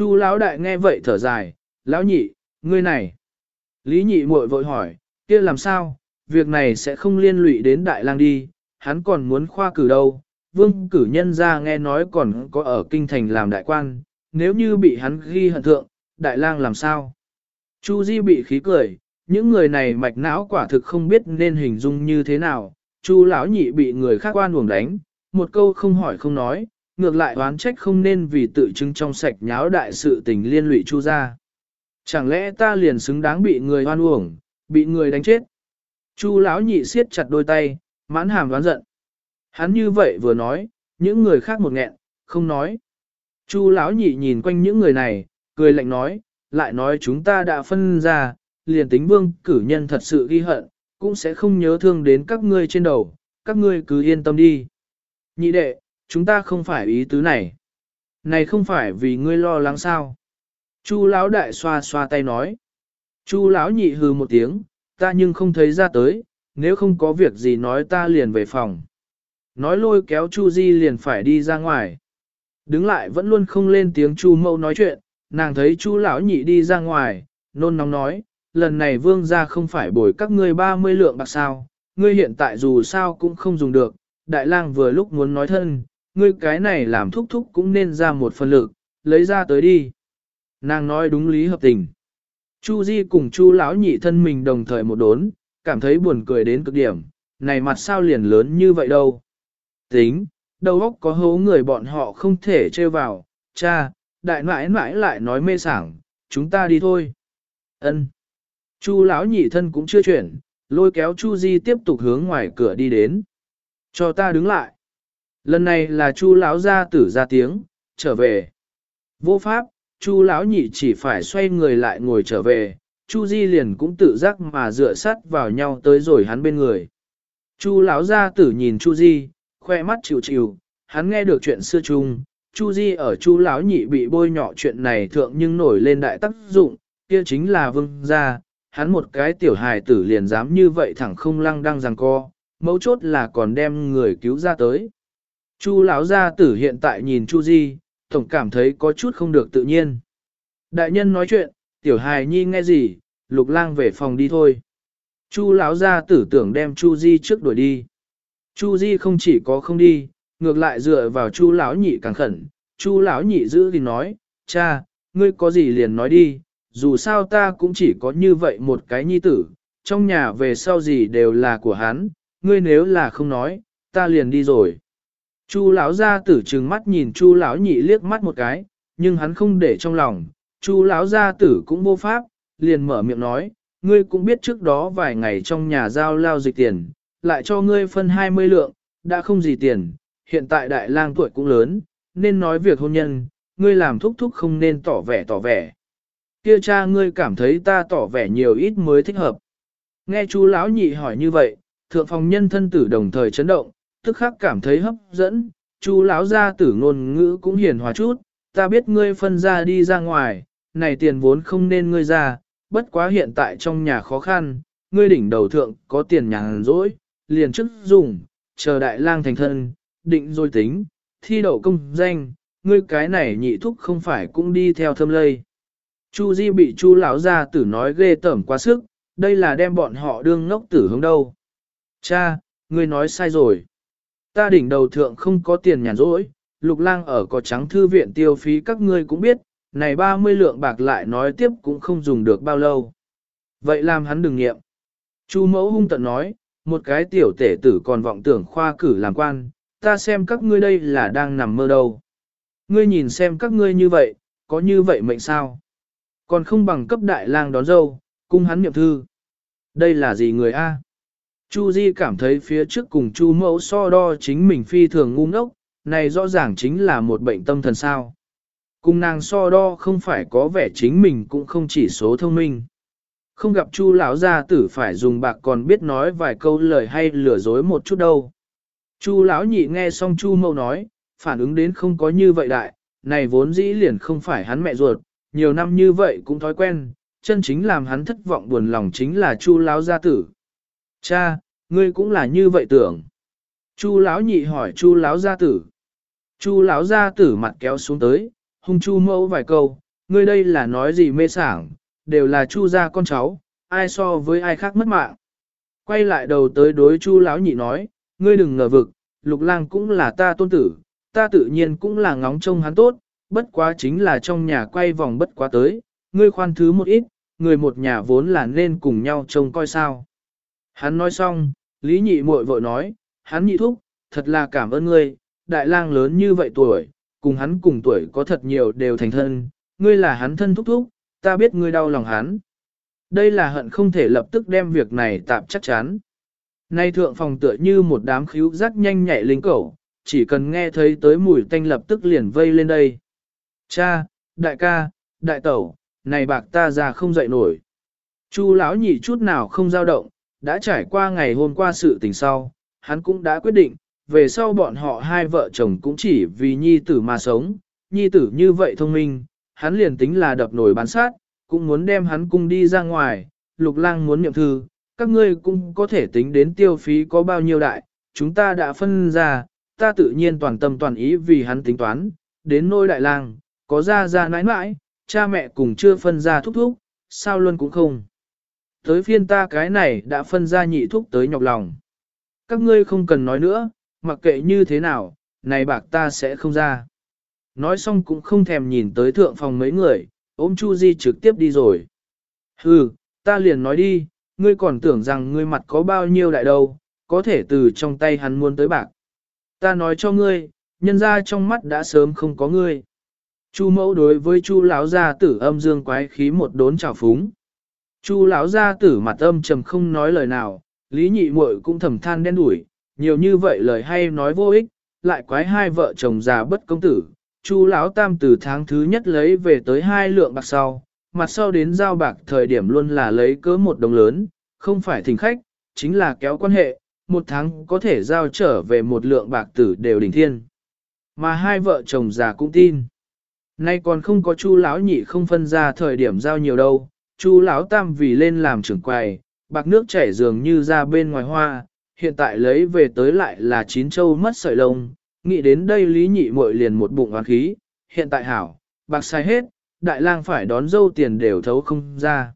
Chu lão đại nghe vậy thở dài, lão nhị, ngươi này. Lý nhị muội vội hỏi, kia làm sao, việc này sẽ không liên lụy đến đại lang đi, hắn còn muốn khoa cử đâu. Vương cử nhân ra nghe nói còn có ở kinh thành làm đại quan, nếu như bị hắn ghi hận thượng, đại lang làm sao? Chu Di bị khí cười, những người này mạch não quả thực không biết nên hình dung như thế nào. Chu lão nhị bị người khác quan uổng đánh, một câu không hỏi không nói, ngược lại oán trách không nên vì tự chứng trong sạch nháo đại sự tình liên lụy Chu gia. Chẳng lẽ ta liền xứng đáng bị người oan uổng, bị người đánh chết? Chu lão nhị siết chặt đôi tay, mãn hàm đoán giận. Hắn như vậy vừa nói, những người khác một nghẹn, không nói. Chu lão nhị nhìn quanh những người này, cười lạnh nói, lại nói chúng ta đã phân ra, liền tính vương cử nhân thật sự ghi hận, cũng sẽ không nhớ thương đến các ngươi trên đầu, các ngươi cứ yên tâm đi. Nhị đệ, chúng ta không phải ý tứ này. Này không phải vì ngươi lo lắng sao. Chu lão đại xoa xoa tay nói. Chu lão nhị hừ một tiếng, ta nhưng không thấy ra tới, nếu không có việc gì nói ta liền về phòng. Nói lôi kéo Chu Di liền phải đi ra ngoài. Đứng lại vẫn luôn không lên tiếng Chu Mậu nói chuyện, nàng thấy Chu lão nhị đi ra ngoài, nôn nóng nói, lần này vương gia không phải bồi các ngươi 30 lượng bạc sao, ngươi hiện tại dù sao cũng không dùng được, đại lang vừa lúc muốn nói thân, ngươi cái này làm thúc thúc cũng nên ra một phần lực, lấy ra tới đi. Nàng nói đúng lý hợp tình. Chu Di cùng Chu lão nhị thân mình đồng thời một đốn, cảm thấy buồn cười đến cực điểm, này mặt sao liền lớn như vậy đâu. Tính, đầu óc có hố người bọn họ không thể trêu vào, cha, đại mãi mãi lại nói mê sảng, chúng ta đi thôi. Ân. Chu lão nhị thân cũng chưa chuyển, lôi kéo Chu Di tiếp tục hướng ngoài cửa đi đến. Cho ta đứng lại. Lần này là Chu lão gia tử ra tiếng, trở về. Vô pháp, Chu lão nhị chỉ phải xoay người lại ngồi trở về, Chu Di liền cũng tự giác mà dựa sát vào nhau tới rồi hắn bên người. Chu lão gia tử nhìn Chu Di, khoe mắt chịu chịu, hắn nghe được chuyện xưa chung, Chu Di ở Chu lão nhị bị bôi nhọ chuyện này thượng nhưng nổi lên đại tác dụng, kia chính là vương gia, hắn một cái tiểu hài tử liền dám như vậy thẳng không lăng đang giằng co, mấu chốt là còn đem người cứu ra tới. Chu lão gia tử hiện tại nhìn Chu Di, tổng cảm thấy có chút không được tự nhiên. Đại nhân nói chuyện, tiểu hài nhi nghe gì, lục lang về phòng đi thôi. Chu lão gia tử tưởng đem Chu Di trước đuổi đi. Chu Di không chỉ có không đi, ngược lại dựa vào Chu lão nhị càng khẩn. Chu lão nhị giữ thì nói, cha, ngươi có gì liền nói đi, dù sao ta cũng chỉ có như vậy một cái nhi tử, trong nhà về sau gì đều là của hắn, ngươi nếu là không nói, ta liền đi rồi. Chu lão gia tử trừng mắt nhìn Chu lão nhị liếc mắt một cái, nhưng hắn không để trong lòng. Chu lão gia tử cũng vô pháp, liền mở miệng nói, ngươi cũng biết trước đó vài ngày trong nhà giao lao dịch tiền, lại cho ngươi phân 20 lượng, đã không gì tiền, hiện tại đại lang tuổi cũng lớn, nên nói việc hôn nhân, ngươi làm thúc thúc không nên tỏ vẻ tỏ vẻ. Kia cha ngươi cảm thấy ta tỏ vẻ nhiều ít mới thích hợp. Nghe chú lão nhị hỏi như vậy, thượng phòng nhân thân tử đồng thời chấn động, tức khắc cảm thấy hấp dẫn, chú lão gia tử ngôn ngữ cũng hiền hòa chút, ta biết ngươi phân ra đi ra ngoài, này tiền vốn không nên ngươi ra, bất quá hiện tại trong nhà khó khăn, ngươi đỉnh đầu thượng có tiền nhàn rỗi, liền chức dùng, chờ đại lang thành thân, định rồi tính, thi đậu công danh, ngươi cái này nhị thúc không phải cũng đi theo thâm lây. Chu Di bị Chu lão gia tử nói ghê tởm quá sức, đây là đem bọn họ đương ngốc tử hướng đâu. Cha, ngươi nói sai rồi. Ta đỉnh đầu thượng không có tiền nhàn rỗi, lục lang ở có trắng thư viện tiêu phí các ngươi cũng biết, này 30 lượng bạc lại nói tiếp cũng không dùng được bao lâu. Vậy làm hắn đừng nghiệm. Chu mẫu hung tận nói, một cái tiểu tể tử còn vọng tưởng khoa cử làm quan, ta xem các ngươi đây là đang nằm mơ đâu. Ngươi nhìn xem các ngươi như vậy, có như vậy mệnh sao? Còn không bằng cấp đại lang đón dâu, cung hắn niệm thư. Đây là gì người A? Chu Di cảm thấy phía trước cùng Chu mẫu so đo chính mình phi thường ngu ngốc, này rõ ràng chính là một bệnh tâm thần sao. Cùng nàng so đo không phải có vẻ chính mình cũng không chỉ số thông minh. Không gặp Chu lão gia tử phải dùng bạc còn biết nói vài câu lời hay lừa dối một chút đâu. Chu lão nhị nghe xong Chu mẫu nói, phản ứng đến không có như vậy đại, này vốn dĩ liền không phải hắn mẹ ruột, nhiều năm như vậy cũng thói quen, chân chính làm hắn thất vọng buồn lòng chính là Chu lão gia tử. Cha, ngươi cũng là như vậy tưởng. Chu lão nhị hỏi Chu lão gia tử. Chu lão gia tử mặt kéo xuống tới, hung Chu mẫu vài câu, ngươi đây là nói gì mê sảng, đều là chu gia con cháu, ai so với ai khác mất mạng. Quay lại đầu tới đối chu lão nhị nói, ngươi đừng ngờ vực, lục lang cũng là ta tôn tử, ta tự nhiên cũng là ngóng trông hắn tốt, bất quá chính là trong nhà quay vòng bất quá tới, ngươi khoan thứ một ít, người một nhà vốn là nên cùng nhau trông coi sao. Hắn nói xong, Lý nhị muội vội nói, hắn nhị thúc, thật là cảm ơn ngươi, đại lang lớn như vậy tuổi, cùng hắn cùng tuổi có thật nhiều đều thành thân, ngươi là hắn thân thúc thúc, ta biết ngươi đau lòng hắn. Đây là hận không thể lập tức đem việc này tạm chắc chắn. Nay thượng phòng tựa như một đám khíu rắc nhanh nhạy linh cẩu, chỉ cần nghe thấy tới mùi tanh lập tức liền vây lên đây. Cha, đại ca, đại tẩu, này bạc ta ra không dậy nổi. Chu lão nhị chút nào không dao động, đã trải qua ngày hôm qua sự tình sau, hắn cũng đã quyết định, về sau bọn họ hai vợ chồng cũng chỉ vì nhi tử mà sống, nhi tử như vậy thông minh, hắn liền tính là đập nổi bán sát, cũng muốn đem hắn cung đi ra ngoài, lục lang muốn nhậm thư, các ngươi cũng có thể tính đến tiêu phí có bao nhiêu đại, chúng ta đã phân ra, ta tự nhiên toàn tâm toàn ý vì hắn tính toán, đến nôi đại lang, có ra ra nãi nãi, cha mẹ cùng chưa phân ra thúc thúc, sao luôn cũng không. Tới phiên ta cái này đã phân ra nhị thúc tới nhọc lòng. Các ngươi không cần nói nữa, mặc kệ như thế nào, này bạc ta sẽ không ra. Nói xong cũng không thèm nhìn tới thượng phòng mấy người, ôm Chu Di trực tiếp đi rồi. Hừ, ta liền nói đi, ngươi còn tưởng rằng ngươi mặt có bao nhiêu đại đâu, có thể từ trong tay hắn muốn tới bạc. Ta nói cho ngươi, nhân ra trong mắt đã sớm không có ngươi. Chu mẫu đối với chu lão gia tử âm dương quái khí một đốn trào phúng. Chu lão gia tử mặt âm trầm không nói lời nào, lý nhị muội cũng thầm than đen đủi, nhiều như vậy lời hay nói vô ích, lại quái hai vợ chồng già bất công tử. Chu lão tam từ tháng thứ nhất lấy về tới hai lượng bạc sau, mặt sau đến giao bạc thời điểm luôn là lấy cớ một đồng lớn, không phải thỉnh khách, chính là kéo quan hệ, một tháng có thể giao trở về một lượng bạc tử đều đỉnh thiên. Mà hai vợ chồng già cũng tin. Nay còn không có chu lão nhị không phân ra thời điểm giao nhiều đâu, chu lão tam vì lên làm trưởng quầy, bạc nước chảy dường như ra bên ngoài hoa, hiện tại lấy về tới lại là chín châu mất sợi lông, nghĩ đến đây lý nhị muội liền một bụng oán khí, hiện tại hảo, bạc sai hết, đại lang phải đón dâu tiền đều thấu không ra.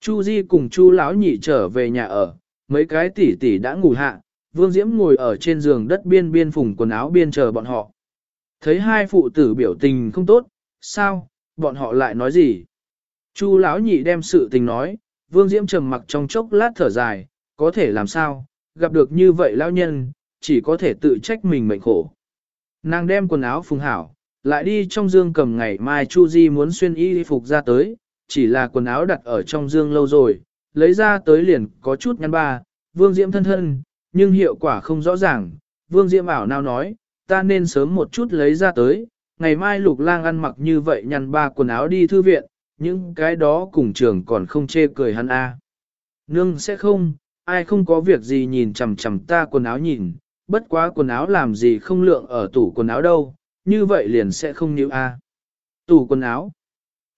Chu Di cùng Chu lão nhị trở về nhà ở, mấy cái tỷ tỷ đã ngủ hạ, Vương Diễm ngồi ở trên giường đất biên biên phùng quần áo biên chờ bọn họ. Thấy hai phụ tử biểu tình không tốt, sao, bọn họ lại nói gì? Chu lão nhị đem sự tình nói, Vương Diễm trầm mặc trong chốc lát thở dài, có thể làm sao, gặp được như vậy lão nhân, chỉ có thể tự trách mình mệnh khổ. Nàng đem quần áo phùng hảo, lại đi trong dương cầm ngày mai Chu Di muốn xuyên y phục ra tới, chỉ là quần áo đặt ở trong dương lâu rồi, lấy ra tới liền có chút nhăn ba, Vương Diễm thân thân, nhưng hiệu quả không rõ ràng, Vương Diễm ảo nào nói, ta nên sớm một chút lấy ra tới, ngày mai lục lang ăn mặc như vậy nhăn ba quần áo đi thư viện, những cái đó cùng trường còn không chê cười hắn a. À. Nương sẽ không, ai không có việc gì nhìn chằm chằm ta quần áo nhìn, bất quá quần áo làm gì không lượng ở tủ quần áo đâu, như vậy liền sẽ không níu a. À. Tủ quần áo.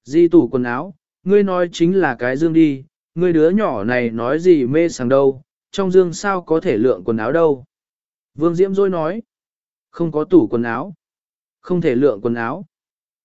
Gì tủ quần áo, ngươi nói chính là cái dương đi, ngươi đứa nhỏ này nói gì mê sảng đâu, trong dương sao có thể lượng quần áo đâu. Vương Diễm rồi nói, không có tủ quần áo, không thể lượng quần áo.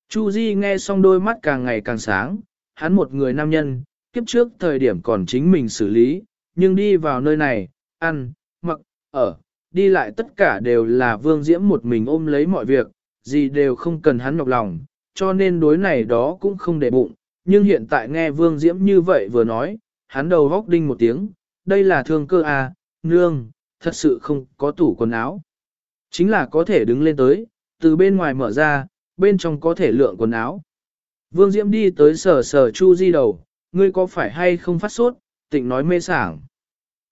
Chu Di nghe xong đôi mắt càng ngày càng sáng, hắn một người nam nhân, kiếp trước thời điểm còn chính mình xử lý, nhưng đi vào nơi này, ăn, mặc, ở, đi lại tất cả đều là Vương Diễm một mình ôm lấy mọi việc, gì đều không cần hắn nhọc lòng, cho nên đối này đó cũng không để bụng, nhưng hiện tại nghe Vương Diễm như vậy vừa nói, hắn đầu góc đinh một tiếng, đây là thương cơ à, nương, thật sự không có tủ quần áo. Chính là có thể đứng lên tới, từ bên ngoài mở ra, bên trong có thể lượng quần áo. Vương Diễm đi tới sờ sờ Chu Di đầu, ngươi có phải hay không phát sốt, tịnh nói mê sảng.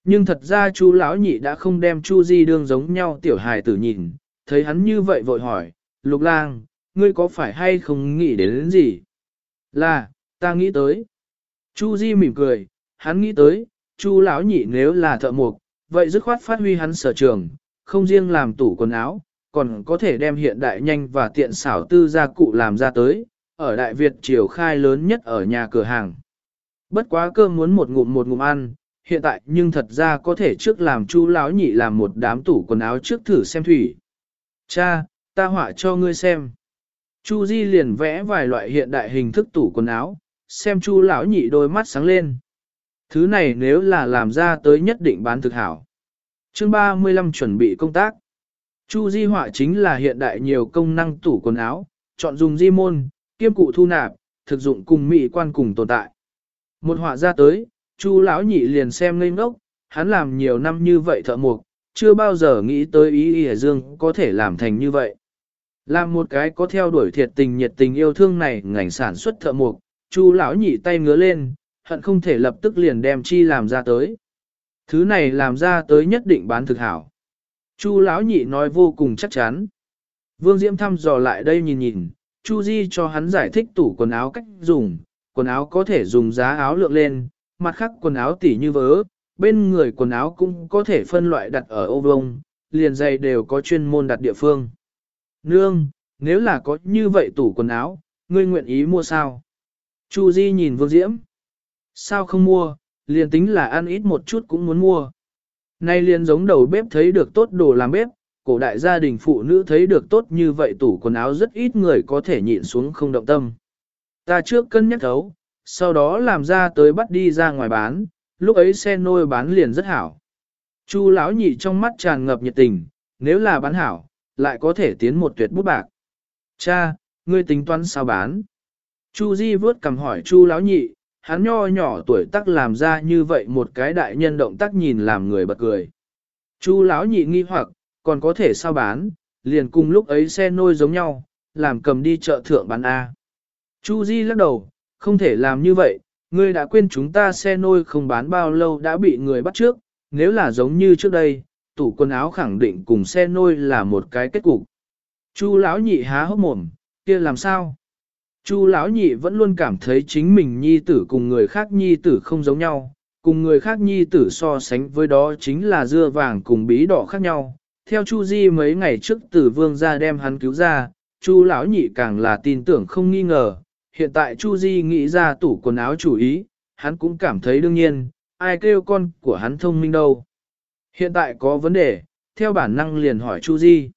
Nhưng thật ra chú lão nhị đã không đem Chu Di đương giống nhau tiểu hài tử nhìn, thấy hắn như vậy vội hỏi, lục lang, ngươi có phải hay không nghĩ đến, đến gì? Là, ta nghĩ tới. Chu Di mỉm cười, hắn nghĩ tới, Chu lão nhị nếu là thợ mộc, vậy dứt khoát phát huy hắn sở trường, không riêng làm tủ quần áo, còn có thể đem hiện đại nhanh và tiện xảo tư gia cụ làm ra tới, ở Đại Việt triều khai lớn nhất ở nhà cửa hàng. Bất quá cơm muốn một ngụm một ngụm ăn, hiện tại nhưng thật ra có thể trước làm chu lão nhị làm một đám tủ quần áo trước thử xem thủy. Cha, ta họa cho ngươi xem. Chu Di liền vẽ vài loại hiện đại hình thức tủ quần áo, xem Chu lão nhị đôi mắt sáng lên. Thứ này nếu là làm ra tới nhất định bán thực hảo. Chương 35 chuẩn bị công tác. Chu Di họa chính là hiện đại nhiều công năng tủ quần áo, chọn dùng di môn, kiêm cụ thu nạp, thực dụng cùng mỹ quan cùng tồn tại. Một họa ra tới, Chu lão nhị liền xem ngây ngốc, hắn làm nhiều năm như vậy thợ mộc, chưa bao giờ nghĩ tới ý ý dương có thể làm thành như vậy. Làm một cái có theo đuổi thiệt tình nhiệt tình yêu thương này ngành sản xuất thợ mộc, Chu lão nhị tay ngứa lên, hận không thể lập tức liền đem chi làm ra tới. Thứ này làm ra tới nhất định bán thực hảo. Chu lão nhị nói vô cùng chắc chắn. Vương Diễm thăm dò lại đây nhìn nhìn, Chu Di cho hắn giải thích tủ quần áo cách dùng, quần áo có thể dùng giá áo lượng lên, mặt khác quần áo tỉ như vớ, bên người quần áo cũng có thể phân loại đặt ở ô vông, liền giày đều có chuyên môn đặt địa phương. Nương, nếu là có như vậy tủ quần áo, ngươi nguyện ý mua sao? Chu Di nhìn Vương Diễm. Sao không mua, liền tính là ăn ít một chút cũng muốn mua. Nay liền giống đầu bếp thấy được tốt đồ làm bếp, cổ đại gia đình phụ nữ thấy được tốt như vậy tủ quần áo rất ít người có thể nhịn xuống không động tâm. Ta trước cân nhắc thấu, sau đó làm ra tới bắt đi ra ngoài bán, lúc ấy xe nôi bán liền rất hảo. Chu lão nhị trong mắt tràn ngập nhiệt tình, nếu là bán hảo, lại có thể tiến một tuyệt bút bạc. Cha, ngươi tính toán sao bán? Chu Di vớt cầm hỏi Chu lão nhị, hắn nho nhỏ tuổi tác làm ra như vậy một cái đại nhân động tác nhìn làm người bật cười. Chu lão nhị nghi hoặc, còn có thể sao bán, liền cùng lúc ấy xe nôi giống nhau, làm cầm đi chợ thượng bán A. Chu Di lắc đầu, không thể làm như vậy, ngươi đã quên chúng ta xe nôi không bán bao lâu đã bị người bắt trước, nếu là giống như trước đây, tủ quần áo khẳng định cùng xe nôi là một cái kết cục. Chu lão nhị há hốc mồm, kia làm sao? Chu lão nhị vẫn luôn cảm thấy chính mình nhi tử cùng người khác nhi tử không giống nhau, cùng người khác nhi tử so sánh với đó chính là dưa vàng cùng bí đỏ khác nhau. Theo Chu Di mấy ngày trước tử vương ra đem hắn cứu ra, Chu lão nhị càng là tin tưởng không nghi ngờ. Hiện tại Chu Di nghĩ ra tủ quần áo chủ ý, hắn cũng cảm thấy đương nhiên, ai kêu con của hắn thông minh đâu. Hiện tại có vấn đề, theo bản năng liền hỏi Chu Di.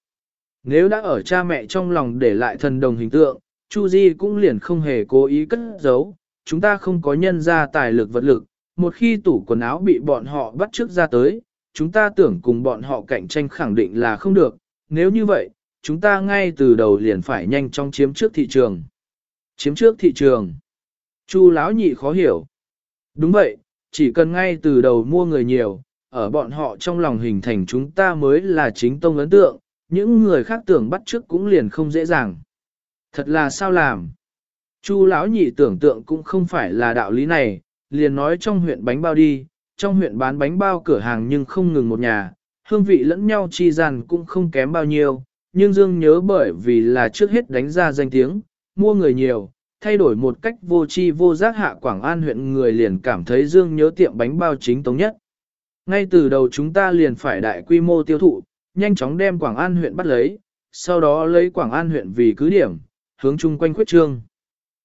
Nếu đã ở cha mẹ trong lòng để lại thần đồng hình tượng, Chu Di cũng liền không hề cố ý cất giấu, chúng ta không có nhân ra tài lực vật lực, một khi tủ quần áo bị bọn họ bắt trước ra tới, chúng ta tưởng cùng bọn họ cạnh tranh khẳng định là không được, nếu như vậy, chúng ta ngay từ đầu liền phải nhanh chóng chiếm trước thị trường. Chiếm trước thị trường. Chu lão nhị khó hiểu. Đúng vậy, chỉ cần ngay từ đầu mua người nhiều, ở bọn họ trong lòng hình thành chúng ta mới là chính tông ấn tượng, những người khác tưởng bắt trước cũng liền không dễ dàng. Thật là sao làm? Chu lão nhị tưởng tượng cũng không phải là đạo lý này, liền nói trong huyện bánh bao đi, trong huyện bán bánh bao cửa hàng nhưng không ngừng một nhà, hương vị lẫn nhau chi dàn cũng không kém bao nhiêu, nhưng Dương nhớ bởi vì là trước hết đánh ra danh tiếng, mua người nhiều, thay đổi một cách vô chi vô giác hạ Quảng An huyện người liền cảm thấy Dương nhớ tiệm bánh bao chính tống nhất. Ngay từ đầu chúng ta liền phải đại quy mô tiêu thụ, nhanh chóng đem Quảng An huyện bắt lấy, sau đó lấy Quảng An huyện vì cứ điểm, hướng chung quanh khuyết trương.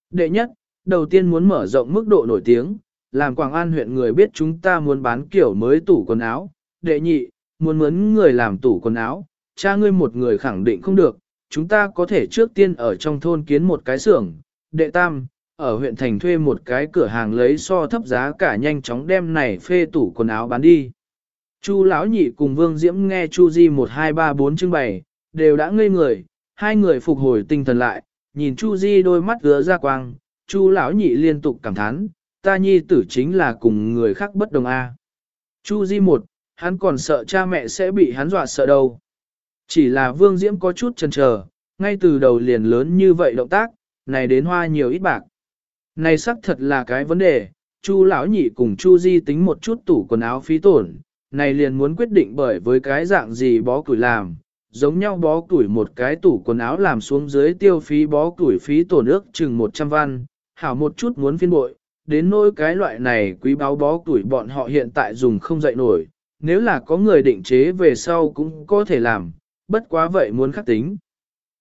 Đệ nhất, đầu tiên muốn mở rộng mức độ nổi tiếng, làm Quảng An huyện người biết chúng ta muốn bán kiểu mới tủ quần áo. Đệ nhị, muốn mướn người làm tủ quần áo, cha ngươi một người khẳng định không được, chúng ta có thể trước tiên ở trong thôn kiến một cái xưởng. Đệ tam, ở huyện thành thuê một cái cửa hàng lấy so thấp giá cả nhanh chóng đem này phê tủ quần áo bán đi. Chu lão nhị cùng Vương Diễm nghe Chu Di 1234 trưng bày, đều đã ngây người, hai người phục hồi tinh thần lại, nhìn Chu Di đôi mắt gỡ ra quang, Chu lão nhị liên tục cảm thán, ta nhi tử chính là cùng người khác bất đồng a. Chu Di một, hắn còn sợ cha mẹ sẽ bị hắn dọa sợ đâu. Chỉ là Vương Diễm có chút chần chờ, ngay từ đầu liền lớn như vậy động tác, này đến hoa nhiều ít bạc. Này xác thật là cái vấn đề, Chu lão nhị cùng Chu Di tính một chút tủ quần áo phí tổn, này liền muốn quyết định bởi với cái dạng gì bó củi làm, giống nhau bó củi một cái tủ quần áo làm xuống dưới tiêu phí bó củi phí tổn ước chừng 100 văn, hảo một chút muốn phiên bội, đến nỗi cái loại này quý báo bó củi bọn họ hiện tại dùng không dậy nổi, nếu là có người định chế về sau cũng có thể làm, bất quá vậy muốn khắc tính.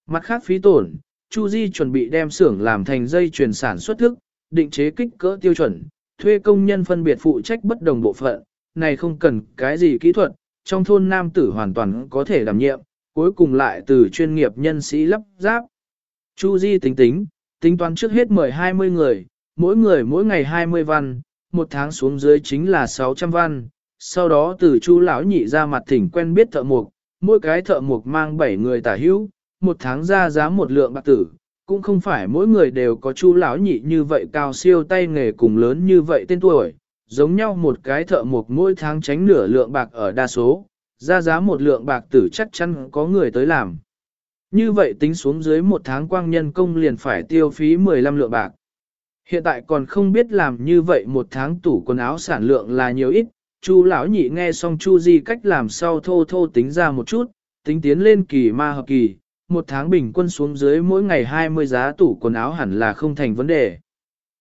Mặt khác phí tổn, Chu Di chuẩn bị đem xưởng làm thành dây chuyền sản xuất thức, định chế kích cỡ tiêu chuẩn, thuê công nhân phân biệt phụ trách bất đồng bộ phận, này không cần cái gì kỹ thuật, trong thôn nam tử hoàn toàn có thể đảm nhiệm, cuối cùng lại từ chuyên nghiệp nhân sĩ lắp ráp. Chu Di tính tính, tính toán trước hết mời 20 người, mỗi người mỗi ngày 20 văn, một tháng xuống dưới chính là 600 văn. Sau đó từ Chu lão nhị ra mặt thỉnh quen biết thợ mộc, mỗi cái thợ mộc mang 7 người tả hữu, một tháng ra giá một lượng bạc tử, cũng không phải mỗi người đều có Chu lão nhị như vậy cao siêu tay nghề cùng lớn như vậy tên tuổi, giống nhau một cái thợ mộc mỗi tháng tránh nửa lượng bạc ở đa số, ra giá một lượng bạc tử chắc chắn có người tới làm. Như vậy tính xuống dưới một tháng quang nhân công liền phải tiêu phí 15 lượng bạc. Hiện tại còn không biết làm như vậy một tháng tủ quần áo sản lượng là nhiều ít, Chu lão nhị nghe xong Chu Di cách làm sau thô thô tính ra một chút, tính tiến lên kỳ ma hợp kỳ, một tháng bình quân xuống dưới mỗi ngày 20 giá tủ quần áo hẳn là không thành vấn đề.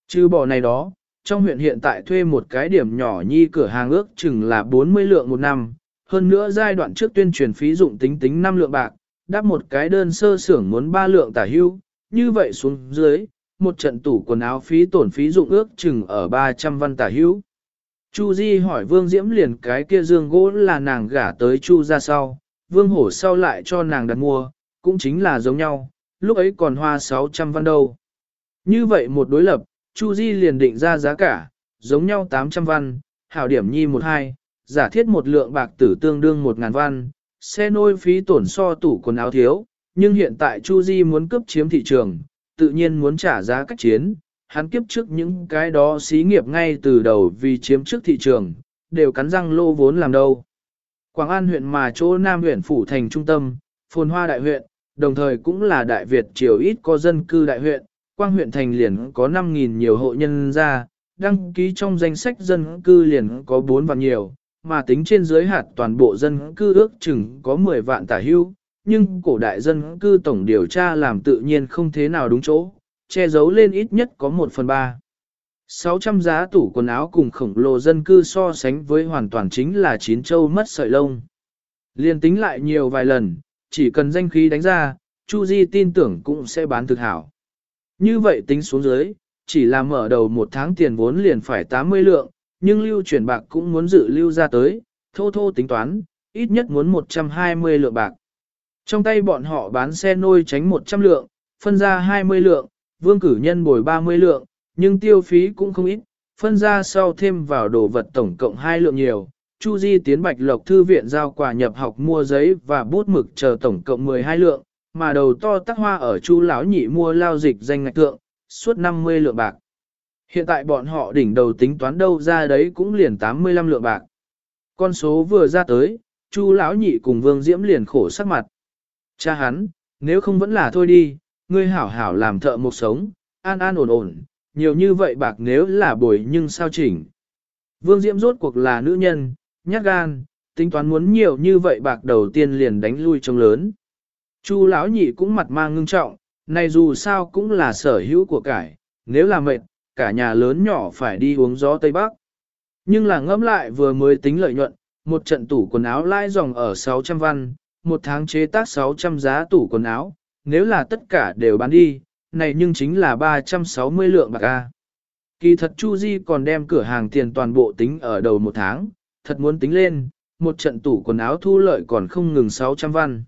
Trừ bỏ này đó, trong huyện hiện tại thuê một cái điểm nhỏ nhi cửa hàng ước chừng là 40 lượng một năm, hơn nữa giai đoạn trước tuyên truyền phí dụng tính tính 5 lượng bạc, đáp một cái đơn sơ xưởng muốn 3 lượng tả hưu, như vậy xuống dưới, một trận tủ quần áo phí tổn phí dụng ước chừng ở 300 văn tả hưu. Chu Di hỏi Vương Diễm liền cái kia dương gỗ là nàng gả tới Chu ra sau, Vương Hổ sau lại cho nàng đặt mua, cũng chính là giống nhau, lúc ấy còn hoa 600 văn đâu. Như vậy một đối lập, Chu Di liền định ra giá cả, giống nhau 800 văn, hảo điểm nhi 12, giả thiết một lượng bạc tử tương đương một ngàn văn, xe nôi phí tổn so tủ quần áo thiếu, nhưng hiện tại Chu Di muốn cướp chiếm thị trường, tự nhiên muốn trả giá cách chiến, hắn kiếp trước những cái đó xí nghiệp ngay từ đầu vì chiếm trước thị trường, đều cắn răng lô vốn làm đâu. Quảng An huyện mà chỗ Nam huyện phủ thành trung tâm, phồn hoa đại huyện, đồng thời cũng là đại Việt triều ít có dân cư đại huyện, quang huyện thành liền có 5.000 nhiều hộ nhân ra, đăng ký trong danh sách dân cư liền có 4 vạn nhiều, mà tính trên dưới hạt toàn bộ dân cư ước chừng có 10 vạn tả hưu, nhưng cổ đại dân cư tổng điều tra làm tự nhiên không thế nào đúng chỗ, che giấu lên ít nhất có 1 phần 3. 600 giá tủ quần áo cùng khổng lồ dân cư so sánh với hoàn toàn chính là chín châu mất sợi lông. Liên tính lại nhiều vài lần, chỉ cần danh khí đánh ra, Chu Di tin tưởng cũng sẽ bán thực hảo. Như vậy tính xuống dưới, chỉ là mở đầu một tháng tiền vốn liền phải 80 lượng, nhưng lưu chuyển bạc cũng muốn dự lưu ra tới, thô thô tính toán, ít nhất muốn 120 lượng bạc. Trong tay bọn họ bán xe nôi tránh 100 lượng, phân ra 20 lượng, vương cử nhân bồi 30 lượng, nhưng tiêu phí cũng không ít, phân ra sau thêm vào đồ vật tổng cộng 2 lượng nhiều. Chu Di tiến Bạch Lộc Thư viện giao quà nhập học mua giấy và bút mực chờ tổng cộng 12 lượng, mà đầu to tắc hoa ở Chu lão nhị mua lao dịch danh ngạch thượng, suốt 50 lượng bạc. Hiện tại bọn họ đỉnh đầu tính toán đâu ra đấy cũng liền 85 lượng bạc. Con số vừa ra tới, Chu lão nhị cùng Vương Diễm liền khổ sắc mặt. Cha hắn, nếu không vẫn là thôi đi, ngươi hảo hảo làm thợ một sống, an an ổn ổn, nhiều như vậy bạc nếu là bồi nhưng sao chỉnh. Vương Diễm rốt cuộc là nữ nhân, nhát gan, tính toán muốn nhiều như vậy bạc đầu tiên liền đánh lui trông lớn. Chu lão nhị cũng mặt mang ngưng trọng, này dù sao cũng là sở hữu của cải, nếu là mệt, cả nhà lớn nhỏ phải đi uống gió Tây Bắc. Nhưng là ngẫm lại vừa mới tính lợi nhuận, một trận tủ quần áo lãi dòng ở 600 văn, một tháng chế tác 600 giá tủ quần áo, nếu là tất cả đều bán đi, này nhưng chính là 360 lượng bạc A. Kỳ thật Chu Di còn đem cửa hàng tiền toàn bộ tính ở đầu một tháng, thật muốn tính lên, một trận tủ quần áo thu lợi còn không ngừng 600 văn.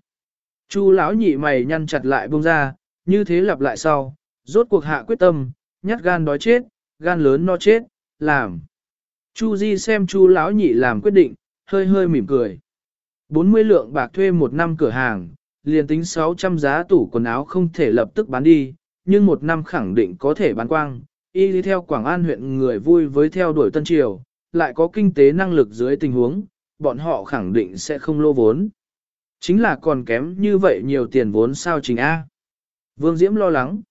Chu lão nhị mày nhăn chặt lại buông ra, như thế lặp lại sau, rốt cuộc hạ quyết tâm, nhát gan đói chết, gan lớn no chết, làm. Chu Di xem Chu lão nhị làm quyết định, hơi hơi mỉm cười. 40 lượng bạc thuê một năm cửa hàng, liền tính 600 giá tủ quần áo không thể lập tức bán đi, nhưng một năm khẳng định có thể bán quang. Y đi theo Quảng An huyện người vui với theo đuổi Tân Triều, lại có kinh tế năng lực dưới tình huống, bọn họ khẳng định sẽ không lô vốn. Chính là còn kém như vậy nhiều tiền vốn sao trình A. Vương Diễm lo lắng.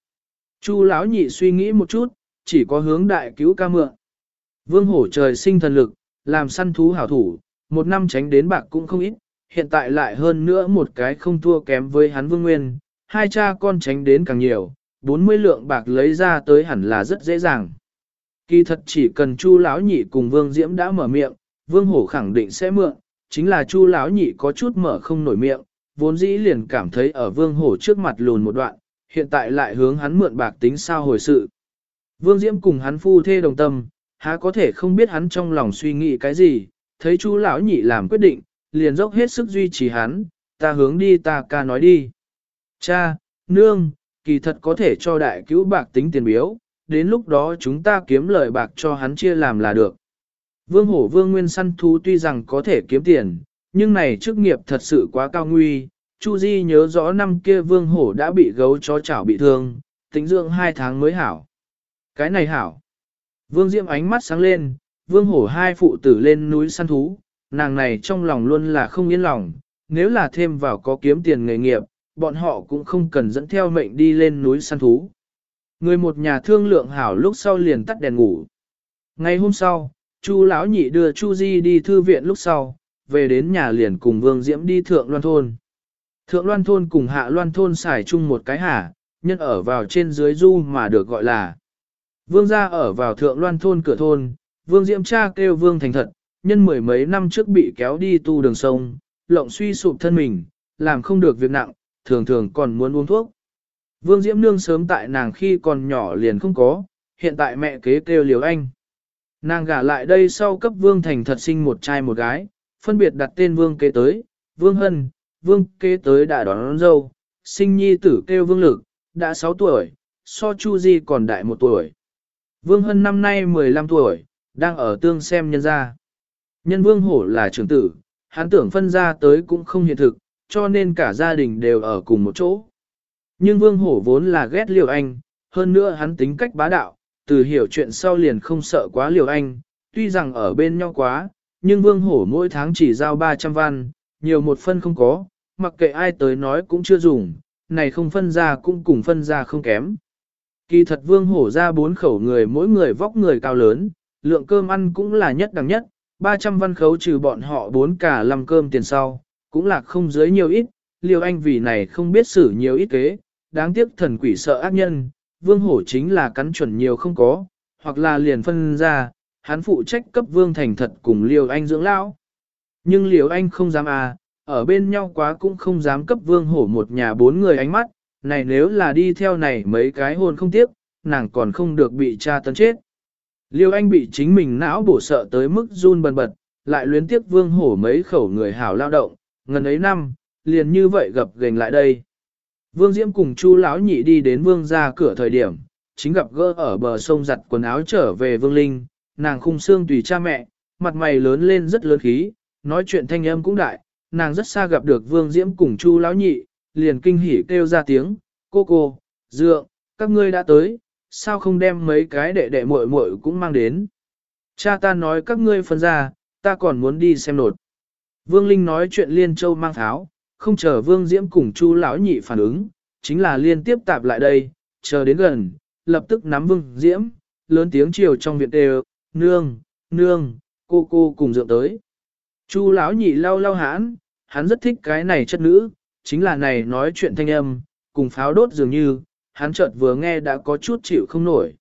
Chu lão nhị suy nghĩ một chút, chỉ có hướng đại cứu ca mượn. Vương hổ trời sinh thần lực, làm săn thú hảo thủ, một năm tránh đến bạc cũng không ít, hiện tại lại hơn nữa một cái không thua kém với hắn vương nguyên, hai cha con tránh đến càng nhiều, 40 lượng bạc lấy ra tới hẳn là rất dễ dàng. Kỳ thật chỉ cần Chu lão nhị cùng Vương Diễm đã mở miệng, Vương Hổ khẳng định sẽ mượn, chính là Chu lão nhị có chút mở không nổi miệng, vốn dĩ liền cảm thấy ở Vương Hổ trước mặt lùn một đoạn, hiện tại lại hướng hắn mượn bạc tính sao hồi sự. Vương Diễm cùng hắn phu thê đồng tâm, há có thể không biết hắn trong lòng suy nghĩ cái gì, thấy chú lão nhị làm quyết định, liền dốc hết sức duy trì hắn, ta hướng đi ta ca nói đi. Cha, nương, kỳ thật có thể cho đại cứu bạc tính tiền biếu, đến lúc đó chúng ta kiếm lời bạc cho hắn chia làm là được. Vương hổ vương nguyên săn thú tuy rằng có thể kiếm tiền, nhưng này chức nghiệp thật sự quá cao nguy. Chu Di nhớ rõ năm kia vương hổ đã bị gấu chó chảo bị thương, tính dưỡng hai tháng mới hảo. Cái này hảo. Vương Diễm ánh mắt sáng lên, vương hổ hai phụ tử lên núi săn thú, nàng này trong lòng luôn là không yên lòng, nếu là thêm vào có kiếm tiền nghề nghiệp, bọn họ cũng không cần dẫn theo mệnh đi lên núi săn thú. Người một nhà thương lượng hảo lúc sau liền tắt đèn ngủ. Ngày hôm sau, Chu lão nhị đưa Chu Di đi thư viện lúc sau, về đến nhà liền cùng Vương Diễm đi thượng loan thôn. Thượng loan thôn cùng hạ loan thôn xài chung một cái hả, nhân ở vào trên dưới du mà được gọi là. Vương gia ở vào thượng loan thôn cửa thôn, Vương Diễm cha kêu Vương thành thật, nhân mười mấy năm trước bị kéo đi tu đường sông, lộng suy sụp thân mình, làm không được việc nặng, thường thường còn muốn uống thuốc. Vương Diễm Nương sớm tại nàng khi còn nhỏ liền không có, hiện tại mẹ kế kêu liều anh. Nàng gả lại đây sau cấp Vương Thành thật sinh một trai một gái, phân biệt đặt tên Vương kế tới, Vương Hân, Vương kế tới đã đón, đón dâu, sinh nhi tử kêu Vương Lực, đã 6 tuổi, so Chu Di còn đại một tuổi. Vương Hân năm nay 15 tuổi, đang ở tương xem nhân gia. Nhân Vương Hổ là trưởng tử, hắn tưởng phân ra tới cũng không hiện thực, cho nên cả gia đình đều ở cùng một chỗ. Nhưng Vương Hổ vốn là ghét Liều Anh, hơn nữa hắn tính cách bá đạo, từ hiểu chuyện sau liền không sợ quá Liều Anh, tuy rằng ở bên nhau quá, nhưng Vương Hổ mỗi tháng chỉ giao 300 văn, nhiều một phân không có, mặc kệ ai tới nói cũng chưa dùng, này không phân ra cũng cùng phân ra không kém. Kỳ thật Vương Hổ ra bốn khẩu người mỗi người vóc người cao lớn, lượng cơm ăn cũng là nhất đẳng nhất, 300 văn khấu trừ bọn họ bốn cả làm cơm tiền sau, cũng là không dưới nhiều ít, liều anh vì này không biết xử nhiều ít kế, đáng tiếc thần quỷ sợ ác nhân, vương hổ chính là cắn chuẩn nhiều không có, hoặc là liền phân ra, hắn phụ trách cấp vương thành thật cùng liều anh dưỡng lão. Nhưng liều anh không dám à, ở bên nhau quá cũng không dám cấp vương hổ một nhà bốn người ánh mắt, này nếu là đi theo này mấy cái hôn không tiếc, nàng còn không được bị cha tấn chết. Liêu anh bị chính mình não bổ sợ tới mức run bần bật, lại luyến tiếc vương hổ mấy khẩu người hảo lao động, ngần ấy năm, liền như vậy gặp gành lại đây. Vương Diễm cùng Chu lão nhị đi đến vương ra cửa thời điểm, chính gặp gỡ ở bờ sông giặt quần áo trở về vương linh, nàng khung xương tùy cha mẹ, mặt mày lớn lên rất lớn khí, nói chuyện thanh âm cũng đại, nàng rất xa gặp được vương Diễm cùng Chu lão nhị, liền kinh hỉ kêu ra tiếng, cô cô, dượng, các ngươi đã tới, sao không đem mấy cái đệ đệ muội muội cũng mang đến. Cha ta nói các ngươi phân ra, ta còn muốn đi xem nột. Vương Linh nói chuyện Liên Châu mang tháo, không chờ Vương Diễm cùng Chu lão nhị phản ứng, chính là liên tiếp tạp lại đây, chờ đến gần, lập tức nắm Vương Diễm, lớn tiếng chiều trong viện đều, nương, nương, cô cô cùng dượng tới. Chu lão nhị lau lau hãn, hắn rất thích cái này chất nữ, chính là này nói chuyện thanh âm, cùng pháo đốt dường như, hắn chợt vừa nghe đã có chút chịu không nổi.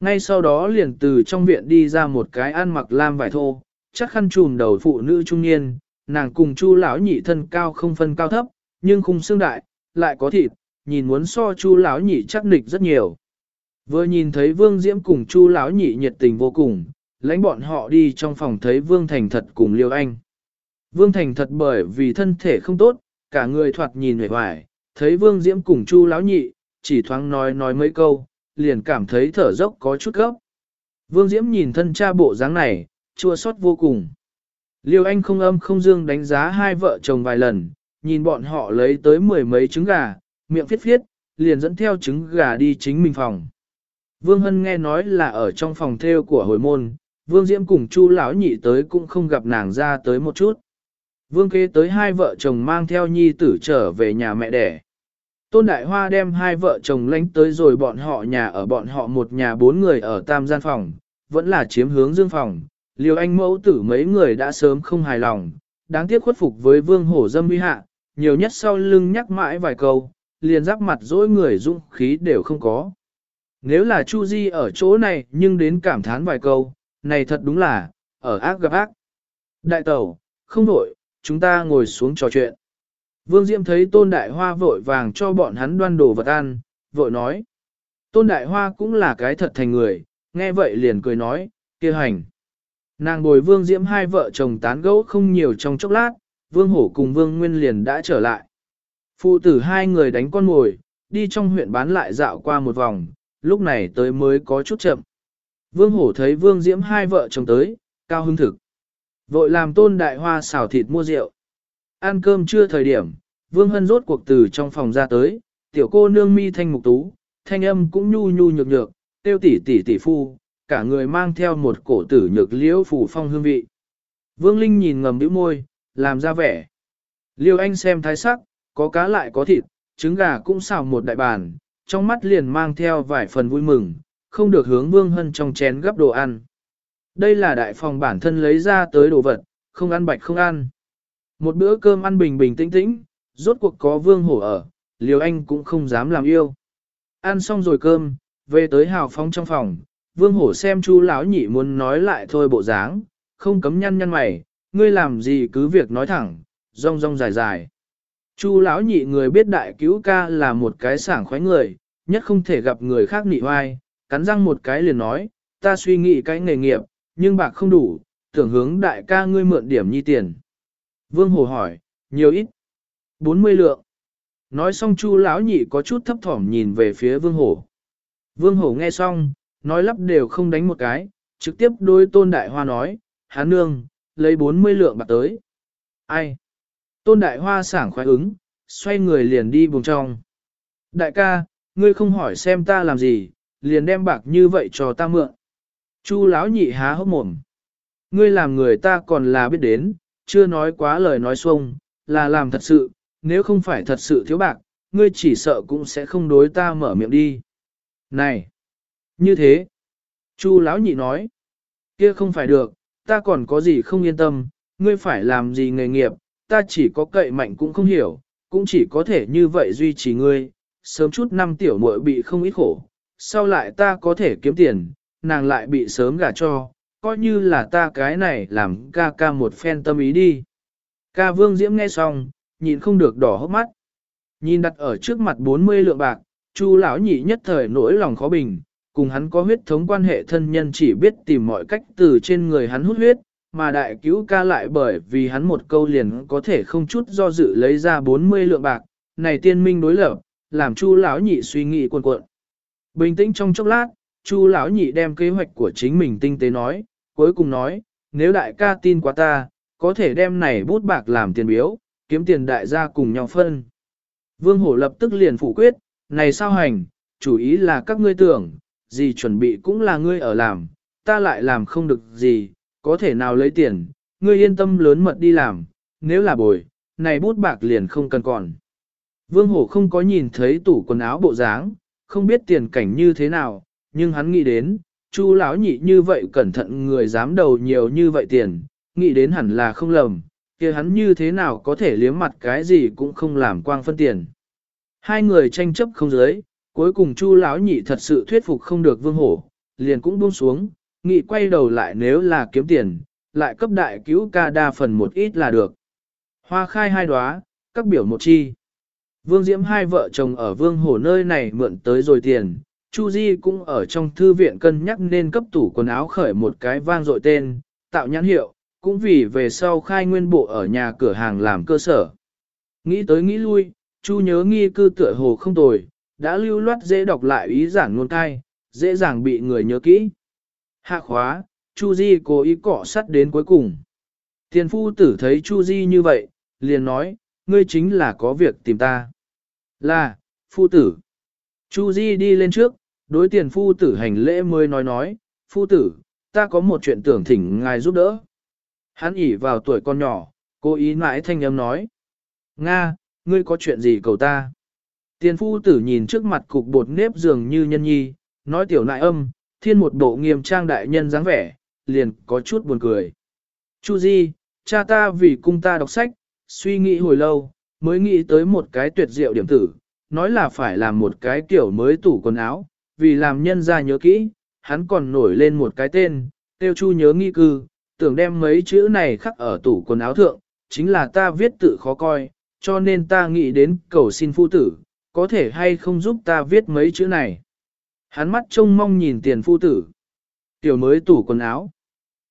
Ngay sau đó liền từ trong viện đi ra một cái ăn mặc lam vải thô, chắc khăn trùm đầu phụ nữ trung niên, nàng cùng chu lão nhị thân cao không phân cao thấp, nhưng khung xương đại, lại có thịt, nhìn muốn so chu lão nhị chắc nịch rất nhiều. Vừa nhìn thấy Vương Diễm cùng chu lão nhị nhiệt tình vô cùng, lãnh bọn họ đi trong phòng thấy Vương Thành thật cùng Liêu Anh. Vương Thành thật bởi vì thân thể không tốt, cả người thoạt nhìn vẻ vải, thấy Vương Diễm cùng chu lão nhị, chỉ thoáng nói nói mấy câu, liền cảm thấy thở dốc có chút gấp. Vương Diễm nhìn thân cha bộ dáng này, chua xót vô cùng. Liêu Anh không âm không dương đánh giá hai vợ chồng vài lần, nhìn bọn họ lấy tới mười mấy trứng gà, miệng phiết phiết, liền dẫn theo trứng gà đi chính mình phòng. Vương Hân nghe nói là ở trong phòng theo của hồi môn, Vương Diễm cùng Chu lão nhị tới cũng không gặp nàng ra tới một chút. Vương kế tới hai vợ chồng mang theo nhi tử trở về nhà mẹ đẻ. Tôn Đại Hoa đem hai vợ chồng lánh tới rồi bọn họ nhà ở bọn họ một nhà bốn người ở tam gian phòng, vẫn là chiếm hướng dương phòng. Liêu anh mẫu tử mấy người đã sớm không hài lòng, đáng tiếc khuất phục với vương hổ dâm uy hạ, nhiều nhất sau lưng nhắc mãi vài câu, liền giáp mặt dỗi người dũng khí đều không có. Nếu là Chu Di ở chỗ này nhưng đến cảm thán vài câu, này thật đúng là, ở ác gặp ác. Đại tẩu, không đổi, chúng ta ngồi xuống trò chuyện. Vương Diễm thấy Tôn Đại Hoa vội vàng cho bọn hắn đoan đồ vật ăn, vội nói. Tôn Đại Hoa cũng là cái thật thành người, nghe vậy liền cười nói, kia hành. Nàng bồi Vương Diễm hai vợ chồng tán gẫu không nhiều trong chốc lát, Vương Hổ cùng Vương Nguyên liền đã trở lại. Phụ tử hai người đánh con mồi, đi trong huyện bán lại dạo qua một vòng, lúc này tới mới có chút chậm. Vương Hổ thấy Vương Diễm hai vợ chồng tới, cao hứng thực. Vội làm tôn đại hoa xào thịt mua rượu. Ăn cơm chưa thời điểm, Vương Hân rốt cuộc từ trong phòng ra tới, tiểu cô nương mi thanh mục tú, thanh âm cũng nhu nhu nhược nhược, tiêu tỷ tỷ tỷ phu, cả người mang theo một cổ tử nhược liễu phủ phong hương vị. Vương Linh nhìn ngầm bĩu môi, làm ra vẻ. Liêu anh xem thái sắc, có cá lại có thịt, trứng gà cũng xào một đại bàn, trong mắt liền mang theo vài phần vui mừng, không được hướng Vương Hân trong chén gấp đồ ăn. Đây là đại phòng bản thân lấy ra tới đồ vật, không ăn bạch không ăn. Một bữa cơm ăn bình bình tĩnh tĩnh, rốt cuộc có Vương Hổ ở, liều Anh cũng không dám làm yêu. Ăn xong rồi cơm, về tới hào phóng trong phòng, Vương Hổ xem chu lão nhị muốn nói lại thôi bộ dáng, không cấm nhăn nhăn mày, ngươi làm gì cứ việc nói thẳng, rong rong dài dài. Chu lão nhị người biết đại cứu ca là một cái sảng khoái người, nhất không thể gặp người khác nị hoai, cắn răng một cái liền nói, ta suy nghĩ cái nghề nghiệp, nhưng bạc không đủ, tưởng hướng đại ca ngươi mượn điểm nhi tiền. Vương Hồ hỏi, nhiều ít? 40 lượng. Nói xong chu lão nhị có chút thấp thỏm nhìn về phía Vương Hổ. Vương Hổ nghe xong, nói lắp đều không đánh một cái, trực tiếp đôi tôn đại hoa nói, hán nương, lấy 40 lượng bạc tới. Ai? Tôn đại hoa sảng khoái ứng, xoay người liền đi buồng trong. Đại ca, ngươi không hỏi xem ta làm gì, liền đem bạc như vậy cho ta mượn. Chu lão nhị há hốc mồm. Ngươi làm người ta còn là biết đến, chưa nói quá lời nói xuông, là làm thật sự, nếu không phải thật sự thiếu bạc, ngươi chỉ sợ cũng sẽ không đối ta mở miệng đi. Này! Như thế! Chu lão nhị nói. Kia không phải được, ta còn có gì không yên tâm, ngươi phải làm gì nghề nghiệp, ta chỉ có cậy mạnh cũng không hiểu, cũng chỉ có thể như vậy duy trì ngươi, sớm chút năm tiểu muội bị không ít khổ, sau lại ta có thể kiếm tiền, nàng lại bị sớm gả cho, coi như là ta cái này làm ca ca một phen tâm ý đi. Ca vương diễm nghe xong, nhìn không được đỏ hốc mắt. Nhìn đặt ở trước mặt 40 lượng bạc, chu lão nhị nhất thời nỗi lòng khó bình, cùng hắn có huyết thống quan hệ thân nhân chỉ biết tìm mọi cách từ trên người hắn hút huyết, mà đại cứu ca lại bởi vì hắn một câu liền có thể không chút do dự lấy ra 40 lượng bạc, này tiên minh đối lập, làm chu lão nhị suy nghĩ cuồn cuộn. Bình tĩnh trong chốc lát, chu lão nhị đem kế hoạch của chính mình tinh tế nói, cuối cùng nói, nếu đại ca tin quá ta, có thể đem này bút bạc làm tiền biếu, kiếm tiền đại gia cùng nhau phân. Vương Hổ lập tức liền phủ quyết, này sao hành, chủ ý là các ngươi tưởng, gì chuẩn bị cũng là ngươi ở làm, ta lại làm không được gì, có thể nào lấy tiền, ngươi yên tâm lớn mật đi làm, nếu là bồi, này bút bạc liền không cần còn. Vương Hổ không có nhìn thấy tủ quần áo bộ dáng, không biết tiền cảnh như thế nào, nhưng hắn nghĩ đến, Chu lão nhị như vậy cẩn thận người dám đầu nhiều như vậy tiền, nghĩ đến hẳn là không lầm, kia hắn như thế nào có thể liếm mặt cái gì cũng không làm quang phân tiền. Hai người tranh chấp không giới, cuối cùng Chu lão nhị thật sự thuyết phục không được Vương Hổ, liền cũng buông xuống, Nghĩ quay đầu lại nếu là kiếm tiền, lại cấp đại cứu ca đa phần một ít là được. Hoa khai hai đóa, các biểu một chi. Vương Diễm hai vợ chồng ở Vương Hổ nơi này mượn tới rồi tiền, Chu Di cũng ở trong thư viện cân nhắc nên cấp tủ quần áo khởi một cái vang dội tên, tạo nhãn hiệu, cũng vì về sau khai nguyên bộ ở nhà cửa hàng làm cơ sở. Nghĩ tới nghĩ lui, Chu nhớ nghi cư tựa hồ không tồi, đã lưu loát dễ đọc lại ý giảng ngôn cai, dễ dàng bị người nhớ kỹ. Hạ khóa, Chu Di cố ý cọ sắt đến cuối cùng. Tiền phu tử thấy Chu Di như vậy, liền nói, ngươi chính là có việc tìm ta. Là, phu tử. Chu Di đi lên trước, đối tiền phu tử hành lễ mới nói nói, phu tử, ta có một chuyện tưởng thỉnh ngài giúp đỡ. Hắn ỉ vào tuổi con nhỏ, cố ý mãi thanh âm nói. Nga, ngươi có chuyện gì cầu ta? Tiền phu tử nhìn trước mặt cục bột nếp dường như nhân nhi, nói tiểu nại âm, thiên một bộ nghiêm trang đại nhân dáng vẻ, liền có chút buồn cười. Chu Di, cha ta vì cung ta đọc sách, suy nghĩ hồi lâu, mới nghĩ tới một cái tuyệt diệu điểm tử, nói là phải làm một cái kiểu mới tủ quần áo, vì làm nhân ra nhớ kỹ, hắn còn nổi lên một cái tên, tiêu chu nhớ nghi cư, tưởng đem mấy chữ này khắc ở tủ quần áo thượng, chính là ta viết tự khó coi, cho nên ta nghĩ đến cầu xin phu tử, có thể hay không giúp ta viết mấy chữ này. Hắn mắt trông mong nhìn tiền phu tử. Tiểu mới tủ quần áo.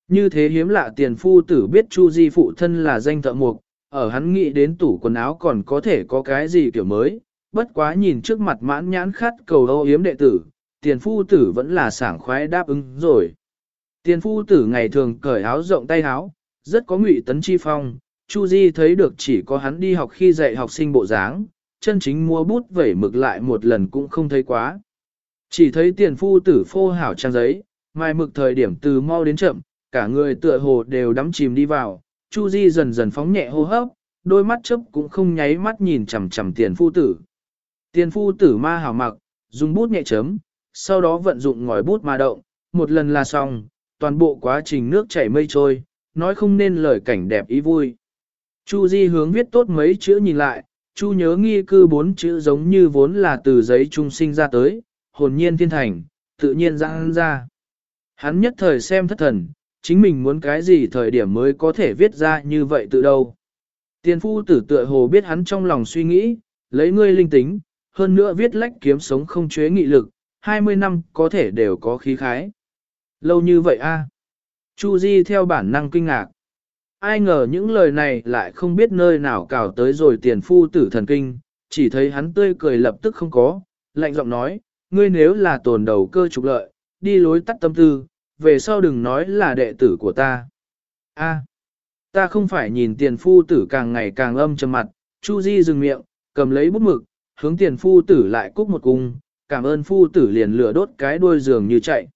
Như thế hiếm lạ tiền phu tử biết Chu Di phụ thân là danh thợ mục, ở hắn nghĩ đến tủ quần áo còn có thể có cái gì kiểu mới, bất quá nhìn trước mặt mãn nhãn khát cầu âu yếm đệ tử, tiền phu tử vẫn là sảng khoái đáp ứng rồi. Tiền phu tử ngày thường cởi áo rộng tay áo, rất có ngụy tấn chi phong, Chu Di thấy được chỉ có hắn đi học khi dạy học sinh bộ dáng, chân chính mua bút vẩy mực lại một lần cũng không thấy quá. Chỉ thấy tiền phu tử phô hảo trang giấy, mai mực thời điểm từ mau đến chậm, cả người tựa hồ đều đắm chìm đi vào, Chu Di dần dần phóng nhẹ hô hấp, đôi mắt chớp cũng không nháy mắt nhìn chằm chằm tiền phu tử. Tiền phu tử ma hảo mặc, dùng bút nhẹ chấm, sau đó vận dụng ngòi bút ma động, một lần là xong, toàn bộ quá trình nước chảy mây trôi, nói không nên lời cảnh đẹp ý vui. Chu Di hướng viết tốt mấy chữ nhìn lại, Chu nhớ nghi cư bốn chữ giống như vốn là từ giấy trung sinh ra tới, hồn nhiên thiên thành, tự nhiên ra ra. Hắn nhất thời xem thất thần, chính mình muốn cái gì thời điểm mới có thể viết ra như vậy từ đâu. Tiền phu tử tựa hồ biết hắn trong lòng suy nghĩ, lấy ngươi linh tính, hơn nữa viết lách kiếm sống không chế nghị lực, 20 năm có thể đều có khí khái. Lâu như vậy a Chu Di theo bản năng kinh ngạc. Ai ngờ những lời này lại không biết nơi nào cào tới rồi tiền phu tử thần kinh, chỉ thấy hắn tươi cười lập tức không có, lạnh giọng nói, ngươi nếu là tồn đầu cơ trục lợi, đi lối tắt tâm tư, về sau đừng nói là đệ tử của ta. A, ta không phải nhìn tiền phu tử càng ngày càng âm trầm mặt, Chu Di dừng miệng, cầm lấy bút mực, hướng tiền phu tử lại cúc một cung, cảm ơn phu tử liền lửa đốt cái đuôi giường như chạy.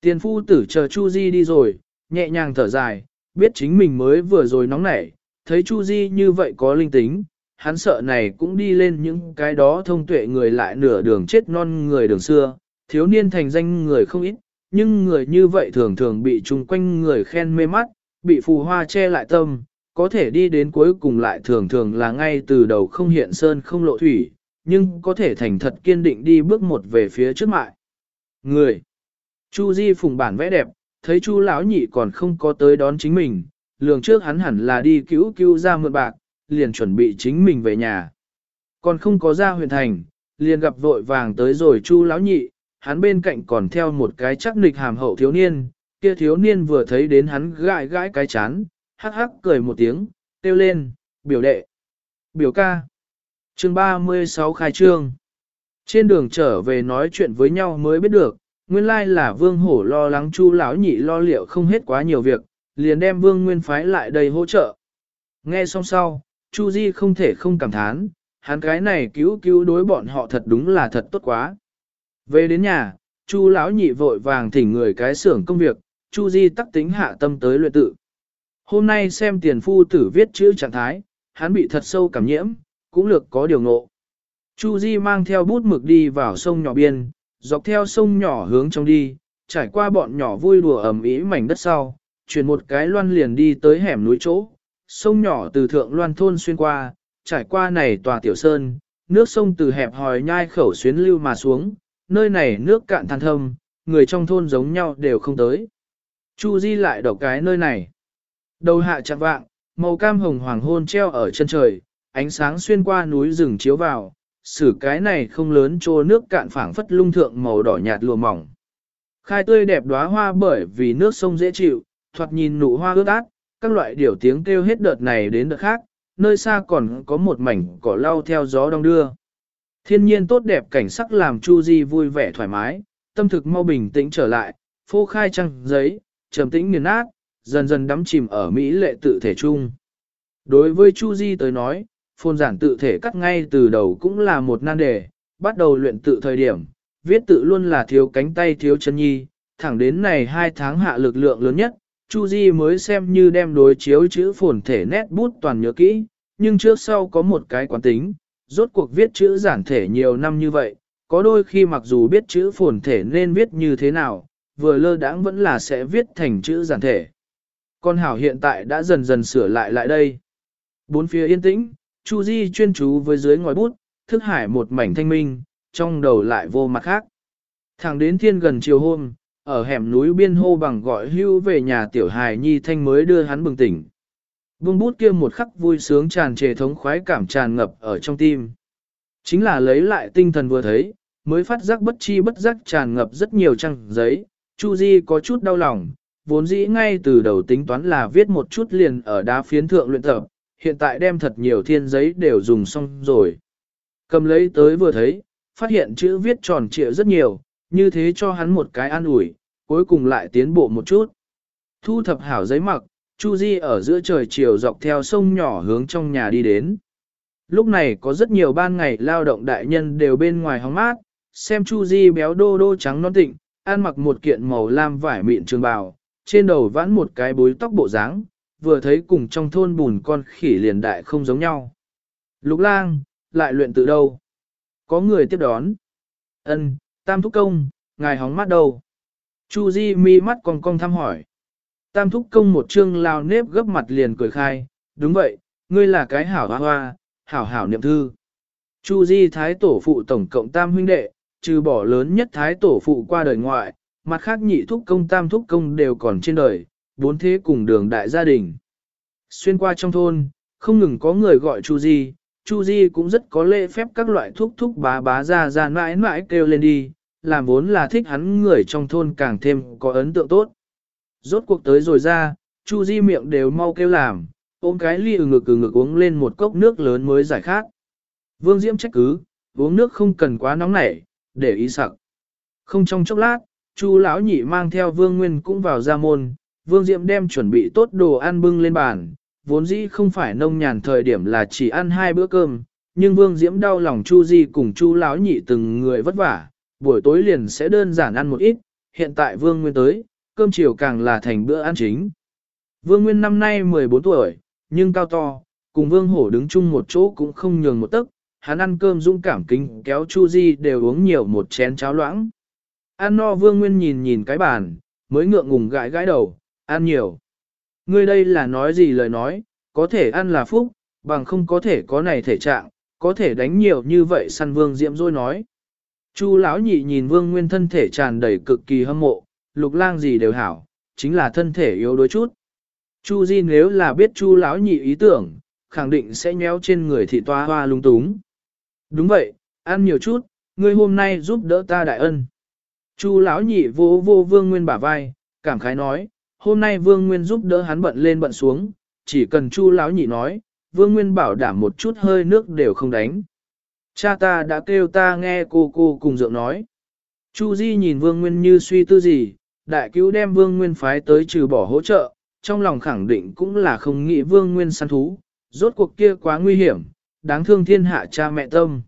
Tiền phu tử chờ Chu Di đi rồi, nhẹ nhàng thở dài, biết chính mình mới vừa rồi nóng nảy, thấy Chu Di như vậy có linh tính, hắn sợ này cũng đi lên những cái đó thông tuệ người lại nửa đường chết non người đường xưa, thiếu niên thành danh người không ít, nhưng người như vậy thường thường bị chung quanh người khen mê mắt, bị phù hoa che lại tâm, có thể đi đến cuối cùng lại thường thường là ngay từ đầu không hiện sơn không lộ thủy, nhưng có thể thành thật kiên định đi bước một về phía trước mại. Người Chu Di phùng bản vẽ đẹp, thấy Chu lão nhị còn không có tới đón chính mình, lường trước hắn hẳn là đi cứu cứu ra mượn bạc, liền chuẩn bị chính mình về nhà. Còn không có ra huyện thành, liền gặp vội vàng tới rồi Chu lão nhị, hắn bên cạnh còn theo một cái chắc nịch hàm hậu thiếu niên, kia thiếu niên vừa thấy đến hắn gãi gãi cái chán, hắc hắc cười một tiếng, kêu lên, biểu đệ, biểu ca. Chương 36 khai trương. Trên đường trở về nói chuyện với nhau mới biết được, nguyên lai là vương hổ lo lắng chu lão nhị lo liệu không hết quá nhiều việc, liền đem vương nguyên phái lại đây hỗ trợ. Nghe xong sau, chu di không thể không cảm thán, hắn cái này cứu cứu đối bọn họ thật đúng là thật tốt quá. Về đến nhà, chu lão nhị vội vàng thỉnh người cái xưởng công việc, chu di tắc tính hạ tâm tới luyện tự. Hôm nay xem tiền phu tử viết chữ trạng thái, hắn bị thật sâu cảm nhiễm, cũng lược có điều ngộ. Chu Di mang theo bút mực đi vào sông nhỏ biên, dọc theo sông nhỏ hướng trong đi, trải qua bọn nhỏ vui đùa ầm ĩ mảnh đất sau, chuyển một cái loan liền đi tới hẻm núi chỗ. Sông nhỏ từ thượng loan thôn xuyên qua, trải qua này tòa tiểu sơn, nước sông từ hẹp hòi nhai khẩu xuyến lưu mà xuống, nơi này nước cạn than thâm, người trong thôn giống nhau đều không tới. Chu Di lại đọc cái nơi này. Đầu hạ chạm vạng, màu cam hồng hoàng hôn treo ở chân trời, ánh sáng xuyên qua núi rừng chiếu vào, xử cái này không lớn trô nước cạn phảng phất lung thượng màu đỏ nhạt lùa mỏng. Khai tươi đẹp đóa hoa bởi vì nước sông dễ chịu, thoạt nhìn nụ hoa ướt át, các loại điểu tiếng kêu hết đợt này đến đợt khác, nơi xa còn có một mảnh cỏ lau theo gió đông đưa. Thiên nhiên tốt đẹp cảnh sắc làm Chu Di vui vẻ thoải mái, tâm thực mau bình tĩnh trở lại, phô khai trăng giấy, trầm tĩnh nghiền nát, dần dần đắm chìm ở Mỹ lệ tự thể chung. Đối với Chu Di tới nói, phôn giản tự thể cắt ngay từ đầu cũng là một nan đề, bắt đầu luyện tự thời điểm, viết tự luôn là thiếu cánh tay thiếu chân nhi, thẳng đến này hai tháng hạ lực lượng lớn nhất, Chu Di mới xem như đem đối chiếu chữ phồn thể nét bút toàn nhớ kỹ, nhưng trước sau có một cái quán tính, rốt cuộc viết chữ giản thể nhiều năm như vậy, có đôi khi mặc dù biết chữ phồn thể nên viết như thế nào, vừa lơ đãng vẫn là sẽ viết thành chữ giản thể. Con hảo hiện tại đã dần dần sửa lại lại đây. Bốn phía yên tĩnh, Chu Di chuyên chú với dưới ngòi bút, thức hải một mảnh thanh minh, trong đầu lại vô mặt khác. Thẳng đến thiên gần chiều hôm, ở hẻm núi biên hô bằng gọi hưu về nhà tiểu hài nhi thanh mới đưa hắn bừng tỉnh. Vương bút kia một khắc vui sướng tràn trề thống khoái cảm tràn ngập ở trong tim. Chính là lấy lại tinh thần vừa thấy, mới phát giác bất chi bất giác tràn ngập rất nhiều trang giấy, Chu Di có chút đau lòng, vốn dĩ ngay từ đầu tính toán là viết một chút liền ở đá phiến thượng luyện tập, hiện tại đem thật nhiều thiên giấy đều dùng xong rồi. Cầm lấy tới vừa thấy, phát hiện chữ viết tròn trịa rất nhiều, như thế cho hắn một cái an ủi, cuối cùng lại tiến bộ một chút. Thu thập hảo giấy mặc, Chu Di ở giữa trời chiều dọc theo sông nhỏ hướng trong nhà đi đến. Lúc này có rất nhiều ban ngày lao động đại nhân đều bên ngoài hóng mát, xem Chu Di béo đô đô trắng non tịnh, ăn mặc một kiện màu lam vải mịn trường bào, trên đầu vãn một cái búi tóc bộ dáng, vừa thấy cùng trong thôn bùn con khỉ liền đại không giống nhau. Lục lang, lại luyện từ đâu? Có người tiếp đón. Ân, tam thúc công, ngài hóng mắt đâu? Chu Di mi mắt cong cong thăm hỏi. Tam thúc công một trương lao nếp gấp mặt liền cười khai, đúng vậy, ngươi là cái hảo hoa hoa, hảo hảo niệm thư. Chu Di thái tổ phụ tổng cộng tam huynh đệ, trừ bỏ lớn nhất thái tổ phụ qua đời ngoại, mặt khác nhị thúc công tam thúc công đều còn trên đời, bốn thế cùng đường đại gia đình. Xuyên qua trong thôn, không ngừng có người gọi Chu Di, Chu Di cũng rất có lễ phép các loại thúc thúc bá bá ra ra mãi mãi kêu lên đi, làm vốn là thích hắn người trong thôn càng thêm có ấn tượng tốt. Rốt cuộc tới rồi ra, Chu Di miệng đều mau kêu làm, ôm cái ly ừ ngực ừ ngực uống lên một cốc nước lớn mới giải khát. Vương Diễm trách cứ, uống nước không cần quá nóng nảy, để ý sặc. Không trong chốc lát, Chu lão nhị mang theo Vương Nguyên cũng vào ra môn, Vương Diệm đem chuẩn bị tốt đồ ăn bưng lên bàn, vốn dĩ không phải nông nhàn thời điểm là chỉ ăn hai bữa cơm, nhưng Vương Diễm đau lòng Chu Di cùng Chu lão nhị từng người vất vả, buổi tối liền sẽ đơn giản ăn một ít, hiện tại Vương Nguyên tới, cơm chiều càng là thành bữa ăn chính. Vương Nguyên năm nay 14 tuổi, nhưng cao to, cùng Vương Hổ đứng chung một chỗ cũng không nhường một tấc, hắn ăn cơm dũng cảm kính kéo Chu Di đều uống nhiều một chén cháo loãng. Ăn no Vương Nguyên nhìn nhìn cái bàn, mới ngượng ngùng gãi gãi đầu, ăn nhiều. Ngươi đây là nói gì lời nói, có thể ăn là phúc, bằng không có thể có này thể trạng, có thể đánh nhiều như vậy săn Vương Diễm rồi nói. Chu lão nhị nhìn Vương Nguyên thân thể tràn đầy cực kỳ hâm mộ, lục lang gì đều hảo, chính là thân thể yếu đuối chút. Chu Di nếu là biết Chu lão nhị ý tưởng, khẳng định sẽ nhéo trên người thị toa hoa lung túng. Đúng vậy, ăn nhiều chút, ngươi hôm nay giúp đỡ ta đại ân. Chu lão nhị vô vô Vương Nguyên bả vai, cảm khái nói, hôm nay Vương Nguyên giúp đỡ hắn bận lên bận xuống, chỉ cần Chu lão nhị nói, Vương Nguyên bảo đảm một chút hơi nước đều không đánh. Cha ta đã kêu ta nghe cô cô cùng dượng nói. Chu Di nhìn Vương Nguyên như suy tư gì, đại cứu đem Vương Nguyên phái tới trừ bỏ hỗ trợ, trong lòng khẳng định cũng là không nghĩ Vương Nguyên săn thú, rốt cuộc kia quá nguy hiểm, đáng thương thiên hạ cha mẹ tâm.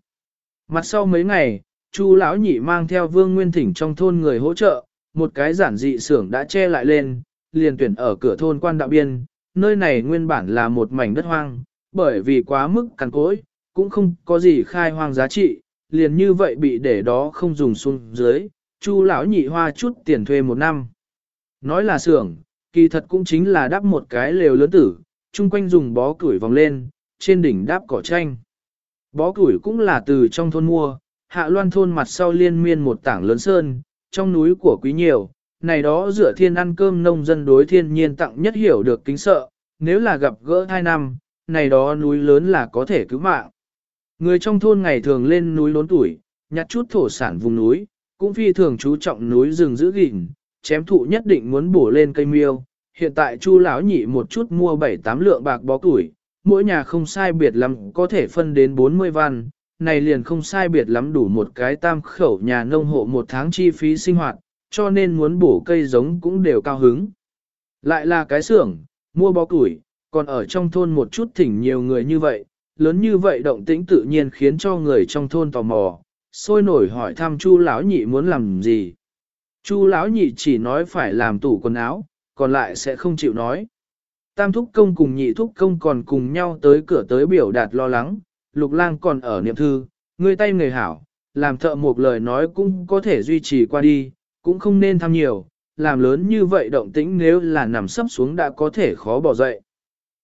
Mặt sau mấy ngày, Chu lão nhị mang theo Vương Nguyên Thỉnh trong thôn người hỗ trợ, một cái giản dị xưởng đã che lại lên, liền tuyển ở cửa thôn quan đạo biên, nơi này nguyên bản là một mảnh đất hoang, bởi vì quá mức cằn cỗi, cũng không có gì khai hoang giá trị, liền như vậy bị để đó không dùng xuống dưới, Chu lão nhị hoa chút tiền thuê một năm. Nói là xưởng, kỳ thật cũng chính là đắp một cái lều lớn tử, chung quanh dùng bó củi vòng lên, trên đỉnh đáp cỏ tranh. Bó củi cũng là từ trong thôn mua, hạ loan thôn mặt sau liên miên một tảng lớn sơn, trong núi của quý nhiều, này đó dựa thiên ăn cơm nông dân đối thiên nhiên tặng nhất hiểu được kính sợ, nếu là gặp gỡ hai năm, này đó núi lớn là có thể cứu mạng. Người trong thôn ngày thường lên núi lớn tuổi, nhặt chút thổ sản vùng núi, cũng phi thường chú trọng núi rừng giữ gìn, chém thụ nhất định muốn bổ lên cây miêu. Hiện tại Chu lão nhị một chút mua 7-8 lượng bạc bó tuổi, mỗi nhà không sai biệt lắm có thể phân đến 40 văn, này liền không sai biệt lắm đủ một cái tam khẩu nhà nông hộ một tháng chi phí sinh hoạt, cho nên muốn bổ cây giống cũng đều cao hứng. Lại là cái xưởng, mua bó tuổi, còn ở trong thôn một chút thỉnh nhiều người như vậy, lớn như vậy động tĩnh tự nhiên khiến cho người trong thôn tò mò, sôi nổi hỏi thăm Chu lão nhị muốn làm gì. Chu lão nhị chỉ nói phải làm tủ quần áo, còn lại sẽ không chịu nói. Tam thúc công cùng nhị thúc công còn cùng nhau tới cửa tới biểu đạt lo lắng, lục lang còn ở niệm thư, người tay người hảo, làm thợ một lời nói cũng có thể duy trì qua đi, cũng không nên tham nhiều, làm lớn như vậy động tĩnh nếu là nằm sấp xuống đã có thể khó bỏ dậy.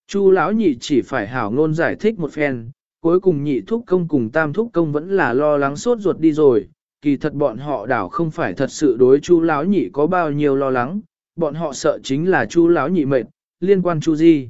Chu lão nhị chỉ phải hảo ngôn giải thích một phen, cuối cùng nhị thúc công cùng tam thúc công vẫn là lo lắng sốt ruột đi rồi, kỳ thật bọn họ đảo không phải thật sự đối chu lão nhị có bao nhiêu lo lắng, bọn họ sợ chính là chu lão nhị mệt, liên quan chu di.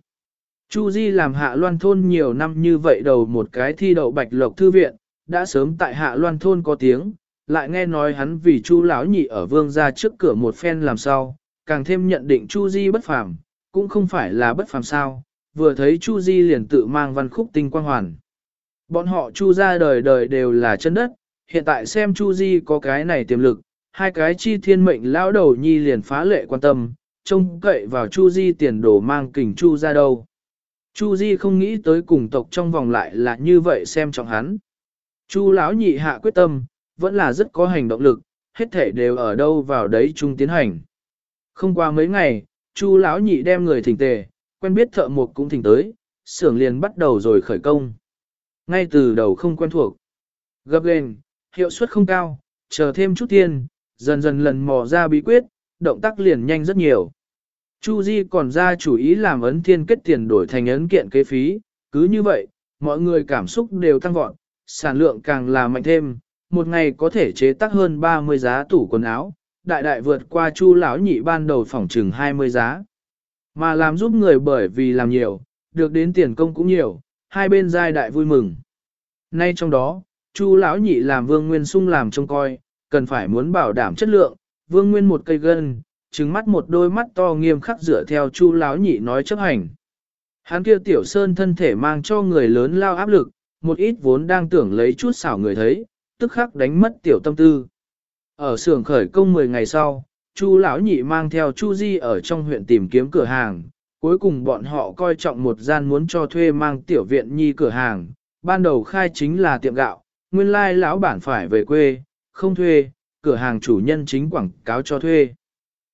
Chu Di làm hạ loan thôn nhiều năm như vậy đầu một cái thi đậu bạch lộc thư viện, đã sớm tại hạ loan thôn có tiếng, lại nghe nói hắn vì chu lão nhị ở vương gia trước cửa một phen làm sao, càng thêm nhận định Chu Di bất phàm, cũng không phải là bất phàm sao, vừa thấy Chu Di liền tự mang văn khúc tinh quang hoàn. Bọn họ chu ra đời đời đều là chân đất, hiện tại xem chu di có cái này tiềm lực, hai cái chi thiên mệnh lão đầu nhi liền phá lệ quan tâm, trông cậy vào chu di tiền đồ mang kình chu ra đâu. Chu di không nghĩ tới cùng tộc trong vòng lại là như vậy xem trọng hắn. Chu lão nhị hạ quyết tâm, vẫn là rất có hành động lực, hết thể đều ở đâu vào đấy chung tiến hành. Không qua mấy ngày, Chu lão nhị đem người thỉnh tề, quen biết thợ mộc cũng thỉnh tới, xưởng liền bắt đầu rồi khởi công. Ngay từ đầu không quen thuộc. Gấp lên, hiệu suất không cao, chờ thêm chút tiền, dần dần lần mò ra bí quyết, động tác liền nhanh rất nhiều. Chu Di còn ra chủ ý làm ấn thiên kết tiền đổi thành ấn kiện kế phí, cứ như vậy, mọi người cảm xúc đều tăng vọt, sản lượng càng là mạnh thêm, một ngày có thể chế tác hơn 30 giá tủ quần áo, đại đại vượt qua chu lão nhị ban đầu phòng chừng 20 giá. Mà làm giúp người bởi vì làm nhiều, được đến tiền công cũng nhiều, hai bên giai đại vui mừng. Nay trong đó, chu lão nhị làm vương nguyên sung làm trông coi, cần phải muốn bảo đảm chất lượng, vương nguyên một cây gân, trừng mắt một đôi mắt to nghiêm khắc dựa theo chu lão nhị nói chấp hành. Hắn kia tiểu sơn thân thể mang cho người lớn lao áp lực, một ít vốn đang tưởng lấy chút xảo người thấy, tức khắc đánh mất tiểu tâm tư. Ở xưởng khởi công 10 ngày sau, Chu lão nhị mang theo Chu Di ở trong huyện tìm kiếm cửa hàng, cuối cùng bọn họ coi trọng một gian muốn cho thuê mang tiểu viện nhi cửa hàng, ban đầu khai chính là tiệm gạo, nguyên lai lão bản phải về quê, không thuê, cửa hàng chủ nhân chính quảng cáo cho thuê.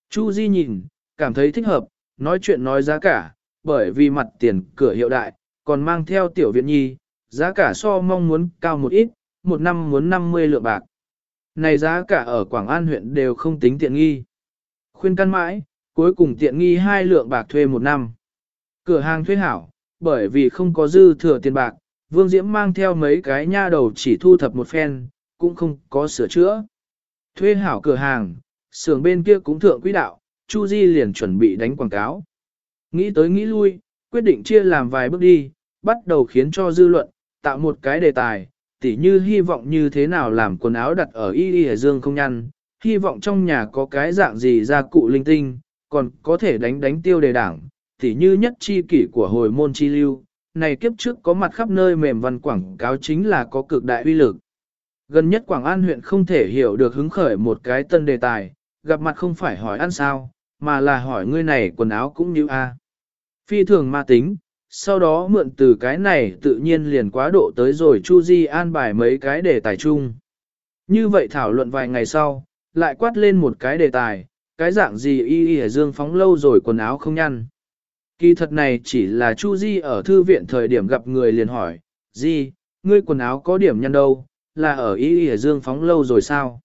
Chu Di nhìn, cảm thấy thích hợp, nói chuyện nói giá cả, bởi vì mặt tiền cửa hiệu đại, còn mang theo tiểu viện nhi, giá cả so mong muốn cao một ít, một năm muốn 50 lượng bạc. Này giá cả ở Quảng An huyện đều không tính tiện nghi. Khuyên căn mãi, cuối cùng tiện nghi hai lượng bạc thuê một năm. Cửa hàng thuê hảo, bởi vì không có dư thừa tiền bạc, Vương Diễm mang theo mấy cái nha đầu chỉ thu thập một phen, cũng không có sửa chữa. Thuê hảo cửa hàng, xưởng bên kia cũng thượng quỹ đạo, Chu Di liền chuẩn bị đánh quảng cáo. Nghĩ tới nghĩ lui, quyết định chia làm vài bước đi, bắt đầu khiến cho dư luận, tạo một cái đề tài, tỉ như hy vọng như thế nào làm quần áo đặt ở y y dương không nhăn, hy vọng trong nhà có cái dạng gì ra cụ linh tinh, còn có thể đánh đánh tiêu đề đảng, tỉ như nhất chi kỷ của hồi môn chi lưu, này kiếp trước có mặt khắp nơi mềm văn quảng cáo chính là có cực đại uy lực. Gần nhất Quảng An huyện không thể hiểu được hứng khởi một cái tân đề tài, gặp mặt không phải hỏi ăn sao, mà là hỏi ngươi này quần áo cũng như a. Phi thường ma tính, sau đó mượn từ cái này tự nhiên liền quá độ tới rồi Chu Di an bài mấy cái đề tài chung. Như vậy thảo luận vài ngày sau, lại quát lên một cái đề tài, cái dạng gì y y dương phóng lâu rồi quần áo không nhăn. Kỳ thật này chỉ là Chu Di ở thư viện thời điểm gặp người liền hỏi, Di, ngươi quần áo có điểm nhăn đâu, là ở y y dương phóng lâu rồi sao?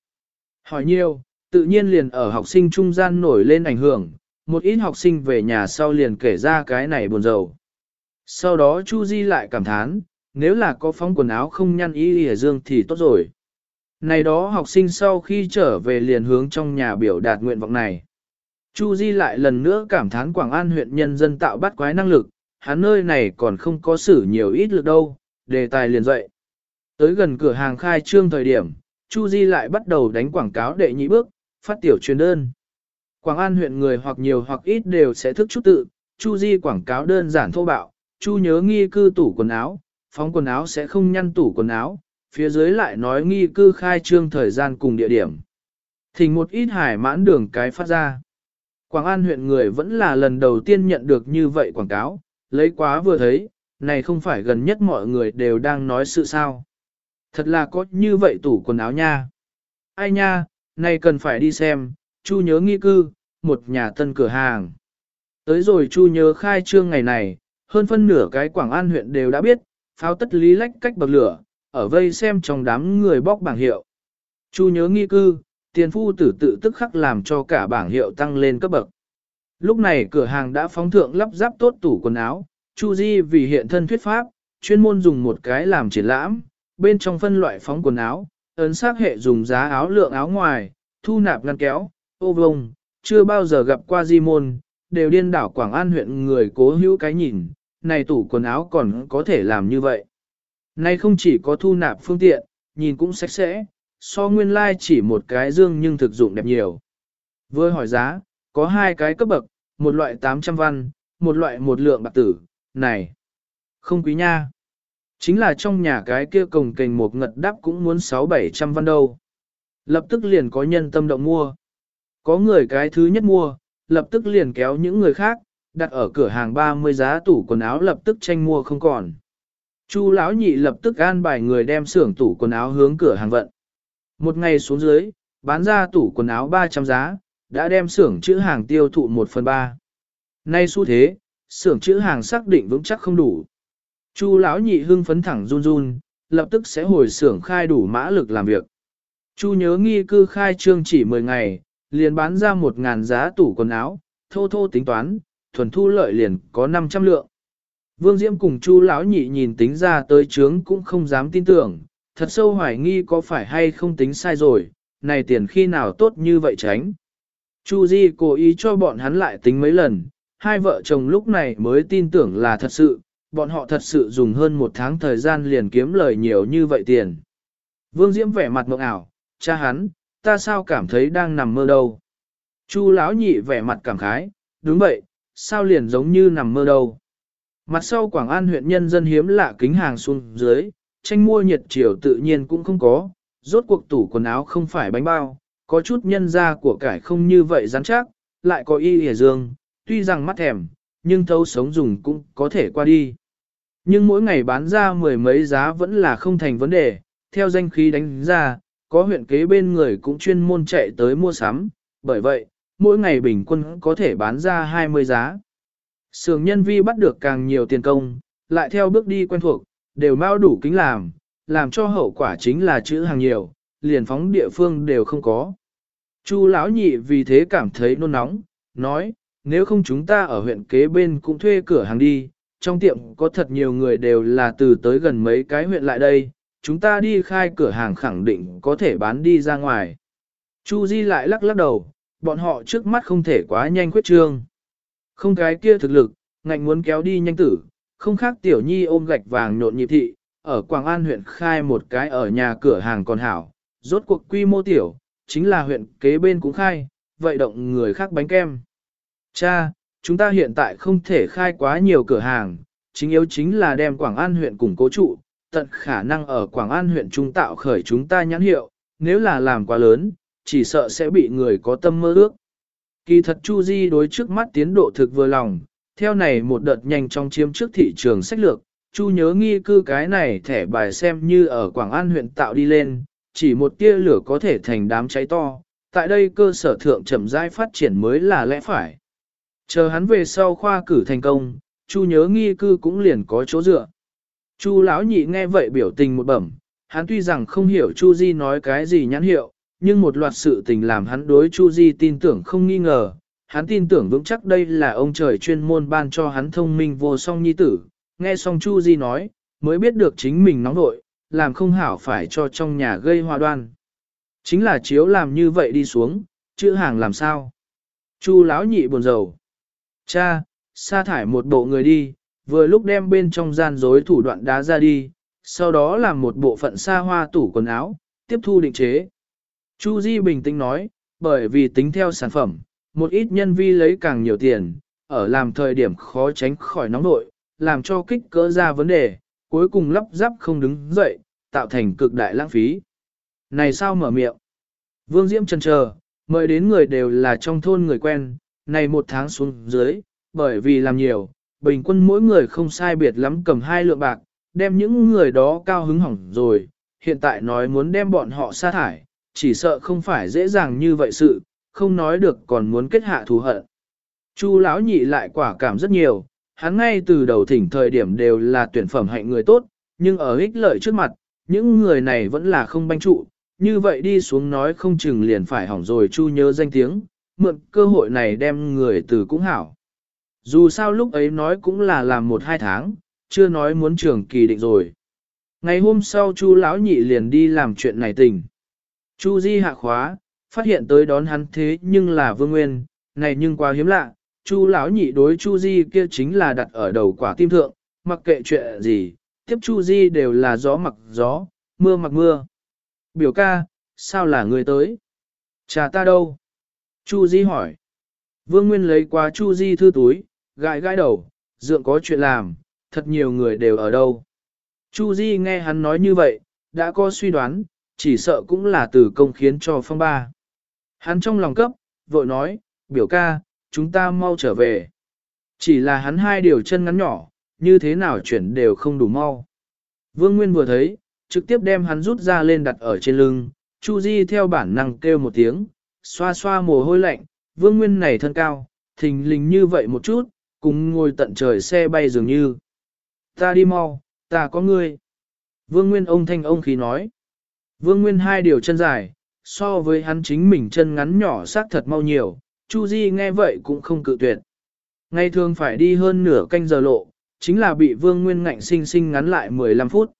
Hỏi nhiều, tự nhiên liền ở học sinh trung gian nổi lên ảnh hưởng, một ít học sinh về nhà sau liền kể ra cái này buồn rầu. Sau đó Chu Di lại cảm thán, nếu là có phong quần áo không nhăn y hề dương thì tốt rồi. Này đó học sinh sau khi trở về liền hướng trong nhà biểu đạt nguyện vọng này. Chu Di lại lần nữa cảm thán Quảng An huyện nhân dân tạo bắt quái năng lực, hắn nơi này còn không có xử nhiều ít lực đâu, đề tài liền dậy. Tới gần cửa hàng khai trương thời điểm, Chu Di lại bắt đầu đánh quảng cáo đệ nhị bước, phát tiểu truyền đơn. Quảng An huyện người hoặc nhiều hoặc ít đều sẽ thức chút tự, Chu Di quảng cáo đơn giản thô bạo, Chu nhớ nghi cư tủ quần áo, phóng quần áo sẽ không nhăn tủ quần áo, phía dưới lại nói nghi cư khai trương thời gian cùng địa điểm. Thỉnh một ít hải mãn đường cái phát ra. Quảng An huyện người vẫn là lần đầu tiên nhận được như vậy quảng cáo, lấy quá vừa thấy, này không phải gần nhất mọi người đều đang nói sự sao. Thật là có như vậy tủ quần áo nha. Ai nha, này cần phải đi xem, Chu nhớ nghi cư, một nhà tân cửa hàng. Tới rồi Chu nhớ khai trương ngày này, hơn phân nửa cái Quảng An huyện đều đã biết, pháo tất lý lách cách bậc lửa, ở vây xem trong đám người bóc bảng hiệu. Chu nhớ nghi cư, tiền phu tử tự tức khắc làm cho cả bảng hiệu tăng lên cấp bậc. Lúc này cửa hàng đã phóng thượng lắp ráp tốt tủ quần áo, Chu Di vì hiện thân thuyết pháp, chuyên môn dùng một cái làm triển lãm, bên trong phân loại phóng quần áo, ấn xác hệ dùng giá áo lượng áo ngoài, thu nạp ngăn kéo, ô vông, chưa bao giờ gặp qua di môn, đều điên đảo Quảng An huyện người cố hữu cái nhìn, này tủ quần áo còn có thể làm như vậy. Này không chỉ có thu nạp phương tiện, nhìn cũng sạch sẽ, so nguyên lai like chỉ một cái dương nhưng thực dụng đẹp nhiều. Vừa hỏi giá, có hai cái cấp bậc, một loại 800 văn, một loại một lượng bạc tử, này, không quý nha. Chính là trong nhà cái kia cồng kềnh một ngật đắp cũng muốn 6-700 văn đâu. Lập tức liền có nhân tâm động mua. Có người cái thứ nhất mua, lập tức liền kéo những người khác, đặt ở cửa hàng 30 giá tủ quần áo lập tức tranh mua không còn. Chu lão nhị lập tức an bài người đem xưởng tủ quần áo hướng cửa hàng vận. Một ngày xuống dưới, bán ra tủ quần áo 300 giá, đã đem xưởng chữ hàng tiêu thụ 1 phần 3. Nay xu thế, xưởng chữ hàng xác định vững chắc không đủ. Chu lão nhị hưng phấn thẳng run run, lập tức sẽ hồi xưởng khai đủ mã lực làm việc. Chu nhớ nghi cư khai trương chỉ 10 ngày, liền bán ra 1.000 giá tủ quần áo, thô thô tính toán, thuần thu lợi liền có 500 lượng. Vương Diễm cùng Chu lão nhị nhìn tính ra tới trướng cũng không dám tin tưởng, thật sâu hoài nghi có phải hay không tính sai rồi, này tiền khi nào tốt như vậy tránh. Chu Di cố ý cho bọn hắn lại tính mấy lần, hai vợ chồng lúc này mới tin tưởng là thật sự, bọn họ thật sự dùng hơn một tháng thời gian liền kiếm lời nhiều như vậy tiền. Vương Diễm vẻ mặt mộng ảo, cha hắn, ta sao cảm thấy đang nằm mơ đâu. Chu lão nhị vẻ mặt cảm khái, đúng vậy, sao liền giống như nằm mơ đâu. Mặt sau Quảng An huyện nhân dân hiếm lạ kính hàng xuống dưới, tranh mua nhiệt chiều tự nhiên cũng không có, rốt cuộc tủ quần áo không phải bánh bao, có chút nhân ra của cải không như vậy rắn chắc, lại có y hề dương, tuy rằng mắt thèm, nhưng thấu sống dùng cũng có thể qua đi. Nhưng mỗi ngày bán ra mười mấy giá vẫn là không thành vấn đề, theo danh khí đánh ra, có huyện kế bên người cũng chuyên môn chạy tới mua sắm, bởi vậy, mỗi ngày bình quân có thể bán ra 20 giá. Sường nhân vi bắt được càng nhiều tiền công, lại theo bước đi quen thuộc, đều mau đủ kính làm, làm cho hậu quả chính là chữ hàng nhiều, liền phóng địa phương đều không có. Chu lão nhị vì thế cảm thấy nôn nóng, nói, nếu không chúng ta ở huyện kế bên cũng thuê cửa hàng đi, trong tiệm có thật nhiều người đều là từ tới gần mấy cái huyện lại đây, chúng ta đi khai cửa hàng khẳng định có thể bán đi ra ngoài. Chu Di lại lắc lắc đầu, bọn họ trước mắt không thể quá nhanh quyết trương. Không cái kia thực lực, ngạnh muốn kéo đi nhanh tử, không khác tiểu nhi ôm gạch vàng nhộn nhịp thị, ở Quảng An huyện khai một cái ở nhà cửa hàng còn hảo, rốt cuộc quy mô tiểu, chính là huyện kế bên cũng khai, vậy động người khác bánh kem. Cha, chúng ta hiện tại không thể khai quá nhiều cửa hàng, chính yếu chính là đem Quảng An huyện củng cố trụ, tận khả năng ở Quảng An huyện trung tạo khởi chúng ta nhãn hiệu, nếu là làm quá lớn, chỉ sợ sẽ bị người có tâm mơ ước. Kỳ thật Chu Di đối trước mắt tiến độ thực vừa lòng, theo này một đợt nhanh trong chiếm trước thị trường sách lược, Chu nhớ nghi cư cái này thẻ bài xem như ở Quảng An huyện tạo đi lên, chỉ một tia lửa có thể thành đám cháy to, tại đây cơ sở thượng chậm rãi phát triển mới là lẽ phải. Chờ hắn về sau khoa cử thành công, Chu nhớ nghi cư cũng liền có chỗ dựa. Chu lão nhị nghe vậy biểu tình một bẩm, hắn tuy rằng không hiểu Chu Di nói cái gì nhãn hiệu, nhưng một loạt sự tình làm hắn đối Chu Di tin tưởng không nghi ngờ, hắn tin tưởng vững chắc đây là ông trời chuyên môn ban cho hắn thông minh vô song nhi tử, nghe xong Chu Di nói, mới biết được chính mình nóng nội, làm không hảo phải cho trong nhà gây hoa đoan. Chính là chiếu làm như vậy đi xuống, chữ hàng làm sao? Chu lão nhị buồn rầu. Cha, sa thải một bộ người đi, vừa lúc đem bên trong gian dối thủ đoạn đá ra đi, sau đó làm một bộ phận xa hoa tủ quần áo, tiếp thu định chế. Chu Di bình tĩnh nói, bởi vì tính theo sản phẩm, một ít nhân vi lấy càng nhiều tiền, ở làm thời điểm khó tránh khỏi nóng nội, làm cho kích cỡ ra vấn đề, cuối cùng lắp ráp không đứng dậy, tạo thành cực đại lãng phí. Này sao mở miệng? Vương Diễm chần chờ, mời đến người đều là trong thôn người quen, này một tháng xuống dưới, bởi vì làm nhiều, bình quân mỗi người không sai biệt lắm cầm hai lượng bạc, đem những người đó cao hứng hỏng rồi, hiện tại nói muốn đem bọn họ sa thải, chỉ sợ không phải dễ dàng như vậy sự, không nói được còn muốn kết hạ thù hận. Chu lão nhị lại quả cảm rất nhiều, hắn ngay từ đầu thỉnh thời điểm đều là tuyển phẩm hạnh người tốt, nhưng ở ích lợi trước mặt, những người này vẫn là không banh trụ, như vậy đi xuống nói không chừng liền phải hỏng rồi Chu nhớ danh tiếng, mượn cơ hội này đem người từ cũng hảo. Dù sao lúc ấy nói cũng là làm một hai tháng, chưa nói muốn trường kỳ định rồi. Ngày hôm sau Chu lão nhị liền đi làm chuyện này tình. Chu Di hạ khóa, phát hiện tới đón hắn thế nhưng là Vương Nguyên, này nhưng quá hiếm lạ, Chu lão nhị đối Chu Di kia chính là đặt ở đầu quả tim thượng, mặc kệ chuyện gì, tiếp Chu Di đều là gió mặc gió, mưa mặc mưa. Biểu ca, sao là người tới? Cha ta đâu? Chu Di hỏi. Vương Nguyên lấy qua Chu Di thư túi, gãi gãi đầu, dượng có chuyện làm, thật nhiều người đều ở đâu. Chu Di nghe hắn nói như vậy, đã có suy đoán, chỉ sợ cũng là từ công khiến cho phong ba. Hắn trong lòng cấp, vội nói, biểu ca, chúng ta mau trở về. Chỉ là hắn hai điều chân ngắn nhỏ, như thế nào chuyển đều không đủ mau. Vương Nguyên vừa thấy, trực tiếp đem hắn rút ra lên đặt ở trên lưng, Chu Di theo bản năng kêu một tiếng, xoa xoa mồ hôi lạnh, Vương Nguyên này thân cao, thình lình như vậy một chút, cùng ngồi tận trời xe bay dường như. Ta đi mau, ta có ngươi. Vương Nguyên ông thanh ông khí nói. Vương Nguyên hai điều chân dài, so với hắn chính mình chân ngắn nhỏ xác thật mau nhiều, Chu Di nghe vậy cũng không cự tuyệt. Ngày thường phải đi hơn nửa canh giờ lộ, chính là bị Vương Nguyên ngạnh sinh sinh ngắn lại 15 phút.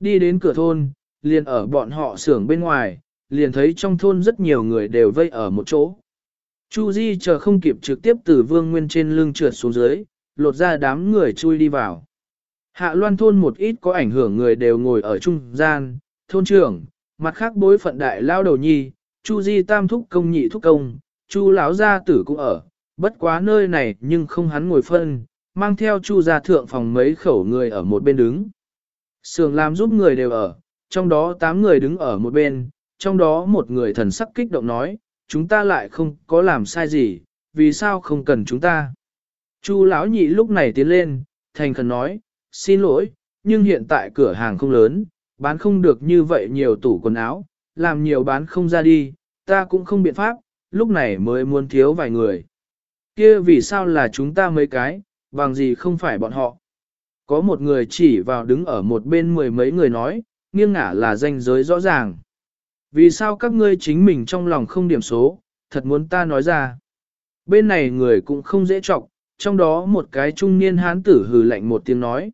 Đi đến cửa thôn, liền ở bọn họ xưởng bên ngoài, liền thấy trong thôn rất nhiều người đều vây ở một chỗ. Chu Di chờ không kịp trực tiếp từ Vương Nguyên trên lưng trượt xuống dưới, lột ra đám người chui đi vào. Hạ loan thôn một ít có ảnh hưởng người đều ngồi ở trung gian, thôn trưởng, mặt khác bối phận đại lao đầu nhi, Chu Di tam thúc công nhị thúc công, Chu lão gia tử cũng ở, bất quá nơi này nhưng không hắn ngồi phân, mang theo Chu gia thượng phòng mấy khẩu người ở một bên đứng. Sường làm giúp người đều ở, trong đó tám người đứng ở một bên, trong đó một người thần sắc kích động nói, chúng ta lại không có làm sai gì, vì sao không cần chúng ta. Chu lão nhị lúc này tiến lên, thành khẩn nói, xin lỗi, nhưng hiện tại cửa hàng không lớn, bán không được như vậy nhiều tủ quần áo, làm nhiều bán không ra đi, ta cũng không biện pháp, lúc này mới muốn thiếu vài người. Kia vì sao là chúng ta mấy cái, bằng gì không phải bọn họ. Có một người chỉ vào đứng ở một bên mười mấy người nói, nghiêng ngả là danh giới rõ ràng. Vì sao các ngươi chính mình trong lòng không điểm số, thật muốn ta nói ra. Bên này người cũng không dễ trọng, trong đó một cái trung niên hán tử hừ lạnh một tiếng nói.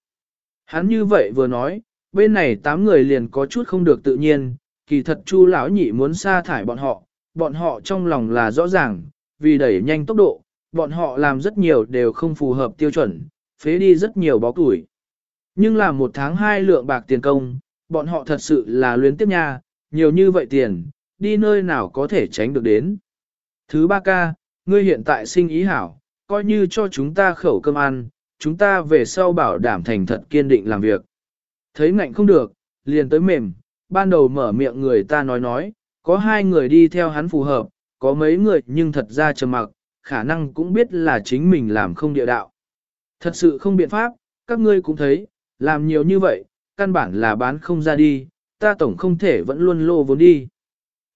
Hắn như vậy vừa nói, bên này tám người liền có chút không được tự nhiên, kỳ thật chu lão nhị muốn sa thải bọn họ, bọn họ trong lòng là rõ ràng, vì đẩy nhanh tốc độ, bọn họ làm rất nhiều đều không phù hợp tiêu chuẩn, phế đi rất nhiều bó tuổi. Nhưng là một tháng hai lượng bạc tiền công, bọn họ thật sự là luyến tiếp nha, nhiều như vậy tiền, đi nơi nào có thể tránh được đến. Thứ ba ca, ngươi hiện tại sinh ý hảo, coi như cho chúng ta khẩu cơm ăn, chúng ta về sau bảo đảm thành thật kiên định làm việc. Thấy ngạnh không được, liền tới mềm, ban đầu mở miệng người ta nói nói, có hai người đi theo hắn phù hợp, có mấy người nhưng thật ra trầm mặc, khả năng cũng biết là chính mình làm không địa đạo. Thật sự không biện pháp, các ngươi cũng thấy, làm nhiều như vậy, căn bản là bán không ra đi, ta tổng không thể vẫn luôn lô vốn đi.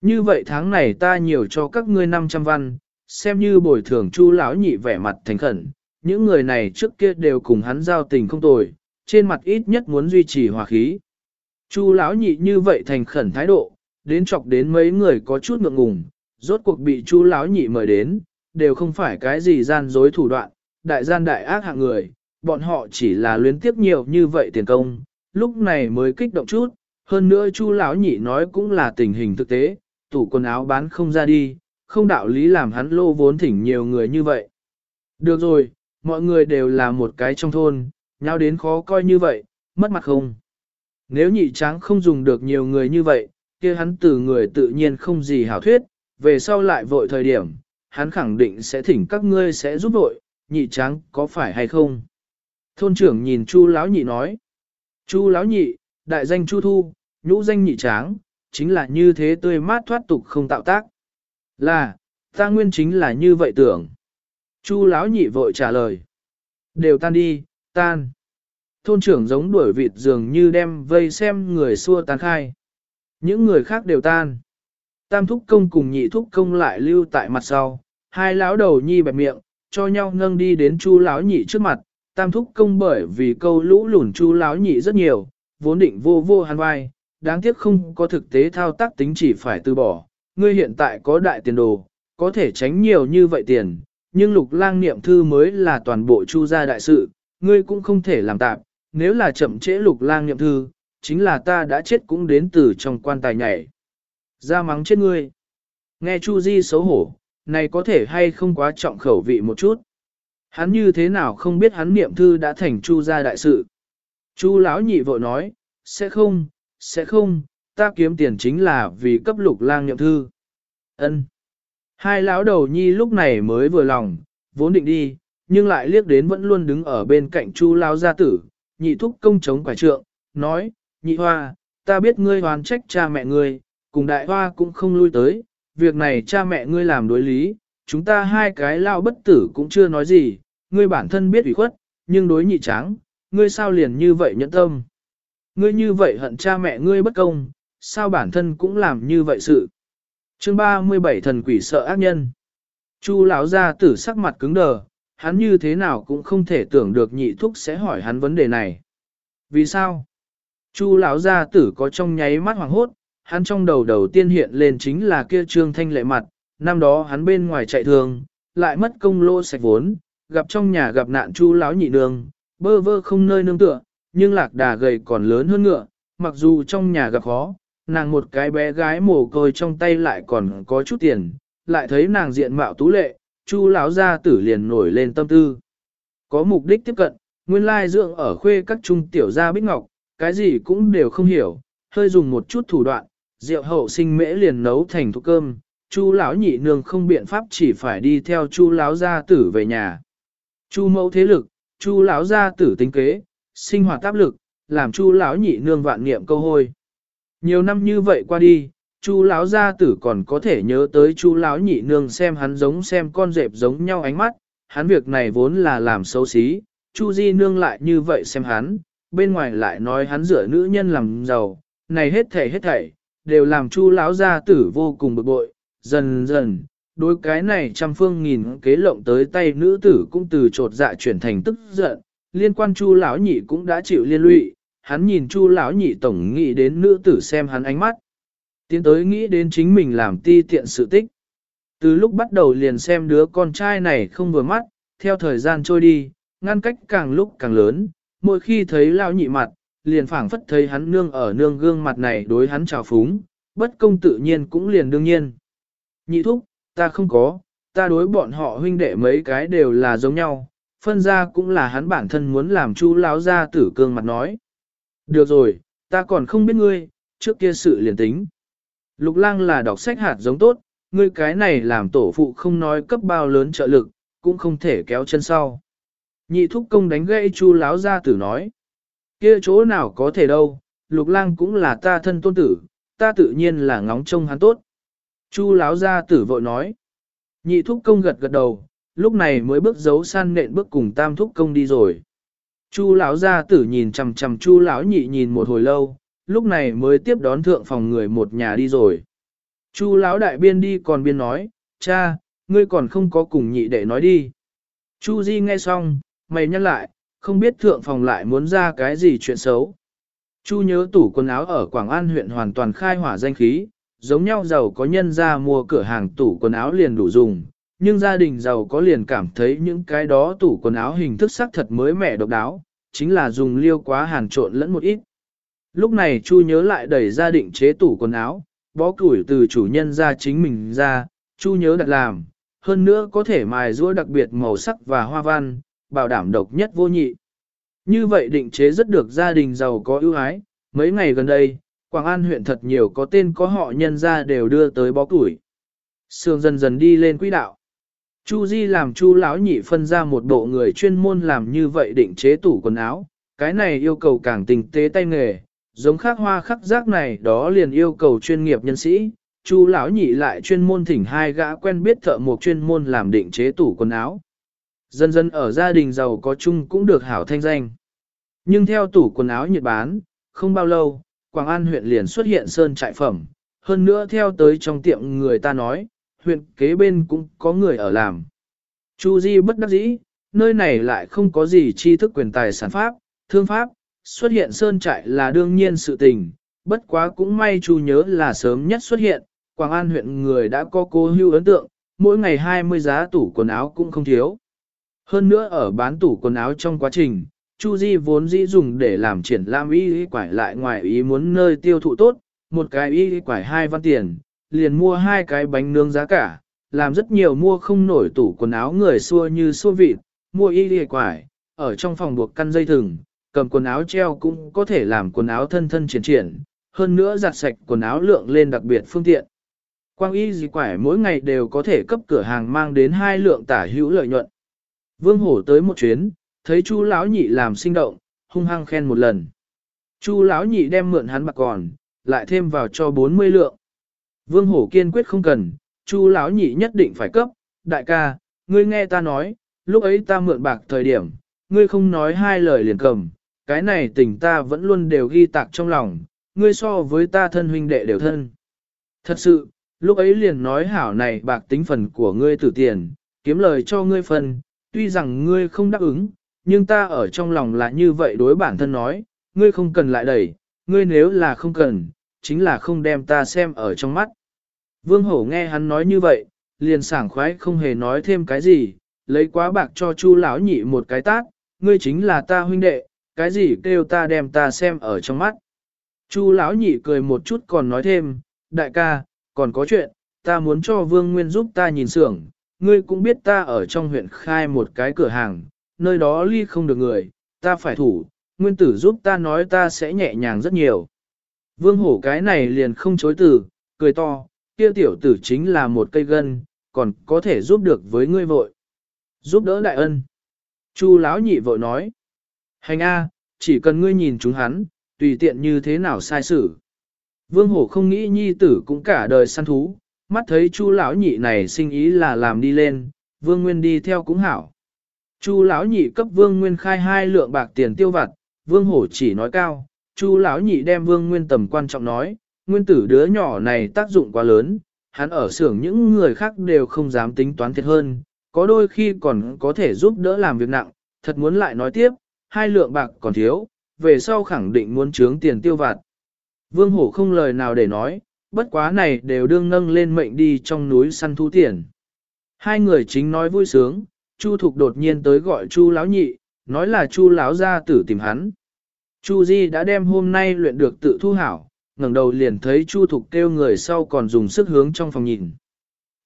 Như vậy tháng này ta nhiều cho các ngươi 500 văn, xem như bồi thường chu lão nhị vẻ mặt thành khẩn, những người này trước kia đều cùng hắn giao tình không tồi, trên mặt ít nhất muốn duy trì hòa khí. Chu lão nhị như vậy thành khẩn thái độ, đến chọc đến mấy người có chút ngượng ngùng, rốt cuộc bị chu lão nhị mời đến, đều không phải cái gì gian dối thủ đoạn, đại gian đại ác hạng người, bọn họ chỉ là luyến tiếp nhiều như vậy tiền công, lúc này mới kích động chút, hơn nữa chu lão nhị nói cũng là tình hình thực tế, tủ quần áo bán không ra đi, không đạo lý làm hắn lô vốn thỉnh nhiều người như vậy. Được rồi, mọi người đều là một cái trong thôn, nhau đến khó coi như vậy, mất mặt không. Nếu nhị tráng không dùng được nhiều người như vậy, kia hắn từ người tự nhiên không gì hảo thuyết, về sau lại vội thời điểm, hắn khẳng định sẽ thỉnh các ngươi sẽ giúp vội, nhị tráng có phải hay không? Thôn trưởng nhìn Chu lão nhị nói. Chu lão nhị, đại danh Chu Thu, nhũ danh nhị tráng, chính là như thế tươi mát thoát tục không tạo tác. Là, ta nguyên chính là như vậy tưởng. Chu lão nhị vội trả lời. Đều tan đi, tan. Thôn trưởng giống đuổi vịt dường như đem vây xem người xua tan khai. Những người khác đều tan. Tam thúc công cùng nhị thúc công lại lưu tại mặt sau. Hai lão đầu nhi bẹp miệng, cho nhau nâng đi đến chu lão nhị trước mặt. Tam thúc công bởi vì câu lũ lùn chu lão nhị rất nhiều, vốn định vô vô hàn vai, đáng tiếc không có thực tế thao tác tính chỉ phải từ bỏ. Ngươi hiện tại có đại tiền đồ, có thể tránh nhiều như vậy tiền, nhưng lục lang niệm thư mới là toàn bộ chu gia đại sự, ngươi cũng không thể làm tạm, nếu là chậm trễ lục lang niệm thư, chính là ta đã chết cũng đến từ trong quan tài nhảy. Ra mắng chết ngươi. Nghe Chu Di xấu hổ, này có thể hay không quá trọng khẩu vị một chút. Hắn như thế nào không biết hắn niệm thư đã thành Chu gia đại sự. Chu lão nhị vội nói, sẽ không, sẽ không, ta kiếm tiền chính là vì cấp lục lang niệm thư. Ân. Hai lão đầu nhi lúc này mới vừa lòng, vốn định đi, nhưng lại liếc đến vẫn luôn đứng ở bên cạnh chu lao gia tử, nhị thúc công chống quải trượng, nói, nhị hoa, ta biết ngươi hoàn trách cha mẹ ngươi, cùng đại hoa cũng không lui tới, việc này cha mẹ ngươi làm đối lý, chúng ta hai cái lao bất tử cũng chưa nói gì, ngươi bản thân biết ủy khuất, nhưng đối nhị tráng, ngươi sao liền như vậy nhẫn tâm. Ngươi như vậy hận cha mẹ ngươi bất công, sao bản thân cũng làm như vậy sự. Chương 37 thần quỷ sợ ác nhân. Chu lão gia tử sắc mặt cứng đờ, hắn như thế nào cũng không thể tưởng được nhị thúc sẽ hỏi hắn vấn đề này. Vì sao? Chu lão gia tử có trong nháy mắt hoàng hốt, hắn trong đầu đầu tiên hiện lên chính là kia trương thanh lệ mặt, năm đó hắn bên ngoài chạy thường, lại mất công lô sạch vốn, gặp trong nhà gặp nạn chu lão nhị nương, bơ vơ không nơi nương tựa, nhưng lạc đà gầy còn lớn hơn ngựa, mặc dù trong nhà gặp khó, nàng một cái bé gái mồ côi trong tay lại còn có chút tiền, lại thấy nàng diện mạo tú lệ, chu lão gia tử liền nổi lên tâm tư. Có mục đích tiếp cận, nguyên lai dưỡng ở khuê các trung tiểu gia bích ngọc, cái gì cũng đều không hiểu, hơi dùng một chút thủ đoạn, rượu hậu sinh mễ liền nấu thành thuốc cơm, chu lão nhị nương không biện pháp chỉ phải đi theo chu lão gia tử về nhà. Chu mẫu thế lực, chu lão gia tử tính kế, sinh hoạt áp lực, làm chu lão nhị nương vạn niệm câu hôi. Nhiều năm như vậy qua đi, chu lão gia tử còn có thể nhớ tới chu lão nhị nương xem hắn giống xem con dẹp giống nhau ánh mắt, hắn việc này vốn là làm xấu xí, chu di nương lại như vậy xem hắn, bên ngoài lại nói hắn rửa nữ nhân làm giàu, này hết thảy hết thảy, đều làm chu lão gia tử vô cùng bực bội, dần dần, đối cái này trăm phương nghìn kế lộng tới tay nữ tử cũng từ trột dạ chuyển thành tức giận, liên quan chu lão nhị cũng đã chịu liên lụy, hắn nhìn chu lão nhị tổng nghĩ đến nữ tử xem hắn ánh mắt. Tiến tới nghĩ đến chính mình làm ti tiện sự tích. Từ lúc bắt đầu liền xem đứa con trai này không vừa mắt, theo thời gian trôi đi, ngăn cách càng lúc càng lớn, mỗi khi thấy lão nhị mặt, liền phảng phất thấy hắn nương ở nương gương mặt này đối hắn trào phúng, bất công tự nhiên cũng liền đương nhiên. Nhị thúc, ta không có, ta đối bọn họ huynh đệ mấy cái đều là giống nhau, phân ra cũng là hắn bản thân muốn làm chu lão ra tử cương mặt nói. Được rồi, ta còn không biết ngươi, trước kia sự liền tính. Lục lang là đọc sách hạt giống tốt, ngươi cái này làm tổ phụ không nói cấp bao lớn trợ lực, cũng không thể kéo chân sau. Nhị thúc công đánh gãy chu lão gia tử nói. kia chỗ nào có thể đâu, lục lang cũng là ta thân tôn tử, ta tự nhiên là ngóng trông hắn tốt. Chu lão gia tử vội nói. Nhị thúc công gật gật đầu, lúc này mới bước giấu san nện bước cùng tam thúc công đi rồi. Chu lão gia tử nhìn chằm chằm Chu lão nhị nhìn một hồi lâu, lúc này mới tiếp đón thượng phòng người một nhà đi rồi. Chu lão đại biên đi còn biên nói, cha, ngươi còn không có cùng nhị đệ nói đi. Chu Di nghe xong, mày nhắc lại, không biết thượng phòng lại muốn ra cái gì chuyện xấu. Chu nhớ tủ quần áo ở Quảng An huyện hoàn toàn khai hỏa danh khí, giống nhau giàu có nhân ra mua cửa hàng tủ quần áo liền đủ dùng, nhưng gia đình giàu có liền cảm thấy những cái đó tủ quần áo hình thức sắc thật mới mẻ độc đáo, chính là dùng liêu quá hàn trộn lẫn một ít. Lúc này Chu nhớ lại đẩy ra định chế tủ quần áo, bó củi từ chủ nhân ra chính mình ra, Chu nhớ đặt làm, hơn nữa có thể mài rũa đặc biệt màu sắc và hoa văn, bảo đảm độc nhất vô nhị. Như vậy định chế rất được gia đình giàu có ưu ái, mấy ngày gần đây, Quảng An huyện thật nhiều có tên có họ nhân ra đều đưa tới bó củi. Sương dần dần đi lên quỹ đạo. Chu Di làm Chu lão nhị phân ra một bộ người chuyên môn làm như vậy định chế tủ quần áo, cái này yêu cầu càng tinh tế tay nghề, giống khắc hoa khắc giác này đó liền yêu cầu chuyên nghiệp nhân sĩ. Chu lão nhị lại chuyên môn thỉnh hai gã quen biết thợ một chuyên môn làm định chế tủ quần áo. Dần dần ở gia đình giàu có chung cũng được hảo thanh danh. Nhưng theo tủ quần áo nhiệt bán, không bao lâu, Quảng An huyện liền xuất hiện sơn trại phẩm. Hơn nữa theo tới trong tiệm người ta nói, huyện kế bên cũng có người ở làm. Chu Di bất đắc dĩ, nơi này lại không có gì tri thức quyền tài sản pháp, thương pháp, xuất hiện sơn trại là đương nhiên sự tình, bất quá cũng may Chu nhớ là sớm nhất xuất hiện, Quảng An huyện người đã có cố hưu ấn tượng, mỗi ngày 20 giá tủ quần áo cũng không thiếu. Hơn nữa ở bán tủ quần áo trong quá trình, Chu Di vốn dĩ dùng để làm triển lãm y quải lại ngoài ý muốn nơi tiêu thụ tốt, một cái y quải hai văn tiền, liền mua hai cái bánh nướng giá cả, làm rất nhiều mua không nổi tủ quần áo người xua như xua vịt, mua y quải, ở trong phòng buộc căn dây thừng, cầm quần áo treo cũng có thể làm quần áo thân thân triển triển, hơn nữa giặt sạch quần áo lượng lên đặc biệt phương tiện. Quang y gì quải mỗi ngày đều có thể cấp cửa hàng mang đến hai lượng tả hữu lợi nhuận. Vương Hổ tới một chuyến, thấy chú lão nhị làm sinh động, hung hăng khen một lần. Chu lão nhị đem mượn hắn bạc còn, lại thêm vào cho 40 lượng. Vương Hổ kiên quyết không cần, Chu lão nhị nhất định phải cấp, đại ca, ngươi nghe ta nói, lúc ấy ta mượn bạc thời điểm, ngươi không nói hai lời liền cầm, cái này tình ta vẫn luôn đều ghi tạc trong lòng, ngươi so với ta thân huynh đệ đều thân. Thật sự, lúc ấy liền nói hảo này bạc tính phần của ngươi tử tiền, kiếm lời cho ngươi phần, tuy rằng ngươi không đáp ứng, nhưng ta ở trong lòng là như vậy đối bản thân nói, ngươi không cần lại đẩy, ngươi nếu là không cần, chính là không đem ta xem ở trong mắt. Vương Hổ nghe hắn nói như vậy, liền sảng khoái không hề nói thêm cái gì, lấy quá bạc cho Chu lão nhị một cái tát, ngươi chính là ta huynh đệ, cái gì kêu ta đem ta xem ở trong mắt. Chu lão nhị cười một chút còn nói thêm, đại ca, còn có chuyện, ta muốn cho Vương Nguyên giúp ta nhìn xưởng, ngươi cũng biết ta ở trong huyện khai một cái cửa hàng, nơi đó ly không được người, ta phải thủ, Nguyên tử giúp ta nói ta sẽ nhẹ nhàng rất nhiều. Vương hổ cái này liền không chối từ, cười to, kia tiểu tử chính là một cây gân, còn có thể giúp được với ngươi vội. Giúp đỡ đại ân. Chu lão nhị vội nói. Hành A, chỉ cần ngươi nhìn chúng hắn, tùy tiện như thế nào sai xử. Vương hổ không nghĩ nhi tử cũng cả đời săn thú, mắt thấy chu lão nhị này sinh ý là làm đi lên, vương nguyên đi theo cũng hảo. Chu lão nhị cấp vương nguyên khai hai lượng bạc tiền tiêu vặt, vương hổ chỉ nói cao, chu lão nhị đem vương nguyên tầm quan trọng nói, nguyên tử đứa nhỏ này tác dụng quá lớn, hắn ở xưởng những người khác đều không dám tính toán thiệt hơn, có đôi khi còn có thể giúp đỡ làm việc nặng, thật muốn lại nói tiếp, hai lượng bạc còn thiếu, về sau khẳng định muốn trướng tiền tiêu vặt. Vương hổ không lời nào để nói, bất quá này đều đương nâng lên mệnh đi trong núi săn thú tiền. Hai người chính nói vui sướng, Chu Thục đột nhiên tới gọi Chu Lão Nhị, nói là Chu Lão gia tử tìm hắn. Chu Di đã đem hôm nay luyện được tự thu hảo, ngẩng đầu liền thấy Chu Thục kêu người sau còn dùng sức hướng trong phòng nhìn.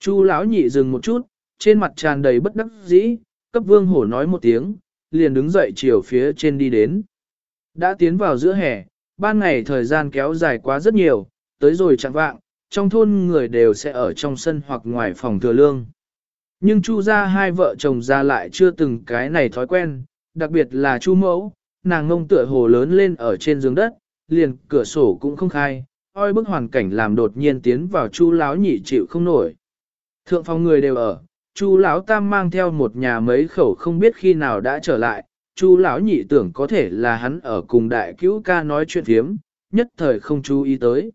Chu Lão Nhị dừng một chút, trên mặt tràn đầy bất đắc dĩ, cấp Vương Hổ nói một tiếng, liền đứng dậy chiều phía trên đi đến. Đã tiến vào giữa hè, ban ngày thời gian kéo dài quá rất nhiều, tới rồi chẳng vạng, trong thôn người đều sẽ ở trong sân hoặc ngoài phòng thừa lương. Nhưng Chu ra hai vợ chồng ra lại chưa từng cái này thói quen, đặc biệt là Chu mẫu, nàng ngông tựa hồ lớn lên ở trên giường đất, liền cửa sổ cũng không khai, oi bức hoàn cảnh làm đột nhiên tiến vào Chu lão nhị chịu không nổi. Thượng phòng người đều ở, Chu lão tam mang theo một nhà mấy khẩu không biết khi nào đã trở lại, Chu lão nhị tưởng có thể là hắn ở cùng đại cứu ca nói chuyện thiếm, nhất thời không chú ý tới.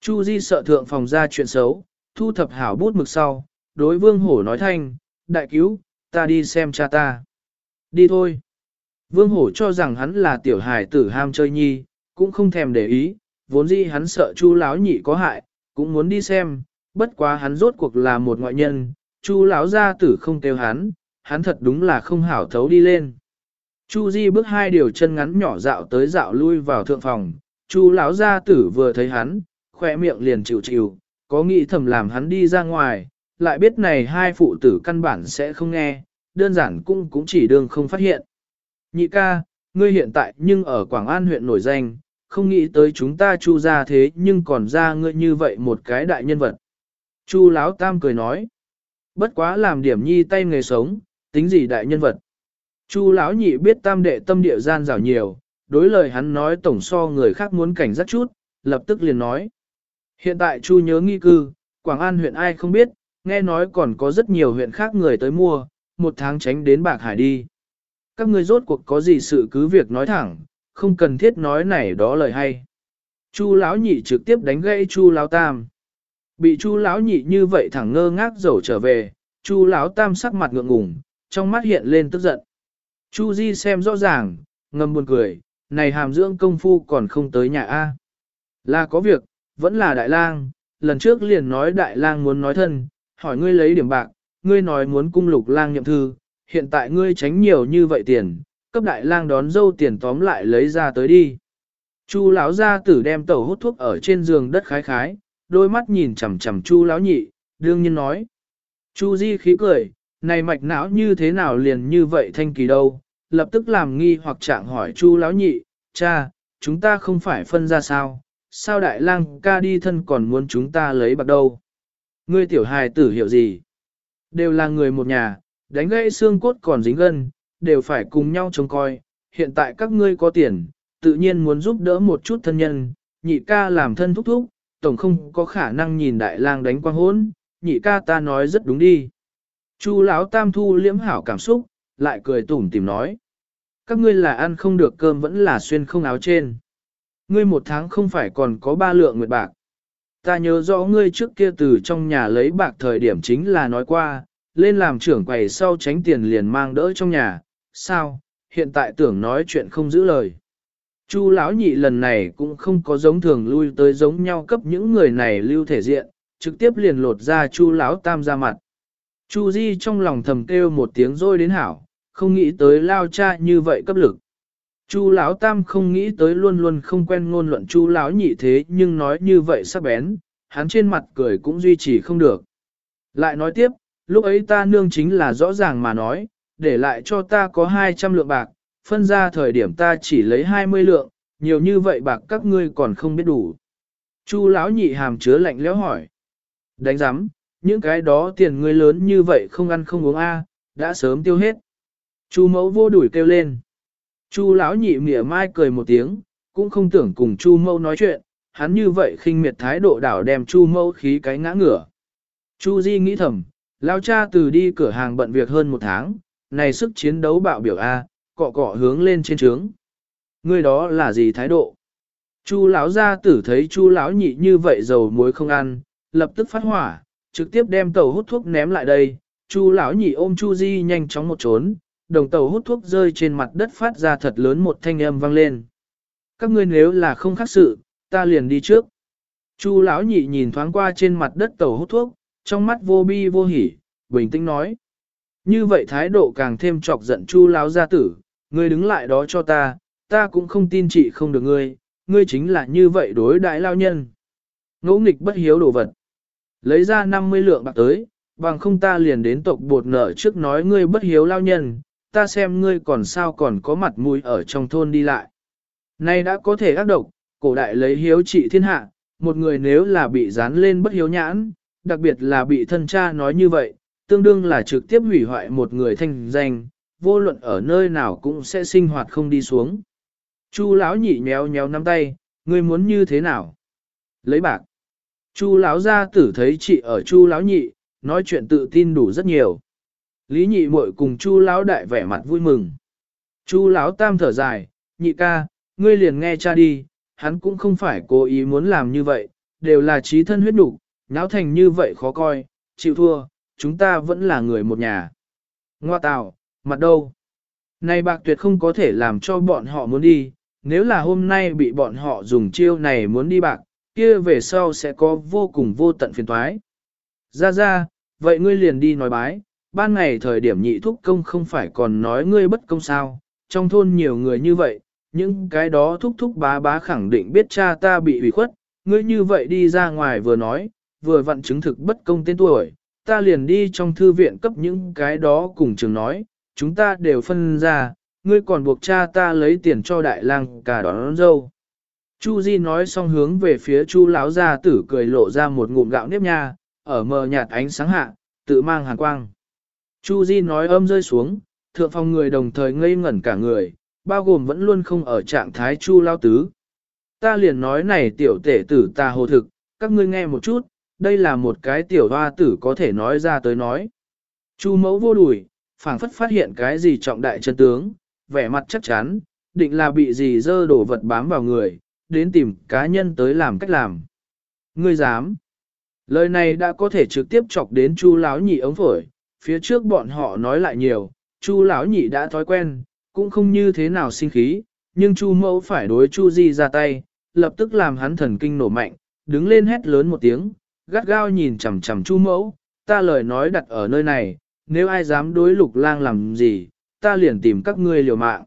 Chu Di sợ thượng phòng ra chuyện xấu, thu thập hảo bút mực sau, đối vương hổ nói thanh, đại cứu, ta đi xem cha ta. Đi thôi. Vương hổ cho rằng hắn là tiểu hài tử ham chơi nhi, cũng không thèm để ý, vốn dĩ hắn sợ chu lão nhị có hại, cũng muốn đi xem, bất quá hắn rốt cuộc là một ngoại nhân, chu lão gia tử không kêu hắn, hắn thật đúng là không hảo thấu đi lên. Chu Di bước hai điều chân ngắn nhỏ dạo tới dạo lui vào thượng phòng, Chu lão gia tử vừa thấy hắn, khóe miệng liền chịu chịu, có nghĩ thầm làm hắn đi ra ngoài, lại biết này hai phụ tử căn bản sẽ không nghe, đơn giản cũng cũng chỉ đương không phát hiện. Nhị ca, ngươi hiện tại nhưng ở Quảng An huyện nổi danh, không nghĩ tới chúng ta chu gia thế nhưng còn ra ngươi như vậy một cái đại nhân vật. Chu Lão Tam cười nói, bất quá làm điểm nhi tay nghề sống, tính gì đại nhân vật. Chu Lão nhị biết tam đệ tâm địa gian rào nhiều, đối lời hắn nói tổng so người khác muốn cảnh giác chút, lập tức liền nói. Hiện tại Chu nhớ nghi cư, Quảng An huyện ai không biết, nghe nói còn có rất nhiều huyện khác người tới mua, một tháng tránh đến Bạc Hải đi. Các ngươi rốt cuộc có gì sự cứ việc nói thẳng, không cần thiết nói này đó lời hay. Chu lão nhị trực tiếp đánh gãy Chu lão tam. Bị Chu lão nhị như vậy thẳng ngơ ngác dầu trở về, Chu lão tam sắc mặt ngượng ngùng, trong mắt hiện lên tức giận. Chu Di xem rõ ràng, ngầm buồn cười, này hàm dưỡng công phu còn không tới nhà A. Là có việc, vẫn là đại lang, lần trước liền nói đại lang muốn nói thân, hỏi ngươi lấy điểm bạc, ngươi nói muốn cung lục lang nhậm thư, hiện tại ngươi tránh nhiều như vậy tiền, cấp đại lang đón dâu tiền tóm lại lấy ra tới đi. Chu lão gia tử đem tẩu hút thuốc ở trên giường đất khái khái, đôi mắt nhìn chằm chằm Chu lão nhị, đương nhiên nói. Chu Di khí cười, này mạch não như thế nào liền như vậy thanh kỳ đâu, lập tức làm nghi hoặc trạng hỏi Chu lão nhị, cha, chúng ta không phải phân ra sao, sao đại lang ca đi thân còn muốn chúng ta lấy bạc đâu. Ngươi tiểu hài tử hiểu gì? Đều là người một nhà, đánh gãy xương cốt còn dính gân, đều phải cùng nhau trông coi, hiện tại các ngươi có tiền, tự nhiên muốn giúp đỡ một chút thân nhân, nhị ca làm thân thúc thúc, tổng không có khả năng nhìn đại lang đánh quang hỗn, nhị ca ta nói rất đúng đi. Chu lão tam thu liễm hảo cảm xúc, lại cười tủm tìm nói. Các ngươi là ăn không được cơm vẫn là xuyên không áo trên. Ngươi một tháng không phải còn có ba lượng nguyệt bạc. Ta nhớ rõ ngươi trước kia từ trong nhà lấy bạc thời điểm chính là nói qua, lên làm trưởng quầy sau tránh tiền liền mang đỡ trong nhà, sao, hiện tại tưởng nói chuyện không giữ lời. Chu lão nhị lần này cũng không có giống thường lui tới giống nhau cấp những người này lưu thể diện, trực tiếp liền lột ra chu lão tam ra mặt. Chu Di trong lòng thầm kêu một tiếng rồi đến hảo, không nghĩ tới lao cha như vậy cấp lực. Chu lão tam không nghĩ tới luôn luôn không quen ngôn luận chu lão nhị thế nhưng nói như vậy sắc bén, hắn trên mặt cười cũng duy trì không được. Lại nói tiếp, lúc ấy ta nương chính là rõ ràng mà nói, để lại cho ta có 200 lượng bạc, phân ra thời điểm ta chỉ lấy 20 lượng, nhiều như vậy bạc các ngươi còn không biết đủ. Chu lão nhị hàm chứa lạnh lẽo hỏi. Đánh giám, những cái đó tiền ngươi lớn như vậy không ăn không uống a, đã sớm tiêu hết. Chu mẫu vô đuổi kêu lên. Chu lão nhị mỉa mai cười một tiếng, cũng không tưởng cùng Chu mẫu nói chuyện, hắn như vậy khinh miệt thái độ đảo đem Chu mẫu khí cái ngã ngửa. Chu Di nghĩ thầm, lão cha từ đi cửa hàng bận việc hơn một tháng, này sức chiến đấu bạo biểu A, cọ cọ hướng lên trên trướng. Ngươi đó là gì thái độ? Chu lão gia tử thấy Chu lão nhị như vậy dầu muối không ăn, lập tức phát hỏa, trực tiếp đem tàu hút thuốc ném lại đây. Chu lão nhị ôm Chu Di nhanh chóng một trốn, đồng tàu hút thuốc rơi trên mặt đất phát ra thật lớn một thanh âm vang lên. Các ngươi nếu là không khác sự, ta liền đi trước. Chu lão nhị nhìn thoáng qua trên mặt đất tàu hút thuốc, trong mắt vô bi vô hỉ, bình tĩnh nói. Như vậy thái độ càng thêm chọc giận Chu lão gia tử, ngươi đứng lại đó cho ta, ta cũng không tin chị không được ngươi, ngươi chính là như vậy đối đại lao nhân. Ngỗ nghịch bất hiếu đồ vật. Lấy ra 50 lượng bạc tới, bằng không ta liền đến tộc bột nợ trước nói ngươi bất hiếu lao nhân, ta xem ngươi còn sao còn có mặt mũi ở trong thôn đi lại. Nay đã có thể ác độc, cổ đại lấy hiếu trị thiên hạ, một người nếu là bị dán lên bất hiếu nhãn, đặc biệt là bị thân cha nói như vậy, tương đương là trực tiếp hủy hoại một người thanh danh, vô luận ở nơi nào cũng sẽ sinh hoạt không đi xuống. Chu lão nhị nhéo nhéo nắm tay, ngươi muốn như thế nào? Lấy bạc. Chu lão gia tử thấy chị ở Chu lão nhị, nói chuyện tự tin đủ rất nhiều. Lý nhị muội cùng Chu lão đại vẻ mặt vui mừng. Chu lão tam thở dài, nhị ca, ngươi liền nghe cha đi, hắn cũng không phải cố ý muốn làm như vậy, đều là trí thân huyết đủ, náo thành như vậy khó coi, chịu thua, chúng ta vẫn là người một nhà. Ngoa tào, mặt đâu? Này bạc tuyệt không có thể làm cho bọn họ muốn đi, nếu là hôm nay bị bọn họ dùng chiêu này muốn đi bạc, kia về sau sẽ có vô cùng vô tận phiền toái. Ra ra, vậy ngươi liền đi nói bái, ban ngày thời điểm nhị thúc công không phải còn nói ngươi bất công sao, trong thôn nhiều người như vậy, những cái đó thúc thúc bá bá khẳng định biết cha ta bị ủy khuất, ngươi như vậy đi ra ngoài vừa nói, vừa vặn chứng thực bất công tên tuổi, ta liền đi trong thư viện cấp những cái đó cùng trường nói, chúng ta đều phân ra, ngươi còn buộc cha ta lấy tiền cho đại lang cả đón, đón dâu. Chu Di nói xong hướng về phía Chu lão gia tử cười lộ ra một ngụm gạo nếp nha, ở mờ nhạt ánh sáng hạ, tự mang hàn quang. Chu Di nói âm rơi xuống, thượng phòng người đồng thời ngây ngẩn cả người, bao gồm vẫn luôn không ở trạng thái Chu lão tứ. Ta liền nói này tiểu tể tử ta hồ thực, các ngươi nghe một chút, đây là một cái tiểu hoa tử có thể nói ra tới nói. Chu mẫu vô đuổi phảng phất phát hiện cái gì trọng đại chân tướng, vẻ mặt chắc chắn, định là bị gì dơ đổ vật bám vào người, đến tìm cá nhân tới làm cách làm. Ngươi dám? Lời này đã có thể trực tiếp chọc đến Chu lão nhị ống phổi, phía trước bọn họ nói lại nhiều, Chu lão nhị đã thói quen, cũng không như thế nào sinh khí, nhưng Chu mẫu phải đối Chu Di ra tay, lập tức làm hắn thần kinh nổ mạnh, đứng lên hét lớn một tiếng, gắt gao nhìn chằm chằm Chu mẫu, ta lời nói đặt ở nơi này, nếu ai dám đối lục lang làm gì, ta liền tìm các ngươi liều mạng.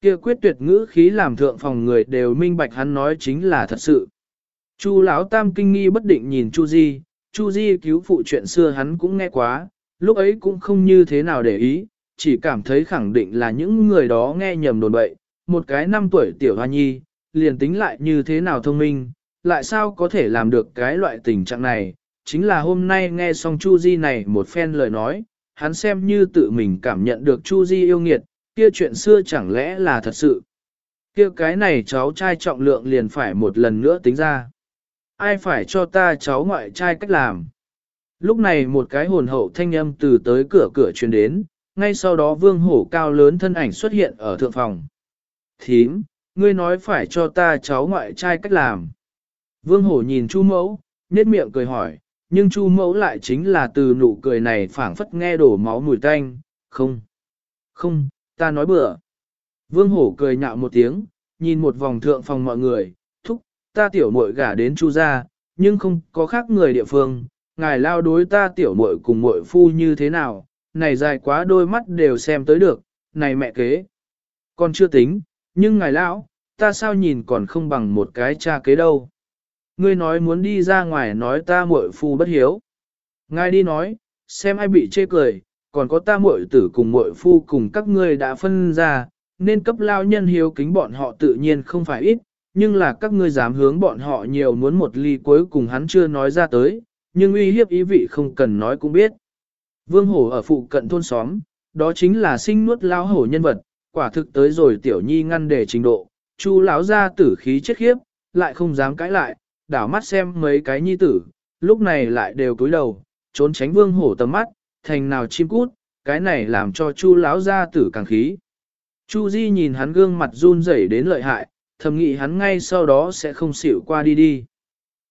Kia quyết tuyệt ngữ khí làm thượng phòng người đều minh bạch hắn nói chính là thật sự. Chu lão tam kinh nghi bất định nhìn Chu Di, Chu Di cứu phụ chuyện xưa hắn cũng nghe quá, lúc ấy cũng không như thế nào để ý, chỉ cảm thấy khẳng định là những người đó nghe nhầm đồn bậy, một cái năm tuổi tiểu hoa nhi, liền tính lại như thế nào thông minh, lại sao có thể làm được cái loại tình trạng này, chính là hôm nay nghe xong Chu Di này một phen lời nói, hắn xem như tự mình cảm nhận được Chu Di yêu nghiệt, kia chuyện xưa chẳng lẽ là thật sự. kia cái này cháu trai trọng lượng liền phải một lần nữa tính ra. Ai phải cho ta cháu ngoại trai cách làm? Lúc này một cái hồn hậu thanh âm từ tới cửa cửa truyền đến, ngay sau đó vương hổ cao lớn thân ảnh xuất hiện ở thượng phòng. Thím, ngươi nói phải cho ta cháu ngoại trai cách làm. Vương hổ nhìn chu mẫu, nết miệng cười hỏi, nhưng chu mẫu lại chính là từ nụ cười này phảng phất nghe đổ máu mùi tanh, không, không, ta nói bừa. Vương hổ cười nhạo một tiếng, nhìn một vòng thượng phòng mọi người, thúc, ta tiểu muội gả đến chu gia, nhưng không có khác người địa phương, ngài lao đối ta tiểu muội cùng muội phu như thế nào, này dài quá đôi mắt đều xem tới được, này mẹ kế. Còn chưa tính, nhưng ngài lão, ta sao nhìn còn không bằng một cái cha kế đâu. Ngươi nói muốn đi ra ngoài nói ta muội phu bất hiếu. Ngài đi nói, xem ai bị chê cười, còn có ta muội tử cùng muội phu cùng các ngươi đã phân ra, nên cấp lao nhân hiếu kính bọn họ tự nhiên không phải ít, nhưng là các ngươi dám hướng bọn họ nhiều muốn một ly cuối cùng hắn chưa nói ra tới, nhưng uy hiếp ý vị không cần nói cũng biết. Vương hổ ở phụ cận thôn xóm, đó chính là sinh nuốt lao hổ nhân vật, quả thực tới rồi tiểu nhi ngăn để trình độ, chu lão ra tử khí chết khiếp, lại không dám cãi lại, đảo mắt xem mấy cái nhi tử, lúc này lại đều cúi đầu, trốn tránh vương hổ tầm mắt, thành nào chim cút, cái này làm cho chu lão gia tử càng khí. Chu Di nhìn hắn gương mặt run rẩy đến lợi hại, thầm nghĩ hắn ngay sau đó sẽ không xỉu qua đi đi.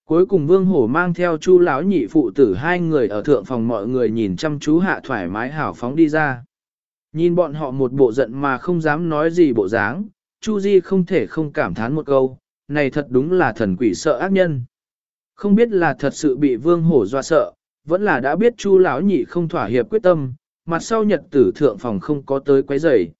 Cuối cùng Vương Hổ mang theo Chu lão nhị phụ tử hai người ở thượng phòng mọi người nhìn chăm chú hạ thoải mái hảo phóng đi ra. Nhìn bọn họ một bộ giận mà không dám nói gì bộ dáng, Chu Di không thể không cảm thán một câu, này thật đúng là thần quỷ sợ ác nhân. Không biết là thật sự bị Vương Hổ doa sợ, vẫn là đã biết Chu lão nhị không thỏa hiệp quyết tâm, mặt sau nhật tử thượng phòng không có tới quấy rầy.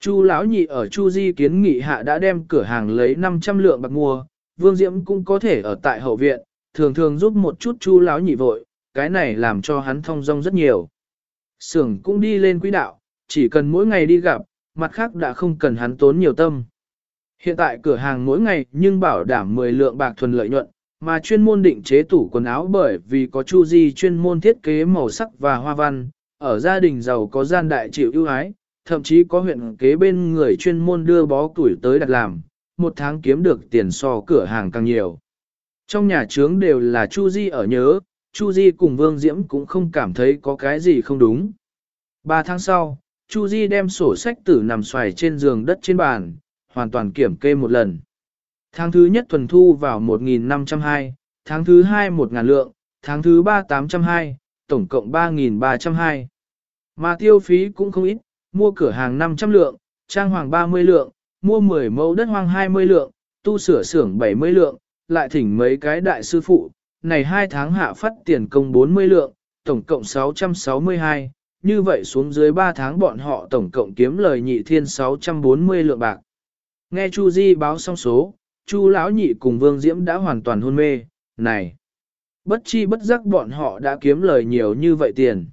Chu lão nhị ở Chu Di kiến nghị hạ đã đem cửa hàng lấy 500 lượng bạc mua, Vương Diễm cũng có thể ở tại hậu viện, thường thường giúp một chút Chu lão nhị vội, cái này làm cho hắn thông dong rất nhiều. Sưởng cũng đi lên quỹ đạo, chỉ cần mỗi ngày đi gặp, mặt khác đã không cần hắn tốn nhiều tâm. Hiện tại cửa hàng mỗi ngày nhưng bảo đảm 10 lượng bạc thuần lợi nhuận, mà chuyên môn định chế tủ quần áo bởi vì có Chu Di chuyên môn thiết kế màu sắc và hoa văn, ở gia đình giàu có gian đại chịu ưu ái, thậm chí có huyện kế bên người chuyên môn đưa bó tuổi tới đặt làm, một tháng kiếm được tiền so cửa hàng càng nhiều. Trong nhà trướng đều là Chu Di ở nhớ, Chu Di cùng Vương Diễm cũng không cảm thấy có cái gì không đúng. Ba tháng sau, Chu Di đem sổ sách tử nằm xoài trên giường đất trên bàn, hoàn toàn kiểm kê một lần. Tháng thứ nhất thuần thu vào 1.502, tháng thứ hai 1.000 lượng, tháng thứ ba 802, tổng cộng 3.302. Mà tiêu phí cũng không ít, mua cửa hàng 500 lượng, trang hoàng 30 lượng, mua 10 mẫu đất hoang 20 lượng, tu sửa xưởng 70 lượng, lại thỉnh mấy cái đại sư phụ, này hai tháng hạ phát tiền công 40 lượng, tổng cộng 662, như vậy xuống dưới 3 tháng bọn họ tổng cộng kiếm lời nhị thiên 640 lượng bạc. Nghe Chu Di báo xong số, Chu lão nhị cùng Vương Diễm đã hoàn toàn hôn mê, này, bất chi bất giác bọn họ đã kiếm lời nhiều như vậy tiền.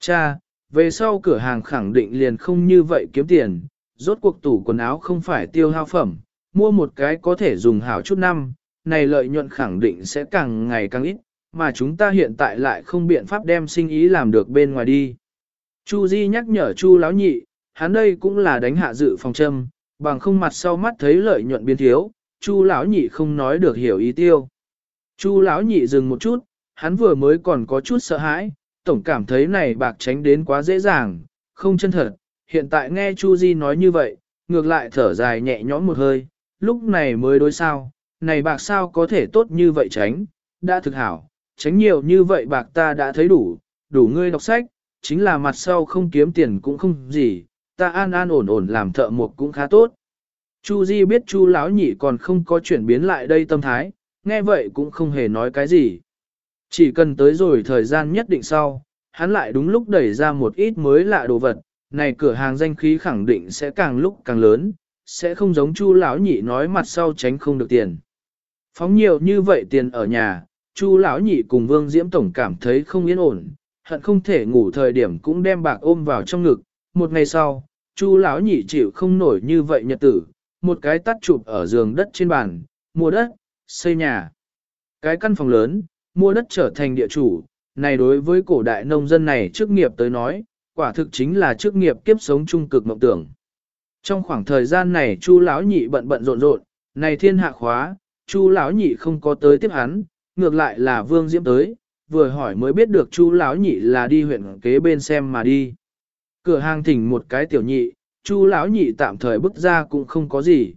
Cha, về sau cửa hàng khẳng định liền không như vậy kiếm tiền, rốt cuộc tủ quần áo không phải tiêu hao phẩm, mua một cái có thể dùng hảo chút năm, này lợi nhuận khẳng định sẽ càng ngày càng ít, mà chúng ta hiện tại lại không biện pháp đem sinh ý làm được bên ngoài đi. Chu Di nhắc nhở Chu Lão Nhị, hắn đây cũng là đánh hạ dự phòng châm, bằng không mặt sau mắt thấy lợi nhuận biến thiếu, Chu Lão Nhị không nói được hiểu ý tiêu. Chu Lão Nhị dừng một chút, hắn vừa mới còn có chút sợ hãi, tổng cảm thấy này bạc tránh đến quá dễ dàng, không chân thật. Hiện tại nghe Chu Di nói như vậy, ngược lại thở dài nhẹ nhõm một hơi, lúc này mới đối sao, này bạc sao có thể tốt như vậy tránh, đã thực hảo, tránh nhiều như vậy bạc ta đã thấy đủ, đủ ngươi đọc sách, chính là mặt sau không kiếm tiền cũng không gì, ta an an ổn ổn làm thợ mộc cũng khá tốt. Chu Di biết Chu lão nhị còn không có chuyển biến lại đây tâm thái, nghe vậy cũng không hề nói cái gì. Chỉ cần tới rồi thời gian nhất định sau, hắn lại đúng lúc đẩy ra một ít mới lạ đồ vật, này cửa hàng danh khí khẳng định sẽ càng lúc càng lớn, sẽ không giống Chu lão nhị nói mặt sau tránh không được tiền. Phóng nhiều như vậy tiền ở nhà, Chu lão nhị cùng Vương Diễm tổng cảm thấy không yên ổn, hận không thể ngủ thời điểm cũng đem bạc ôm vào trong ngực. Một ngày sau, Chu lão nhị chịu không nổi như vậy nhật tử, một cái tắt chụp ở giường đất trên bàn, mua đất, xây nhà. Cái căn phòng lớn, mua đất trở thành địa chủ, này đối với cổ đại nông dân này trước nghiệp tới nói, quả thực chính là trước nghiệp kiếp sống trung cực mộng tưởng. Trong khoảng thời gian này Chu lão nhị bận bận rộn rộn, này thiên hạ khóa, Chu lão nhị không có tới tiếp hắn, ngược lại là Vương Diễm tới, vừa hỏi mới biết được Chu lão nhị là đi huyện kế bên xem mà đi. Cửa hàng thỉnh một cái tiểu nhị, Chu lão nhị tạm thời bước ra cũng không có gì.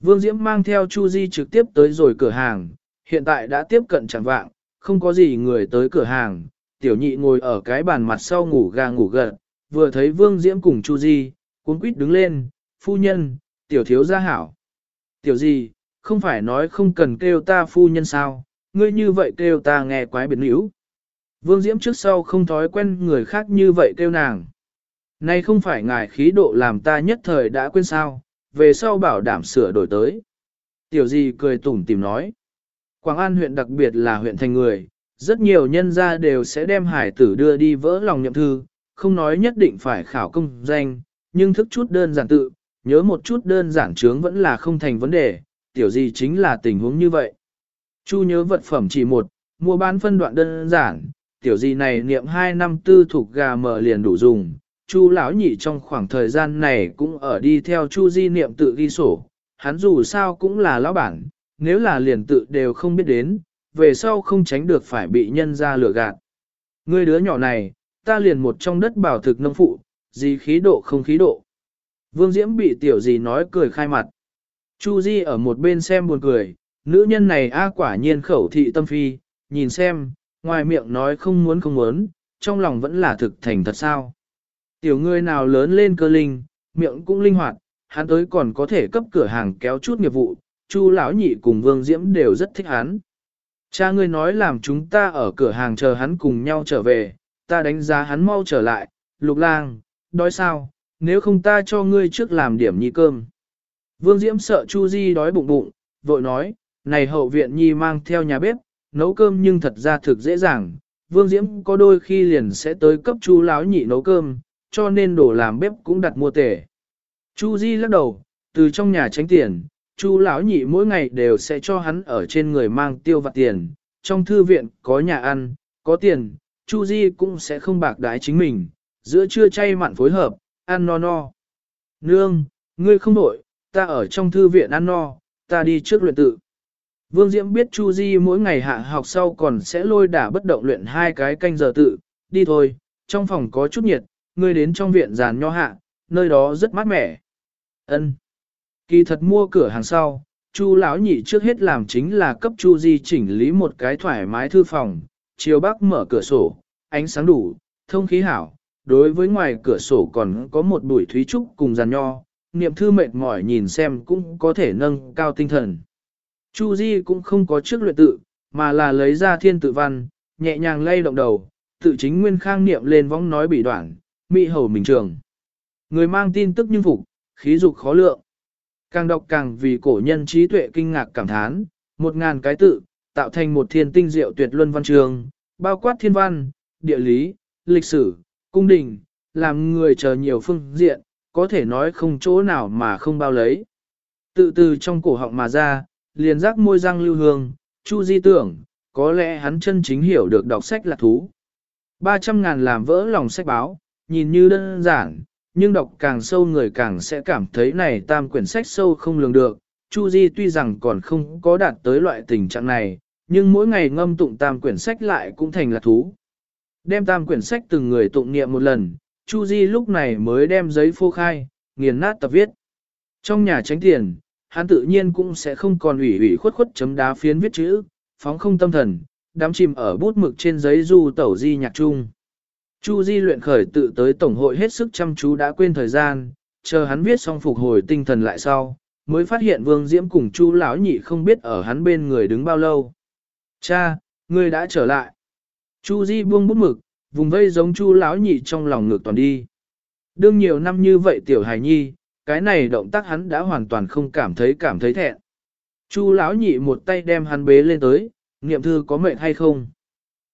Vương Diễm mang theo Chu Di trực tiếp tới rồi cửa hàng, hiện tại đã tiếp cận chẳng vạng, không có gì người tới cửa hàng, tiểu nhị ngồi ở cái bàn mặt sau ngủ gà ngủ gật, vừa thấy Vương Diễm cùng Chu Di, cuốn quýt đứng lên, phu nhân, tiểu thiếu gia hảo. Tiểu gì, không phải nói không cần kêu ta phu nhân sao, ngươi như vậy kêu ta nghe quái biệt níu. Vương Diễm trước sau không thói quen người khác như vậy kêu nàng. Này không phải ngài khí độ làm ta nhất thời đã quên sao, về sau bảo đảm sửa đổi tới. Tiểu gì cười tủm tìm nói. Quảng An huyện đặc biệt là huyện thành người, rất nhiều nhân gia đều sẽ đem hải tử đưa đi vỡ lòng nhậm thư, không nói nhất định phải khảo công danh, nhưng thức chút đơn giản tự, nhớ một chút đơn giản chướng vẫn là không thành vấn đề, tiểu gì chính là tình huống như vậy. Chu nhớ vật phẩm chỉ một, mua bán phân đoạn đơn giản, tiểu gì này niệm 2 năm tư thuộc gà mở liền đủ dùng. Chu lão nhị trong khoảng thời gian này cũng ở đi theo Chu Di niệm tự ghi sổ, hắn dù sao cũng là lão bản, nếu là liền tự đều không biết đến, về sau không tránh được phải bị nhân ra lừa gạt. Ngươi đứa nhỏ này, ta liền một trong đất bảo thực nông phụ, gì khí độ không khí độ. Vương Diễm bị tiểu gì nói cười khai mặt. Chu Di ở một bên xem buồn cười, nữ nhân này a quả nhiên khẩu thị tâm phi, nhìn xem, ngoài miệng nói không muốn không muốn, trong lòng vẫn là thực thành thật sao. Tiểu người nào lớn lên cơ linh, miệng cũng linh hoạt, hắn tới còn có thể cấp cửa hàng kéo chút nghiệp vụ, Chu lão nhị cùng Vương Diễm đều rất thích hắn. Cha ngươi nói làm chúng ta ở cửa hàng chờ hắn cùng nhau trở về, ta đánh giá hắn mau trở lại, lục lang, đói sao, nếu không ta cho ngươi trước làm điểm nhi cơm. Vương Diễm sợ Chu Di đói bụng bụng, vội nói, này hậu viện nhi mang theo nhà bếp, nấu cơm nhưng thật ra thực dễ dàng. Vương Diễm có đôi khi liền sẽ tới cấp Chu lão nhị nấu cơm, cho nên đổ làm bếp cũng đặt mua tể. Chu Di lắc đầu, từ trong nhà tránh tiền, Chu lão nhị mỗi ngày đều sẽ cho hắn ở trên người mang tiêu vặt tiền, trong thư viện có nhà ăn, có tiền, Chu Di cũng sẽ không bạc đái chính mình, giữa trưa chay mặn phối hợp, ăn no no. Nương, ngươi không đổi, ta ở trong thư viện ăn no, ta đi trước luyện tự. Vương Diễm biết Chu Di mỗi ngày hạ học sau còn sẽ lôi đả bất động luyện hai cái canh giờ tự, đi thôi, trong phòng có chút nhiệt, ngươi đến trong viện giàn nho hạ, nơi đó rất mát mẻ. Ân. Kỳ thật mua cửa hàng sau, Chu lão nhị trước hết làm chính là cấp Chu Di chỉnh lý một cái thoải mái thư phòng, chiều bắc mở cửa sổ, ánh sáng đủ, thông khí hảo. Đối với ngoài cửa sổ còn có một bụi thúy trúc cùng giàn nho, niệm thư mệt mỏi nhìn xem cũng có thể nâng cao tinh thần. Chu Di cũng không có trước luyện tự, mà là lấy ra thiên tự văn, nhẹ nhàng lay động đầu, tự chính nguyên khang niệm lên vong nói bị đoạn, mị hầu mình trường. Người mang tin tức nhưng phục, khí dục khó lượng. Càng đọc càng vì cổ nhân trí tuệ kinh ngạc cảm thán, một ngàn cái tự, tạo thành một thiên tinh diệu tuyệt luân văn trường, bao quát thiên văn, địa lý, lịch sử, cung đình, làm người chờ nhiều phương diện, có thể nói không chỗ nào mà không bao lấy. Tự từ trong cổ họng mà ra, liền rác môi răng lưu hương, Chu Di tưởng, có lẽ hắn chân chính hiểu được đọc sách là thú. 300 ngàn làm vỡ lòng sách báo, nhìn như đơn giản, nhưng đọc càng sâu người càng sẽ cảm thấy này tam quyển sách sâu không lường được. Chu Di tuy rằng còn không có đạt tới loại tình trạng này, nhưng mỗi ngày ngâm tụng tam quyển sách lại cũng thành là thú. Đem tam quyển sách từng người tụng niệm một lần, Chu Di lúc này mới đem giấy phô khai, nghiền nát tập viết. Trong nhà tránh tiền, hắn tự nhiên cũng sẽ không còn ủy ủy khuất khuất chấm đá phiến viết chữ, phóng không tâm thần, đám chìm ở bút mực trên giấy du tẩu di nhạc trung. Chu Di luyện khởi tự tới tổng hội hết sức chăm chú đã quên thời gian, chờ hắn viết xong phục hồi tinh thần lại sau, mới phát hiện Vương Diễm cùng Chu lão nhị không biết ở hắn bên người đứng bao lâu. Cha, ngươi đã trở lại. Chu Di buông bút mực, vùng vây giống Chu lão nhị trong lòng ngược toàn đi. Đương nhiều năm như vậy tiểu hài nhi, cái này động tác hắn đã hoàn toàn không cảm thấy cảm thấy thẹn. Chu lão nhị một tay đem hắn bế lên tới, niệm thư có mệnh hay không?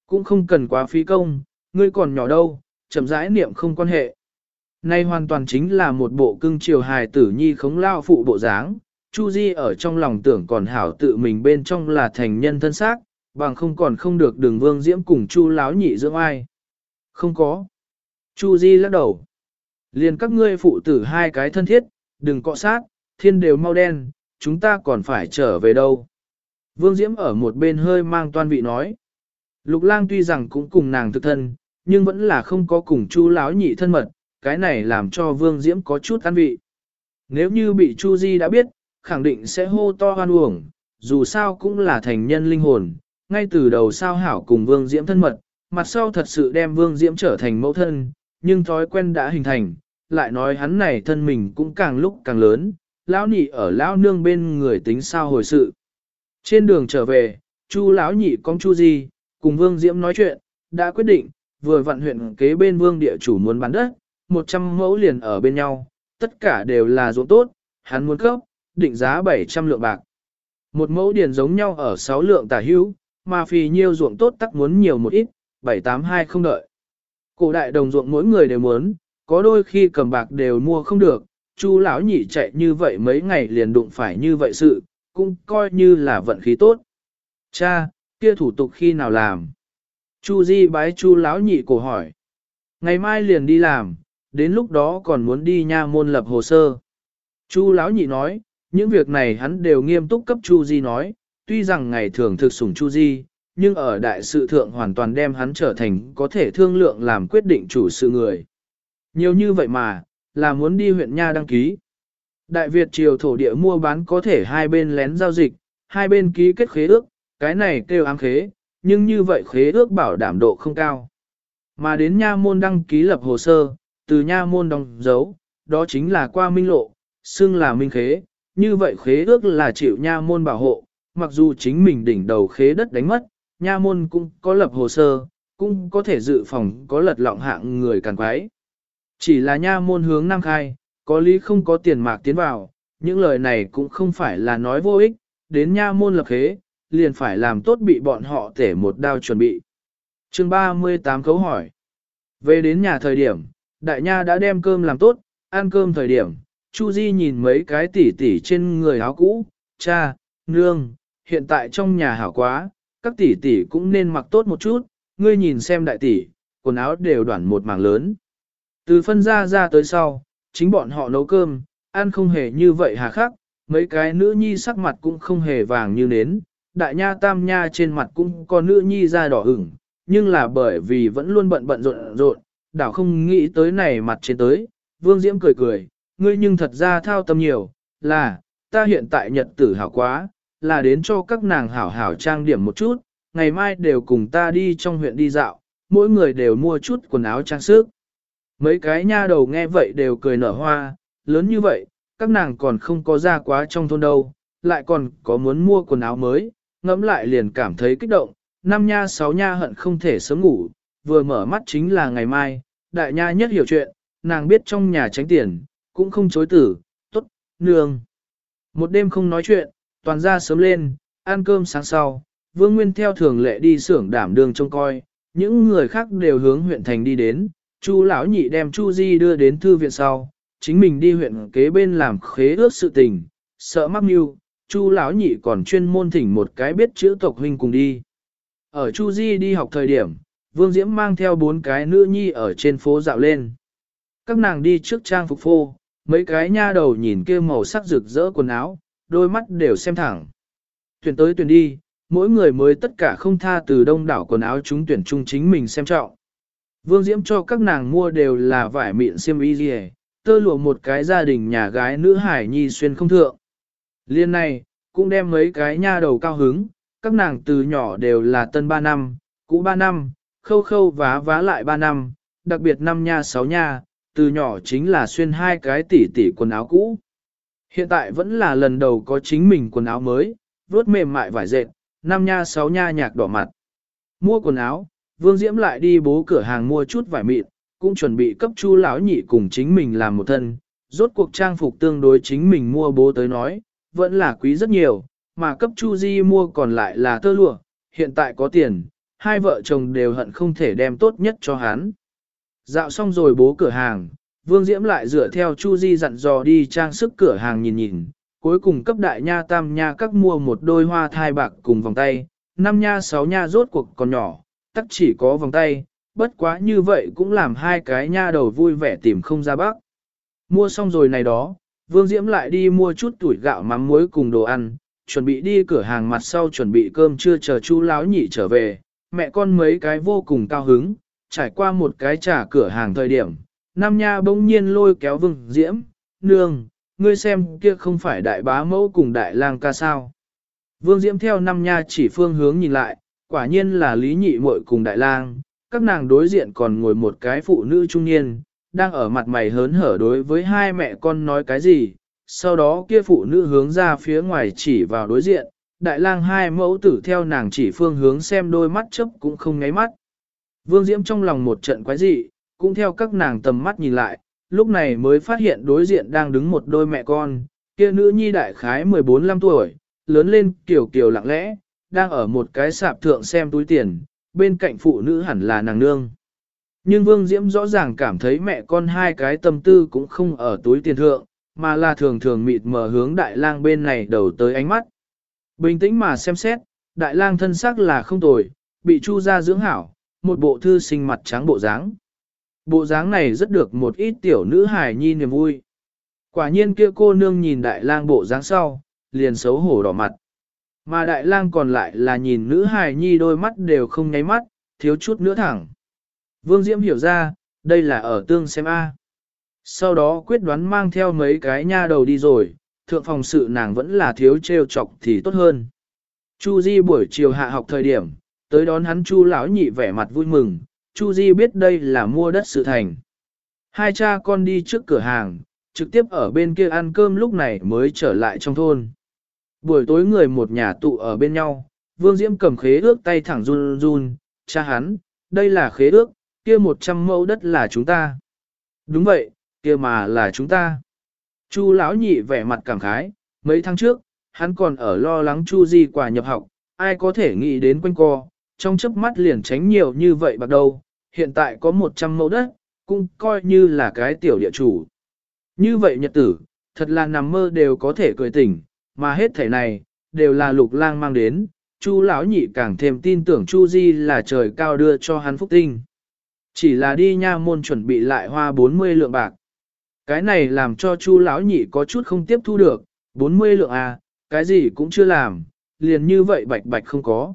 Cũng không cần quá phí công, ngươi còn nhỏ đâu, chậm rãi niệm không quan hệ. Nay hoàn toàn chính là một bộ cưng chiều hài tử nhi khống lao phụ bộ dáng. Chu Di ở trong lòng tưởng còn hảo tự mình bên trong là thành nhân thân xác, bằng không còn không được đường vương diễm cùng Chu láo nhị dưỡng ai. Không có. Chu Di lắc đầu. Liền các ngươi phụ tử hai cái thân thiết, đừng cọ sát, thiên đều mau đen, chúng ta còn phải trở về đâu. Vương Diễm ở một bên hơi mang toan vị nói. Lục lang tuy rằng cũng cùng nàng thực thân, nhưng vẫn là không có cùng chu lão nhị thân mật, cái này làm cho Vương Diễm có chút an vị. Nếu như bị Chu Di đã biết, khẳng định sẽ hô to hoan uổng, dù sao cũng là thành nhân linh hồn, ngay từ đầu sao hảo cùng Vương Diễm thân mật, mặt sau thật sự đem Vương Diễm trở thành mẫu thân, nhưng thói quen đã hình thành, lại nói hắn này thân mình cũng càng lúc càng lớn, lão nhị ở lão nương bên người tính sao hồi sự. Trên đường trở về, Chu lão nhị con Chu Di, cùng Vương Diễm nói chuyện, đã quyết định, vừa vận huyện kế bên Vương địa chủ muốn bán đất, 100 mẫu liền ở bên nhau, tất cả đều là ruộng tốt, hắn muốn cấp, định giá 700 lượng bạc. Một mẫu điền giống nhau ở 6 lượng tả hữu, mà phì nhiêu ruộng tốt tắc muốn nhiều một ít, 782 không đợi. Cổ đại đồng ruộng mỗi người đều muốn, có đôi khi cầm bạc đều mua không được, chu lão nhị chạy như vậy mấy ngày liền đụng phải như vậy sự, cũng coi như là vận khí tốt. Cha, kia thủ tục khi nào làm? Chu Di bái chu lão nhị cổ hỏi. Ngày mai liền đi làm, đến lúc đó còn muốn đi nha môn lập hồ sơ. Chu lão nhị nói, những việc này hắn đều nghiêm túc cấp Chu Di nói, tuy rằng ngày thường thực sủng Chu Di, nhưng ở đại sự thượng hoàn toàn đem hắn trở thành có thể thương lượng làm quyết định chủ sự người. Nhiều như vậy mà, là muốn đi huyện Nha đăng ký. Đại Việt triều thổ địa mua bán có thể hai bên lén giao dịch, hai bên ký kết khế ước, cái này kêu ám khế, nhưng như vậy khế ước bảo đảm độ không cao. Mà đến Nha môn đăng ký lập hồ sơ, từ Nha môn đóng dấu, đó chính là qua minh lộ, xưng là minh khế, như vậy khế ước là chịu Nha môn bảo hộ, mặc dù chính mình đỉnh đầu khế đất đánh mất, Nha môn cũng có lập hồ sơ, cũng có thể dự phòng có lật lọng hạng người càn quái. Chỉ là nha môn hướng Nam Khai, có lý không có tiền mạc tiến vào, những lời này cũng không phải là nói vô ích, đến nha môn lập khế, liền phải làm tốt bị bọn họ tể một đao chuẩn bị. chương 38 cấu hỏi. Về đến nhà thời điểm, đại nha đã đem cơm làm tốt, ăn cơm thời điểm, Chu Di nhìn mấy cái tỉ tỉ trên người áo cũ, cha, nương, hiện tại trong nhà hảo quá, các tỷ tỷ cũng nên mặc tốt một chút, ngươi nhìn xem đại tỷ, quần áo đều đoản một mảng lớn. Từ phân ra ra tới sau, chính bọn họ nấu cơm, ăn không hề như vậy hà khắc, mấy cái nữ nhi sắc mặt cũng không hề vàng như nến, đại nha tam nha trên mặt cũng có nữ nhi da đỏ ửng, nhưng là bởi vì vẫn luôn bận bận rộn rộn, đảo không nghĩ tới này mặt trên tới, vương diễm cười cười, ngươi nhưng thật ra thao tâm nhiều, là, ta hiện tại nhật tử hảo quá, là đến cho các nàng hảo hảo trang điểm một chút, ngày mai đều cùng ta đi trong huyện đi dạo, mỗi người đều mua chút quần áo trang sức. Mấy cái nha đầu nghe vậy đều cười nở hoa, lớn như vậy, các nàng còn không có ra quá trong thôn đâu, lại còn có muốn mua quần áo mới, ngẫm lại liền cảm thấy kích động, năm nha sáu nha hận không thể sớm ngủ, vừa mở mắt chính là ngày mai, đại nha nhất hiểu chuyện, nàng biết trong nhà tránh tiền, cũng không chối tử, tốt, nương. Một đêm không nói chuyện, toàn ra sớm lên, ăn cơm sáng sau, Vương Nguyên theo thường lệ đi xưởng đảm đường trông coi, những người khác đều hướng huyện thành đi đến, Chu lão nhị đem Chu Di đưa đến thư viện sau, chính mình đi huyện kế bên làm khế ước sự tình, sợ mắc mưu, Chu lão nhị còn chuyên môn thỉnh một cái biết chữ tộc huynh cùng đi. Ở Chu Di đi học thời điểm, Vương Diễm mang theo bốn cái nữ nhi ở trên phố dạo lên. Các nàng đi trước trang phục phô, mấy cái nha đầu nhìn kia màu sắc rực rỡ quần áo, đôi mắt đều xem thẳng. Tuyển tới tuyển đi, mỗi người mới tất cả không tha từ đông đảo quần áo chúng tuyển chung chính mình xem trọng. Vương Diễm cho các nàng mua đều là vải mịn xiêm y gì tơ lụa một cái gia đình nhà gái nữ hải nhi xuyên không thượng. Liên này, cũng đem mấy cái nha đầu cao hứng, các nàng từ nhỏ đều là tân 3 năm, cũ 3 năm, khâu khâu vá vá lại 3 năm, đặc biệt năm nha 6 nha, từ nhỏ chính là xuyên hai cái tỉ tỉ quần áo cũ. Hiện tại vẫn là lần đầu có chính mình quần áo mới, vuốt mềm mại vải dệt, năm nha 6 nha nhạc đỏ mặt. Mua quần áo, Vương Diễm lại đi bố cửa hàng mua chút vải mịn, cũng chuẩn bị cấp chu lão nhị cùng chính mình làm một thân. Rốt cuộc trang phục tương đối chính mình mua bố tới nói, vẫn là quý rất nhiều, mà cấp chu di mua còn lại là tơ lụa, hiện tại có tiền, hai vợ chồng đều hận không thể đem tốt nhất cho hắn. Dạo xong rồi bố cửa hàng, Vương Diễm lại dựa theo Chu Di dặn dò đi trang sức cửa hàng nhìn nhìn, cuối cùng cấp đại nha tam nha các mua một đôi hoa thai bạc cùng vòng tay, năm nha sáu nha rốt cuộc còn nhỏ, tắc chỉ có vòng tay, bất quá như vậy cũng làm hai cái nha đầu vui vẻ tìm không ra bác. Mua xong rồi này đó, Vương Diễm lại đi mua chút tuổi gạo mắm muối cùng đồ ăn, chuẩn bị đi cửa hàng mặt sau chuẩn bị cơm trưa chờ chú láo nhị trở về, mẹ con mấy cái vô cùng cao hứng, trải qua một cái trả cửa hàng thời điểm, Nam Nha bỗng nhiên lôi kéo Vương Diễm, nương, ngươi xem kia không phải đại bá mẫu cùng đại lang ca sao. Vương Diễm theo Nam Nha chỉ phương hướng nhìn lại, quả nhiên là Lý Nhị muội cùng đại lang, các nàng đối diện còn ngồi một cái phụ nữ trung niên, đang ở mặt mày hớn hở đối với hai mẹ con nói cái gì, sau đó kia phụ nữ hướng ra phía ngoài chỉ vào đối diện, đại lang hai mẫu tử theo nàng chỉ phương hướng xem đôi mắt chấp cũng không ngáy mắt. Vương Diễm trong lòng một trận quái dị, cũng theo các nàng tầm mắt nhìn lại, lúc này mới phát hiện đối diện đang đứng một đôi mẹ con, kia nữ nhi đại khái 14-15 tuổi, lớn lên kiểu kiểu lặng lẽ, đang ở một cái sạp thượng xem túi tiền, bên cạnh phụ nữ hẳn là nàng nương. Nhưng Vương Diễm rõ ràng cảm thấy mẹ con hai cái tâm tư cũng không ở túi tiền thượng, mà là thường thường mịt mờ hướng đại lang bên này đầu tới ánh mắt. Bình tĩnh mà xem xét, đại lang thân sắc là không tồi, bị chu ra dưỡng hảo, một bộ thư sinh mặt trắng bộ dáng. Bộ dáng này rất được một ít tiểu nữ hài nhi niềm vui. Quả nhiên kia cô nương nhìn đại lang bộ dáng sau, liền xấu hổ đỏ mặt. Mà đại lang còn lại là nhìn nữ hài nhi đôi mắt đều không nháy mắt, thiếu chút nữa thẳng. Vương Diễm hiểu ra, đây là ở tương xem A. Sau đó quyết đoán mang theo mấy cái nha đầu đi rồi, thượng phòng sự nàng vẫn là thiếu trêu chọc thì tốt hơn. Chu Di buổi chiều hạ học thời điểm, tới đón hắn Chu lão nhị vẻ mặt vui mừng, Chu Di biết đây là mua đất sự thành. Hai cha con đi trước cửa hàng, trực tiếp ở bên kia ăn cơm lúc này mới trở lại trong thôn. Buổi tối người một nhà tụ ở bên nhau, Vương Diễm cầm khế ước tay thẳng run run, cha hắn, đây là khế ước, kia một trăm mẫu đất là chúng ta. Đúng vậy, kia mà là chúng ta. Chu lão nhị vẻ mặt cảm khái, mấy tháng trước, hắn còn ở lo lắng Chu Di quả nhập học, ai có thể nghĩ đến quanh co, trong chớp mắt liền tránh nhiều như vậy bắt đầu, hiện tại có 100 mẫu đất, cũng coi như là cái tiểu địa chủ. Như vậy nhật tử, thật là nằm mơ đều có thể cười tỉnh, mà hết thể này, đều là lục lang mang đến, Chu lão nhị càng thêm tin tưởng Chu Di là trời cao đưa cho hắn phúc tinh. Chỉ là đi nha môn chuẩn bị lại hoa 40 lượng bạc. Cái này làm cho Chu lão nhị có chút không tiếp thu được, 40 lượng à, cái gì cũng chưa làm, liền như vậy bạch bạch không có.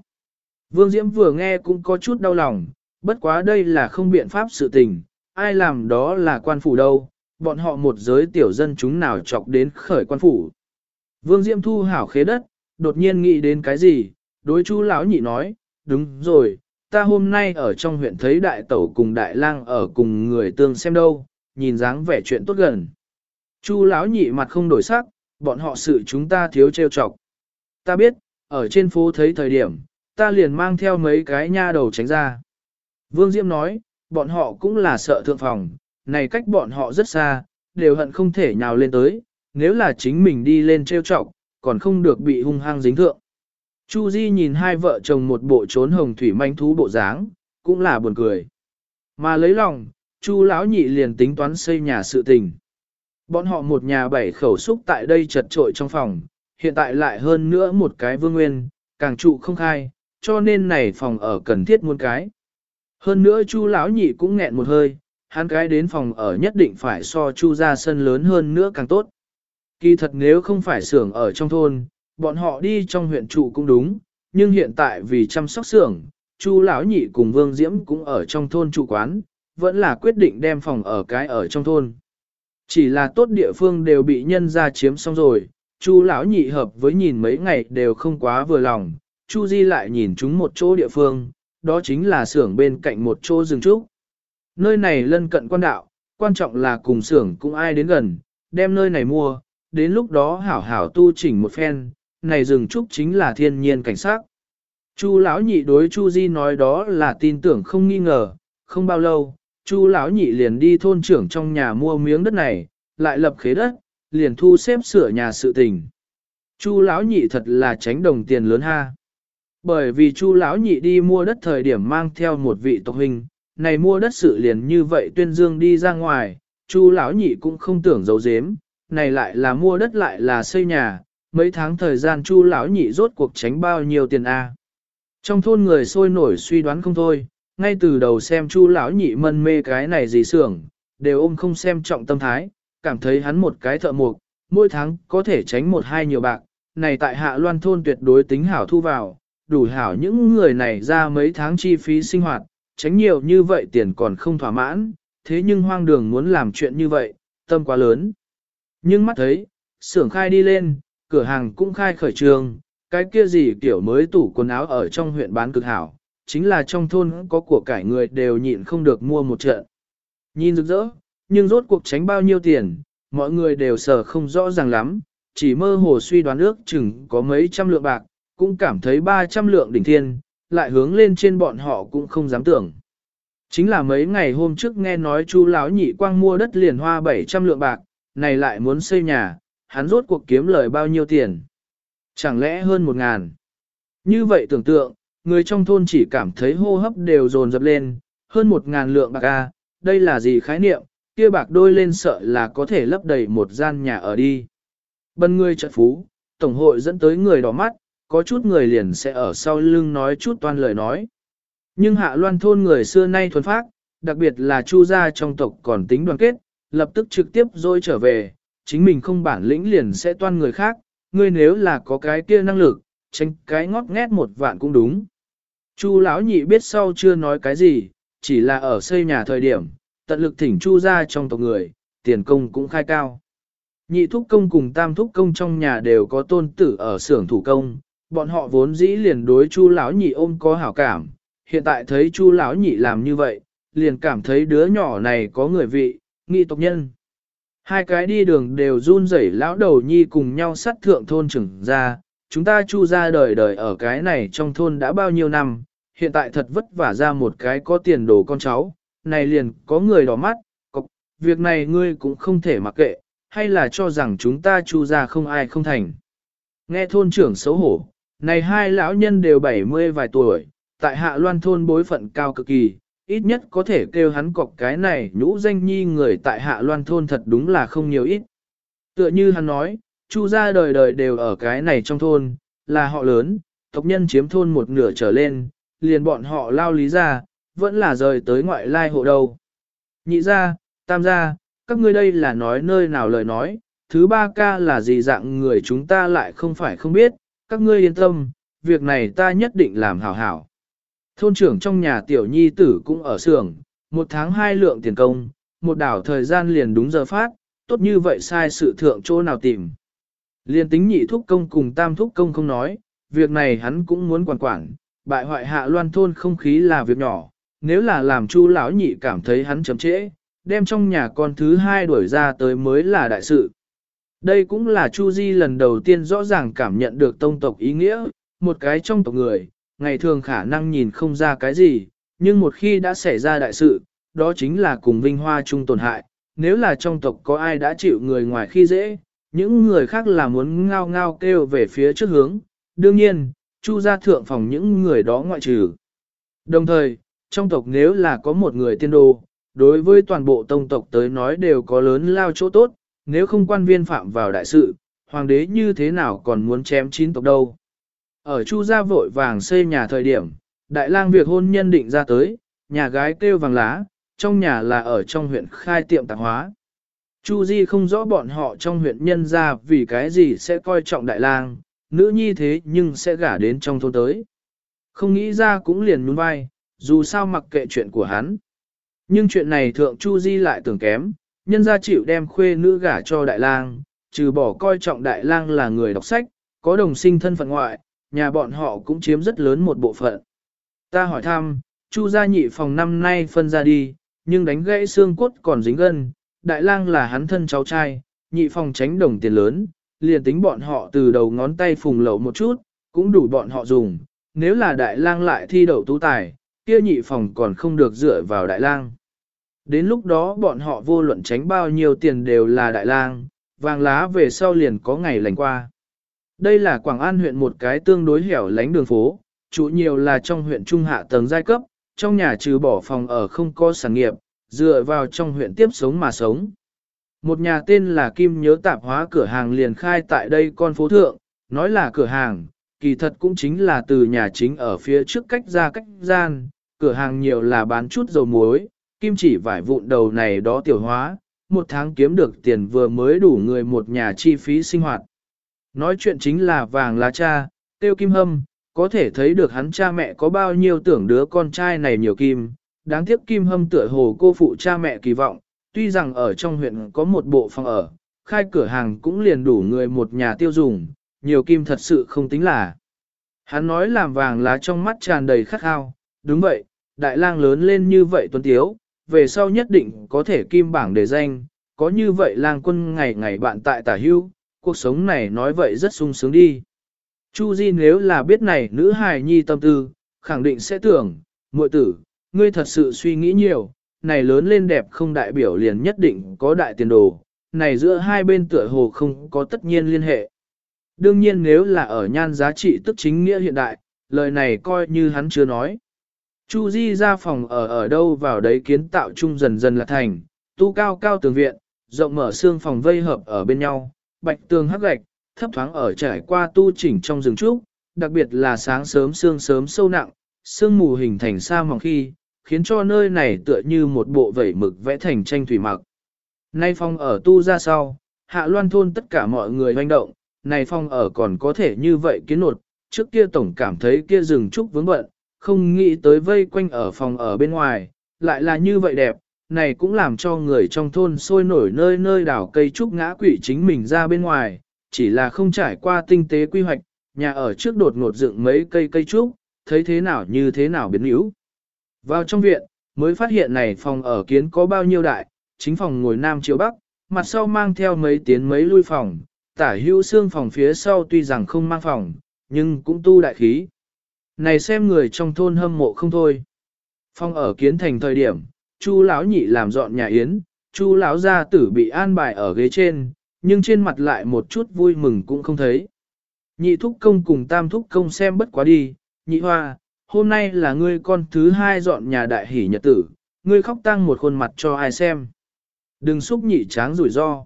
Vương Diễm vừa nghe cũng có chút đau lòng, bất quá đây là không biện pháp sự tình, ai làm đó là quan phủ đâu, bọn họ một giới tiểu dân chúng nào chọc đến khởi quan phủ. Vương Diễm thu hảo khế đất, đột nhiên nghĩ đến cái gì, đối chú lão nhị nói, đúng rồi, ta hôm nay ở trong huyện thấy đại tẩu cùng đại lang ở cùng người tương xem đâu, nhìn dáng vẻ chuyện tốt gần. Chu lão nhị mặt không đổi sắc, bọn họ sự chúng ta thiếu trêu chọc. Ta biết, ở trên phố thấy thời điểm, ta liền mang theo mấy cái nha đầu tránh ra. Vương Diễm nói, bọn họ cũng là sợ thượng phòng, này cách bọn họ rất xa, đều hận không thể nhào lên tới, nếu là chính mình đi lên trêu chọc, còn không được bị hung hăng dính thượng. Chu Di nhìn hai vợ chồng một bộ trốn hồng thủy manh thú bộ dáng, cũng là buồn cười. Mà lấy lòng, Chu lão nhị liền tính toán xây nhà sự tình. Bọn họ một nhà bảy khẩu xúc tại đây chật trội trong phòng, hiện tại lại hơn nữa một cái vương nguyên, càng trụ không khai, cho nên này phòng ở cần thiết muôn cái. Hơn nữa Chu lão nhị cũng nghẹn một hơi, hắn cái đến phòng ở nhất định phải so Chu ra sân lớn hơn nữa càng tốt. Kỳ thật nếu không phải xưởng ở trong thôn, bọn họ đi trong huyện trụ cũng đúng, nhưng hiện tại vì chăm sóc xưởng, Chu lão nhị cùng Vương Diễm cũng ở trong thôn trụ quán, vẫn là quyết định đem phòng ở cái ở trong thôn. Chỉ là tốt địa phương đều bị nhân ra chiếm xong rồi, Chu lão nhị hợp với nhìn mấy ngày đều không quá vừa lòng, Chu Di lại nhìn chúng một chỗ địa phương, đó chính là xưởng bên cạnh một chỗ rừng trúc. Nơi này lân cận quan đạo, quan trọng là cùng xưởng cũng ai đến gần, đem nơi này mua, đến lúc đó hảo hảo tu chỉnh một phen, này rừng trúc chính là thiên nhiên cảnh sát. Chu lão nhị đối Chu Di nói đó là tin tưởng không nghi ngờ, không bao lâu, Chu lão nhị liền đi thôn trưởng trong nhà mua miếng đất này, lại lập khế đất, liền thu xếp sửa nhà sự tình. Chu lão nhị thật là tránh đồng tiền lớn ha. Bởi vì Chu lão nhị đi mua đất thời điểm mang theo một vị tộc huynh, này mua đất sự liền như vậy tuyên dương đi ra ngoài, Chu lão nhị cũng không tưởng giấu giếm, này lại là mua đất lại là xây nhà, mấy tháng thời gian Chu lão nhị rốt cuộc tránh bao nhiêu tiền a. Trong thôn người sôi nổi suy đoán không thôi, ngay từ đầu xem Chu lão nhị mân mê cái này gì xưởng, đều ôm không xem trọng tâm thái, cảm thấy hắn một cái thợ mộc, mỗi tháng có thể tránh một hai nhiều bạc, này tại hạ loan thôn tuyệt đối tính hảo thu vào, đủ hảo những người này ra mấy tháng chi phí sinh hoạt, tránh nhiều như vậy tiền còn không thỏa mãn, thế nhưng hoang đường muốn làm chuyện như vậy, tâm quá lớn. Nhưng mắt thấy, xưởng khai đi lên, cửa hàng cũng khai khởi trường, cái kia gì kiểu mới tủ quần áo ở trong huyện bán cực hảo, chính là trong thôn có của cải người đều nhịn không được mua một trận. Nhìn rực rỡ, nhưng rốt cuộc tránh bao nhiêu tiền, mọi người đều sợ không rõ ràng lắm, chỉ mơ hồ suy đoán ước chừng có mấy trăm lượng bạc, cũng cảm thấy 300 lượng đỉnh thiên, lại hướng lên trên bọn họ cũng không dám tưởng. Chính là mấy ngày hôm trước nghe nói chú lão nhị quang mua đất liền hoa 700 lượng bạc, này lại muốn xây nhà, hắn rốt cuộc kiếm lời bao nhiêu tiền. Chẳng lẽ hơn một ngàn. Như vậy tưởng tượng, người trong thôn chỉ cảm thấy hô hấp đều dồn dập lên, hơn một ngàn lượng bạc a, đây là gì khái niệm, kia bạc đôi lên sợ là có thể lấp đầy một gian nhà ở đi. Bần người trận phú, tổng hội dẫn tới người đỏ mắt, có chút người liền sẽ ở sau lưng nói chút toan lời nói. Nhưng hạ loan thôn người xưa nay thuần phác, đặc biệt là chu gia trong tộc còn tính đoàn kết, lập tức trực tiếp rồi trở về, chính mình không bản lĩnh liền sẽ toan người khác, ngươi nếu là có cái kia năng lực, tranh cái ngót nghét một vạn cũng đúng. Chu lão nhị biết sau chưa nói cái gì, chỉ là ở xây nhà thời điểm, tận lực thỉnh chu ra trong tộc người, tiền công cũng khai cao. Nhị thúc công cùng tam thúc công trong nhà đều có tôn tử ở xưởng thủ công, bọn họ vốn dĩ liền đối chu lão nhị ôm có hảo cảm, hiện tại thấy chu lão nhị làm như vậy, liền cảm thấy đứa nhỏ này có người vị, nghị tộc nhân. Hai cái đi đường đều run rẩy lão đầu nhi cùng nhau sát thượng thôn trưởng ra, chúng ta chu ra đời đời ở cái này trong thôn đã bao nhiêu năm, hiện tại thật vất vả ra một cái có tiền đồ con cháu, này liền có người đỏ mắt, cọc, việc này ngươi cũng không thể mặc kệ, hay là cho rằng chúng ta chu ra không ai không thành. Nghe thôn trưởng xấu hổ, này hai lão nhân đều bảy mươi vài tuổi, tại hạ loan thôn bối phận cao cực kỳ, ít nhất có thể kêu hắn cọc cái này nhũ danh nhi người tại hạ loan thôn thật đúng là không nhiều ít. Tựa như hắn nói, chu gia đời đời đều ở cái này trong thôn, là họ lớn, tộc nhân chiếm thôn một nửa trở lên, liền bọn họ lao lý ra, vẫn là rời tới ngoại lai hộ đầu. Nhị ra, tam ra, các ngươi đây là nói nơi nào lời nói, thứ ba ca là gì dạng người chúng ta lại không phải không biết, các ngươi yên tâm, việc này ta nhất định làm hảo hảo. Thôn trưởng trong nhà tiểu nhi tử cũng ở xưởng, một tháng hai lượng tiền công, một đảo thời gian liền đúng giờ phát, tốt như vậy sai sự thượng chỗ nào tìm. Liên tính nhị thúc công cùng tam thúc công không nói, việc này hắn cũng muốn quản quản, bại hoại hạ loan thôn không khí là việc nhỏ, nếu là làm chu lão nhị cảm thấy hắn chấm trễ, đem trong nhà con thứ hai đuổi ra tới mới là đại sự. Đây cũng là Chu Di lần đầu tiên rõ ràng cảm nhận được tông tộc ý nghĩa, một cái trong tộc người, ngày thường khả năng nhìn không ra cái gì, nhưng một khi đã xảy ra đại sự, đó chính là cùng vinh hoa chung tổn hại. Nếu là trong tộc có ai đã chịu người ngoài khi dễ, những người khác là muốn ngao ngao kêu về phía trước hướng. Đương nhiên, chu gia thượng phòng những người đó ngoại trừ. Đồng thời, trong tộc nếu là có một người tiên đồ, đối với toàn bộ tông tộc tới nói đều có lớn lao chỗ tốt, nếu không quan viên phạm vào đại sự, hoàng đế như thế nào còn muốn chém chín tộc đâu. Ở Chu gia vội vàng xây nhà thời điểm, đại lang việc hôn nhân định ra tới, nhà gái kêu vàng lá, trong nhà là ở trong huyện khai tiệm tạp hóa. Chu Di không rõ bọn họ trong huyện nhân gia vì cái gì sẽ coi trọng đại lang, nữ nhi thế nhưng sẽ gả đến trong thôn tới. Không nghĩ ra cũng liền nhún vai, dù sao mặc kệ chuyện của hắn. Nhưng chuyện này thượng Chu Di lại tưởng kém, nhân gia chịu đem khuê nữ gả cho đại lang, trừ bỏ coi trọng đại lang là người đọc sách, có đồng sinh thân phận ngoại, nhà bọn họ cũng chiếm rất lớn một bộ phận. Ta hỏi thăm, Chu gia nhị phòng năm nay phân ra đi, nhưng đánh gãy xương cốt còn dính gân, đại lang là hắn thân cháu trai, nhị phòng tránh đồng tiền lớn, liền tính bọn họ từ đầu ngón tay phùng lậu một chút, cũng đủ bọn họ dùng, nếu là đại lang lại thi đậu tú tài, kia nhị phòng còn không được dựa vào đại lang. Đến lúc đó bọn họ vô luận tránh bao nhiêu tiền đều là đại lang, vàng lá về sau liền có ngày lành qua. Đây là Quảng An huyện một cái tương đối hẻo lánh đường phố, chủ nhiều là trong huyện trung hạ tầng giai cấp, trong nhà trừ bỏ phòng ở không có sản nghiệp, dựa vào trong huyện tiếp sống mà sống. Một nhà tên là Kim Nhớ Tạp Hóa cửa hàng liền khai tại đây con phố thượng, nói là cửa hàng, kỳ thật cũng chính là từ nhà chính ở phía trước cách ra cách gian, cửa hàng nhiều là bán chút dầu muối, kim chỉ vải vụn đầu này đó tiểu hóa, một tháng kiếm được tiền vừa mới đủ người một nhà chi phí sinh hoạt. Nói chuyện chính là vàng lá cha, tiêu kim hâm, có thể thấy được hắn cha mẹ có bao nhiêu tưởng đứa con trai này nhiều kim, đáng tiếc kim hâm tựa hồ cô phụ cha mẹ kỳ vọng, tuy rằng ở trong huyện có một bộ phòng ở, khai cửa hàng cũng liền đủ người một nhà tiêu dùng, nhiều kim thật sự không tính là. Hắn nói làm vàng lá trong mắt tràn đầy khắc khao, đúng vậy, đại lang lớn lên như vậy tuấn tiếu, về sau nhất định có thể kim bảng đề danh, có như vậy lang quân ngày ngày bạn tại tả hưu, cuộc sống này nói vậy rất sung sướng đi. Chu Di nếu là biết này nữ hài nhi tâm tư, khẳng định sẽ tưởng, muội tử, ngươi thật sự suy nghĩ nhiều, này lớn lên đẹp không đại biểu liền nhất định có đại tiền đồ, này giữa hai bên tựa hồ không có tất nhiên liên hệ. Đương nhiên nếu là ở nhan giá trị tức chính nghĩa hiện đại, lời này coi như hắn chưa nói. Chu Di ra phòng ở ở đâu vào đấy kiến tạo chung dần dần là thành, tu cao cao tường viện, rộng mở xương phòng vây hợp ở bên nhau, bạch tường hắc gạch, thấp thoáng ở trải qua tu chỉnh trong rừng trúc, đặc biệt là sáng sớm sương sớm sâu nặng, sương mù hình thành sa mỏng khi, khiến cho nơi này tựa như một bộ vẩy mực vẽ thành tranh thủy mặc. Nay phong ở tu ra sau, hạ loan thôn tất cả mọi người hoành động, này phong ở còn có thể như vậy kiến nột, trước kia tổng cảm thấy kia rừng trúc vướng bận, không nghĩ tới vây quanh ở phòng ở bên ngoài, lại là như vậy đẹp, này cũng làm cho người trong thôn sôi nổi nơi nơi đảo cây trúc ngã quỷ chính mình ra bên ngoài, chỉ là không trải qua tinh tế quy hoạch, nhà ở trước đột ngột dựng mấy cây cây trúc, thấy thế nào như thế nào biến yếu. Vào trong viện, mới phát hiện này phòng ở kiến có bao nhiêu đại, chính phòng ngồi nam chiếu bắc, mặt sau mang theo mấy tiến mấy lui phòng, tả hữu xương phòng phía sau tuy rằng không mang phòng, nhưng cũng tu đại khí. Này xem người trong thôn hâm mộ không thôi. Phong ở kiến thành thời điểm, Chu lão nhị làm dọn nhà yến, Chu lão gia tử bị an bài ở ghế trên, nhưng trên mặt lại một chút vui mừng cũng không thấy. Nhị thúc công cùng tam thúc công xem bất quá đi, nhị hoa, hôm nay là ngươi con thứ hai dọn nhà đại hỷ nhật tử, ngươi khóc tăng một khuôn mặt cho ai xem. Đừng xúc nhị tráng rủi ro.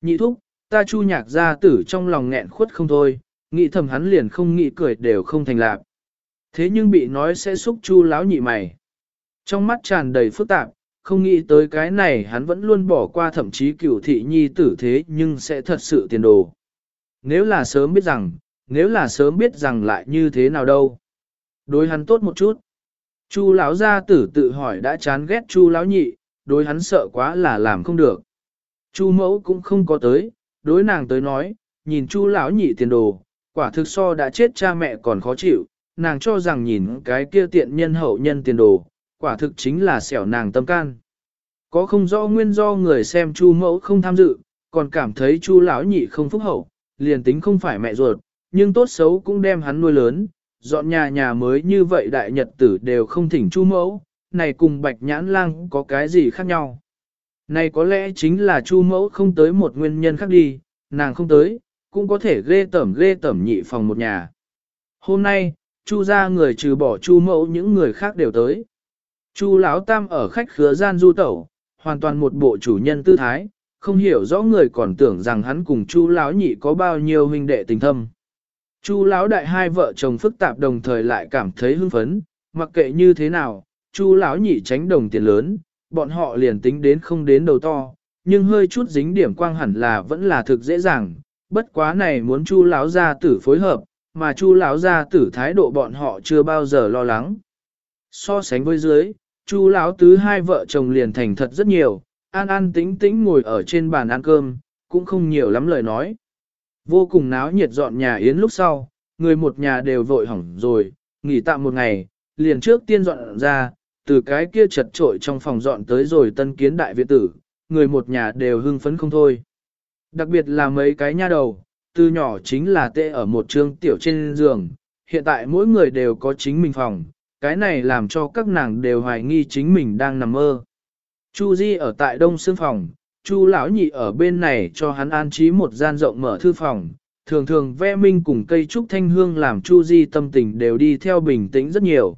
Nhị thúc, ta chu nhạc gia tử trong lòng nghẹn khuất không thôi, nghĩ thầm hắn liền không nghĩ cười đều không thành lạc. Thế nhưng bị nói sẽ xúc chu láo nhị mày. Trong mắt tràn đầy phức tạp, không nghĩ tới cái này hắn vẫn luôn bỏ qua thậm chí cửu thị nhi tử thế nhưng sẽ thật sự tiền đồ. Nếu là sớm biết rằng, nếu là sớm biết rằng lại như thế nào đâu. Đối hắn tốt một chút. Chu lão gia tử tự hỏi đã chán ghét chu lão nhị, đối hắn sợ quá là làm không được. Chu mẫu cũng không có tới, đối nàng tới nói, nhìn chu lão nhị tiền đồ, quả thực so đã chết cha mẹ còn khó chịu, nàng cho rằng nhìn cái kia tiện nhân hậu nhân tiền đồ, quả thực chính là xẻo nàng tâm can. Có không rõ nguyên do người xem chu mẫu không tham dự, còn cảm thấy chu lão nhị không phúc hậu, liền tính không phải mẹ ruột, nhưng tốt xấu cũng đem hắn nuôi lớn, dọn nhà nhà mới như vậy đại nhật tử đều không thỉnh chu mẫu, này cùng bạch nhãn lang có cái gì khác nhau. Này có lẽ chính là chu mẫu không tới một nguyên nhân khác đi, nàng không tới, cũng có thể ghê tẩm ghê tẩm nhị phòng một nhà. Hôm nay, chu ra người trừ bỏ chu mẫu những người khác đều tới. Chu lão tam ở khách khứa gian du tẩu, hoàn toàn một bộ chủ nhân tư thái, không hiểu rõ người còn tưởng rằng hắn cùng chu lão nhị có bao nhiêu huynh đệ tình thâm. Chu lão đại hai vợ chồng phức tạp đồng thời lại cảm thấy hưng phấn, mặc kệ như thế nào, chu lão nhị tránh đồng tiền lớn, bọn họ liền tính đến không đến đầu to, nhưng hơi chút dính điểm quang hẳn là vẫn là thực dễ dàng, bất quá này muốn chu lão gia tử phối hợp, mà chu lão gia tử thái độ bọn họ chưa bao giờ lo lắng. So sánh với dưới, chu lão tứ hai vợ chồng liền thành thật rất nhiều, an an tĩnh tĩnh ngồi ở trên bàn ăn cơm, cũng không nhiều lắm lời nói. Vô cùng náo nhiệt dọn nhà yến lúc sau, người một nhà đều vội hỏng rồi, nghỉ tạm một ngày, liền trước tiên dọn ra, từ cái kia chật trội trong phòng dọn tới rồi tân kiến đại viện tử, người một nhà đều hưng phấn không thôi. Đặc biệt là mấy cái nha đầu, từ nhỏ chính là tê ở một trương tiểu trên giường, hiện tại mỗi người đều có chính mình phòng, cái này làm cho các nàng đều hoài nghi chính mình đang nằm mơ. Chu Di ở tại đông xương phòng, Chu lão nhị ở bên này cho hắn an trí một gian rộng mở thư phòng, thường thường ve minh cùng cây trúc thanh hương làm Chu Di tâm tình đều đi theo bình tĩnh rất nhiều.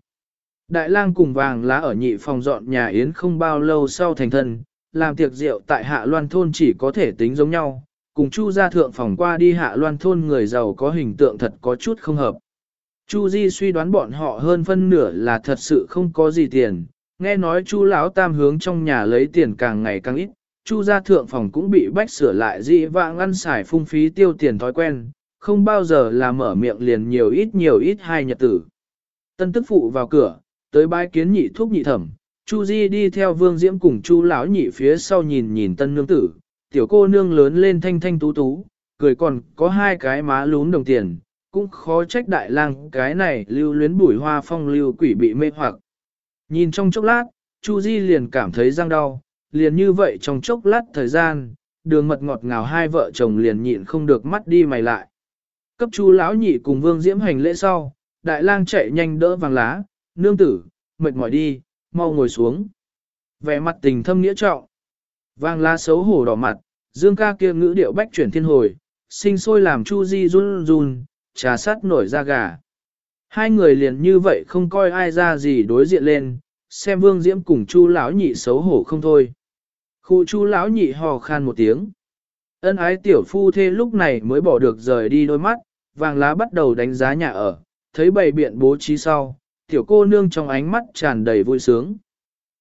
Đại lang cùng vàng lá ở nhị phòng dọn nhà yến không bao lâu sau thành thân, làm tiệc rượu tại Hạ Loan thôn chỉ có thể tính giống nhau, cùng Chu gia thượng phòng qua đi Hạ Loan thôn người giàu có hình tượng thật có chút không hợp. Chu Di suy đoán bọn họ hơn phân nửa là thật sự không có gì tiền, nghe nói Chu lão tam hướng trong nhà lấy tiền càng ngày càng ít, Chu gia thượng phòng cũng bị bách sửa lại dị vãng ăn xài phung phí tiêu tiền thói quen, không bao giờ là mở miệng liền nhiều ít nhiều ít hai nhật tử. Tân tức phụ vào cửa, tới bái kiến nhị thuốc nhị thẩm, Chu Di đi theo Vương Diễm cùng Chu lão nhị phía sau nhìn nhìn tân nương tử, tiểu cô nương lớn lên thanh thanh tú tú, cười còn có hai cái má lún đồng tiền, cũng khó trách đại lang cái này lưu luyến bùi hoa phong lưu quỷ bị mê hoặc. Nhìn trong chốc lát, Chu Di liền cảm thấy răng đau, liền như vậy trong chốc lát thời gian, đường mật ngọt ngào hai vợ chồng liền nhịn không được mắt đi mày lại. Cấp Chu lão nhị cùng Vương Diễm hành lễ sau, đại lang chạy nhanh đỡ vàng lá, nương tử, mệt mỏi đi, mau ngồi xuống. Vẻ mặt tình thâm nghĩa trọng. Vàng lá xấu hổ đỏ mặt, dương ca kia ngữ điệu bách chuyển thiên hồi, sinh sôi làm Chu Di run run, trà sắt nổi da gà. Hai người liền như vậy không coi ai ra gì đối diện lên, xem Vương Diễm cùng Chu lão nhị xấu hổ không thôi. Khu Chu lão nhị hò khan một tiếng. Ân ái tiểu phu thê lúc này mới bỏ được rời đi đôi mắt, vàng lá bắt đầu đánh giá nhà ở, thấy bầy biện bố trí sau, tiểu cô nương trong ánh mắt tràn đầy vui sướng.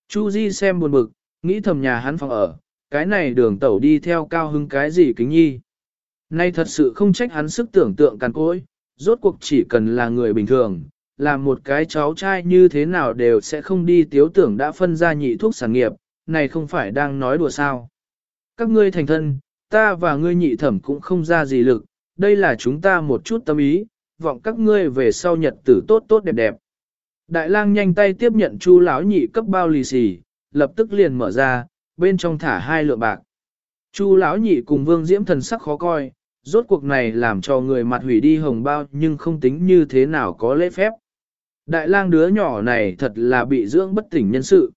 Chu Di xem buồn bực, nghĩ thầm nhà hắn phòng ở, cái này đường tẩu đi theo cao hứng cái gì kính nhi. Nay thật sự không trách hắn sức tưởng tượng càn cối, rốt cuộc chỉ cần là người bình thường, làm một cái cháu trai như thế nào đều sẽ không đi tiếu tưởng đã phân ra nhị thuốc sản nghiệp, này không phải đang nói đùa sao. Các ngươi thành thân, ta và ngươi nhị thẩm cũng không ra gì lực, đây là chúng ta một chút tâm ý, vọng các ngươi về sau nhật tử tốt tốt đẹp đẹp. Đại lang nhanh tay tiếp nhận chu lão nhị cấp bao lì xì, lập tức liền mở ra, bên trong thả hai lượng bạc. Chu lão nhị cùng vương diễm thần sắc khó coi, rốt cuộc này làm cho người mặt hủy đi hồng bao nhưng không tính như thế nào có lễ phép. Đại lang đứa nhỏ này thật là bị dưỡng bất tỉnh nhân sự.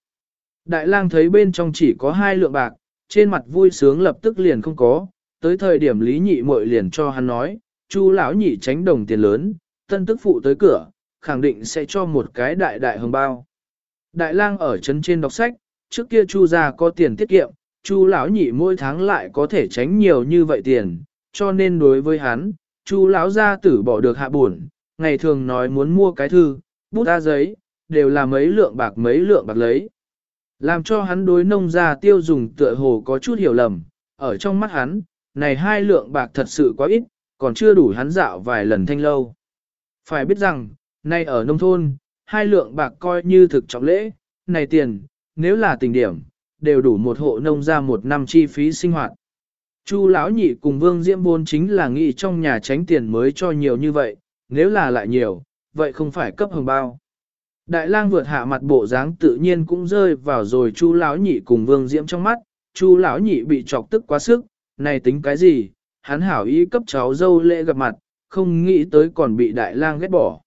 Đại lang thấy bên trong chỉ có hai lượng bạc, trên mặt vui sướng lập tức liền không có, tới thời điểm lý nhị muội liền cho hắn nói, chu lão nhị tránh đồng tiền lớn, tân tức phụ tới cửa, khẳng định sẽ cho một cái đại đại hồng bao. Đại lang ở trấn trên đọc sách, trước kia chu gia có tiền tiết kiệm, chu lão nhị mỗi tháng lại có thể tránh nhiều như vậy tiền, cho nên đối với hắn, chu lão gia tử bỏ được hạ buồn, ngày thường nói muốn mua cái thư, bút ra giấy, đều là mấy lượng bạc mấy lượng bạc lấy. Làm cho hắn đối nông gia tiêu dùng tựa hồ có chút hiểu lầm, ở trong mắt hắn, này hai lượng bạc thật sự quá ít, còn chưa đủ hắn dạo vài lần thanh lâu. Phải biết rằng, nay ở nông thôn, hai lượng bạc coi như thực trọng lễ, này tiền, nếu là tình điểm, đều đủ một hộ nông gia một năm chi phí sinh hoạt. Chu lão nhị cùng Vương Diễm Bôn chính là nghĩ trong nhà tránh tiền mới cho nhiều như vậy, nếu là lại nhiều, vậy không phải cấp hồng bao. Đại lang vượt hạ mặt bộ dáng tự nhiên cũng rơi vào rồi Chu lão nhị cùng Vương Diễm trong mắt, Chu lão nhị bị chọc tức quá sức, này tính cái gì, hắn hảo ý cấp cháu dâu lễ gặp mặt, không nghĩ tới còn bị đại lang ghét bỏ.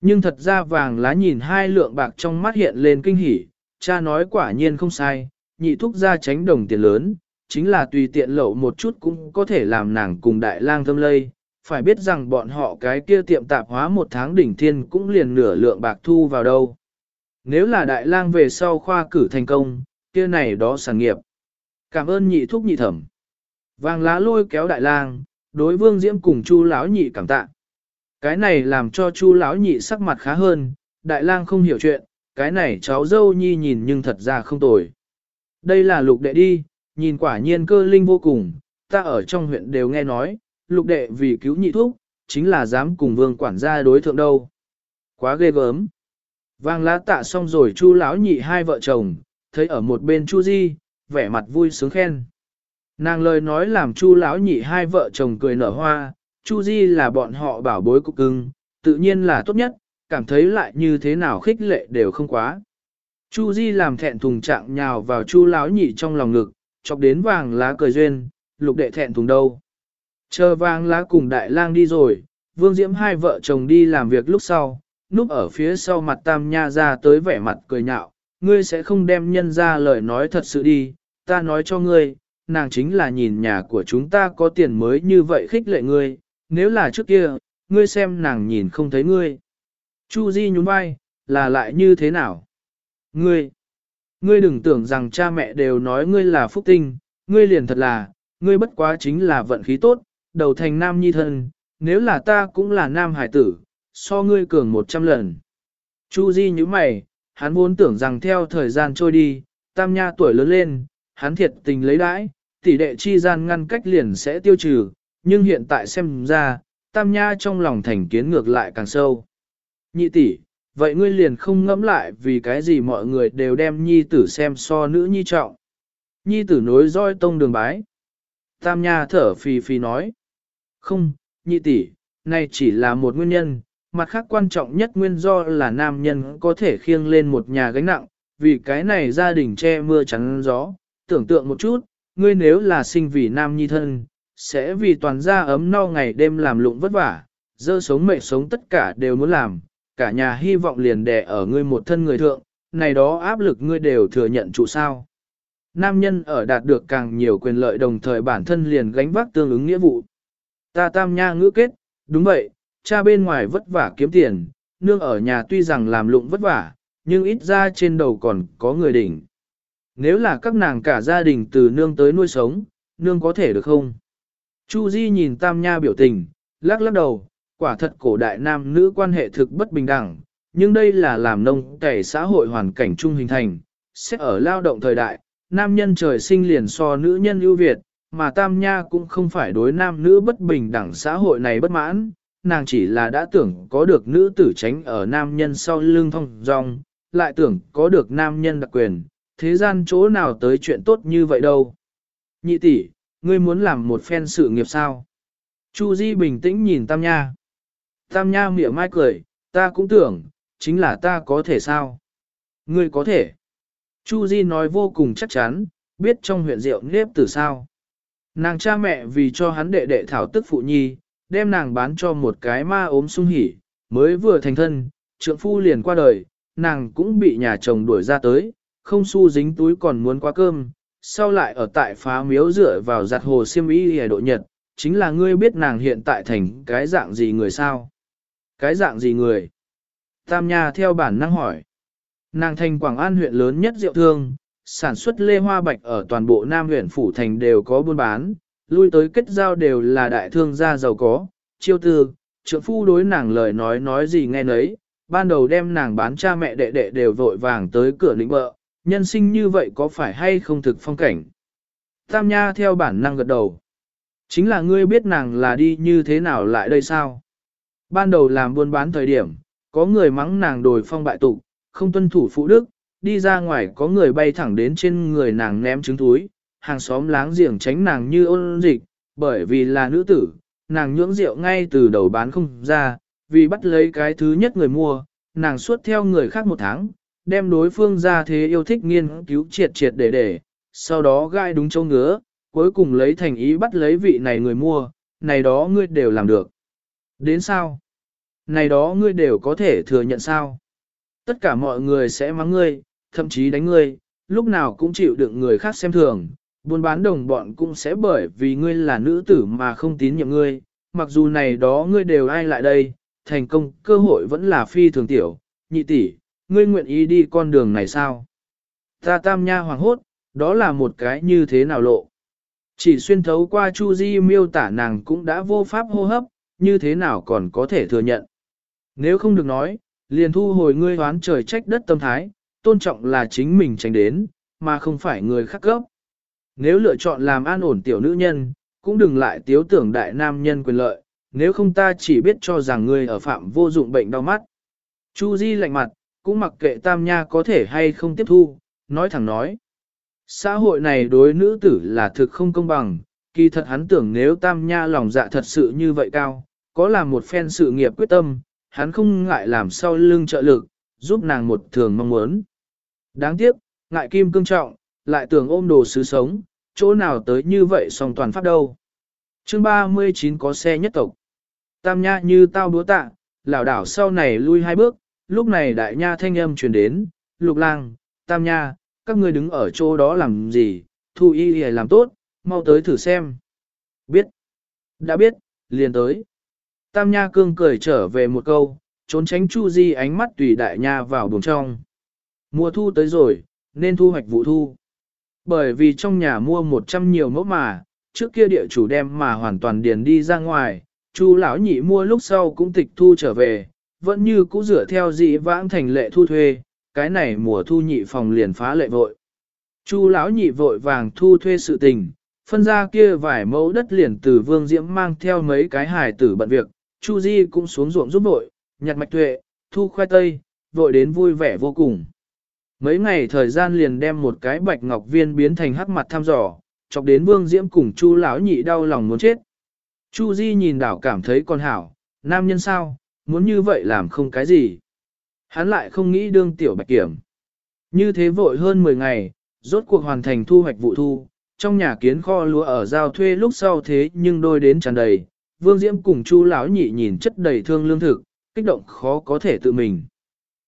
Nhưng thật ra vàng lá nhìn hai lượng bạc trong mắt hiện lên kinh hỉ, cha nói quả nhiên không sai, nhị thúc ra tránh đồng tiền lớn, chính là tùy tiện lậu một chút cũng có thể làm nàng cùng đại lang thâm lây. Phải biết rằng bọn họ cái kia tiệm tạp hóa một tháng đỉnh thiên cũng liền nửa lượng bạc thu vào đâu. Nếu là đại lang về sau khoa cử thành công, kia này đó sản nghiệp. Cảm ơn nhị thúc nhị thẩm. Vàng lá lôi kéo đại lang, đối vương diễm cùng chu lão nhị cảm tạ. Cái này làm cho chu lão nhị sắc mặt khá hơn, đại lang không hiểu chuyện, cái này cháu dâu nhi nhìn nhưng thật ra không tồi. Đây là lục đệ đi, nhìn quả nhiên cơ linh vô cùng, ta ở trong huyện đều nghe nói, lục đệ vì cứu nhị thúc chính là dám cùng vương quản gia đối thượng đâu. Quá ghê gớm. Vang lá tạ xong rồi chu lão nhị hai vợ chồng, thấy ở một bên chu di, vẻ mặt vui sướng khen. Nàng lời nói làm chu lão nhị hai vợ chồng cười nở hoa, chu di là bọn họ bảo bối cục cưng, tự nhiên là tốt nhất, cảm thấy lại như thế nào khích lệ đều không quá. Chu di làm thẹn thùng trạng nhào vào chu lão nhị trong lòng ngực, chọc đến vàng lá cười duyên, lục đệ thẹn thùng đâu. Chờ vàng lá cùng đại lang đi rồi, vương diễm hai vợ chồng đi làm việc lúc sau, núp ở phía sau mặt tam nha ra tới vẻ mặt cười nhạo, ngươi sẽ không đem nhân ra lời nói thật sự đi, ta nói cho ngươi, nàng chính là nhìn nhà của chúng ta có tiền mới như vậy khích lệ ngươi, nếu là trước kia, ngươi xem nàng nhìn không thấy ngươi. Chu Di nhún vai, là lại như thế nào? Ngươi, ngươi đừng tưởng rằng cha mẹ đều nói ngươi là phúc tinh, ngươi liền thật là, ngươi bất quá chính là vận khí tốt, đầu thành nam nhi thân, nếu là ta cũng là nam hải tử, so ngươi cường một trăm lần. Chu Di như mày, hắn vốn tưởng rằng theo thời gian trôi đi, tam nha tuổi lớn lên, hắn thiệt tình lấy đãi, tỷ đệ chi gian ngăn cách liền sẽ tiêu trừ, nhưng hiện tại xem ra, tam nha trong lòng thành kiến ngược lại càng sâu. Nhị tỷ, vậy ngươi liền không ngẫm lại vì cái gì mọi người đều đem nhi tử xem so nữ nhi trọng. Nhi tử nối roi tông đường bái. Tam nha thở phì phì nói. Không, nhi tỷ, này chỉ là một nguyên nhân, mặt khác quan trọng nhất nguyên do là nam nhân có thể khiêng lên một nhà gánh nặng, vì cái này gia đình che mưa chắn gió. Tưởng tượng một chút, ngươi nếu là sinh vì nam nhi thân, sẽ vì toàn gia ấm no ngày đêm làm lụng vất vả, dơ sống mệt sống tất cả đều muốn làm, cả nhà hy vọng liền đè ở ngươi một thân người thượng, này đó áp lực ngươi đều thừa nhận trụ sao. Nam nhân ở đạt được càng nhiều quyền lợi đồng thời bản thân liền gánh vác tương ứng nghĩa vụ. Ta tam nha ngữ kết, đúng vậy, cha bên ngoài vất vả kiếm tiền, nương ở nhà tuy rằng làm lụng vất vả, nhưng ít ra trên đầu còn có người đỉnh. Nếu là các nàng cả gia đình từ nương tới nuôi sống, nương có thể được không? Chu Di nhìn Tam Nha biểu tình, lắc lắc đầu, quả thật cổ đại nam nữ quan hệ thực bất bình đẳng, nhưng đây là làm nông cày xã hội hoàn cảnh chung hình thành, sẽ ở lao động thời đại, nam nhân trời sinh liền so nữ nhân ưu việt, mà Tam Nha cũng không phải đối nam nữ bất bình đẳng xã hội này bất mãn, nàng chỉ là đã tưởng có được nữ tử tránh ở nam nhân sau lưng thông dong, lại tưởng có được nam nhân đặc quyền, thế gian chỗ nào tới chuyện tốt như vậy đâu. Nhị tỷ, ngươi muốn làm một phen sự nghiệp sao? Chu Di bình tĩnh nhìn Tam Nha. Tam Nha mỉa mai cười, ta cũng tưởng, chính là ta có thể sao? Ngươi có thể. Chu Di nói vô cùng chắc chắn, biết trong huyện rượu nếp từ sao. Nàng cha mẹ vì cho hắn đệ đệ thảo tức phụ nhi, đem nàng bán cho một cái ma ốm sung hỉ, mới vừa thành thân, trượng phu liền qua đời, nàng cũng bị nhà chồng đuổi ra tới, không xu dính túi còn muốn qua cơm, sau lại ở tại phá miếu dựa vào giặt hồ siêm y hề độ nhật, chính là ngươi biết nàng hiện tại thành cái dạng gì người sao? Cái dạng gì người? Tam Nha theo bản năng hỏi. Nàng thành Quảng An huyện lớn nhất rượu thương, sản xuất lê hoa bạch ở toàn bộ Nam huyện Phủ Thành đều có buôn bán, lui tới kết giao đều là đại thương gia giàu có, chiêu tư, trưởng phu đối nàng lời nói nói gì nghe nấy, ban đầu đem nàng bán cha mẹ đệ đệ đều vội vàng tới cửa lĩnh vợ, nhân sinh như vậy có phải hay không thực phong cảnh? Tam Nha theo bản năng gật đầu. Chính là ngươi biết nàng là đi như thế nào lại đây sao? Ban đầu làm buôn bán thời điểm, có người mắng nàng đồi phong bại tục, không tuân thủ phụ đức, đi ra ngoài có người bay thẳng đến trên người nàng ném trứng túi, hàng xóm láng giềng tránh nàng như ôn dịch, bởi vì là nữ tử, nàng nhưỡng rượu ngay từ đầu bán không ra, vì bắt lấy cái thứ nhất người mua, nàng suốt theo người khác một tháng, đem đối phương ra thế yêu thích nghiên cứu triệt triệt để để, sau đó gai đúng châu ngứa, cuối cùng lấy thành ý bắt lấy vị này người mua, này đó ngươi đều làm được. Đến sao? Này đó ngươi đều có thể thừa nhận sao? Tất cả mọi người sẽ mắng ngươi, thậm chí đánh ngươi, lúc nào cũng chịu đựng người khác xem thường, buôn bán đồng bọn cũng sẽ bởi vì ngươi là nữ tử mà không tín nhiệm ngươi, mặc dù này đó ngươi đều ai lại đây, thành công cơ hội vẫn là phi thường tiểu, nhị tỷ, ngươi nguyện ý đi con đường này sao? Ta tam nha hoàng hốt, đó là một cái như thế nào lộ? Chỉ xuyên thấu qua Chu Di miêu tả nàng cũng đã vô pháp hô hấp, như thế nào còn có thể thừa nhận? Nếu không được nói, liền thu hồi ngươi hoán trời trách đất tâm thái, tôn trọng là chính mình tránh đến, mà không phải người khác gốc. Nếu lựa chọn làm an ổn tiểu nữ nhân, cũng đừng lại tiếu tưởng đại nam nhân quyền lợi, nếu không ta chỉ biết cho rằng ngươi ở phạm vô dụng bệnh đau mắt. Chu Di lạnh mặt, cũng mặc kệ tam nha có thể hay không tiếp thu, nói thẳng nói. Xã hội này đối nữ tử là thực không công bằng, kỳ thật hắn tưởng nếu tam nha lòng dạ thật sự như vậy cao, có làm một phen sự nghiệp quyết tâm, hắn không ngại làm sau lưng trợ lực, giúp nàng một thường mong muốn. Đáng tiếc, ngại kim cương trọng, lại tưởng ôm đồ sứ sống, chỗ nào tới như vậy song toàn pháp đâu. chương 39 có xe nhất tộc. Tam nha như tao búa tạ, lảo đảo sau này lui hai bước, lúc này đại nha thanh âm truyền đến, lục lang, tam nha, các ngươi đứng ở chỗ đó làm gì, thu y y làm tốt, mau tới thử xem. Biết. Đã biết, liền tới. Tam nha cương cười trở về một câu, trốn tránh chu di ánh mắt tùy đại nha vào buồng trong. Mùa thu tới rồi, nên thu hoạch vụ thu. Bởi vì trong nhà mua 100 nhiều mẫu mà, trước kia địa chủ đem mà hoàn toàn điền đi ra ngoài, chu lão nhị mua lúc sau cũng tịch thu trở về, vẫn như cũ dựa theo dị vãng thành lệ thu thuê, cái này mùa thu nhị phòng liền phá lệ vội. Chu lão nhị vội vàng thu thuê sự tình, phân ra kia vài mẫu đất liền từ Vương Diễm mang theo mấy cái hài tử bận việc, Chu Di cũng xuống ruộng giúp vội, nhặt mạch tuệ, thu khoai tây, vội đến vui vẻ vô cùng. Mấy ngày thời gian liền đem một cái bạch ngọc viên biến thành hắc mặt thăm dò, chọc đến Vương Diễm cùng Chu lão nhị đau lòng muốn chết. Chu Di nhìn đảo cảm thấy con hảo, nam nhân sao, muốn như vậy làm không cái gì. Hắn lại không nghĩ đương tiểu bạch kiểm. Như thế vội hơn 10 ngày, rốt cuộc hoàn thành thu hoạch vụ thu, trong nhà kiến kho lúa ở giao thuê lúc sau thế nhưng đôi đến tràn đầy, Vương Diễm cùng Chu lão nhị nhìn chất đầy thương lương thực, kích động khó có thể tự mình.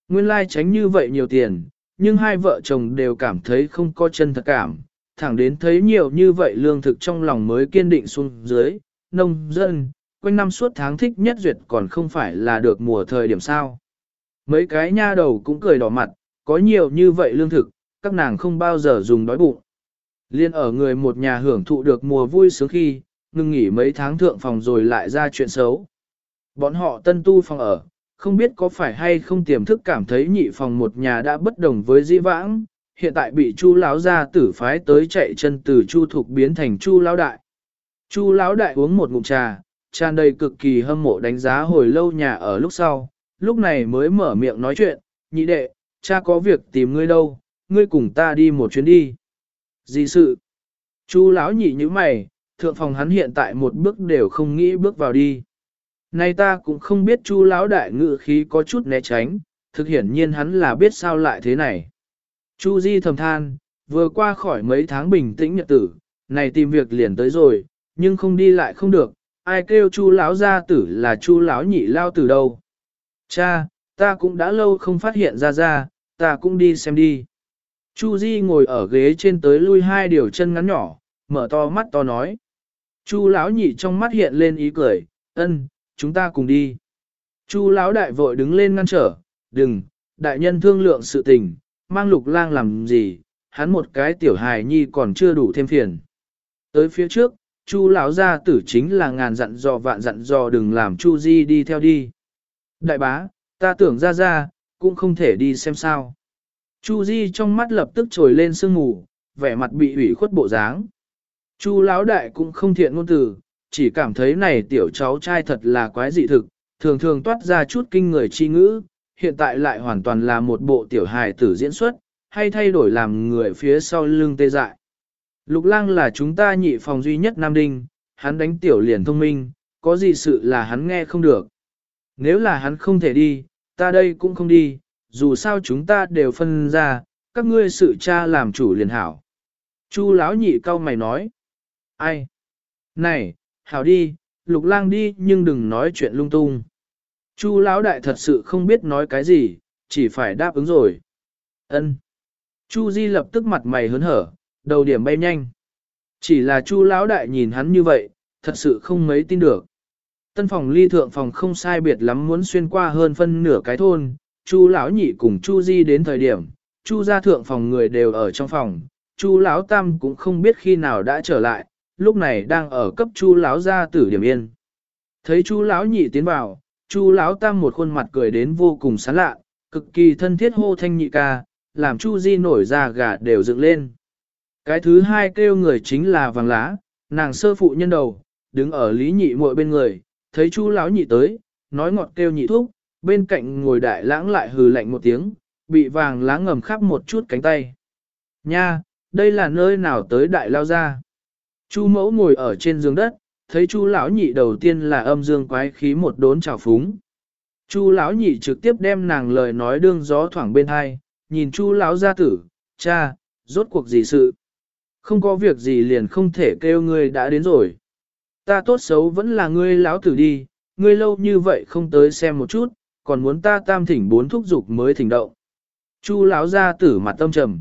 Nguyên lai tránh như vậy nhiều tiền, nhưng hai vợ chồng đều cảm thấy không có chân thật cảm, thẳng đến thấy nhiều như vậy lương thực trong lòng mới kiên định xuống dưới, nông dân, quanh năm suốt tháng thích nhất duyệt còn không phải là được mùa thời điểm sao. Mấy cái nha đầu cũng cười đỏ mặt, có nhiều như vậy lương thực, các nàng không bao giờ dùng đói bụng. Liên ở người một nhà hưởng thụ được mùa vui sướng khi, ngừng nghỉ mấy tháng thượng phòng rồi lại ra chuyện xấu. Bọn họ tân tu phòng ở, không biết có phải hay không tiềm thức cảm thấy nhị phòng một nhà đã bất đồng với dĩ vãng, hiện tại bị chu lão gia tử phái tới chạy chân từ chu thục biến thành chu lão đại. Chu lão đại uống một ngụm trà, tràn đầy cực kỳ hâm mộ đánh giá hồi lâu nhà ở lúc sau, lúc này mới mở miệng nói chuyện, nhị đệ, cha có việc tìm ngươi đâu, ngươi cùng ta đi một chuyến đi. Gì sự? Chu lão nhị như mày, thượng phòng hắn hiện tại một bước đều không nghĩ bước vào đi. Nay ta cũng không biết chu lão đại ngự khí có chút né tránh, thực hiển nhiên hắn là biết sao lại thế này. Chu di thầm than, vừa qua khỏi mấy tháng bình tĩnh nhật tử, này tìm việc liền tới rồi, nhưng không đi lại không được, ai kêu chu lão gia tử là chu lão nhị lao tử đâu. Cha, ta cũng đã lâu không phát hiện ra ra, ta cũng đi xem đi. Chu Di ngồi ở ghế trên tới lui hai điều chân ngắn nhỏ, mở to mắt to nói. Chu lão nhị trong mắt hiện lên ý cười, ân, chúng ta cùng đi. Chu lão đại vội đứng lên ngăn trở, đừng, đại nhân thương lượng sự tình, mang lục lang làm gì, hắn một cái tiểu hài nhi còn chưa đủ thêm phiền. Tới phía trước, Chu lão gia tử chính là ngàn dặn dò vạn dặn dò đừng làm Chu Di đi theo đi. Đại bá, ta tưởng ra ra, cũng không thể đi xem sao. Chu Di trong mắt lập tức trồi lên sương mù, vẻ mặt bị ủy khuất bộ dáng. Chu lão đại cũng không thiện ngôn từ, chỉ cảm thấy này tiểu cháu trai thật là quái dị thực, thường thường toát ra chút kinh người chi ngữ, hiện tại lại hoàn toàn là một bộ tiểu hài tử diễn xuất, hay thay đổi làm người phía sau lưng tê dại. Lục lang là chúng ta nhị phòng duy nhất Nam Đinh, hắn đánh tiểu liền thông minh, có gì sự là hắn nghe không được. Nếu là hắn không thể đi, ta đây cũng không đi, dù sao chúng ta đều phân ra, các ngươi sự cha làm chủ liền hảo. Chu lão nhị cau mày nói. Ai? Này, hảo đi, lục lang đi nhưng đừng nói chuyện lung tung. Chu lão đại thật sự không biết nói cái gì, chỉ phải đáp ứng rồi. Ân. Chu Di lập tức mặt mày hớn hở, đầu điểm bay nhanh. Chỉ là Chu lão đại nhìn hắn như vậy, thật sự không mấy tin được. Tân phòng ly thượng phòng không sai biệt lắm muốn xuyên qua hơn phân nửa cái thôn, Chu lão nhị cùng Chu Di đến thời điểm, Chu gia thượng phòng người đều ở trong phòng, Chu lão tam cũng không biết khi nào đã trở lại, lúc này đang ở cấp Chu lão gia tử điểm yên. Thấy Chu lão nhị tiến vào, Chu lão tam một khuôn mặt cười đến vô cùng sán lạ, cực kỳ thân thiết hô thanh nhị ca, làm Chu Di nổi da gà đều dựng lên. Cái thứ hai kêu người chính là vàng lá, nàng sơ phụ nhân đầu, đứng ở lý nhị muội bên người, thấy Chu lão nhị tới, nói ngọt kêu nhị thúc, bên cạnh ngồi đại lãng lại hừ lạnh một tiếng, bị vàng lá ngầm khắp một chút cánh tay. Nha, đây là nơi nào tới đại lao ra. Chu mẫu ngồi ở trên giường đất, thấy chu lão nhị đầu tiên là âm dương quái khí một đốn trào phúng. Chu lão nhị trực tiếp đem nàng lời nói đương gió thoảng bên hai, nhìn chu lão gia tử, cha, rốt cuộc gì sự. Không có việc gì liền không thể kêu ngươi đã đến rồi. Ta tốt xấu vẫn là ngươi lão tử đi, ngươi lâu như vậy không tới xem một chút, còn muốn ta tam thỉnh bốn thúc dục mới thỉnh động. Chu lão gia tử mặt tâm trầm.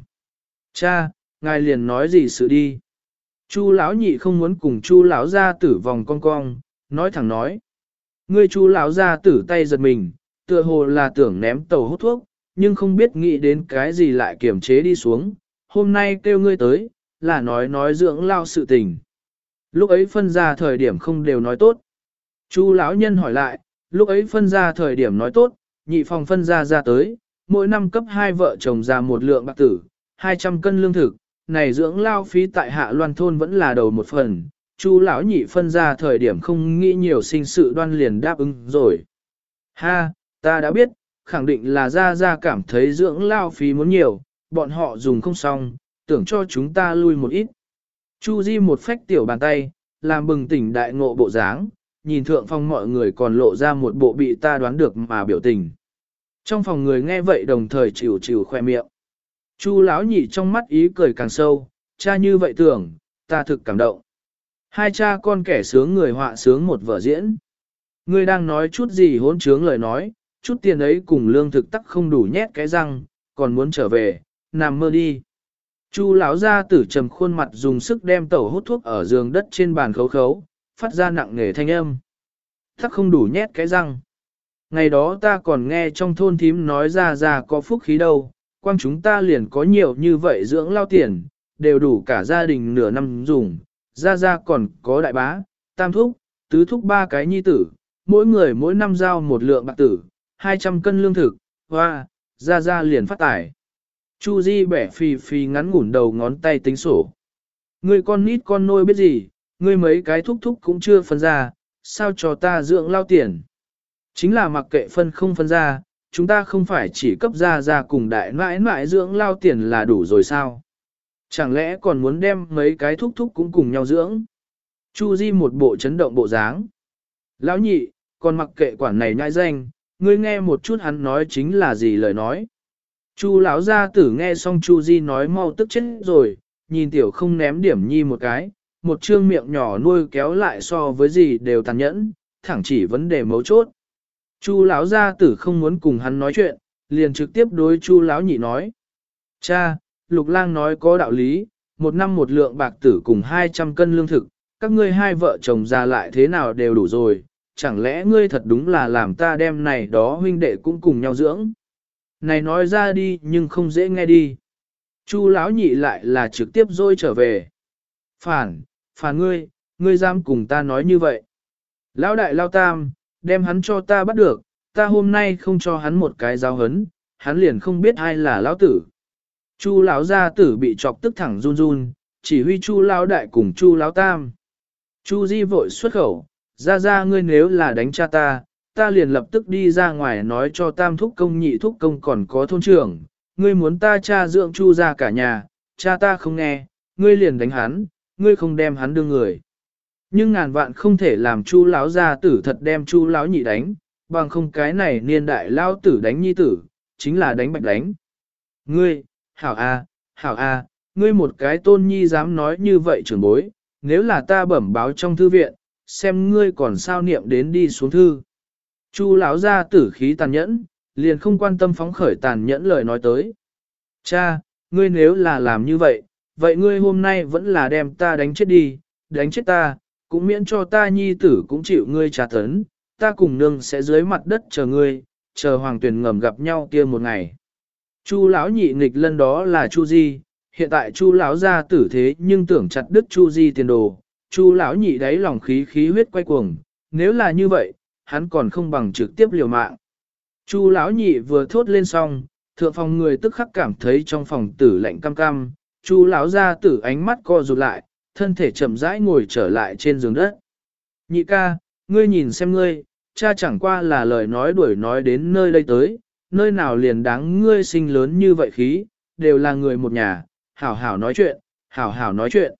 Cha, ngài liền nói gì sự đi. Chu lão nhị không muốn cùng chu lão gia tử vòng cong cong, nói thẳng nói. Ngươi chu lão gia tử tay giật mình, tựa hồ là tưởng ném tàu hút thuốc, nhưng không biết nghĩ đến cái gì lại kiềm chế đi xuống. Hôm nay kêu ngươi tới, là nói nói dưỡng lao sự tình. Lúc ấy phân ra thời điểm không đều nói tốt. Chu lão nhân hỏi lại, lúc ấy phân ra thời điểm nói tốt, nhị phòng phân ra ra tới, mỗi năm cấp hai vợ chồng ra một lượng bạc tử, 200 cân lương thực, này dưỡng lao phí tại hạ loan thôn vẫn là đầu một phần, chu lão nhị phân ra thời điểm không nghĩ nhiều sinh sự đoan liền đáp ứng rồi. Ha, ta đã biết, khẳng định là ra ra cảm thấy dưỡng lao phí muốn nhiều, bọn họ dùng không xong, tưởng cho chúng ta lui một ít. Chu Di một phách tiểu bàn tay, làm bừng tỉnh đại ngộ bộ dáng, nhìn thượng phòng mọi người còn lộ ra một bộ bị ta đoán được mà biểu tình. Trong phòng người nghe vậy đồng thời chịu chịu khoe miệng. Chu lão nhị trong mắt ý cười càng sâu, cha như vậy tưởng, ta thực cảm động. Hai cha con kẻ sướng người họa sướng một vở diễn. Ngươi đang nói chút gì hỗn trướng lời nói, chút tiền ấy cùng lương thực tắc không đủ nhét cái răng, còn muốn trở về, nằm mơ đi. Chu lão gia tử trầm khuôn mặt dùng sức đem tẩu hút thuốc ở giường đất trên bàn khấu khấu, phát ra nặng nề thanh âm. Thắc không đủ nhét cái răng. Ngày đó ta còn nghe trong thôn thím nói ra ra có phúc khí đâu, quang chúng ta liền có nhiều như vậy dưỡng lao tiền, đều đủ cả gia đình nửa năm dùng, ra ra còn có đại bá, tam thúc, tứ thúc ba cái nhi tử, mỗi người mỗi năm giao một lượng bạc tử, 200 cân lương thực, hoa, ra ra liền phát tải. Chu Di bẻ phì phì ngắn ngủn đầu ngón tay tính sổ. Người con nít con nôi biết gì, ngươi mấy cái thúc thúc cũng chưa phân ra, sao cho ta dưỡng lao tiền. Chính là mặc kệ phân không phân ra, chúng ta không phải chỉ cấp ra ra cùng đại mãi mãi dưỡng lao tiền là đủ rồi sao? Chẳng lẽ còn muốn đem mấy cái thúc thúc cũng cùng nhau dưỡng? Chu Di một bộ chấn động bộ dáng. Lão nhị, còn mặc kệ quản này nhai danh, ngươi nghe một chút hắn nói chính là gì lời nói. Chu lão gia tử nghe xong Chu Di nói mau tức chết rồi, nhìn tiểu không ném điểm nhi một cái, một trương miệng nhỏ nuôi kéo lại so với gì đều tàn nhẫn, thẳng chỉ vấn đề mấu chốt. Chu lão gia tử không muốn cùng hắn nói chuyện, liền trực tiếp đối Chu lão nhị nói: "Cha, Lục Lang nói có đạo lý, một năm một lượng bạc tử cùng 200 cân lương thực, các ngươi hai vợ chồng già lại thế nào đều đủ rồi, chẳng lẽ ngươi thật đúng là làm ta đem này đó huynh đệ cũng cùng nhau dưỡng?" Này nói ra đi nhưng không dễ nghe đi. Chu lão nhị lại là trực tiếp dôi trở về. Phản, phản ngươi, ngươi dám cùng ta nói như vậy. Lão đại lao tam, đem hắn cho ta bắt được, ta hôm nay không cho hắn một cái giáo hấn, hắn liền không biết ai là lão tử. Chu lão gia tử bị chọc tức thẳng run run, chỉ huy Chu lão đại cùng Chu lão tam. Chu Di vội xuất khẩu, ra ra ngươi nếu là đánh cha ta, ta liền lập tức đi ra ngoài nói cho tam thúc công nhị thúc công còn có thôn trưởng, ngươi muốn ta cha dưỡng Chu ra cả nhà, cha ta không nghe, ngươi liền đánh hắn, ngươi không đem hắn đưa người. Nhưng ngàn vạn không thể làm chu lão gia tử thật đem chu lão nhị đánh, bằng không cái này niên đại lão tử đánh nhi tử, chính là đánh bạch đánh. Ngươi, hảo a, hảo a, ngươi một cái tôn nhi dám nói như vậy trưởng bối, nếu là ta bẩm báo trong thư viện, xem ngươi còn sao niệm đến đi xuống thư. Chu lão gia tử khí tàn nhẫn, liền không quan tâm phóng khởi tàn nhẫn lời nói tới. Cha, ngươi nếu là làm như vậy, vậy ngươi hôm nay vẫn là đem ta đánh chết đi, đánh chết ta, cũng miễn cho ta nhi tử cũng chịu ngươi trả tấn, ta cùng nương sẽ dưới mặt đất chờ ngươi, chờ hoàng tuyển ngầm gặp nhau kia một ngày. Chu lão nhị nghịch lân đó là Chu Di, hiện tại Chu lão gia tử thế nhưng tưởng chặt đứt Chu Di tiền đồ, Chu lão nhị đáy lòng khí khí huyết quay cuồng, nếu là như vậy, hắn còn không bằng trực tiếp liều mạng. Chu lão nhị vừa thốt lên xong, thượng phòng người tức khắc cảm thấy trong phòng tử lạnh cam cam, Chu lão gia tử ánh mắt co rụt lại, thân thể chậm rãi ngồi trở lại trên giường đất. Nhị ca, ngươi nhìn xem ngươi, cha chẳng qua là lời nói đuổi nói đến nơi đây tới, nơi nào liền đáng ngươi sinh lớn như vậy khí, đều là người một nhà, hảo hảo nói chuyện, hảo hảo nói chuyện.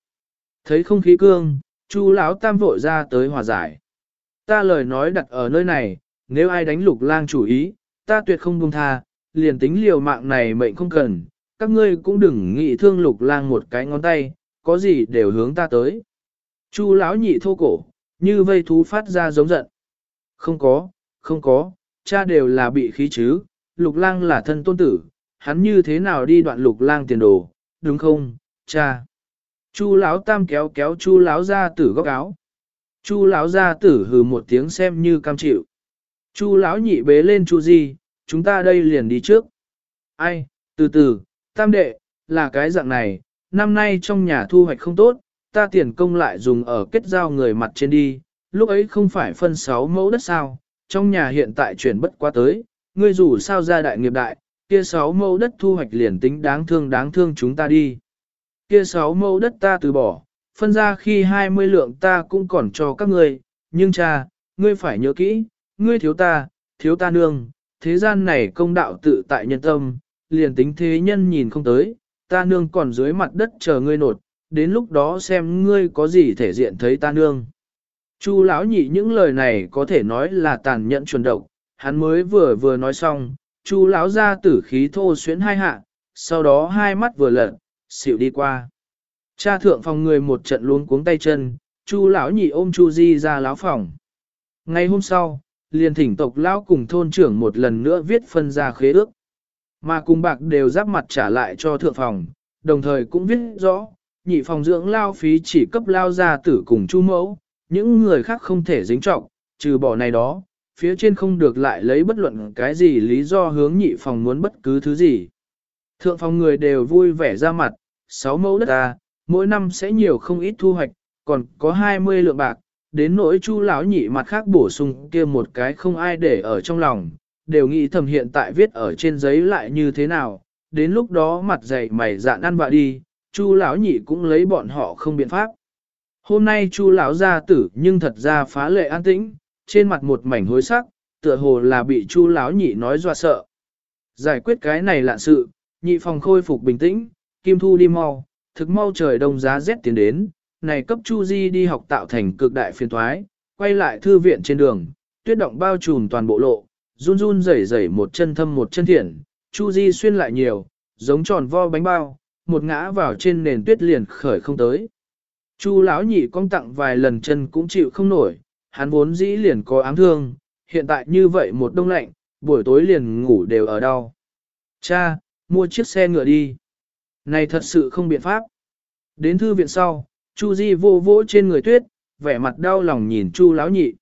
Thấy không khí cương, Chu lão tam vội ra tới hòa giải. Ta lời nói đặt ở nơi này, nếu ai đánh lục lang chủ ý, ta tuyệt không buông tha, liền tính liều mạng này mệnh không cần, các ngươi cũng đừng nghĩ thương lục lang một cái ngón tay, có gì đều hướng ta tới. Chu lão nhị thô cổ, như vây thú phát ra giống giận. Không có, không có, cha đều là bị khí chứ, lục lang là thân tôn tử, hắn như thế nào đi đoạn lục lang tiền đồ, đúng không, cha. Chu lão tam kéo kéo chu lão ra tử góc áo. Chu lão gia tử hừ một tiếng xem như cam chịu. Chu lão nhị bế lên Chu Di, chúng ta đây liền đi trước. Ai, từ từ, tam đệ, là cái dạng này, năm nay trong nhà thu hoạch không tốt, ta tiền công lại dùng ở kết giao người mặt trên đi, lúc ấy không phải phân sáu mẫu đất sao, trong nhà hiện tại chuyển bất qua tới, ngươi dù sao ra đại nghiệp đại, kia sáu mẫu đất thu hoạch liền tính đáng thương đáng thương chúng ta đi. kia sáu mẫu đất ta từ bỏ, phân ra khi 20 lượng ta cũng còn cho các ngươi, nhưng cha, ngươi phải nhớ kỹ, ngươi thiếu ta, thiếu ta nương, thế gian này công đạo tự tại nhân tâm, liền tính thế nhân nhìn không tới, ta nương còn dưới mặt đất chờ ngươi nột, đến lúc đó xem ngươi có gì thể diện thấy ta nương. Chu lão nhị những lời này có thể nói là tàn nhẫn chuẩn độc, hắn mới vừa vừa nói xong, chu lão ra tử khí thô xuyến hai hạ, sau đó hai mắt vừa lật, xỉu đi qua. Cha thượng phòng người một trận luống cuống tay chân, chu lão nhị ôm chu di ra lão phòng. Ngày hôm sau, liền thỉnh tộc lão cùng thôn trưởng một lần nữa viết phân ra khế ước. Mà cùng bạc đều giáp mặt trả lại cho thượng phòng, đồng thời cũng viết rõ, nhị phòng dưỡng lao phí chỉ cấp lao gia tử cùng chu mẫu, những người khác không thể dính trọng, trừ bỏ này đó, phía trên không được lại lấy bất luận cái gì lý do hướng nhị phòng muốn bất cứ thứ gì. Thượng phòng người đều vui vẻ ra mặt, sáu mẫu đất ta, mỗi năm sẽ nhiều không ít thu hoạch, còn có 20 lượng bạc, đến nỗi chu lão nhị mặt khác bổ sung kia một cái không ai để ở trong lòng, đều nghĩ thầm hiện tại viết ở trên giấy lại như thế nào, đến lúc đó mặt dày mày dạn ăn vạ đi, chu lão nhị cũng lấy bọn họ không biện pháp. Hôm nay chu lão gia tử nhưng thật ra phá lệ an tĩnh, trên mặt một mảnh hối sắc, tựa hồ là bị chu lão nhị nói dọa sợ. Giải quyết cái này lạ sự, nhị phòng khôi phục bình tĩnh, kim thu đi mau, thực mau trời đông giá rét tiến đến, này cấp chu di đi học tạo thành cực đại phiền toái quay lại thư viện trên đường, tuyết động bao trùm toàn bộ lộ, run run rẩy rẩy một chân thâm một chân thiện, chu di xuyên lại nhiều, giống tròn vo bánh bao, một ngã vào trên nền tuyết liền khởi không tới. Chu lão nhị cong tặng vài lần chân cũng chịu không nổi, hắn vốn dĩ liền có ám thương, hiện tại như vậy một đông lạnh, buổi tối liền ngủ đều ở đâu. Cha, mua chiếc xe ngựa đi. Này thật sự không biện pháp. Đến thư viện sau, Chu Di vô vỗ trên người tuyết, vẻ mặt đau lòng nhìn Chu lão nhị.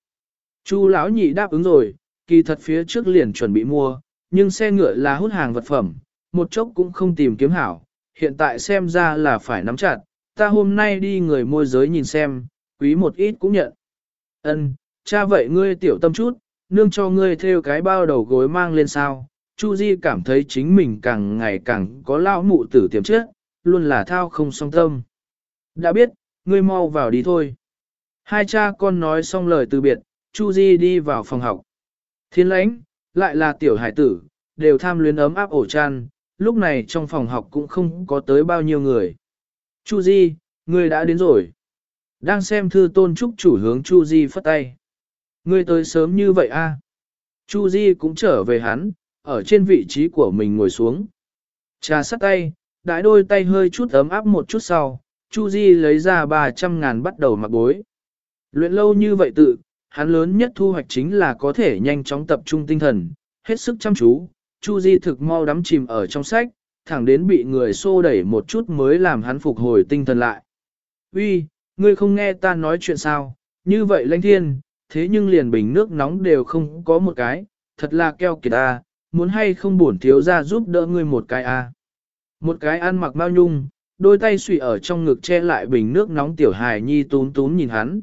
Chu lão nhị đáp ứng rồi, kỳ thật phía trước liền chuẩn bị mua, nhưng xe ngựa là hút hàng vật phẩm, một chốc cũng không tìm kiếm hảo, hiện tại xem ra là phải nắm chặt, ta hôm nay đi người môi giới nhìn xem, quý một ít cũng nhận. Ân, cha vậy ngươi tiểu tâm chút, nương cho ngươi theo cái bao đầu gối mang lên sao. Chu Di cảm thấy chính mình càng ngày càng có lão mụ tử tiềm chất, luôn là thao không song tâm. Đã biết, ngươi mau vào đi thôi. Hai cha con nói xong lời từ biệt, Chu Di đi vào phòng học. Thiên lãnh, lại là tiểu hải tử, đều tham luyến ấm áp ổ chăn, lúc này trong phòng học cũng không có tới bao nhiêu người. Chu Di, ngươi đã đến rồi. Đang xem thư tôn trúc chủ hướng Chu Di phất tay. Ngươi tới sớm như vậy a? À? Chu Di cũng trở về hắn, ở trên vị trí của mình ngồi xuống. Trà sắt tay, đại đôi tay hơi chút ấm áp một chút sau, Chu Di lấy ra 300 ngàn bắt đầu mặc bối. Luyện lâu như vậy tự, hắn lớn nhất thu hoạch chính là có thể nhanh chóng tập trung tinh thần, hết sức chăm chú. Chu Di thực mau đắm chìm ở trong sách, thẳng đến bị người xô đẩy một chút mới làm hắn phục hồi tinh thần lại. Uy, ngươi không nghe ta nói chuyện sao, như vậy lãnh thiên, thế nhưng liền bình nước nóng đều không có một cái, thật là keo kiệt ta, muốn hay không bổn thiếu ra giúp đỡ ngươi một cái a. À. Một cái ăn mặc bao nhung, đôi tay xùy ở trong ngực che lại bình nước nóng tiểu hài nhi tún tún nhìn hắn.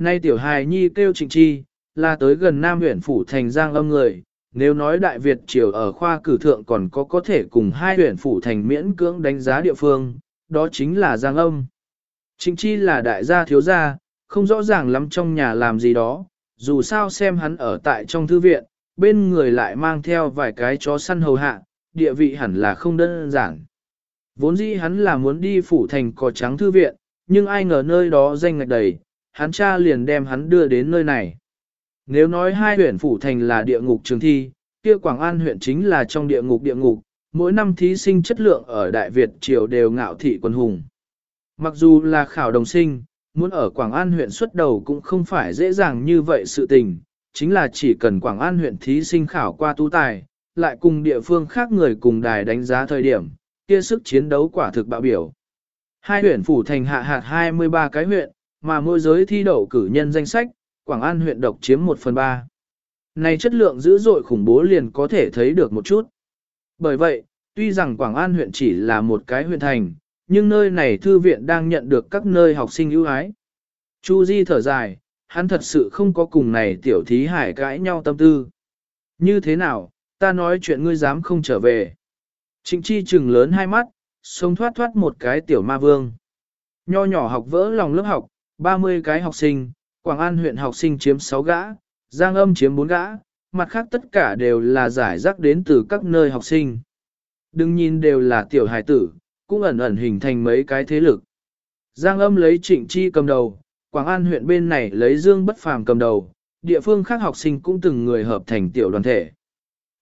Nay tiểu hài nhi kêu trịnh chi, là tới gần Nam huyện phủ thành giang âm người, nếu nói Đại Việt triều ở khoa cử thượng còn có có thể cùng hai huyện phủ thành miễn cưỡng đánh giá địa phương, đó chính là giang âm. Trịnh chi là đại gia thiếu gia, không rõ ràng lắm trong nhà làm gì đó, dù sao xem hắn ở tại trong thư viện, bên người lại mang theo vài cái chó săn hầu hạ, địa vị hẳn là không đơn giản. Vốn dĩ hắn là muốn đi phủ thành cỏ trắng thư viện, nhưng ai ngờ nơi đó danh ngạch đầy, hắn cha liền đem hắn đưa đến nơi này. Nếu nói hai huyện phủ thành là địa ngục trường thi, kia Quảng An huyện chính là trong địa ngục địa ngục, mỗi năm thí sinh chất lượng ở Đại Việt triều đều ngạo thị quân hùng. Mặc dù là khảo đồng sinh, muốn ở Quảng An huyện xuất đầu cũng không phải dễ dàng như vậy sự tình, chính là chỉ cần Quảng An huyện thí sinh khảo qua tú tài, lại cùng địa phương khác người cùng đài đánh giá thời điểm, kia sức chiến đấu quả thực bạo biểu. Hai huyện phủ thành hạ hạt 23 cái huyện, mà môi giới thi đậu cử nhân danh sách, Quảng An huyện độc chiếm 1 phần 3. Này chất lượng dữ dội khủng bố liền có thể thấy được một chút. Bởi vậy, tuy rằng Quảng An huyện chỉ là một cái huyện thành, nhưng nơi này thư viện đang nhận được các nơi học sinh ưu ái. Chu Di thở dài, hắn thật sự không có cùng này tiểu thí hải cãi nhau tâm tư. Như thế nào, ta nói chuyện ngươi dám không trở về. Trịnh chi trừng lớn hai mắt, sống thoát thoát một cái tiểu ma vương. Nho nhỏ học vỡ lòng lớp học, 30 cái học sinh, Quảng An huyện học sinh chiếm 6 gã, Giang âm chiếm 4 gã, mặt khác tất cả đều là giải rác đến từ các nơi học sinh. Đừng nhìn đều là tiểu hài tử, cũng ẩn ẩn hình thành mấy cái thế lực. Giang âm lấy trịnh chi cầm đầu, Quảng An huyện bên này lấy Dương Bất Phàm cầm đầu, địa phương khác học sinh cũng từng người hợp thành tiểu đoàn thể.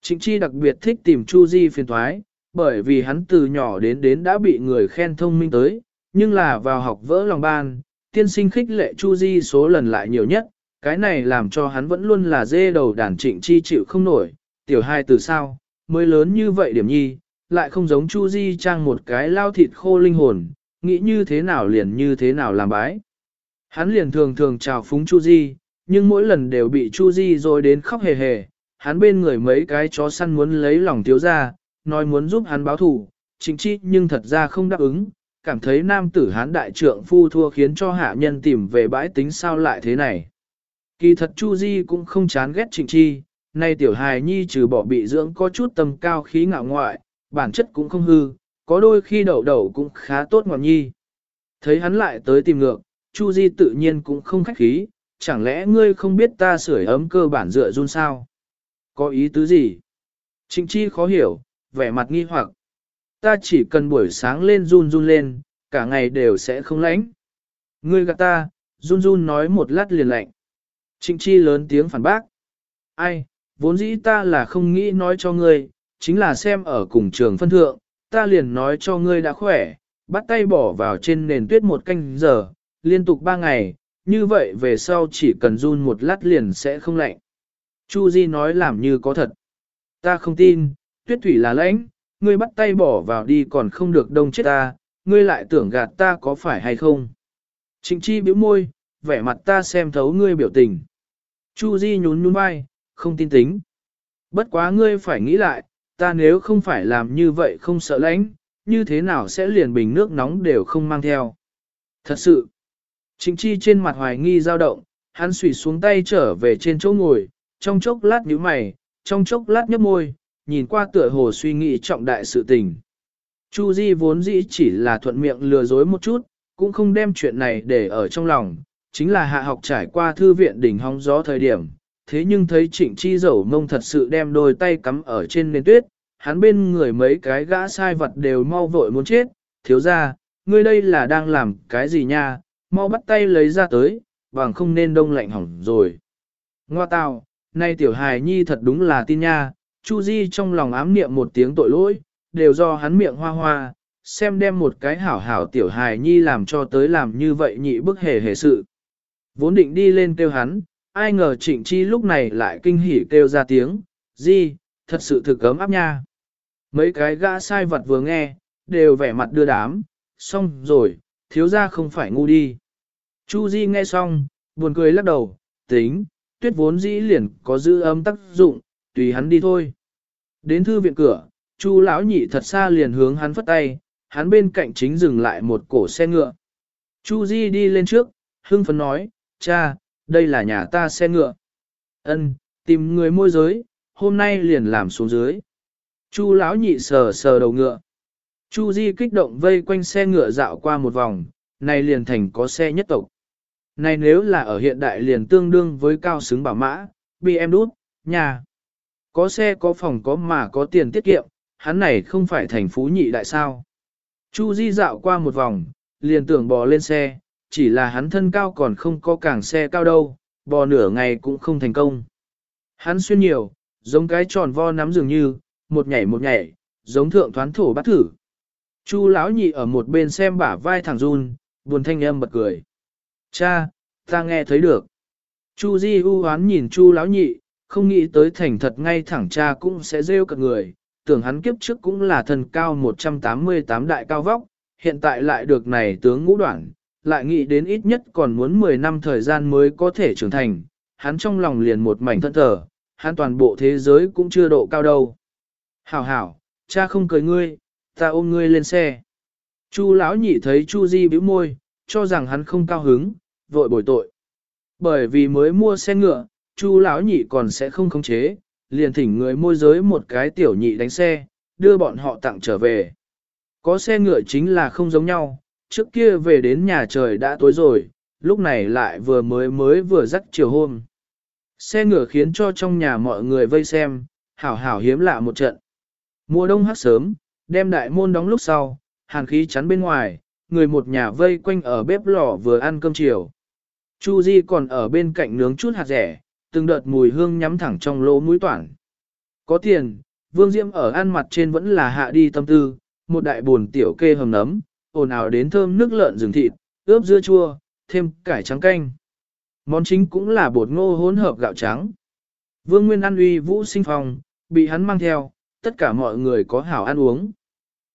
Trịnh chi đặc biệt thích tìm Chu Di phiền thoái, bởi vì hắn từ nhỏ đến đến đã bị người khen thông minh tới, nhưng là vào học vỡ lòng ban, tiên sinh khích lệ Chu Di số lần lại nhiều nhất, cái này làm cho hắn vẫn luôn là dê đầu đàn trịnh chi chịu không nổi, tiểu hai từ sao, mới lớn như vậy điểm nhi, lại không giống Chu Di trang một cái lao thịt khô linh hồn, nghĩ như thế nào liền như thế nào làm bái. Hắn liền thường thường chào phúng Chu Di, nhưng mỗi lần đều bị Chu Di rồi đến khóc hề hề, hắn bên người mấy cái chó săn muốn lấy lòng thiếu gia, nói muốn giúp hắn báo thù, chính chi nhưng thật ra không đáp ứng, cảm thấy nam tử hán đại trượng phu thua khiến cho hạ nhân tìm về bãi tính sao lại thế này. Kỳ thật Chu Di cũng không chán ghét trịnh chi, nay tiểu hài nhi trừ bỏ bị dưỡng có chút tầm cao khí ngạo ngoại, bản chất cũng không hư, có đôi khi đậu đậu cũng khá tốt ngọt nhi. Thấy hắn lại tới tìm ngược, Chu Di tự nhiên cũng không khách khí, chẳng lẽ ngươi không biết ta sưởi ấm cơ bản dựa run sao? Có ý tứ gì? Trịnh chi khó hiểu, vẻ mặt nghi hoặc. Ta chỉ cần buổi sáng lên run run lên, cả ngày đều sẽ không lạnh. Ngươi gạt ta, run run nói một lát liền lạnh. Trịnh chi lớn tiếng phản bác. Ai, vốn dĩ ta là không nghĩ nói cho ngươi, chính là xem ở cùng trường phân thượng, ta liền nói cho ngươi đã khỏe, bắt tay bỏ vào trên nền tuyết một canh giờ, liên tục ba ngày, như vậy về sau chỉ cần run một lát liền sẽ không lạnh. Chu Di nói làm như có thật. Ta không tin, tuyết thủy là lãnh, ngươi bắt tay bỏ vào đi còn không được đông chết ta, ngươi lại tưởng gạt ta có phải hay không. Trịnh chi bĩu môi, vẻ mặt ta xem thấu ngươi biểu tình. Chu Di nhún nhún vai, không tin tính. Bất quá ngươi phải nghĩ lại, ta nếu không phải làm như vậy không sợ lãnh, như thế nào sẽ liền bình nước nóng đều không mang theo. Thật sự, Trịnh chi trên mặt hoài nghi dao động, hắn xủy xuống tay trở về trên chỗ ngồi, trong chốc lát nhíu mày, trong chốc lát nhấp môi, nhìn qua tựa hồ suy nghĩ trọng đại sự tình. Chu Di vốn dĩ chỉ là thuận miệng lừa dối một chút, cũng không đem chuyện này để ở trong lòng, chính là hạ học trải qua thư viện đỉnh hóng gió thời điểm, thế nhưng thấy trịnh chi dẫu mông thật sự đem đôi tay cắm ở trên nền tuyết, hắn bên người mấy cái gã sai vật đều mau vội muốn chết, thiếu ra, ngươi đây là đang làm cái gì nha, mau bắt tay lấy ra tới, bằng không nên đông lạnh hỏng rồi. Ngoa tào, nay tiểu hài nhi thật đúng là tin nha, Chu Di trong lòng ám niệm một tiếng tội lỗi, đều do hắn miệng hoa hoa, xem đem một cái hảo hảo tiểu hài nhi làm cho tới làm như vậy nhị bức hề hề sự. Vốn định đi lên kêu hắn, ai ngờ trịnh chi lúc này lại kinh hỉ kêu ra tiếng, Di, thật sự thực ấm áp nha. Mấy cái gã sai vật vừa nghe, đều vẻ mặt đưa đám, xong rồi, thiếu gia không phải ngu đi. Chu Di nghe xong, buồn cười lắc đầu, tính, tuyết vốn dĩ liền có giữ ấm tác dụng, tùy hắn đi thôi. Đến thư viện cửa, Chu lão nhị thật xa liền hướng hắn phất tay, hắn bên cạnh chính dừng lại một cổ xe ngựa. Chu Di đi lên trước, hưng phấn nói, cha, đây là nhà ta xe ngựa. Ân, tìm người môi giới, hôm nay liền làm xuống dưới. Chu lão nhị sờ sờ đầu ngựa. Chu Di kích động vây quanh xe ngựa dạo qua một vòng, này liền thành có xe nhất tộc. Này nếu là ở hiện đại liền tương đương với cao xứng bảo mã, bị em đút, nhà. Có xe có phòng có mà có tiền tiết kiệm, hắn này không phải thành phú nhị đại sao. Chu Di dạo qua một vòng, liền tưởng bò lên xe, chỉ là hắn thân cao còn không có càng xe cao đâu, bò nửa ngày cũng không thành công. Hắn xuyên nhiều, giống cái tròn vo nắm dường như, một nhảy một nhảy, giống thượng thoán thổ bắt thử. Chu lão nhị ở một bên xem bả vai thằng run, buồn thanh âm bật cười. Cha, ta nghe thấy được. Chu Di u hoán nhìn Chu lão nhị, không nghĩ tới thành thật ngay thẳng cha cũng sẽ rêu cả người, tưởng hắn kiếp trước cũng là thần cao 188 đại cao vóc, hiện tại lại được này tướng ngũ đoạn, lại nghĩ đến ít nhất còn muốn 10 năm thời gian mới có thể trưởng thành, hắn trong lòng liền một mảnh thân thờ, hắn toàn bộ thế giới cũng chưa độ cao đâu. Hảo hảo, cha không cười ngươi, ta ôm ngươi lên xe. Chu lão nhị thấy Chu Di bĩu môi, cho rằng hắn không cao hứng, vội bồi tội. Bởi vì mới mua xe ngựa, Chu lão nhị còn sẽ không khống chế, liền thỉnh người môi giới một cái tiểu nhị đánh xe, đưa bọn họ tặng trở về. có xe ngựa chính là không giống nhau, trước kia về đến nhà trời đã tối rồi, lúc này lại vừa mới mới vừa rắc chiều hôm. Xe ngựa khiến cho trong nhà mọi người vây xem, hảo hảo hiếm lạ một trận. Mùa đông hát sớm, đem đại môn đóng lúc sau, hàn khí chắn bên ngoài, người một nhà vây quanh ở bếp lò vừa ăn cơm chiều. Chu Di còn ở bên cạnh nướng chút hạt rẻ, từng đợt mùi hương nhắm thẳng trong lỗ mũi toản. Có tiền, Vương Diễm ở ăn mặt trên vẫn là hạ đi tâm tư, một đại buồn tiểu kê hầm nấm, ồn ào đến thơm nước lợn rừng thịt, ướp dưa chua, thêm cải trắng canh. Món chính cũng là bột ngô hỗn hợp gạo trắng. Vương Nguyên ăn uy vũ sinh phong, bị hắn mang theo, tất cả mọi người có hảo ăn uống.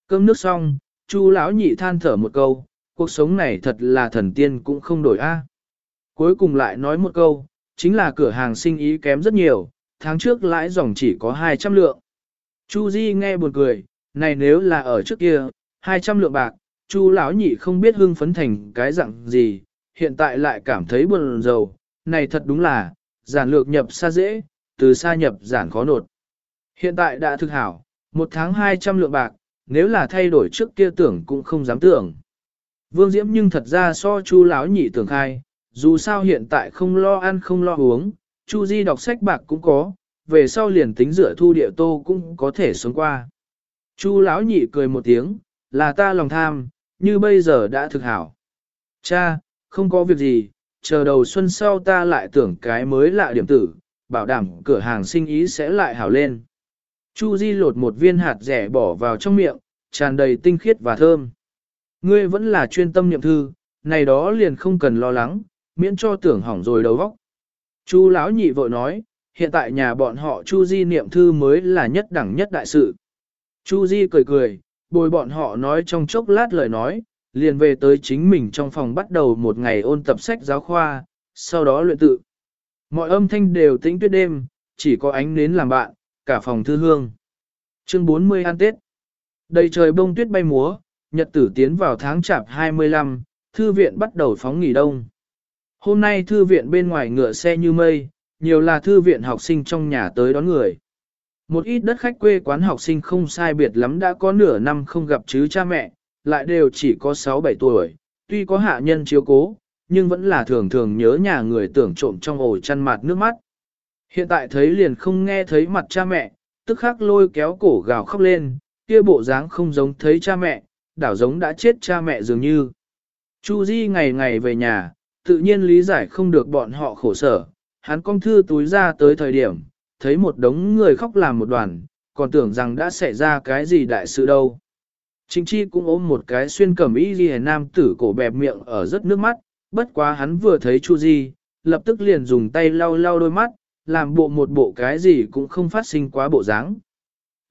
Cơm nước xong, Chu lão nhị than thở một câu, cuộc sống này thật là thần tiên cũng không đổi a. Cuối cùng lại nói một câu, chính là cửa hàng sinh ý kém rất nhiều, tháng trước lãi dòng chỉ có 200 lượng. Chu Di nghe buồn cười, này nếu là ở trước kia, 200 lượng bạc, Chu lão nhị không biết hưng phấn thành cái dạng gì, hiện tại lại cảm thấy buồn rầu, này thật đúng là, giản lược nhập xa dễ, từ xa nhập giản khó nột. Hiện tại đã thực hảo, một tháng 200 lượng bạc, nếu là thay đổi trước kia tưởng cũng không dám tưởng. Vương Diễm nhưng thật ra so Chu lão nhị tưởng khai, dù sao hiện tại không lo ăn không lo uống, Chu Di đọc sách bạc cũng có, về sau liền tính rửa thu địa tô cũng có thể sống qua. Chu lão nhị cười một tiếng, là ta lòng tham, như bây giờ đã thực hảo. Cha, không có việc gì, chờ đầu xuân sau ta lại tưởng cái mới lạ điểm tử, bảo đảm cửa hàng sinh ý sẽ lại hảo lên. Chu Di lột một viên hạt rẻ bỏ vào trong miệng, tràn đầy tinh khiết và thơm. Ngươi vẫn là chuyên tâm niệm thư, này đó liền không cần lo lắng, miễn cho tưởng hỏng rồi đầu óc. Chu lão nhị vội nói, hiện tại nhà bọn họ Chu Di niệm thư mới là nhất đẳng nhất đại sự. Chu Di cười cười, bồi bọn họ nói trong chốc lát lời nói, liền về tới chính mình trong phòng bắt đầu một ngày ôn tập sách giáo khoa, sau đó luyện tự. Mọi âm thanh đều tĩnh tuyết đêm, chỉ có ánh nến làm bạn, cả phòng thư hương. Chương 40 an Tết. Đầy trời bông tuyết bay múa, nhật tử tiến vào tháng chạp 25, thư viện bắt đầu phóng nghỉ đông. Hôm nay thư viện bên ngoài ngựa xe như mây, nhiều là thư viện học sinh trong nhà tới đón người. Một ít đất khách quê quán học sinh không sai biệt lắm đã có nửa năm không gặp chứ cha mẹ, lại đều chỉ có 6-7 tuổi, tuy có hạ nhân chiếu cố, nhưng vẫn là thường thường nhớ nhà người tưởng trộm trong ổ chăn mặt nước mắt. Hiện tại thấy liền không nghe thấy mặt cha mẹ, tức khắc lôi kéo cổ gào khóc lên, kia bộ dáng không giống thấy cha mẹ, đảo giống đã chết cha mẹ dường như. Chu Di ngày ngày về nhà, tự nhiên lý giải không được bọn họ khổ sở, hắn cong thư túi ra tới thời điểm, thấy một đống người khóc làm một đoàn, còn tưởng rằng đã xảy ra cái gì đại sự đâu. Trịnh Chi cũng ôm một cái xuyên cẩm y ghi nam tử cổ bẹp miệng ở rất nước mắt, bất quá hắn vừa thấy Chu Di, lập tức liền dùng tay lau lau đôi mắt, làm bộ một bộ cái gì cũng không phát sinh quá bộ dáng.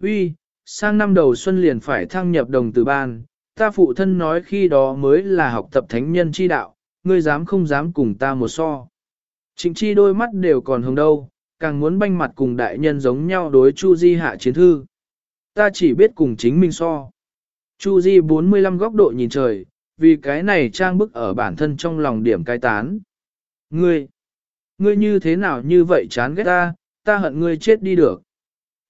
Uy, sang năm đầu xuân liền phải thăng nhập đồng tử ban, ta phụ thân nói khi đó mới là học tập thánh nhân chi đạo, ngươi dám không dám cùng ta một so. Trịnh chi đôi mắt đều còn hồng đâu, càng muốn banh mặt cùng đại nhân giống nhau đối Chu Di hạ chiến thư. Ta chỉ biết cùng chính mình so. Chu Di 45 góc độ nhìn trời, vì cái này trang bức ở bản thân trong lòng điểm cai tán. Ngươi, ngươi như thế nào như vậy chán ghét ta, ta hận ngươi chết đi được.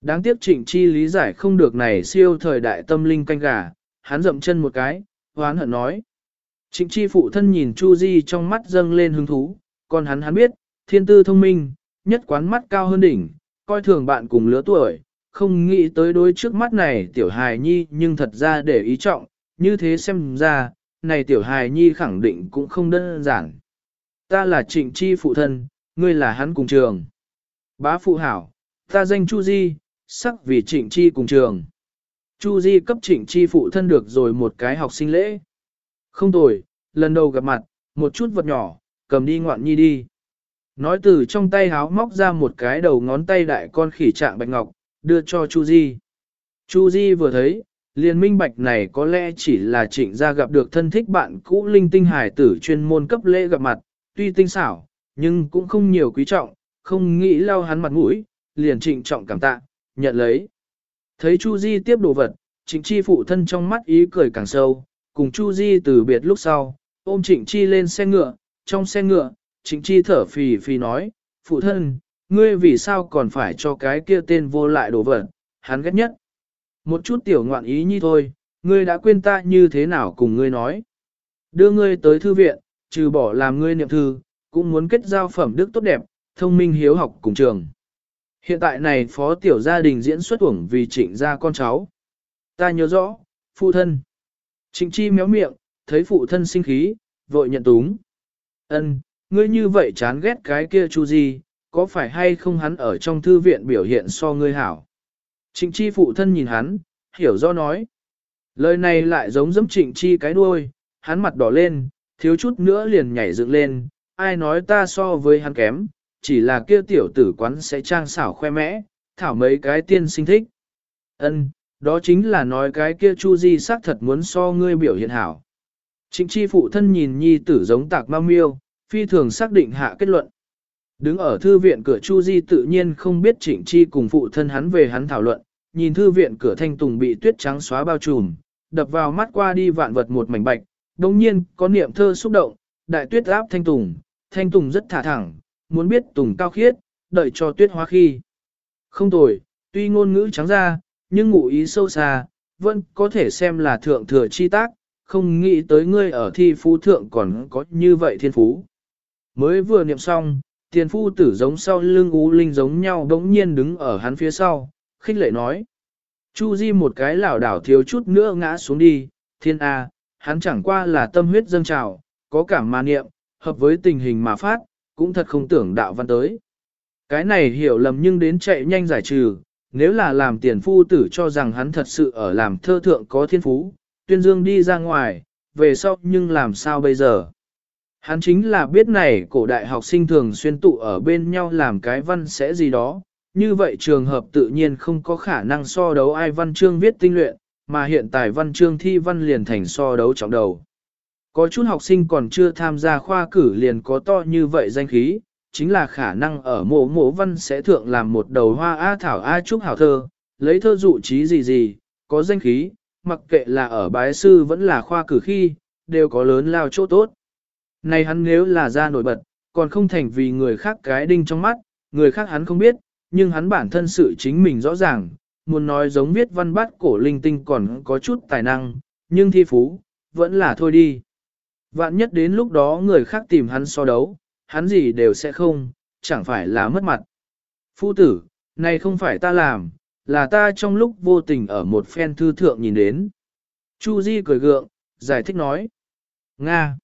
Đáng tiếc trịnh chi lý giải không được này siêu thời đại tâm linh canh gà, hắn dậm chân một cái, hoán hận nói. Trịnh chi phụ thân nhìn Chu Di trong mắt dâng lên hứng thú, còn hắn hắn biết, thiên tư thông minh, nhất quán mắt cao hơn đỉnh, coi thường bạn cùng lứa tuổi, không nghĩ tới đối trước mắt này tiểu hài nhi nhưng thật ra để ý trọng, như thế xem ra, này tiểu hài nhi khẳng định cũng không đơn giản. Ta là trịnh chi phụ thân, ngươi là hắn cùng trường. Bá phụ hảo, ta danh Chu Di, sắc vì trịnh chi cùng trường. Chu Di cấp trịnh chi phụ thân được rồi một cái học sinh lễ. Không tồi, lần đầu gặp mặt, một chút vật nhỏ, cầm đi ngoạn nhi đi. Nói từ trong tay háo móc ra một cái đầu ngón tay đại con khỉ trạng bạch ngọc, đưa cho Chu Di. Chu Di vừa thấy, liền minh bạch này có lẽ chỉ là trịnh gia gặp được thân thích bạn cũ linh tinh hải tử chuyên môn cấp lễ gặp mặt, tuy tinh xảo, nhưng cũng không nhiều quý trọng, không nghĩ lau hắn mặt mũi, liền trịnh trọng cảm tạ, nhận lấy. Thấy Chu Di tiếp đồ vật, trịnh chi phụ thân trong mắt ý cười càng sâu, cùng Chu Di từ biệt lúc sau, ôm trịnh chi lên xe ngựa, trong xe ngựa, trịnh chi thở phì phì nói, phụ thân, ngươi vì sao còn phải cho cái kia tên vô lại đồ vật, hắn ghét nhất. Một chút tiểu ngoạn ý như thôi, ngươi đã quên ta như thế nào cùng ngươi nói. Đưa ngươi tới thư viện, trừ bỏ làm ngươi niệm thư, cũng muốn kết giao phẩm đức tốt đẹp, thông minh hiếu học cùng trường. Hiện tại này phó tiểu gia đình diễn xuất uổng vì trịnh gia con cháu. Ta nhớ rõ, phụ thân. Trịnh chi méo miệng, thấy phụ thân sinh khí, vội nhận túng. Ân, ngươi như vậy chán ghét cái kia chu gì, có phải hay không hắn ở trong thư viện biểu hiện so ngươi hảo. Trịnh chi phụ thân nhìn hắn, hiểu do nói. Lời này lại giống dẫm trịnh chi cái đuôi, hắn mặt đỏ lên, thiếu chút nữa liền nhảy dựng lên, ai nói ta so với hắn kém, chỉ là kia tiểu tử quán sẽ trang xảo khoe mẽ, thảo mấy cái tiên sinh thích. Ân, đó chính là nói cái kia Chu Di xác thật muốn so ngươi biểu hiện hảo. Trịnh chi phụ thân nhìn nhi tử giống tạc ma miêu, phi thường xác định hạ kết luận. Đứng ở thư viện cửa Chu Di tự nhiên không biết trịnh chi cùng phụ thân hắn về hắn thảo luận, nhìn thư viện cửa thanh tùng bị tuyết trắng xóa bao trùm, đập vào mắt qua đi vạn vật một mảnh bạch, đồng nhiên có niệm thơ xúc động, đại tuyết áp thanh tùng, thanh tùng rất thả thẳng, muốn biết tùng cao khiết, đợi cho tuyết hóa khi. Không tồi, tuy ngôn ngữ trắng ra, nhưng ngụ ý sâu xa, vẫn có thể xem là thượng thừa chi tác, không nghĩ tới ngươi ở thi phú thượng còn có như vậy thiên phú. Mới vừa niệm xong, tiền phu tử giống sau lưng ú linh giống nhau đống nhiên đứng ở hắn phía sau, khích lệ nói. Chu Di một cái lảo đảo thiếu chút nữa ngã xuống đi, thiên A, hắn chẳng qua là tâm huyết dâng trào, có cảm mà niệm, hợp với tình hình mà phát, cũng thật không tưởng đạo văn tới. Cái này hiểu lầm nhưng đến chạy nhanh giải trừ, nếu là làm tiền phu tử cho rằng hắn thật sự ở làm thơ thượng có thiên phú, tuyên dương đi ra ngoài, về sau nhưng làm sao bây giờ? Hắn chính là biết này cổ đại học sinh thường xuyên tụ ở bên nhau làm cái văn sẽ gì đó, như vậy trường hợp tự nhiên không có khả năng so đấu ai văn chương viết tinh luyện, mà hiện tại văn chương thi văn liền thành so đấu trọng đầu. Có chút học sinh còn chưa tham gia khoa cử liền có to như vậy danh khí, chính là khả năng ở mộ mộ văn sẽ thượng làm một đầu hoa A thảo A trúc hảo thơ, lấy thơ dụ trí gì gì, có danh khí, mặc kệ là ở bái sư vẫn là khoa cử khi, đều có lớn lao chỗ tốt. Này hắn nếu là ra nổi bật, còn không thành vì người khác cái đinh trong mắt, người khác hắn không biết, nhưng hắn bản thân sự chính mình rõ ràng, muốn nói giống viết văn bát cổ linh tinh còn có chút tài năng, nhưng thi phú, vẫn là thôi đi. Vạn nhất đến lúc đó người khác tìm hắn so đấu, hắn gì đều sẽ không, chẳng phải là mất mặt. Phu tử, này không phải ta làm, là ta trong lúc vô tình ở một phen thư thượng nhìn đến. Chu Di cười gượng, giải thích nói. Nga!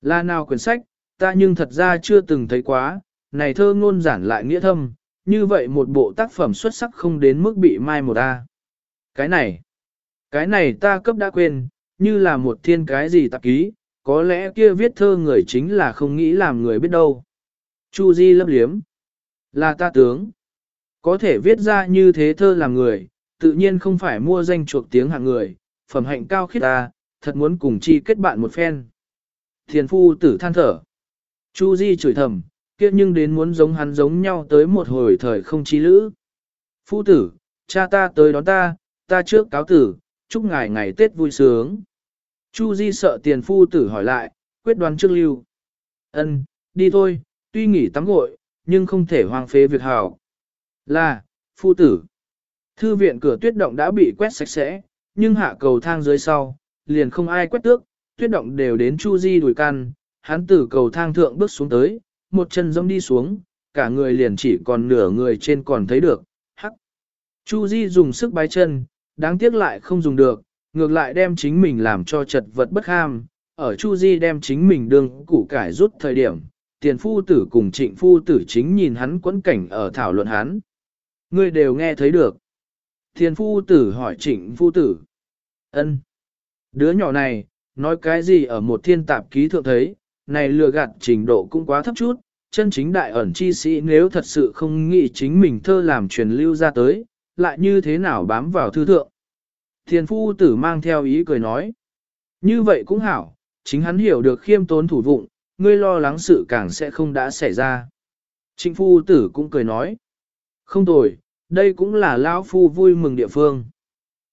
Là nào quyển sách, ta nhưng thật ra chưa từng thấy quá, này thơ ngôn giản lại nghĩa thâm, như vậy một bộ tác phẩm xuất sắc không đến mức bị mai một a. Cái này, cái này ta cấp đã quên, như là một thiên cái gì tạp ký, có lẽ kia viết thơ người chính là không nghĩ làm người biết đâu. Chu Di lấp liếm, là ta tướng, có thể viết ra như thế thơ làm người, tự nhiên không phải mua danh chuộc tiếng hạng người, phẩm hạnh cao khiết ta, thật muốn cùng chi kết bạn một phen. Thiền phu tử than thở. Chu Di chửi thầm, kia nhưng đến muốn giống hắn giống nhau tới một hồi thời không chi lữ. Phu tử, cha ta tới đón ta, ta trước cáo tử, chúc ngài ngày Tết vui sướng. Chu Di sợ tiền phu tử hỏi lại, quyết đoán trước lưu. Ân, đi thôi, tuy nghỉ tắm gội, nhưng không thể hoang phế việc hảo. Là, phu tử. Thư viện cửa tuyết động đã bị quét sạch sẽ, nhưng hạ cầu thang dưới sau, liền không ai quét tước, tuyết động đều đến Chu Di đuổi căn, hắn từ cầu thang thượng bước xuống tới, một chân giống đi xuống, cả người liền chỉ còn nửa người trên còn thấy được, hắc. Chu Di dùng sức bái chân, đáng tiếc lại không dùng được, ngược lại đem chính mình làm cho chật vật bất ham, ở Chu Di đem chính mình đương củ cải rút thời điểm, tiền phu tử cùng trịnh phu tử chính nhìn hắn quẫn cảnh ở thảo luận hắn. Ngươi đều nghe thấy được. Tiền phu tử hỏi trịnh phu tử. ân, Đứa nhỏ này, nói cái gì ở một thiên tạp ký thượng thấy, này lừa gạt trình độ cũng quá thấp chút, chân chính đại ẩn chi sĩ nếu thật sự không nghĩ chính mình thơ làm truyền lưu ra tới, lại như thế nào bám vào thư thượng. Thiền phu tử mang theo ý cười nói, như vậy cũng hảo, chính hắn hiểu được khiêm tốn thủ vụng, ngươi lo lắng sự càng sẽ không đã xảy ra. Trịnh phu tử cũng cười nói, không tồi, đây cũng là lão phu vui mừng địa phương.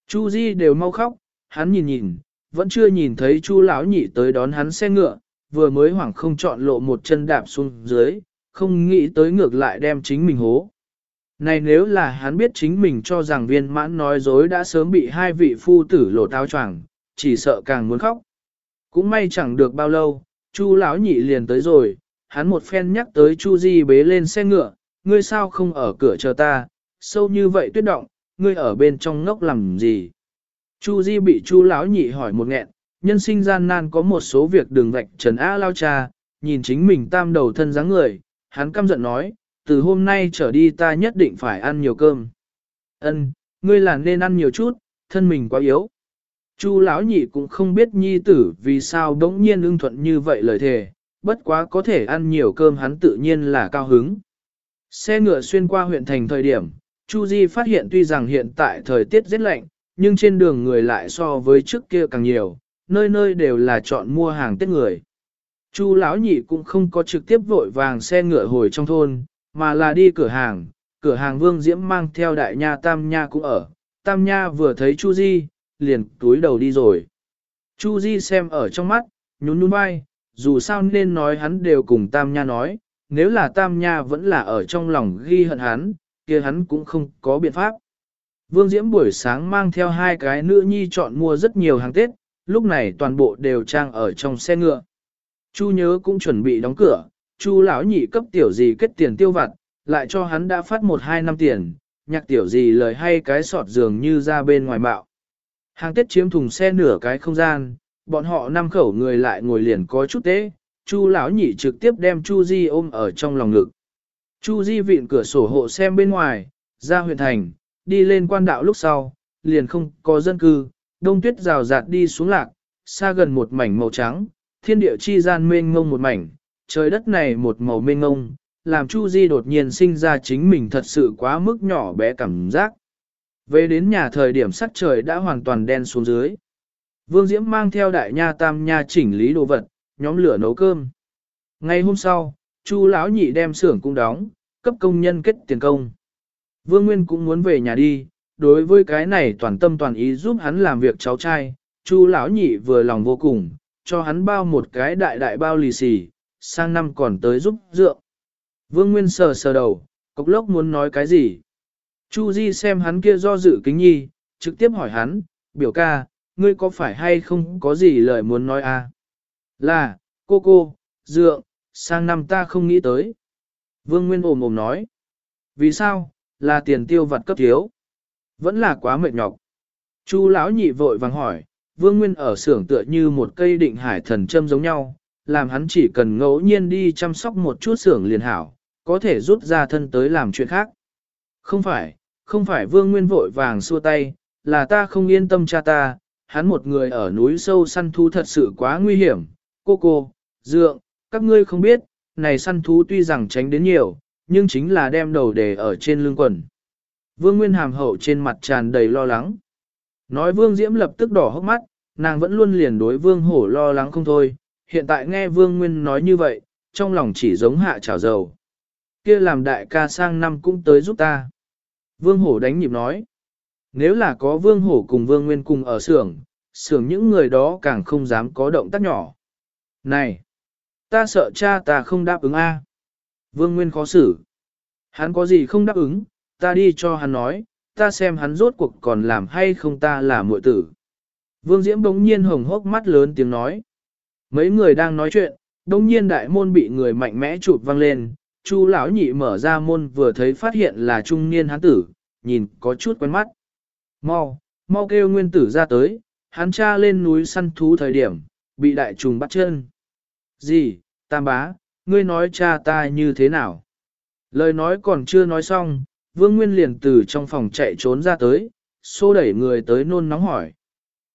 Chu Di đều mau khóc, hắn nhìn nhìn, vẫn chưa nhìn thấy Chu lão nhị tới đón hắn xe ngựa, vừa mới hoảng không chọn lộ một chân đạp xuống dưới, không nghĩ tới ngược lại đem chính mình hố. Này nếu là hắn biết chính mình cho rằng viên mãn nói dối đã sớm bị hai vị phu tử lộ tao choàng, chỉ sợ càng muốn khóc. Cũng may chẳng được bao lâu, Chu lão nhị liền tới rồi, hắn một phen nhắc tới Chu Di bế lên xe ngựa, ngươi sao không ở cửa chờ ta, sâu như vậy tuyết động, ngươi ở bên trong ngốc làm gì? Chu Di bị Chu lão nhị hỏi một nghẹn, nhân sinh gian nan có một số việc đường vạch trần a lao cha, nhìn chính mình tam đầu thân dáng người, hắn căm giận nói, từ hôm nay trở đi ta nhất định phải ăn nhiều cơm. Ân, ngươi là nên ăn nhiều chút, thân mình quá yếu. Chu lão nhị cũng không biết nhi tử vì sao đống nhiên ưng thuận như vậy lời thề, bất quá có thể ăn nhiều cơm hắn tự nhiên là cao hứng. Xe ngựa xuyên qua huyện thành thời điểm, Chu Di phát hiện tuy rằng hiện tại thời tiết rất lạnh, nhưng trên đường người lại so với trước kia càng nhiều, nơi nơi đều là chọn mua hàng Tết người. Chu lão nhị cũng không có trực tiếp vội vàng xe ngựa hồi trong thôn, mà là đi cửa hàng, cửa hàng Vương Diễm mang theo đại nha Tam Nha cũng ở. Tam Nha vừa thấy Chu Di, liền túi đầu đi rồi. Chu Di xem ở trong mắt, nhún nhún vai, dù sao nên nói hắn đều cùng Tam Nha nói, nếu là Tam Nha vẫn là ở trong lòng ghi hận hắn, kia hắn cũng không có biện pháp. Vương Diễm buổi sáng mang theo hai cái nữ nhi chọn mua rất nhiều hàng Tết, lúc này toàn bộ đều trang ở trong xe ngựa. Chu nhớ cũng chuẩn bị đóng cửa, Chu lão nhị cấp tiểu gì kết tiền tiêu vặt, lại cho hắn đã phát một hai năm tiền, nhạc tiểu gì lời hay cái sọt giường như ra bên ngoài bạo. Hàng Tết chiếm thùng xe nửa cái không gian, bọn họ năm khẩu người lại ngồi liền có chút tế, Chu lão nhị trực tiếp đem Chu Di ôm ở trong lòng ngực. Chu Di vịn cửa sổ hộ xem bên ngoài, ra huyện thành, đi lên quan đạo lúc sau, liền không có dân cư, đông tuyết rào rạt đi xuống lạc, xa gần một mảnh màu trắng, thiên địa chi gian mênh ngông một mảnh, trời đất này một màu mênh ngông, làm Chu Di đột nhiên sinh ra chính mình thật sự quá mức nhỏ bé cảm giác. Về đến nhà thời điểm sắc trời đã hoàn toàn đen xuống dưới. Vương Diễm mang theo đại nha tam nha chỉnh lý đồ vật, nhóm lửa nấu cơm. Ngày hôm sau, Chu lão nhị đem xưởng cũng đóng, cấp công nhân kết tiền công. Vương Nguyên cũng muốn về nhà đi, đối với cái này toàn tâm toàn ý giúp hắn làm việc cháu trai, Chu lão nhị vừa lòng vô cùng, cho hắn bao một cái đại đại bao lì xì, sang năm còn tới giúp dượng. Vương Nguyên sờ sờ đầu, cốc lốc muốn nói cái gì? Chu Di xem hắn kia do dự kính nhi, trực tiếp hỏi hắn, biểu ca, ngươi có phải hay không có gì lời muốn nói à? Là, cô cô, dượng, sang năm ta không nghĩ tới. Vương Nguyên ồm ồm nói. Vì sao, là tiền tiêu vặt cấp thiếu. Vẫn là quá mệt nhọc. Chu lão nhị vội vàng hỏi, Vương Nguyên ở xưởng tựa như một cây định hải thần châm giống nhau, làm hắn chỉ cần ngẫu nhiên đi chăm sóc một chút xưởng liền hảo, có thể rút ra thân tới làm chuyện khác. Không phải, không phải Vương Nguyên vội vàng xua tay, là ta không yên tâm cha ta, hắn một người ở núi sâu săn thú thật sự quá nguy hiểm. Cô cô, dượng, các ngươi không biết, này săn thú tuy rằng tránh đến nhiều, nhưng chính là đem đầu để ở trên lưng quần. Vương Nguyên hàm hậu trên mặt tràn đầy lo lắng. Nói Vương Diễm lập tức đỏ hốc mắt, nàng vẫn luôn liền đối Vương Hổ lo lắng không thôi, hiện tại nghe Vương Nguyên nói như vậy, trong lòng chỉ giống hạ chảo dầu. kia làm đại ca sang năm cũng tới giúp ta. Vương Hổ đánh nhịp nói, nếu là có Vương Hổ cùng Vương Nguyên cùng ở xưởng, xưởng những người đó càng không dám có động tác nhỏ. Này, ta sợ cha ta không đáp ứng a. Vương Nguyên khó xử. Hắn có gì không đáp ứng, ta đi cho hắn nói, ta xem hắn rốt cuộc còn làm hay không ta là muội tử. Vương Diễm bỗng nhiên hồng hốc mắt lớn tiếng nói. Mấy người đang nói chuyện, đông nhiên đại môn bị người mạnh mẽ chụp văng lên, Chu lão nhị mở ra môn vừa thấy phát hiện là trung niên hán tử, nhìn có chút quen mắt. Mau, mau kêu nguyên tử ra tới, hắn cha lên núi săn thú thời điểm, bị đại trùng bắt chân. Gì, tam bá, ngươi nói cha ta như thế nào? Lời nói còn chưa nói xong, Vương Nguyên liền từ trong phòng chạy trốn ra tới, xô đẩy người tới nôn nóng hỏi.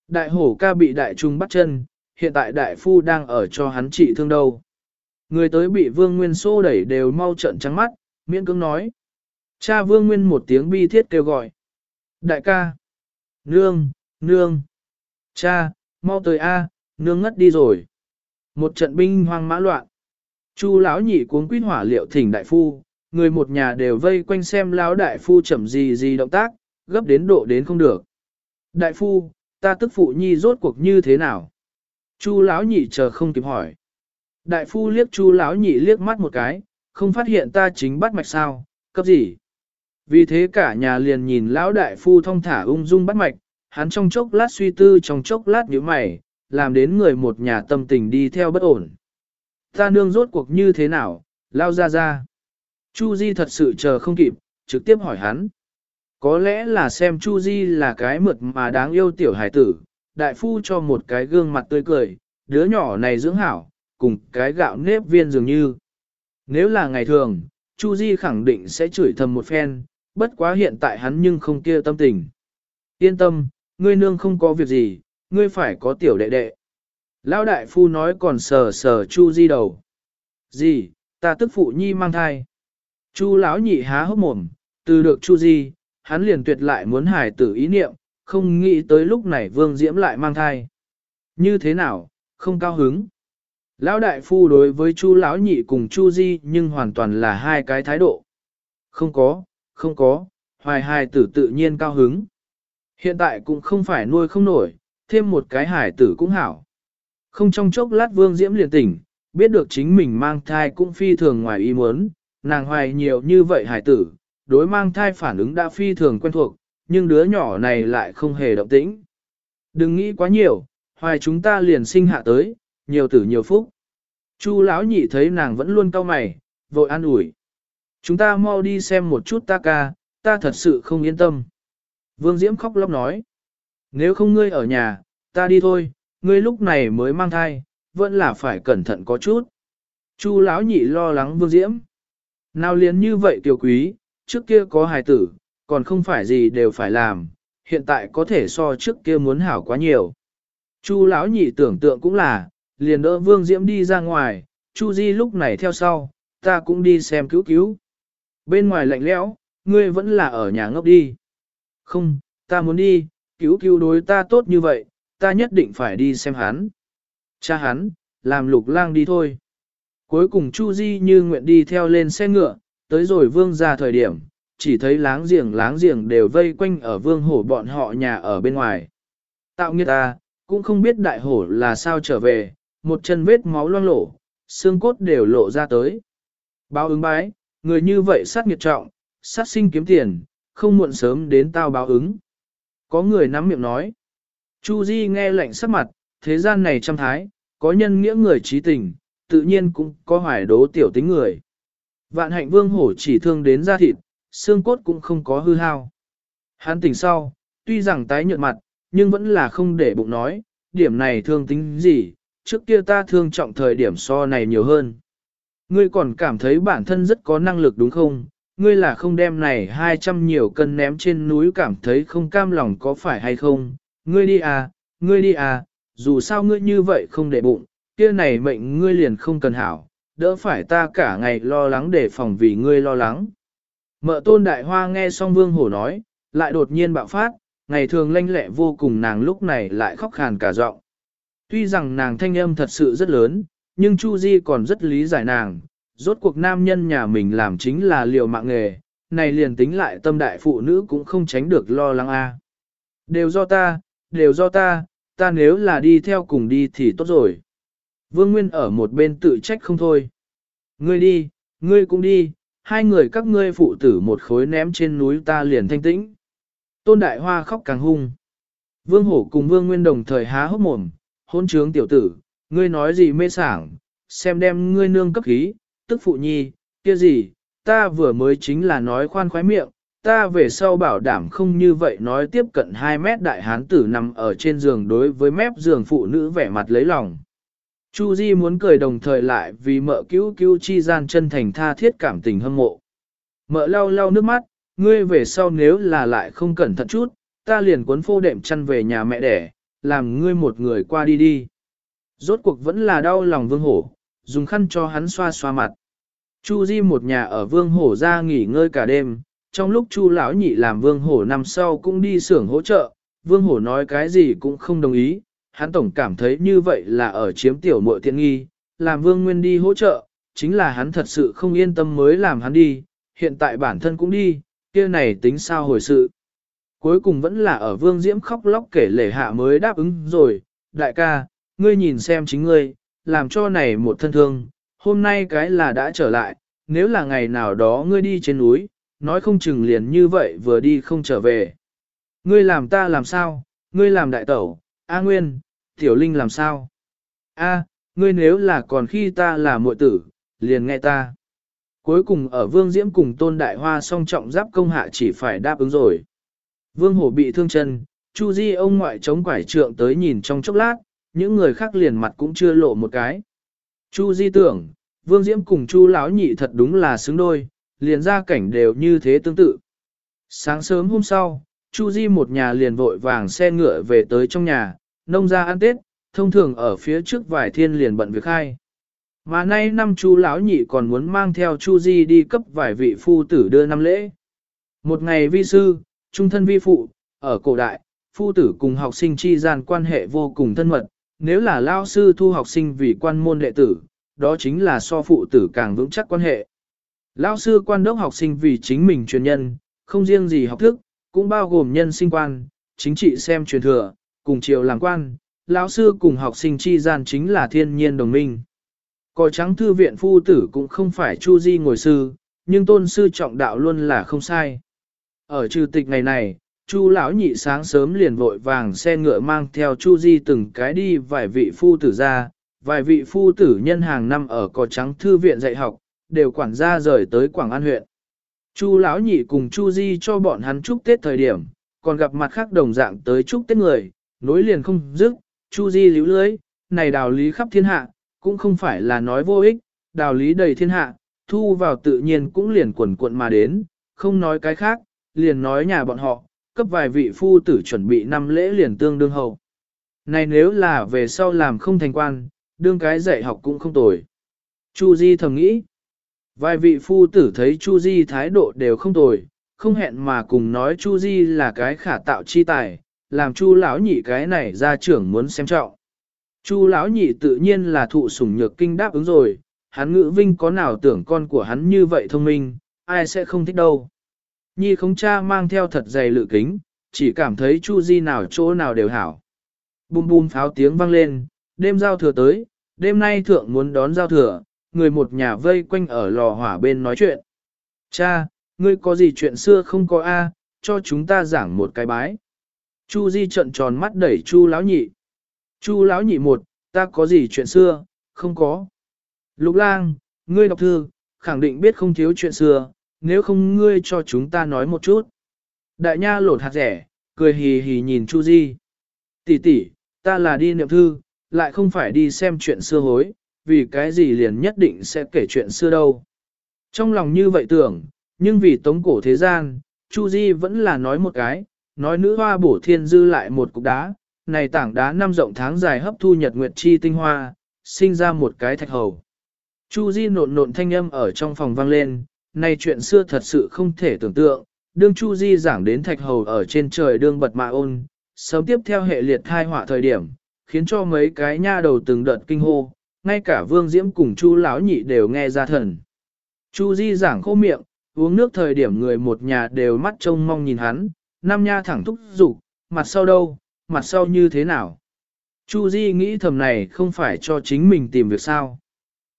Đại hổ ca bị đại trùng bắt chân, hiện tại đại phu đang ở cho hắn trị thương đâu. Người tới bị Vương Nguyên xô đẩy đều mau trận trắng mắt, miễn cưỡng nói. Cha Vương Nguyên một tiếng bi thiết kêu gọi. Đại ca. Nương, nương. Cha, mau tới A, nương ngất đi rồi. Một trận binh hoang mã loạn. Chu lão nhị cuống quýt hỏa liệu thỉnh đại phu, người một nhà đều vây quanh xem lão đại phu chậm gì gì động tác, gấp đến độ đến không được. Đại phu, ta tức phụ nhi rốt cuộc như thế nào? Chu lão nhị chờ không kịp hỏi. Đại phu liếc chu lão nhị liếc mắt một cái, không phát hiện ta chính bắt mạch sao, cấp gì? Vì thế cả nhà liền nhìn lão đại phu thông thả ung dung bắt mạch, hắn trong chốc lát suy tư trong chốc lát nhíu mày, làm đến người một nhà tâm tình đi theo bất ổn. Ta nương rốt cuộc như thế nào, lao ra ra. Chu Di thật sự chờ không kịp, trực tiếp hỏi hắn. Có lẽ là xem Chu Di là cái mượt mà đáng yêu tiểu hải tử, đại phu cho một cái gương mặt tươi cười, đứa nhỏ này dưỡng hảo, cùng cái gạo nếp viên dường như. Nếu là ngày thường, Chu Di khẳng định sẽ chửi thầm một phen, bất quá hiện tại hắn nhưng không kia tâm tình. Yên tâm, ngươi nương không có việc gì, ngươi phải có tiểu đệ đệ. Lão đại phu nói còn sờ sờ Chu Di đầu. Gì, ta tức phụ nhi mang thai. Chu lão nhị há hốc mồm, từ được Chu Di, hắn liền tuyệt lại muốn hài tử ý niệm, không nghĩ tới lúc này Vương Diễm lại mang thai. Như thế nào, không cao hứng. Lão đại phu đối với Chu lão nhị cùng Chu Di nhưng hoàn toàn là hai cái thái độ. Không có, không có, hoài hài tử tự nhiên cao hứng. Hiện tại cũng không phải nuôi không nổi, thêm một cái hải tử cũng hảo. Không trong chốc lát Vương Diễm liền tỉnh, biết được chính mình mang thai cũng phi thường ngoài ý muốn, nàng hoài nhiều như vậy hải tử, đối mang thai phản ứng đã phi thường quen thuộc, nhưng đứa nhỏ này lại không hề động tĩnh. Đừng nghĩ quá nhiều, hoài chúng ta liền sinh hạ tới, nhiều tử nhiều phúc. Chu lão nhị thấy nàng vẫn luôn cau mày, vội an ủi. Chúng ta mau đi xem một chút ta ca, ta thật sự không yên tâm. Vương Diễm khóc lóc nói. Nếu không ngươi ở nhà, ta đi thôi, ngươi lúc này mới mang thai, vẫn là phải cẩn thận có chút. Chu lão nhị lo lắng Vương Diễm. Nào liền như vậy tiểu quý, trước kia có hài tử, còn không phải gì đều phải làm, hiện tại có thể so trước kia muốn hảo quá nhiều. Chu lão nhị tưởng tượng cũng là, liền đỡ Vương Diễm đi ra ngoài, Chu Di lúc này theo sau, ta cũng đi xem cứu cứu. Bên ngoài lạnh lẽo, ngươi vẫn là ở nhà ngốc đi. Không, ta muốn đi, cứu cứu đối ta tốt như vậy, ta nhất định phải đi xem hắn. Cha hắn, làm lục lang đi thôi. Cuối cùng Chu Di như nguyện đi theo lên xe ngựa, tới rồi vương ra thời điểm, chỉ thấy láng giềng láng giềng đều vây quanh ở vương hổ bọn họ nhà ở bên ngoài. Tạo nghiệt ta, cũng không biết đại hổ là sao trở về, một chân vết máu loang lổ, xương cốt đều lộ ra tới. Báo ứng bái, người như vậy sát nghiệt trọng, sát sinh kiếm tiền, không muộn sớm đến tao báo ứng. Có người nắm miệng nói. Chu Di nghe lệnh sắc mặt, thế gian này trăm thái, có nhân nghĩa người trí tình, tự nhiên cũng có hoài đố tiểu tính người. Vạn hạnh vương hổ chỉ thương đến da thịt, xương cốt cũng không có hư hao. Hắn tỉnh sau, tuy rằng tái nhợt mặt, nhưng vẫn là không để bụng nói, điểm này thương tính gì, trước kia ta thương trọng thời điểm so này nhiều hơn. Ngươi còn cảm thấy bản thân rất có năng lực đúng không? Ngươi là không đem này 200 nhiều cân ném trên núi cảm thấy không cam lòng có phải hay không? Ngươi đi à, ngươi đi à, dù sao ngươi như vậy không để bụng, kia này mệnh ngươi liền không cần hảo, đỡ phải ta cả ngày lo lắng để phòng vì ngươi lo lắng. Mợ tôn đại hoa nghe xong vương hổ nói, lại đột nhiên bạo phát, ngày thường lanh lẹ vô cùng nàng lúc này lại khóc khàn cả giọng. Tuy rằng nàng thanh âm thật sự rất lớn, nhưng Chu Di còn rất lý giải nàng, rốt cuộc nam nhân nhà mình làm chính là liều mạng nghề, này liền tính lại tâm đại phụ nữ cũng không tránh được lo lắng a. Đều do ta, đều do ta, ta nếu là đi theo cùng đi thì tốt rồi. Vương Nguyên ở một bên tự trách không thôi. Ngươi đi, ngươi cũng đi, hai người các ngươi phụ tử một khối ném trên núi ta liền thanh tĩnh. Tôn Đại Hoa khóc càng hung. Vương Hổ cùng Vương Nguyên đồng thời há hốc mồm, hôn trướng tiểu tử, ngươi nói gì mê sảng, xem đem ngươi nương cấp khí, tức phụ nhi, kia gì, ta vừa mới chính là nói khoan khoái miệng, ta về sau bảo đảm không như vậy nói tiếp cận 2 mét đại hán tử nằm ở trên giường đối với mép giường phụ nữ vẻ mặt lấy lòng. Chu Di muốn cười đồng thời lại vì mợ cứu cứu chi gian chân thành tha thiết cảm tình hâm mộ. Mợ lau lau nước mắt, ngươi về sau nếu là lại không cẩn thận chút, ta liền cuốn phô đệm chăn về nhà mẹ đẻ, làm ngươi một người qua đi đi. Rốt cuộc vẫn là đau lòng vương hổ, dùng khăn cho hắn xoa xoa mặt. Chu Di một nhà ở vương hổ ra nghỉ ngơi cả đêm, trong lúc Chu lão nhị làm vương hổ năm sau cũng đi xưởng hỗ trợ, vương hổ nói cái gì cũng không đồng ý, hắn tổng cảm thấy như vậy là ở chiếm tiểu muội tiện nghi, làm vương nguyên đi hỗ trợ, chính là hắn thật sự không yên tâm mới làm hắn đi, hiện tại bản thân cũng đi, kia này tính sao hồi sự. Cuối cùng vẫn là ở vương diễm khóc lóc kể lể hạ mới đáp ứng rồi, đại ca, ngươi nhìn xem chính ngươi, làm cho này một thân thương, hôm nay cái là đã trở lại, nếu là ngày nào đó ngươi đi trên núi, nói không chừng liền như vậy vừa đi không trở về. Ngươi làm ta làm sao, ngươi làm đại tẩu, A Nguyên, Tiểu Linh làm sao? A, ngươi nếu là còn khi ta là muội tử, liền nghe ta. Cuối cùng ở Vương Diễm cùng Tôn Đại Hoa song trọng giáp công hạ chỉ phải đáp ứng rồi. Vương Hổ bị thương chân, Chu Di ông ngoại chống quải trượng tới nhìn trong chốc lát, những người khác liền mặt cũng chưa lộ một cái. Chu Di tưởng, Vương Diễm cùng Chu Lão nhị thật đúng là xứng đôi, liền ra cảnh đều như thế tương tự. Sáng sớm hôm sau, Chu Di một nhà liền vội vàng xe ngựa về tới trong nhà, nông gia ăn Tết, thông thường ở phía trước vài thiên liền bận việc khai. Mà nay năm chú lão nhị còn muốn mang theo Chu Di đi cấp vài vị phu tử đưa năm lễ. Một ngày vi sư, trung thân vi phụ, ở cổ đại, phu tử cùng học sinh chi gian quan hệ vô cùng thân mật, nếu là lao sư thu học sinh vì quan môn đệ tử, đó chính là so phụ tử càng vững chắc quan hệ. Lao sư quan đốc học sinh vì chính mình truyền nhân, không riêng gì học thức, cũng bao gồm nhân sinh quan, chính trị xem truyền thừa, cùng chiều làm quan, lão sư cùng học sinh chi gian chính là thiên nhiên đồng minh. Cò trắng thư viện phu tử cũng không phải chu di ngồi sư, nhưng tôn sư trọng đạo luôn là không sai. Ở trừ tịch ngày này, chu lão nhị sáng sớm liền vội vàng xe ngựa mang theo chu di từng cái đi vài vị phu tử ra, vài vị phu tử nhân hàng năm ở cò trắng thư viện dạy học, đều quản gia rời tới Quảng An huyện. Chu lão nhị cùng Chu Di cho bọn hắn chúc Tết thời điểm, còn gặp mặt khác đồng dạng tới chúc Tết người, nối liền không dứt, Chu Di liễu lưới, này đào lý khắp thiên hạ, cũng không phải là nói vô ích, đào lý đầy thiên hạ, thu vào tự nhiên cũng liền quần cuộn mà đến, không nói cái khác, liền nói nhà bọn họ, cấp vài vị phu tử chuẩn bị năm lễ liền tương đương hậu. Này nếu là về sau làm không thành quan, đương cái dạy học cũng không tồi. Chu Di thầm nghĩ, vài vị phu tử thấy Chu Di thái độ đều không tồi, không hẹn mà cùng nói Chu Di là cái khả tạo chi tài, làm Chu lão nhị cái này ra trưởng muốn xem trọng. Chu lão nhị tự nhiên là thụ sủng nhược kinh đáp ứng rồi, hắn ngữ vinh có nào tưởng con của hắn như vậy thông minh, ai sẽ không thích đâu. Nhi không cha mang theo thật dày lự kính, chỉ cảm thấy Chu Di nào chỗ nào đều hảo. Bùm bùm pháo tiếng vang lên, đêm giao thừa tới, đêm nay thượng muốn đón giao thừa, người một nhà vây quanh ở lò hỏa bên nói chuyện. Cha, ngươi có gì chuyện xưa không có a, cho chúng ta giảng một cái bái. Chu Di trợn tròn mắt đẩy Chu lão nhị. Chu lão nhị một, ta có gì chuyện xưa, không có. Lục lang, ngươi đọc thư, khẳng định biết không thiếu chuyện xưa, nếu không ngươi cho chúng ta nói một chút. Đại nha lột hạt rẻ, cười hì hì nhìn Chu Di. Tỷ tỷ, ta là đi niệm thư, lại không phải đi xem chuyện xưa hối, vì cái gì liền nhất định sẽ kể chuyện xưa đâu. Trong lòng như vậy tưởng, nhưng vì tống cổ thế gian, Chu Di vẫn là nói một cái, nói nữ hoa bổ thiên dư lại một cục đá, này tảng đá năm rộng tháng dài hấp thu nhật nguyệt chi tinh hoa, sinh ra một cái thạch hầu. Chu Di nộn nộn thanh âm ở trong phòng vang lên, này chuyện xưa thật sự không thể tưởng tượng, đương Chu Di giảng đến thạch hầu ở trên trời đương bật mạ ôn, sớm tiếp theo hệ liệt thai họa thời điểm, khiến cho mấy cái nha đầu từng đợt kinh hô, ngay cả Vương Diễm cùng Chu lão nhị đều nghe ra thần. Chu Di giảng khô miệng, uống nước thời điểm người một nhà đều mắt trông mong nhìn hắn, Nam nha thẳng thúc giục, mặt sau đâu, mặt sau như thế nào. Chu Di nghĩ thầm này không phải cho chính mình tìm việc sao.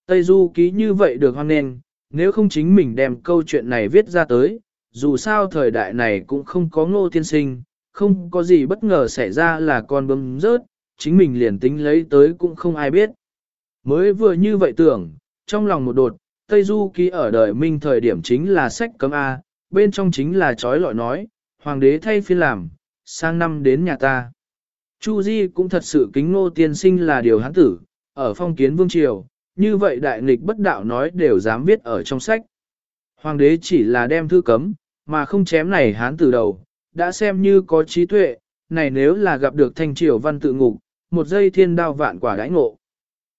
Tây Du ký như vậy được hoan nghênh, nếu không chính mình đem câu chuyện này viết ra tới, dù sao thời đại này cũng không có ngô tiên sinh, không có gì bất ngờ xảy ra là con bấm rớt, chính mình liền tính lấy tới cũng không ai biết. Mới vừa như vậy tưởng, trong lòng một đột, Tây Du ký ở đời minh thời điểm chính là sách cấm A, bên trong chính là trói lọi nói, hoàng đế thay phiên làm, sang năm đến nhà ta. Chu Di cũng thật sự kính ngô tiên sinh là điều hán tử, ở phong kiến vương triều, như vậy đại nghịch bất đạo nói đều dám viết ở trong sách. Hoàng đế chỉ là đem thư cấm, mà không chém này hán tử đầu, đã xem như có trí tuệ, này nếu là gặp được thanh triều văn tự ngục, một giây thiên đao vạn quả đãi ngộ.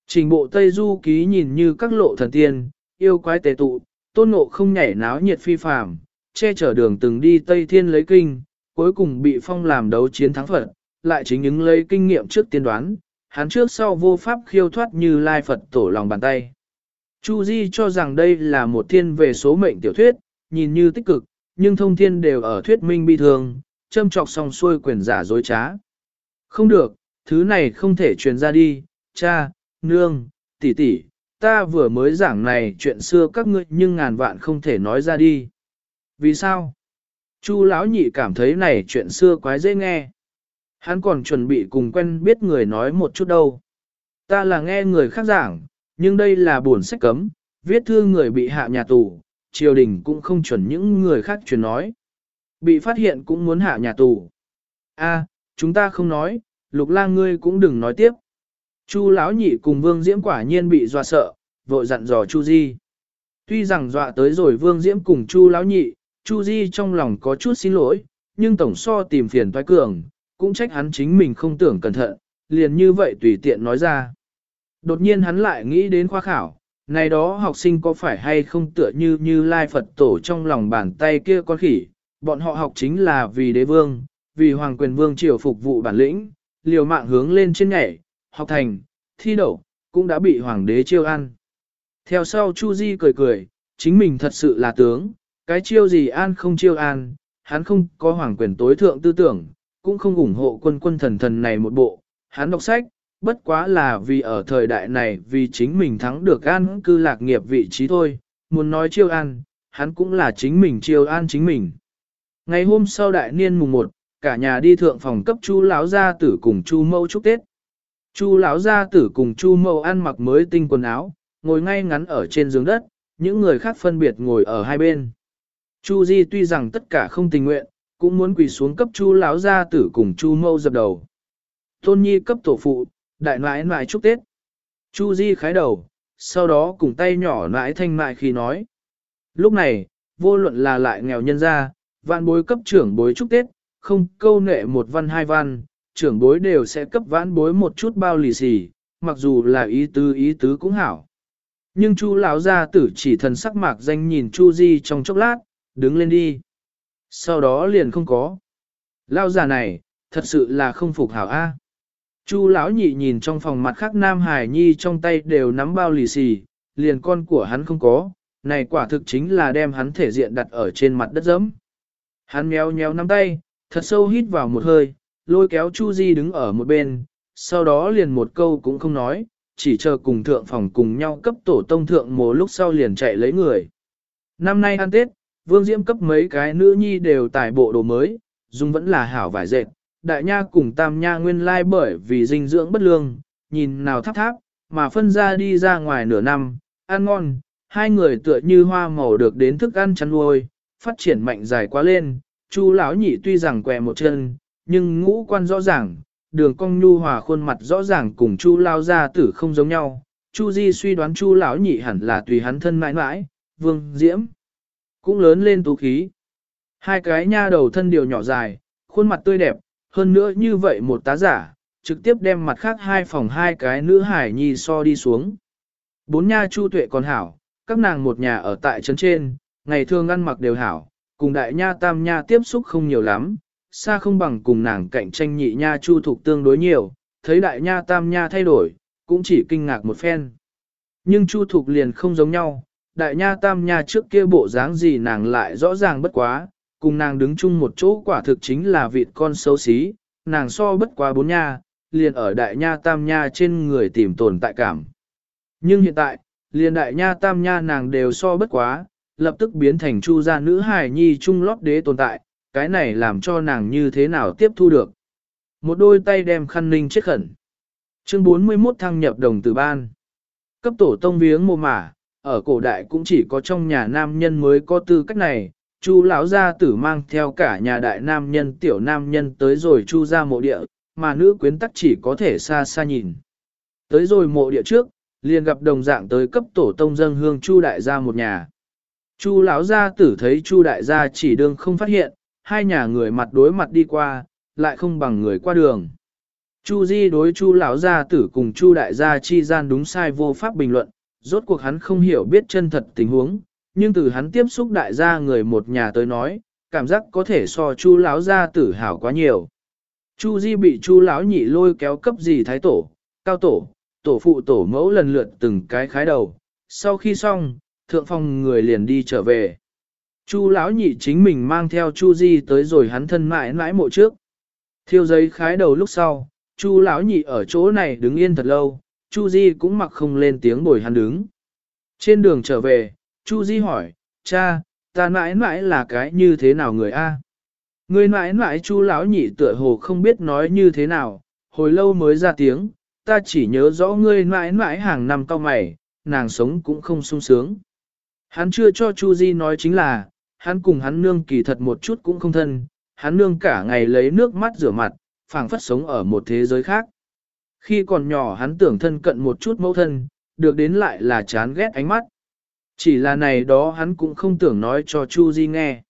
Trình bộ Tây Du ký nhìn như các lộ thần tiên, yêu quái tề tụ, tôn ngộ không nhảy náo nhiệt phi phàm, che chở đường từng đi Tây Thiên lấy kinh, cuối cùng bị phong làm đấu chiến thắng Phật, lại chính những lấy kinh nghiệm trước tiên đoán, hắn trước sau vô pháp khiêu thoát như lai Phật tổ lòng bàn tay. Chu Di cho rằng đây là một thiên về số mệnh tiểu thuyết, nhìn như tích cực, nhưng thông thiên đều ở thuyết minh bi thường, châm trọc song xuôi quyền giả dối trá. Không được, thứ này không thể truyền ra đi, cha, nương, tỷ tỷ, ta vừa mới giảng này chuyện xưa các ngươi nhưng ngàn vạn không thể nói ra đi. Vì sao? Chu lão nhị cảm thấy này chuyện xưa quái dễ nghe. Hắn còn chuẩn bị cùng quen biết người nói một chút đâu. Ta là nghe người khác giảng, nhưng đây là buồn sách cấm, viết thư người bị hạ nhà tù, triều đình cũng không chuẩn những người khác truyền nói. Bị phát hiện cũng muốn hạ nhà tù. A, chúng ta không nói, lục lang ngươi cũng đừng nói tiếp. Chu lão nhị cùng Vương Diễm quả nhiên bị dọa sợ, vội dặn dò Chu Di. Tuy rằng dọa tới rồi Vương Diễm cùng Chu lão nhị, Chu Di trong lòng có chút xin lỗi, nhưng tổng so tìm phiền toái cường, cũng trách hắn chính mình không tưởng cẩn thận, liền như vậy tùy tiện nói ra. Đột nhiên hắn lại nghĩ đến khoa khảo, này đó học sinh có phải hay không tựa như như Lai Phật tổ trong lòng bàn tay kia con khỉ, bọn họ học chính là vì đế vương, vì hoàng quyền vương triều phục vụ bản lĩnh, liều mạng hướng lên trên nhảy, học thành, thi đậu, cũng đã bị hoàng đế chiêu ăn. Theo sau Chu Di cười cười, chính mình thật sự là tướng, cái chiêu gì an không chiêu an, hắn không có hoàng quyền tối thượng tư tưởng, cũng không ủng hộ quân quân thần thần này một bộ, hắn đọc sách, bất quá là vì ở thời đại này vì chính mình thắng được an cư lạc nghiệp vị trí thôi, muốn nói chiêu an, hắn cũng là chính mình chiêu an chính mình. Ngày hôm sau đại niên mùng 1, cả nhà đi thượng phòng cấp chu lão gia tử cùng chu mâu chúc Tết. Chu lão gia tử cùng chu mâu ăn mặc mới tinh quần áo, ngồi ngay ngắn ở trên giường đất, những người khác phân biệt ngồi ở hai bên. Chu Di tuy rằng tất cả không tình nguyện, cũng muốn quỳ xuống cấp chu lão gia tử cùng chu mâu dập đầu. Tôn Nhi cấp tổ phụ, đại nãi nãi chúc Tết. Chu Di khái đầu, sau đó cùng tay nhỏ nãi thanh mại khi nói. Lúc này, vô luận là lại nghèo nhân gia, vạn bối cấp trưởng bối chúc Tết, không câu nệ một văn hai văn, trưởng bối đều sẽ cấp vãn bối một chút bao lì xì, mặc dù là ý tứ ý tứ cũng hảo. Nhưng Chu lão gia tử chỉ thần sắc mạc danh nhìn Chu Di trong chốc lát, đứng lên đi. Sau đó liền không có. Lão già này, thật sự là không phục hảo a. Chu lão nhị nhìn trong phòng mặt khác Nam Hải Nhi trong tay đều nắm bao lì xì, liền con của hắn không có, này quả thực chính là đem hắn thể diện đặt ở trên mặt đất dẫm. Hắn méo méo nắm tay, thật sâu hít vào một hơi, lôi kéo Chu Di đứng ở một bên, sau đó liền một câu cũng không nói, chỉ chờ cùng thượng phòng cùng nhau cấp tổ tông thượng mồ lúc sau liền chạy lấy người. Năm nay ăn Tết, Vương Diễm cấp mấy cái nữ nhi đều tải bộ đồ mới, dùng vẫn là hảo vải dệt, đại nha cùng tam nha nguyên lai bởi vì dinh dưỡng bất lương, nhìn nào tháp tháp, mà phân ra đi ra ngoài nửa năm, ăn ngon, hai người tựa như hoa màu được đến thức ăn chăn nuôi, phát triển mạnh dài quá lên, chu lão nhị tuy rằng què một chân, nhưng ngũ quan rõ ràng, đường cong nhu hòa khuôn mặt rõ ràng cùng chu lao gia tử không giống nhau. Chu Di suy đoán Chu lão nhị hẳn là tùy hắn thân mãi mãi, Vương Diễm cũng lớn lên tú khí. Hai cái nha đầu thân điều nhỏ dài, khuôn mặt tươi đẹp, hơn nữa như vậy một tá giả, trực tiếp đem mặt khác hai phòng hai cái nữ hải nhi so đi xuống. Bốn nha chu tuệ còn hảo, các nàng một nhà ở tại trấn trên, ngày thường ăn mặc đều hảo, cùng đại nha tam nha tiếp xúc không nhiều lắm, xa không bằng cùng nàng cạnh tranh nhị nha chu thuộc tương đối nhiều, thấy đại nha tam nha thay đổi, cũng chỉ kinh ngạc một phen. Nhưng chu thục liền không giống nhau, đại nha tam nha trước kia bộ dáng gì nàng lại rõ ràng bất quá, cùng nàng đứng chung một chỗ quả thực chính là vịt con xấu xí, nàng so bất quá bốn nha, liền ở đại nha tam nha trên người tìm tồn tại cảm. Nhưng hiện tại, liền đại nha tam nha nàng đều so bất quá, lập tức biến thành chu gia nữ hài nhi trung lót đế tồn tại, cái này làm cho nàng như thế nào tiếp thu được. Một đôi tay đem khăn ninh chết khẩn. Chương 41 thăng nhập đồng tử ban. Cấp tổ tông viếng mồ mả, ở cổ đại cũng chỉ có trong nhà nam nhân mới có tư cách này. Chu lão gia tử mang theo cả nhà đại nam nhân tiểu nam nhân tới rồi chu ra mộ địa, mà nữ quyến tắc chỉ có thể xa xa nhìn. Tới rồi mộ địa trước, liền gặp đồng dạng tới cấp tổ tông dân hương chu đại gia một nhà. Chu lão gia tử thấy chu đại gia chỉ đương không phát hiện, hai nhà người mặt đối mặt đi qua, lại không bằng người qua đường. Chu Di đối Chu lão gia tử cùng Chu đại gia chi gian đúng sai vô pháp bình luận, rốt cuộc hắn không hiểu biết chân thật tình huống, nhưng từ hắn tiếp xúc đại gia người một nhà tới nói, cảm giác có thể so Chu lão gia tử hảo quá nhiều. Chu Di bị Chu lão nhị lôi kéo cấp gì thái tổ, cao tổ, tổ phụ tổ mẫu lần lượt từng cái khái đầu, sau khi xong, thượng phong người liền đi trở về. Chu lão nhị chính mình mang theo Chu Di tới rồi hắn thân mãi mãi mộ trước. Thiêu giấy khái đầu lúc sau, Chu lão nhị ở chỗ này đứng yên thật lâu, Chu Di cũng mặc không lên tiếng bồi hắn đứng. Trên đường trở về, Chu Di hỏi, cha, ta mãi mãi là cái như thế nào người a? Người mãi mãi chu lão nhị tựa hồ không biết nói như thế nào, hồi lâu mới ra tiếng, ta chỉ nhớ rõ ngươi mãi mãi hàng năm cao mày, nàng sống cũng không sung sướng. Hắn chưa cho Chu Di nói chính là, hắn cùng hắn nương kỳ thật một chút cũng không thân, hắn nương cả ngày lấy nước mắt rửa mặt, phảng phất sống ở một thế giới khác. Khi còn nhỏ hắn tưởng thân cận một chút mẫu thân, được đến lại là chán ghét ánh mắt. Chỉ là này đó hắn cũng không tưởng nói cho Chu Di nghe.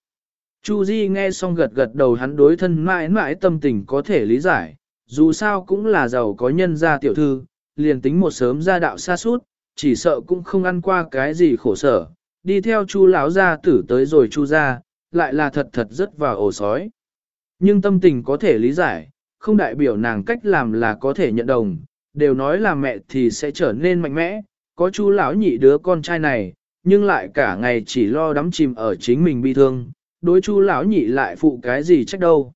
Chu Di nghe xong gật gật đầu hắn đối thân mãi mãi tâm tình có thể lý giải, dù sao cũng là giàu có nhân gia tiểu thư, liền tính một sớm ra đạo xa suốt, chỉ sợ cũng không ăn qua cái gì khổ sở, đi theo Chu lão gia tử tới rồi Chu gia, lại là thật thật rất vào ổ sói. Nhưng tâm tình có thể lý giải, không đại biểu nàng cách làm là có thể nhận đồng, đều nói là mẹ thì sẽ trở nên mạnh mẽ, có chú lão nhị đứa con trai này, nhưng lại cả ngày chỉ lo đắm chìm ở chính mình bi thương, đối chú lão nhị lại phụ cái gì trách đâu.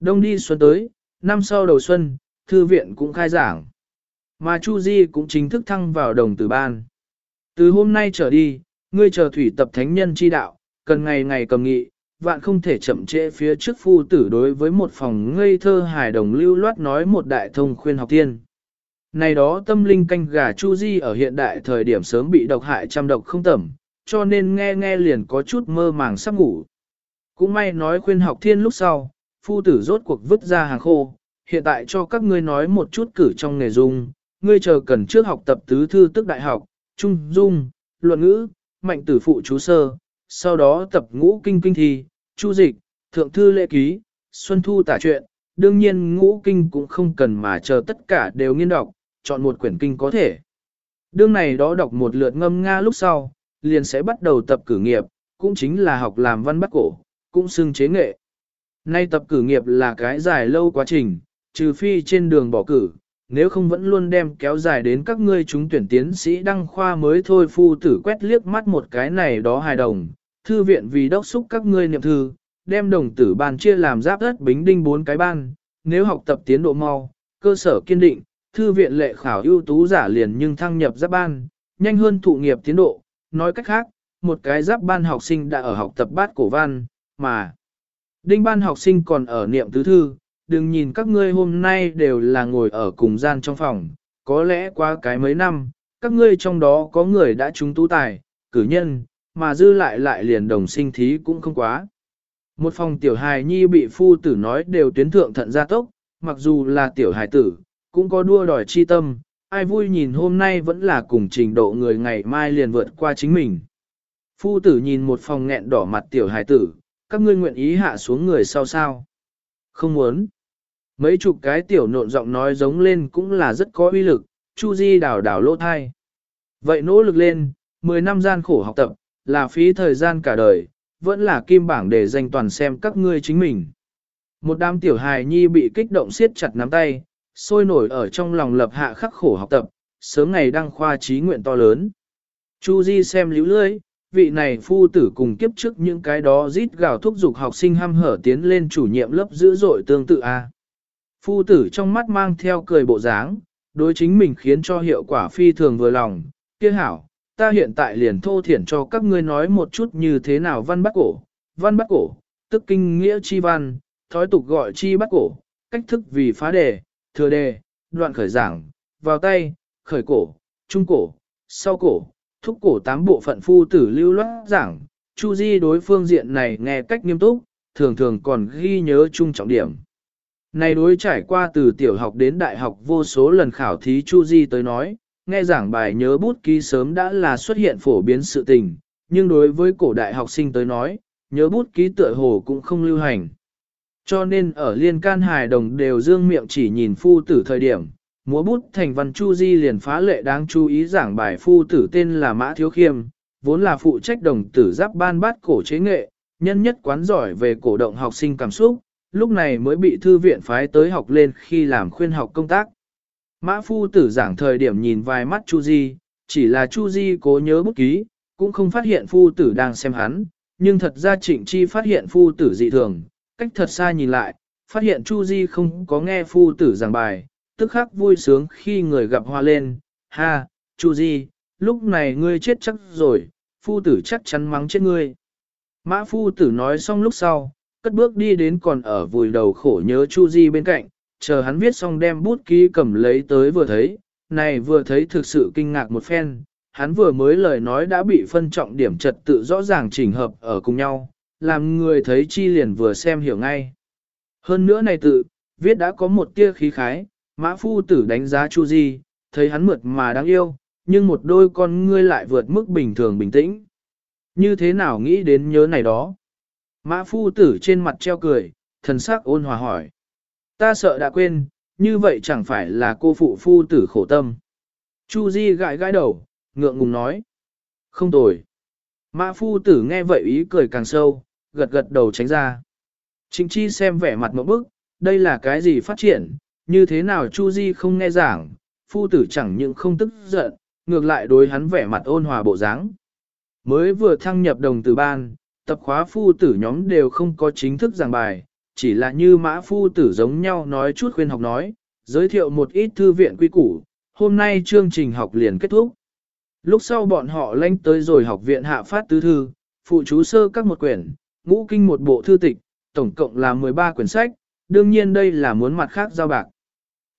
Đông đi xuân tới, năm sau đầu xuân, thư viện cũng khai giảng. Mà Chu Di cũng chính thức thăng vào đồng tử ban. Từ hôm nay trở đi, ngươi chờ thủy tập thánh nhân chi đạo, cần ngày ngày cầm nghị, vạn không thể chậm trễ phía trước phu tử đối với một phòng ngây thơ hài đồng lưu loát nói một đại thông khuyên học tiên. Này đó tâm linh canh gà Chu Di ở hiện đại thời điểm sớm bị độc hại trăm độc không tẩm, cho nên nghe nghe liền có chút mơ màng sắp ngủ. Cũng may nói khuyên học thiên lúc sau, phu tử rốt cuộc vứt ra hàng khô, hiện tại cho các ngươi nói một chút cử trong nghề dung, ngươi chờ cần trước học tập tứ thư tức đại học, trung dung, luận ngữ, mạnh tử phụ chú sơ, sau đó tập ngũ kinh kinh thi, chu dịch, thượng thư lễ ký, xuân thu tả chuyện, đương nhiên ngũ kinh cũng không cần mà chờ tất cả đều nghiên đọc, chọn một quyển kinh có thể. Đương này đó đọc một lượt ngâm nga lúc sau, liền sẽ bắt đầu tập cử nghiệp, cũng chính là học làm văn bắt cổ, cũng xưng chế nghệ. Nay tập cử nghiệp là cái dài lâu quá trình, trừ phi trên đường bỏ cử, nếu không vẫn luôn đem kéo dài đến các ngươi chúng tuyển tiến sĩ đăng khoa mới thôi phu tử quét liếc mắt một cái này đó hài đồng, thư viện vì đốc xúc các ngươi niệm thư, đem đồng tử ban chia làm giáp đất bính đinh bốn cái ban, nếu học tập tiến độ mau, cơ sở kiên định, thư viện lệ khảo ưu tú giả liền nhưng thăng nhập giáp ban, nhanh hơn thụ nghiệp tiến độ, nói cách khác, một cái giáp ban học sinh đã ở học tập bát cổ văn, mà đinh ban học sinh còn ở niệm tứ thư, đừng nhìn các ngươi hôm nay đều là ngồi ở cùng gian trong phòng, có lẽ qua cái mấy năm, các ngươi trong đó có người đã trúng tú tài, cử nhân, mà dư lại lại liền đồng sinh thí cũng không quá. Một phòng tiểu hài nhi bị phu tử nói đều tuyến thượng thận gia tốc, mặc dù là tiểu hài tử, cũng có đua đòi chi tâm, ai vui nhìn hôm nay vẫn là cùng trình độ người ngày mai liền vượt qua chính mình. Phu tử nhìn một phòng nghẹn đỏ mặt tiểu hài tử, các ngươi nguyện ý hạ xuống người sau sao. Không muốn. Mấy chục cái tiểu nộn giọng nói giống lên cũng là rất có uy lực, Chu Di đảo đảo lỗ thai. Vậy nỗ lực lên, 10 năm gian khổ học tập, là phí thời gian cả đời, vẫn là kim bảng để danh toàn xem các ngươi chính mình. Một đám tiểu hài nhi bị kích động siết chặt nắm tay, sôi nổi ở trong lòng lập hạ khắc khổ học tập, sớm ngày đăng khoa trí nguyện to lớn. Chu Di xem líu lưới, vị này phu tử cùng kiếp trước những cái đó rít gào thúc giục học sinh ham hở tiến lên chủ nhiệm lớp dữ dội tương tự A. Phu tử trong mắt mang theo cười bộ dáng, đối chính mình khiến cho hiệu quả phi thường vừa lòng, kia hảo, ta hiện tại liền thô thiển cho các ngươi nói một chút như thế nào văn bắt cổ. Văn bắt cổ, tức kinh nghĩa chi văn, thói tục gọi chi bắt cổ, cách thức vì phá đề, thừa đề, đoạn khởi giảng, vào tay, khởi cổ, trung cổ, sau cổ, thúc cổ tám bộ phận phu tử lưu loát giảng, Chu Di đối phương diện này nghe cách nghiêm túc, thường thường còn ghi nhớ chung trọng điểm. Này đối trải qua từ tiểu học đến đại học vô số lần khảo thí Chu Di tới nói, nghe giảng bài nhớ bút ký sớm đã là xuất hiện phổ biến sự tình, nhưng đối với cổ đại học sinh tới nói, nhớ bút ký tựa hồ cũng không lưu hành. Cho nên ở liên can hài đồng đều dương miệng chỉ nhìn phu tử thời điểm, múa bút thành văn Chu Di liền phá lệ đáng chú ý giảng bài phu tử tên là Mã Thiếu Khiêm, vốn là phụ trách đồng tử giáp ban bát cổ chế nghệ, nhân nhất quán giỏi về cổ động học sinh cảm xúc, lúc này mới bị thư viện phái tới học lên khi làm khuyên học công tác. Mã phu tử giảng thời điểm nhìn vài mắt Chu Di, chỉ là Chu Di cố nhớ bút ký, cũng không phát hiện phu tử đang xem hắn, nhưng thật ra trịnh chi phát hiện phu tử dị thường, cách thật xa nhìn lại, phát hiện Chu Di không có nghe phu tử giảng bài, tức khắc vui sướng khi người gặp hoa lên, ha, Chu Di, lúc này ngươi chết chắc rồi, phu tử chắc chắn mắng chết ngươi. Mã phu tử nói xong lúc sau, cất bước đi đến còn ở vùi đầu khổ nhớ Chu Di bên cạnh, chờ hắn viết xong đem bút ký cầm lấy tới vừa thấy, này vừa thấy thực sự kinh ngạc một phen, hắn vừa mới lời nói đã bị phân trọng điểm trật tự rõ ràng chỉnh hợp ở cùng nhau, làm người thấy chi liền vừa xem hiểu ngay. Hơn nữa này tự, viết đã có một tia khí khái, mã phu tử đánh giá Chu Di, thấy hắn mượt mà đáng yêu, nhưng một đôi con ngươi lại vượt mức bình thường bình tĩnh. Như thế nào nghĩ đến nhớ này đó? Mã phu tử trên mặt treo cười, thần sắc ôn hòa hỏi. Ta sợ đã quên, như vậy chẳng phải là cô phụ phu tử khổ tâm. Chu Di gãi gãi đầu, ngượng ngùng nói. Không tồi. Mã phu tử nghe vậy ý cười càng sâu, gật gật đầu tránh ra. Trịnh chi xem vẻ mặt một bức, đây là cái gì phát triển, như thế nào Chu Di không nghe giảng, phu tử chẳng những không tức giận, ngược lại đối hắn vẻ mặt ôn hòa bộ dáng. Mới vừa thăng nhập đồng tử ban, tập khóa phu tử nhóm đều không có chính thức giảng bài, chỉ là như mã phu tử giống nhau nói chút khuyên học nói, giới thiệu một ít thư viện quy củ, hôm nay chương trình học liền kết thúc. Lúc sau bọn họ lanh tới rồi học viện hạ phát tứ thư, phụ chú sơ các một quyển, ngũ kinh một bộ thư tịch, tổng cộng là 13 quyển sách, đương nhiên đây là muốn mặt khác giao bạc.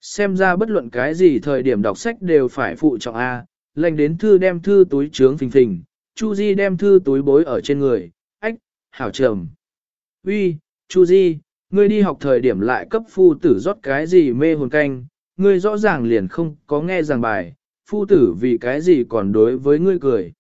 Xem ra bất luận cái gì thời điểm đọc sách đều phải phụ trọng A, lệnh đến thư đem thư túi trướng phình phình, Chu Di đem thư túi bối ở trên người, ách, hảo trầm. Uy, Chu Di, ngươi đi học thời điểm lại cấp phu tử rót cái gì mê hồn canh, ngươi rõ ràng liền không có nghe giảng bài, phu tử vì cái gì còn đối với ngươi cười.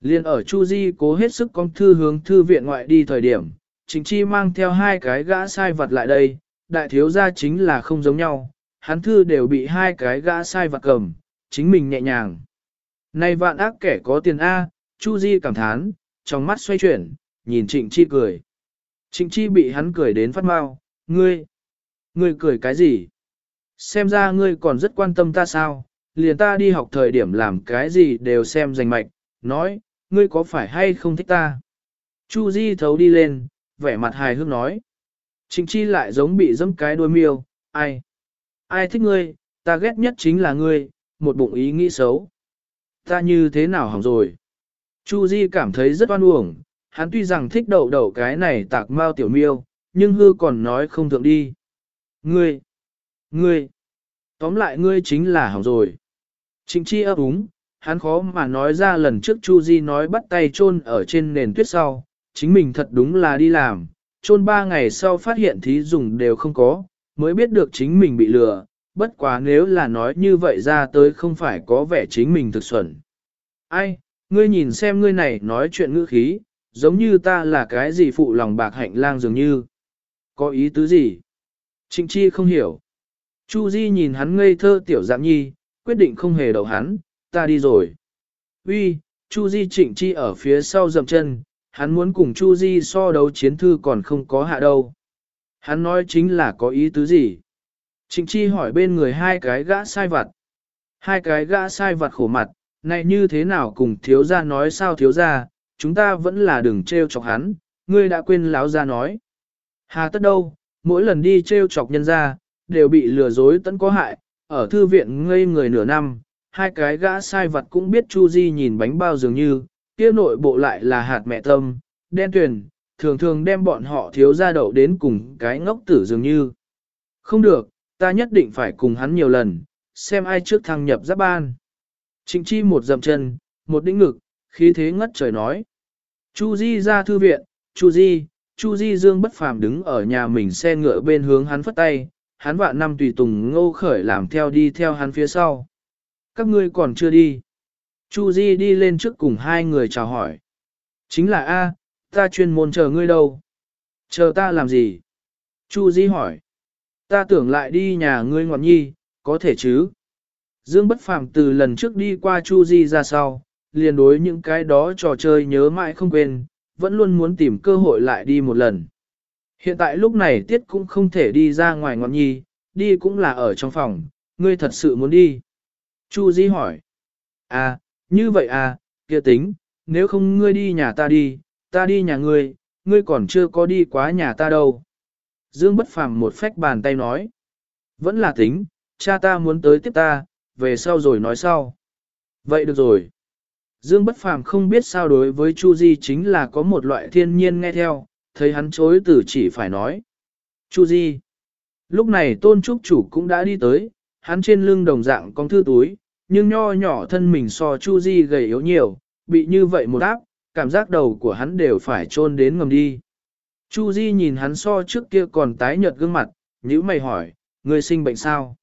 Liên ở Chu Di cố hết sức con thư hướng thư viện ngoại đi thời điểm, chính Chi mang theo hai cái gã sai vật lại đây, đại thiếu gia chính là không giống nhau, hắn thư đều bị hai cái gã sai vật cầm, chính mình nhẹ nhàng. Này vạn ác kẻ có tiền A, Chu Di cảm thán, trong mắt xoay chuyển, nhìn Trịnh Chi cười. Trịnh Chi bị hắn cười đến phát mau, ngươi, ngươi cười cái gì? Xem ra ngươi còn rất quan tâm ta sao, liền ta đi học thời điểm làm cái gì đều xem rành mạch, nói, ngươi có phải hay không thích ta? Chu Di thấu đi lên, vẻ mặt hài hước nói. Trịnh Chi lại giống bị dẫm cái đuôi miêu, ai? Ai thích ngươi, ta ghét nhất chính là ngươi, một bụng ý nghĩ xấu. Ta như thế nào hỏng rồi? Chu Di cảm thấy rất oan uổng, hắn tuy rằng thích đậu đậu cái này tạc mao tiểu miêu, nhưng hư còn nói không thượng đi. Ngươi! Ngươi! Tóm lại ngươi chính là hỏng rồi. Trịnh chi ấp úng, hắn khó mà nói ra lần trước Chu Di nói bắt tay chôn ở trên nền tuyết sau, chính mình thật đúng là đi làm, chôn ba ngày sau phát hiện thí dùng đều không có, mới biết được chính mình bị lừa, bất quá nếu là nói như vậy ra tới không phải có vẻ chính mình thực xuẩn. Ai, ngươi nhìn xem ngươi này nói chuyện ngữ khí, giống như ta là cái gì phụ lòng bạc hạnh lang dường như. Có ý tứ gì? Trịnh Chi không hiểu. Chu Di nhìn hắn ngây thơ tiểu dạng nhi, quyết định không hề đầu hắn, ta đi rồi. Uy, Chu Di Trịnh Chi ở phía sau dậm chân, hắn muốn cùng Chu Di so đấu chiến thư còn không có hạ đâu. Hắn nói chính là có ý tứ gì? Trịnh Chi hỏi bên người hai cái gã sai vặt. Hai cái gã sai vặt khổ mặt, này như thế nào cùng thiếu gia nói sao thiếu gia, chúng ta vẫn là đừng trêu chọc hắn, ngươi đã quên láo gia nói. Hà tất đâu, mỗi lần đi trêu chọc nhân gia, đều bị lừa dối tận có hại, ở thư viện ngây người nửa năm, hai cái gã sai vật cũng biết Chu Di nhìn bánh bao dường như, kia nội bộ lại là hạt mẹ tâm, đen tuyền, thường thường đem bọn họ thiếu gia đậu đến cùng cái ngốc tử dường như. Không được, ta nhất định phải cùng hắn nhiều lần, xem ai trước thăng nhập giáp ban. Trịnh chi một dầm chân, một đĩnh ngực, khí thế ngất trời nói. Chu Di ra thư viện, Chu Di, Chu Di dương bất phàm đứng ở nhà mình xe ngựa bên hướng hắn phất tay, hắn vạn năm tùy tùng ngô khởi làm theo đi theo hắn phía sau. Các ngươi còn chưa đi. Chu Di đi lên trước cùng hai người chào hỏi. Chính là A, ta chuyên môn chờ ngươi đâu. Chờ ta làm gì? Chu Di hỏi. Ta tưởng lại đi nhà ngươi ngọn nhi, có thể chứ? Dương bất phàm từ lần trước đi qua Chu Di ra sau, liền đối những cái đó trò chơi nhớ mãi không quên, vẫn luôn muốn tìm cơ hội lại đi một lần. Hiện tại lúc này tiết cũng không thể đi ra ngoài ngọn nhi, đi cũng là ở trong phòng, ngươi thật sự muốn đi. Chu Di hỏi. À, như vậy à, kia tính, nếu không ngươi đi nhà ta đi, ta đi nhà ngươi, ngươi còn chưa có đi quá nhà ta đâu. Dương bất phàm một phách bàn tay nói. Vẫn là tính, cha ta muốn tới tiếp ta, về sau rồi nói sau. Vậy được rồi. Dương Bất Phàm không biết sao đối với Chu Di chính là có một loại thiên nhiên nghe theo, thấy hắn chối từ chỉ phải nói. Chu Di. Lúc này tôn trúc chủ cũng đã đi tới, hắn trên lưng đồng dạng con thư túi, nhưng nho nhỏ thân mình so Chu Di gầy yếu nhiều, bị như vậy một áp, cảm giác đầu của hắn đều phải trôn đến ngầm đi. Chu Di nhìn hắn so trước kia còn tái nhợt gương mặt, nhíu mày hỏi, người sinh bệnh sao?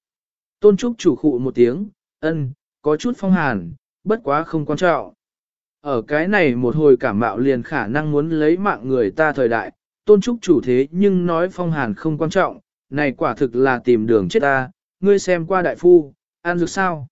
Tôn Trúc chủ khụ một tiếng, ân, có chút phong hàn, bất quá không quan trọng. Ở cái này một hồi cảm mạo liền khả năng muốn lấy mạng người ta thời đại, Tôn Trúc chủ thế nhưng nói phong hàn không quan trọng, này quả thực là tìm đường chết ta, ngươi xem qua đại phu, ăn dược sao?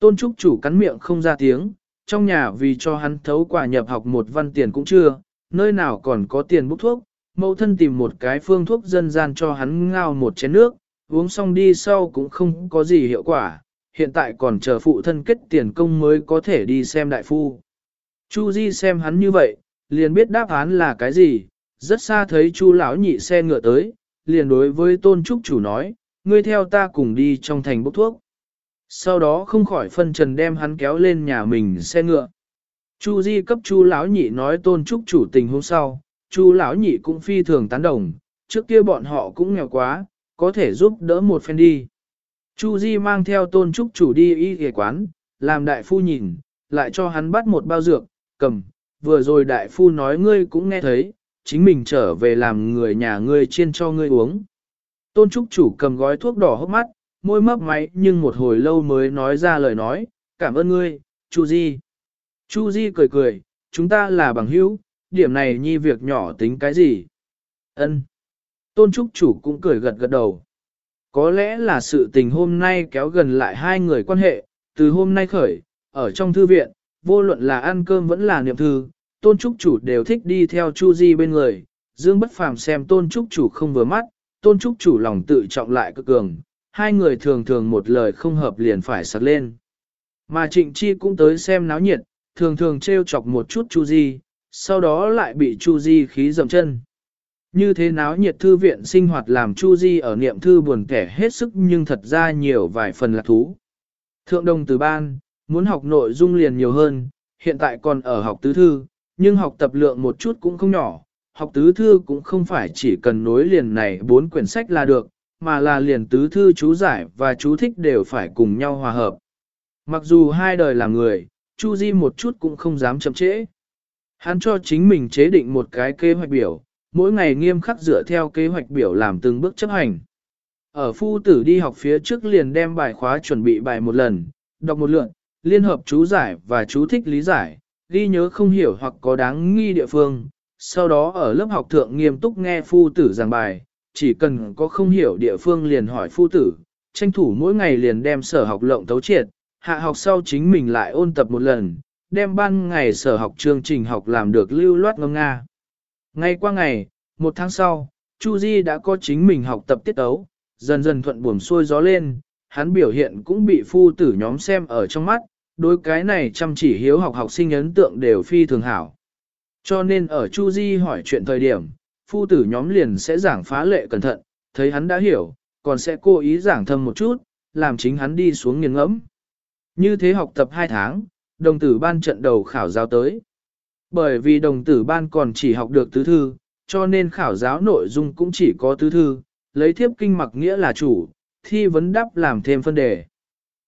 Tôn Trúc chủ cắn miệng không ra tiếng, trong nhà vì cho hắn thấu quả nhập học một văn tiền cũng chưa, nơi nào còn có tiền bút thuốc, mẫu thân tìm một cái phương thuốc dân gian cho hắn ngao một chén nước, uống xong đi sau cũng không có gì hiệu quả, hiện tại còn chờ phụ thân kết tiền công mới có thể đi xem đại phu. Chu Di xem hắn như vậy, liền biết đáp án là cái gì, rất xa thấy Chu lão nhị xe ngựa tới, liền đối với tôn trúc chủ nói, ngươi theo ta cùng đi trong thành bốc thuốc. Sau đó không khỏi phân trần đem hắn kéo lên nhà mình xe ngựa. Chu Di cấp Chu lão nhị nói tôn trúc chủ tình hôm sau, Chu lão nhị cũng phi thường tán đồng, trước kia bọn họ cũng nghèo quá, có thể giúp đỡ một phen đi. Chu Di mang theo tôn trúc chủ đi y ghề quán, làm đại phu nhìn, lại cho hắn bắt một bao dược, cầm, vừa rồi đại phu nói ngươi cũng nghe thấy, chính mình trở về làm người nhà ngươi chiên cho ngươi uống. Tôn trúc chủ cầm gói thuốc đỏ hốc mắt, môi mấp máy nhưng một hồi lâu mới nói ra lời nói, cảm ơn ngươi, Chu Di. Chu Di cười cười, chúng ta là bằng hữu, điểm này nhi việc nhỏ tính cái gì? Ân. Tôn Trúc chủ cũng cười gật gật đầu. Có lẽ là sự tình hôm nay kéo gần lại hai người quan hệ, từ hôm nay khởi, ở trong thư viện, vô luận là ăn cơm vẫn là niệm thư, Tôn Trúc chủ đều thích đi theo Chu Di bên người. Dương Bất Phàm xem Tôn Trúc chủ không vừa mắt, Tôn Trúc chủ lòng tự trọng lại cực cường, hai người thường thường một lời không hợp liền phải sặc lên. Mà Trịnh Chi cũng tới xem náo nhiệt, thường thường treo chọc một chút Chu Di, sau đó lại bị Chu Di khí dầm chân. Như thế náo nhiệt thư viện sinh hoạt làm Chu Di ở niệm thư buồn kẻ hết sức nhưng thật ra nhiều vài phần là thú. Thượng đồng từ ban, muốn học nội dung liền nhiều hơn, hiện tại còn ở học tứ thư, nhưng học tập lượng một chút cũng không nhỏ. Học tứ thư cũng không phải chỉ cần nối liền này bốn quyển sách là được, mà là liền tứ thư chú giải và chú thích đều phải cùng nhau hòa hợp. Mặc dù hai đời là người, Chu Di một chút cũng không dám chậm trễ. Hắn cho chính mình chế định một cái kế hoạch biểu, mỗi ngày nghiêm khắc dựa theo kế hoạch biểu làm từng bước chấp hành. Ở phu tử đi học phía trước liền đem bài khóa chuẩn bị bài một lần, đọc một lượt, liên hợp chú giải và chú thích lý giải, ghi nhớ không hiểu hoặc có đáng nghi địa phương. Sau đó ở lớp học thượng nghiêm túc nghe phu tử giảng bài, chỉ cần có không hiểu địa phương liền hỏi phu tử, tranh thủ mỗi ngày liền đem sở học lộng tấu triệt, hạ học sau chính mình lại ôn tập một lần, đem ban ngày sở học chương trình học làm được lưu loát ngâm nga. Ngay qua ngày, một tháng sau, Chu Di đã có chính mình học tập tiết ấu, dần dần thuận buồm xuôi gió lên, hắn biểu hiện cũng bị phu tử nhóm xem ở trong mắt, đối cái này chăm chỉ hiếu học học sinh ấn tượng đều phi thường hảo. Cho nên ở Chu Di hỏi chuyện thời điểm, phu tử nhóm liền sẽ giảng phá lệ cẩn thận, thấy hắn đã hiểu, còn sẽ cố ý giảng thâm một chút, làm chính hắn đi xuống nghiền ngẫm. Như thế học tập 2 tháng, đồng tử ban trận đầu khảo giáo tới. Bởi vì đồng tử ban còn chỉ học được tứ thư, cho nên khảo giáo nội dung cũng chỉ có tứ thư, lấy thiếp kinh mặc nghĩa là chủ, thi vấn đáp làm thêm phân đề.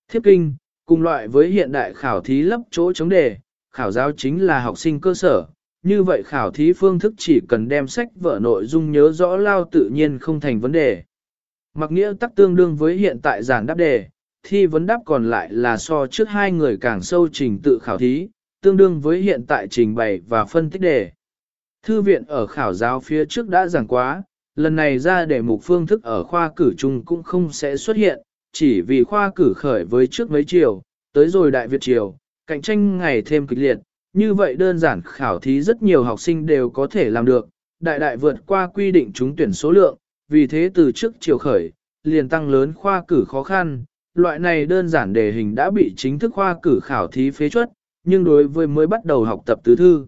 Thiếp kinh, cùng loại với hiện đại khảo thí lấp chỗ chống đề, khảo giáo chính là học sinh cơ sở, như vậy khảo thí phương thức chỉ cần đem sách vở nội dung nhớ rõ lao tự nhiên không thành vấn đề. Mặc nghĩa tắc tương đương với hiện tại giảng đáp đề, thi vấn đáp còn lại là so trước hai người càng sâu trình tự khảo thí, tương đương với hiện tại trình bày và phân tích đề. Thư viện ở khảo giáo phía trước đã giảng quá, lần này ra để mục phương thức ở khoa cử chung cũng không sẽ xuất hiện, chỉ vì khoa cử khởi với trước mấy chiều, tới rồi Đại Việt chiều, cạnh tranh ngày thêm kịch liệt, như vậy đơn giản khảo thí rất nhiều học sinh đều có thể làm được, đại đại vượt qua quy định trúng tuyển số lượng, vì thế từ trước chiều khởi, liền tăng lớn khoa cử khó khăn, loại này đơn giản đề hình đã bị chính thức khoa cử khảo thí phế chuất, nhưng đối với mới bắt đầu học tập tứ thư.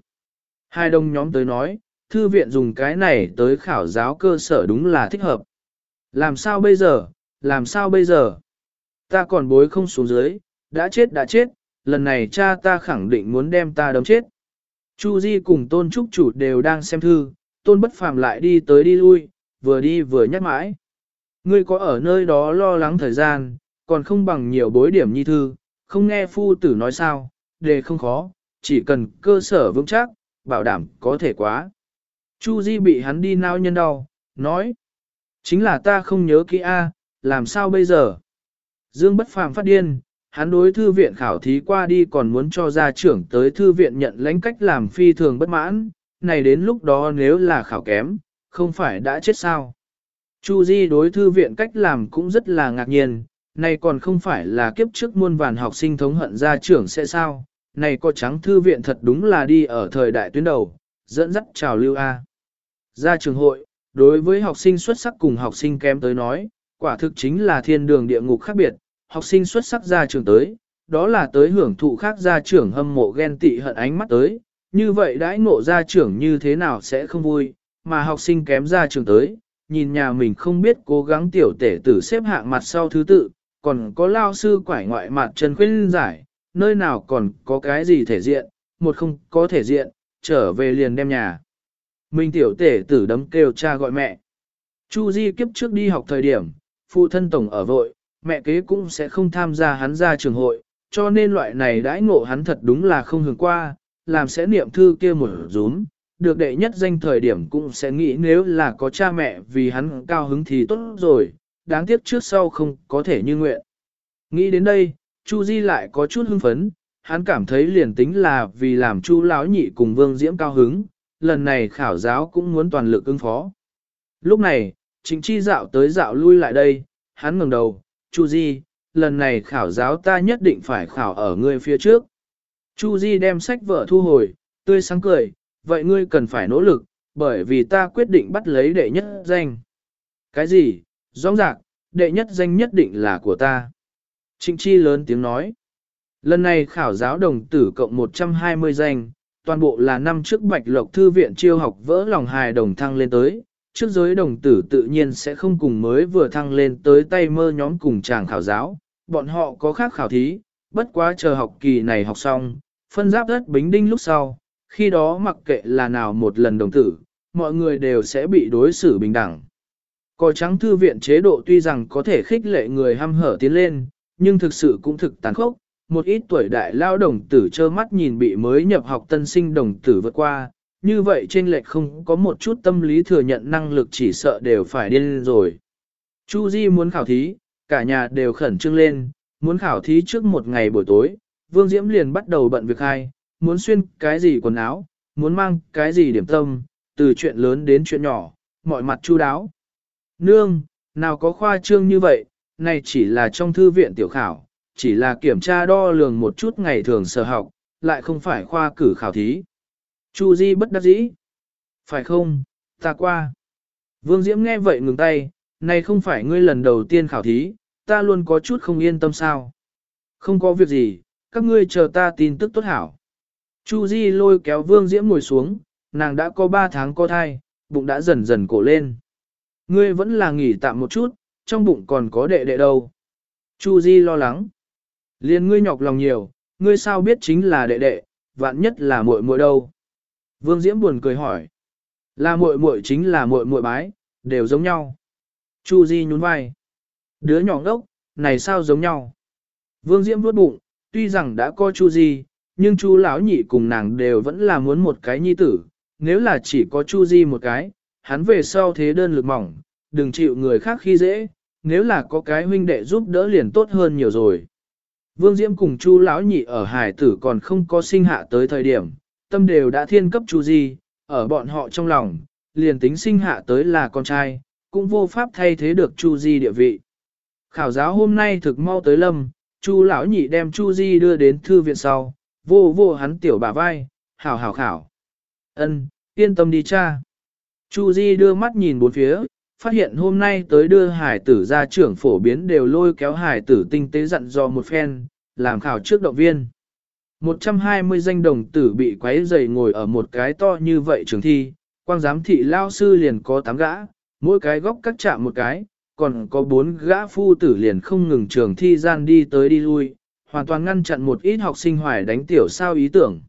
Hai đông nhóm tới nói, thư viện dùng cái này tới khảo giáo cơ sở đúng là thích hợp. Làm sao bây giờ, làm sao bây giờ? Ta còn bối không xuống dưới, đã chết đã chết, lần này cha ta khẳng định muốn đem ta đấm chết. Chu Di cùng tôn trúc chủ đều đang xem thư, tôn bất phàm lại đi tới đi lui, vừa đi vừa nhắc mãi. Ngươi có ở nơi đó lo lắng thời gian, còn không bằng nhiều bối điểm nhi thư, không nghe phu tử nói sao, đề không khó, chỉ cần cơ sở vững chắc, bảo đảm có thể quá. Chu Di bị hắn đi nao nhân đau, nói. Chính là ta không nhớ kỹ A, làm sao bây giờ? Dương bất phàm phát điên, hắn đối thư viện khảo thí qua đi còn muốn cho gia trưởng tới thư viện nhận lãnh cách làm phi thường bất mãn, này đến lúc đó nếu là khảo kém, không phải đã chết sao? Chu Di đối thư viện cách làm cũng rất là ngạc nhiên, này còn không phải là kiếp trước muôn vàn học sinh thống hận gia trưởng sẽ sao, này có trắng thư viện thật đúng là đi ở thời đại tuyến đầu, dẫn dắt trào lưu A. Gia trường hội, đối với học sinh xuất sắc cùng học sinh kém tới nói, quả thực chính là thiên đường địa ngục khác biệt, học sinh xuất sắc ra trường tới, đó là tới hưởng thụ khác gia trưởng hâm mộ ghen tị hận ánh mắt tới, như vậy đãi ngộ gia trưởng như thế nào sẽ không vui, mà học sinh kém ra trường tới, nhìn nhà mình không biết cố gắng tiểu tể tử xếp hạng mặt sau thứ tự, còn có lao sư quải ngoại mặt chân khuyên giải, nơi nào còn có cái gì thể diện, một không có thể diện, trở về liền đem nhà. minh tiểu tể tử đấm kêu cha gọi mẹ. Chu Di kiếp trước đi học thời điểm, phụ thân tổng ở vội, mẹ kế cũng sẽ không tham gia hắn ra trường hội, cho nên loại này đãi ngộ hắn thật đúng là không hưởng qua, làm sẽ niệm thư kia một rúm, được đệ nhất danh thời điểm cũng sẽ nghĩ nếu là có cha mẹ vì hắn cao hứng thì tốt rồi, đáng tiếc trước sau không có thể như nguyện. Nghĩ đến đây, Chu Di lại có chút hưng phấn, hắn cảm thấy liền tính là vì làm Chu lão nhị cùng Vương Diễm cao hứng, lần này khảo giáo cũng muốn toàn lực ứng phó. Lúc này, Trịnh Chi dạo tới dạo lui lại đây, hắn ngẩng đầu, Chu Di, lần này khảo giáo ta nhất định phải khảo ở ngươi phía trước. Chu Di đem sách vở thu hồi, tươi sáng cười, vậy ngươi cần phải nỗ lực, bởi vì ta quyết định bắt lấy đệ nhất danh. Cái gì? Rõ ràng, đệ nhất danh nhất định là của ta. Trịnh Chi lớn tiếng nói. Lần này khảo giáo đồng tử cộng 120 danh, toàn bộ là năm trước Bạch Lộc Thư viện chiêu học vỡ lòng hài đồng thăng lên tới. Trước giới đồng tử tự nhiên sẽ không cùng mới vừa thăng lên tới tay mơ nhóm cùng chàng khảo giáo, bọn họ có khác khảo thí, bất quá chờ học kỳ này học xong, phân giáp đất bính đinh lúc sau, khi đó mặc kệ là nào một lần đồng tử, mọi người đều sẽ bị đối xử bình đẳng. Cò trắng thư viện chế độ tuy rằng có thể khích lệ người ham hở tiến lên, nhưng thực sự cũng thực tàn khốc. Một ít tuổi đại lao đồng tử trơ mắt nhìn bị mới nhập học tân sinh đồng tử vượt qua, như vậy trên lệch không có một chút tâm lý thừa nhận năng lực chỉ sợ đều phải điên rồi. Chu Di muốn khảo thí, cả nhà đều khẩn trương lên, muốn khảo thí trước một ngày buổi tối, Vương Diễm liền bắt đầu bận việc hai, muốn xuyên cái gì quần áo, muốn mang cái gì điểm tâm, từ chuyện lớn đến chuyện nhỏ, mọi mặt chu đáo. Nương, nào có khoa trương như vậy, này chỉ là trong thư viện tiểu khảo, chỉ là kiểm tra đo lường một chút ngày thường sở học, lại không phải khoa cử khảo thí. Chu Di bất đắc dĩ. Phải không, ta qua. Vương Diễm nghe vậy ngừng tay, này không phải ngươi lần đầu tiên khảo thí, ta luôn có chút không yên tâm sao. Không có việc gì, các ngươi chờ ta tin tức tốt hảo. Chu Di lôi kéo Vương Diễm ngồi xuống, nàng đã có 3 tháng có thai, bụng đã dần dần cổ lên. Ngươi vẫn là nghỉ tạm một chút, trong bụng còn có đệ đệ đâu. Chu Di lo lắng. Liên ngươi nhọc lòng nhiều, ngươi sao biết chính là đệ đệ, vạn nhất là muội muội đâu. Vương Diễm buồn cười hỏi. Là muội muội chính là muội muội bái, đều giống nhau. Chu Di nhún vai. Đứa nhỏ ngốc, này sao giống nhau. Vương Diễm vuốt bụng, tuy rằng đã coi Chu Di, nhưng Chu lão nhị cùng nàng đều vẫn là muốn một cái nhi tử. Nếu là chỉ có Chu Di một cái, hắn về sau thế đơn lực mỏng, đừng chịu người khác khi dễ, nếu là có cái huynh đệ giúp đỡ liền tốt hơn nhiều rồi. Vương Diễm cùng Chu lão nhị ở hải tử còn không có sinh hạ tới thời điểm, tâm đều đã thiên cấp Chu Di, ở bọn họ trong lòng, liền tính sinh hạ tới là con trai, cũng vô pháp thay thế được Chu Di địa vị. Khảo giáo hôm nay thực mau tới lâm, Chu lão nhị đem Chu Di đưa đến thư viện sau, vô vô hắn tiểu bà vai, hảo hảo khảo. Ân, yên tâm đi cha. Chu Di đưa mắt nhìn bốn phía, phát hiện hôm nay tới đưa hải tử ra trưởng phổ biến đều lôi kéo hải tử tinh tế dặn dò một phen, làm khảo trước động viên. 120 danh đồng tử bị quấy dày ngồi ở một cái to như vậy trường thi, quang giám thị lao sư liền có 8 gã, mỗi cái góc cắt chạm một cái, còn có 4 gã phu tử liền không ngừng trường thi gian đi tới đi lui, hoàn toàn ngăn chặn một ít học sinh hoài đánh tiểu sao ý tưởng.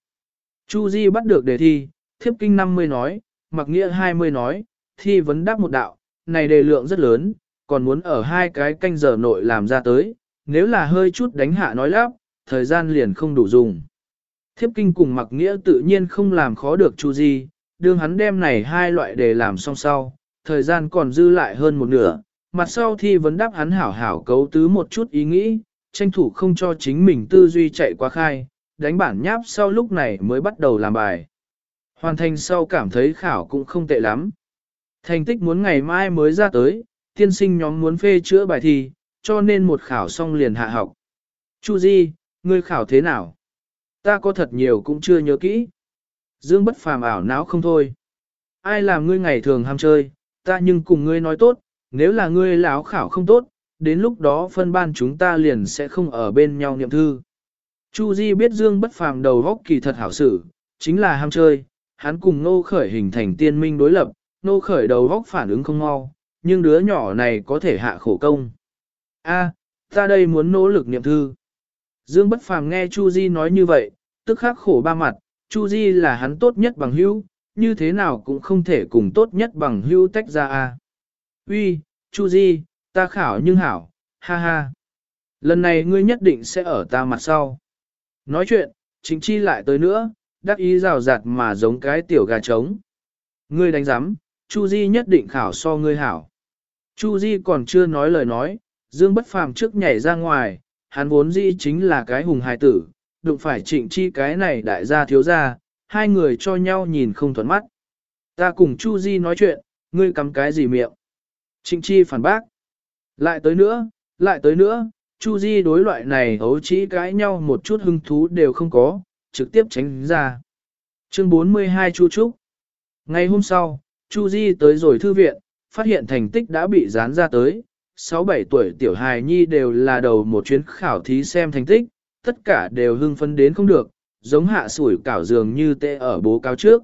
Chu Di bắt được đề thi, thiếp kinh 50 nói, mặc nghĩa 20 nói, thi vấn đáp một đạo, này đề lượng rất lớn, còn muốn ở hai cái canh giờ nội làm ra tới, nếu là hơi chút đánh hạ nói lắp, thời gian liền không đủ dùng. Thiếp kinh cùng mặc nghĩa tự nhiên không làm khó được Chu Di, đương hắn đem này hai loại đề làm xong sau, thời gian còn dư lại hơn một nửa, mặt sau thi vấn đáp hắn hảo hảo cấu tứ một chút ý nghĩ, tranh thủ không cho chính mình tư duy chạy qua khai, đánh bản nháp sau lúc này mới bắt đầu làm bài. Hoàn thành sau cảm thấy khảo cũng không tệ lắm. Thành tích muốn ngày mai mới ra tới, tiên sinh nhóm muốn phê chữa bài thi, cho nên một khảo xong liền hạ học. Chu Di, ngươi khảo thế nào? Ta có thật nhiều cũng chưa nhớ kỹ. Dương bất phàm ảo não không thôi. Ai làm ngươi ngày thường ham chơi, ta nhưng cùng ngươi nói tốt, nếu là ngươi lão khảo không tốt, đến lúc đó phân ban chúng ta liền sẽ không ở bên nhau niệm thư. Chu Di biết Dương bất phàm đầu góc kỳ thật hảo sự, chính là ham chơi, hắn cùng Ngô khởi hình thành tiên minh đối lập, nô khởi đầu góc phản ứng không mau, nhưng đứa nhỏ này có thể hạ khổ công. A, ta đây muốn nỗ lực niệm thư. Dương bất phàm nghe Chu Di nói như vậy, tức khắc khổ ba mặt, Chu Di là hắn tốt nhất bằng hữu, như thế nào cũng không thể cùng tốt nhất bằng hữu tách ra a. Uy, Chu Di, ta khảo nhưng hảo, ha ha. Lần này ngươi nhất định sẽ ở ta mặt sau. Nói chuyện, chính chi lại tới nữa, đắc ý rào rạt mà giống cái tiểu gà trống. Ngươi đánh giám, Chu Di nhất định khảo so ngươi hảo. Chu Di còn chưa nói lời nói, Dương Bất Phàm trước nhảy ra ngoài, hắn vốn dĩ chính là cái hùng hài tử, đụng phải trịnh chi cái này đại gia thiếu gia, hai người cho nhau nhìn không thuận mắt. Ta cùng Chu Di nói chuyện, ngươi cắm cái gì miệng? Trịnh chi phản bác. Lại tới nữa, lại tới nữa, Chu Di đối loại này hấu chỉ cãi nhau một chút hứng thú đều không có, trực tiếp tránh ra. Chương 42 Chu Trúc Ngày hôm sau, Chu Di tới rồi thư viện, phát hiện thành tích đã bị dán ra tới. 6-7 tuổi tiểu hài nhi đều là đầu một chuyến khảo thí xem thành tích, tất cả đều hưng phấn đến không được, giống hạ sủi cảo dường như tê ở bố cáo trước.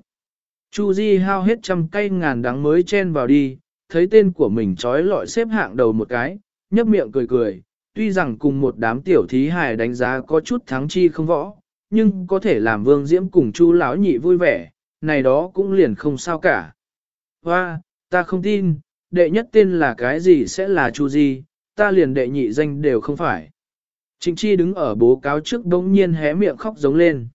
Chu Di hao hết trăm cây ngàn đắng mới chen vào đi, thấy tên của mình trói lọi xếp hạng đầu một cái, nhấp miệng cười cười, tuy rằng cùng một đám tiểu thí hài đánh giá có chút thắng chi không võ, nhưng có thể làm vương diễm cùng chu lão nhị vui vẻ, này đó cũng liền không sao cả. Hoa, ta không tin, đệ nhất tên là cái gì sẽ là chu gì, ta liền đệ nhị danh đều không phải. Trịnh Chi đứng ở bố cáo trước đống nhiên hé miệng khóc giống lên.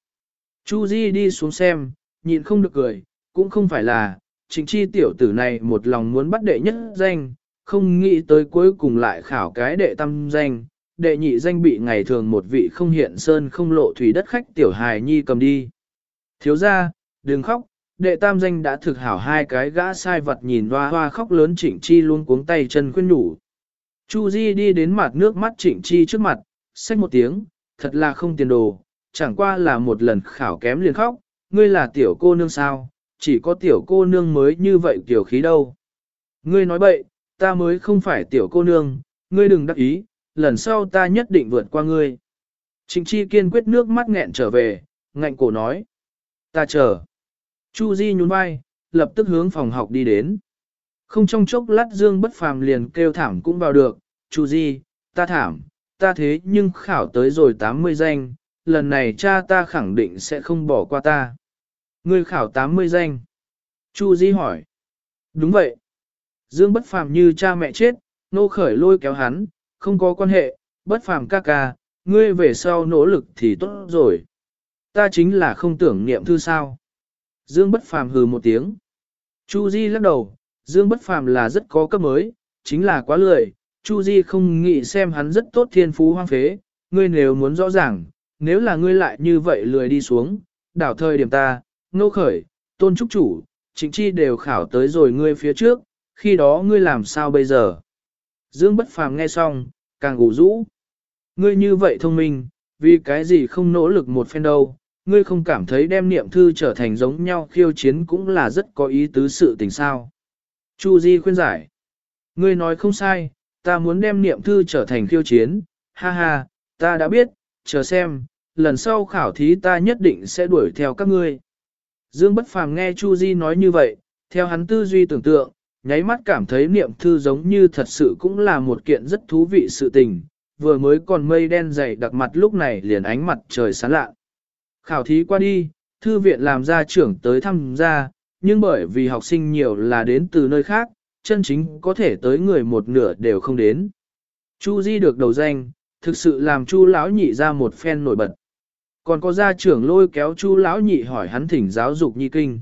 Chu Di đi xuống xem, nhịn không được cười, cũng không phải là, Trịnh Chi tiểu tử này một lòng muốn bắt đệ nhất danh, không nghĩ tới cuối cùng lại khảo cái đệ tam danh, đệ nhị danh bị ngày thường một vị không hiện sơn không lộ thủy đất khách tiểu hài nhi cầm đi. Thiếu gia, đừng khóc, đệ tam danh đã thực hảo hai cái gã sai vật nhìn hoa hoa khóc lớn Trịnh Chi luôn cuống tay chân khuyên nhủ. Chu Di đi đến mặt nước mắt Trịnh Chi trước mặt, xách một tiếng, thật là không tiền đồ, chẳng qua là một lần khảo kém liền khóc, ngươi là tiểu cô nương sao, chỉ có tiểu cô nương mới như vậy tiểu khí đâu. Ngươi nói bậy, ta mới không phải tiểu cô nương, ngươi đừng đắc ý, lần sau ta nhất định vượt qua ngươi. Trịnh Chi kiên quyết nước mắt nghẹn trở về, ngạnh cổ nói. Ta chờ. Chu Di nhún vai, lập tức hướng phòng học đi đến. Không trong chốc lát Dương bất phàm liền kêu thảm cũng vào được, Chu Di, ta thảm, ta thế nhưng khảo tới rồi 80 danh, lần này cha ta khẳng định sẽ không bỏ qua ta. Ngươi khảo 80 danh. Chu Di hỏi. Đúng vậy. Dương bất phàm như cha mẹ chết, nô khởi lôi kéo hắn, không có quan hệ, bất phàm ca ca, ngươi về sau nỗ lực thì tốt rồi. Ta chính là không tưởng niệm thư sao. Dương bất phàm hừ một tiếng. Chu Di lắc đầu, Dương bất phàm là rất có cấp mới, chính là quá lười, Chu Di không nghĩ xem hắn rất tốt thiên phú hoang phế, ngươi nếu muốn rõ ràng, nếu là ngươi lại như vậy lười đi xuống, đảo thời điểm ta, nô khởi, tôn trúc chủ, chính chi đều khảo tới rồi ngươi phía trước, khi đó ngươi làm sao bây giờ? Dương bất phàm nghe xong, càng gù rũ. Ngươi như vậy thông minh, vì cái gì không nỗ lực một phen đâu, ngươi không cảm thấy đem niệm thư trở thành giống nhau khiêu chiến cũng là rất có ý tứ sự tình sao. Chu Di khuyên giải. Ngươi nói không sai, ta muốn đem niệm thư trở thành khiêu chiến, ha ha, ta đã biết, chờ xem, lần sau khảo thí ta nhất định sẽ đuổi theo các ngươi. Dương Bất Phàm nghe Chu Di nói như vậy, theo hắn tư duy tưởng tượng, nháy mắt cảm thấy niệm thư giống như thật sự cũng là một kiện rất thú vị sự tình, vừa mới còn mây đen dày đặc mặt lúc này liền ánh mặt trời sáng lạ. Khảo thí qua đi, thư viện làm ra trưởng tới thăm gia, nhưng bởi vì học sinh nhiều là đến từ nơi khác, chân chính có thể tới người một nửa đều không đến. Chu Di được đầu danh, thực sự làm Chu lão nhị ra một phen nổi bật. Còn có gia trưởng lôi kéo Chu lão nhị hỏi hắn thỉnh giáo dục nhi kinh.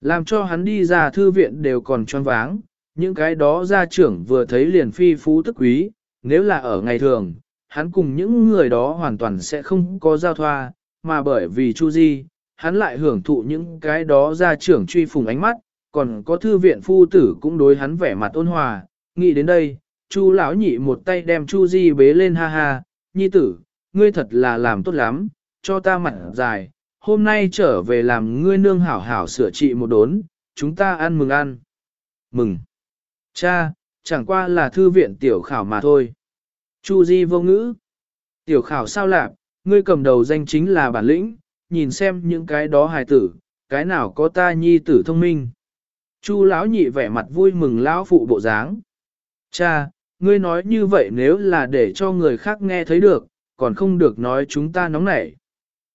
Làm cho hắn đi ra thư viện đều còn choáng váng, những cái đó gia trưởng vừa thấy liền phi phú tức quý, nếu là ở ngày thường, hắn cùng những người đó hoàn toàn sẽ không có giao thoa, mà bởi vì Chu Di, hắn lại hưởng thụ những cái đó ra trưởng truy phùng ánh mắt, còn có thư viện phu tử cũng đối hắn vẻ mặt ôn hòa, nghĩ đến đây, Chu lão nhị một tay đem Chu Di bế lên ha ha, nhi tử, ngươi thật là làm tốt lắm, cho ta mặt dài, hôm nay trở về làm ngươi nương hảo hảo sửa trị một đốn, chúng ta ăn mừng ăn. Mừng. Cha, chẳng qua là thư viện tiểu khảo mà thôi. Chu Di vô ngữ. Tiểu khảo sao lạc, ngươi cầm đầu danh chính là bản lĩnh, nhìn xem những cái đó hài tử, cái nào có ta nhi tử thông minh. Chu lão nhị vẻ mặt vui mừng lão phụ bộ dáng. Cha, ngươi nói như vậy nếu là để cho người khác nghe thấy được, còn không được nói chúng ta nóng nảy.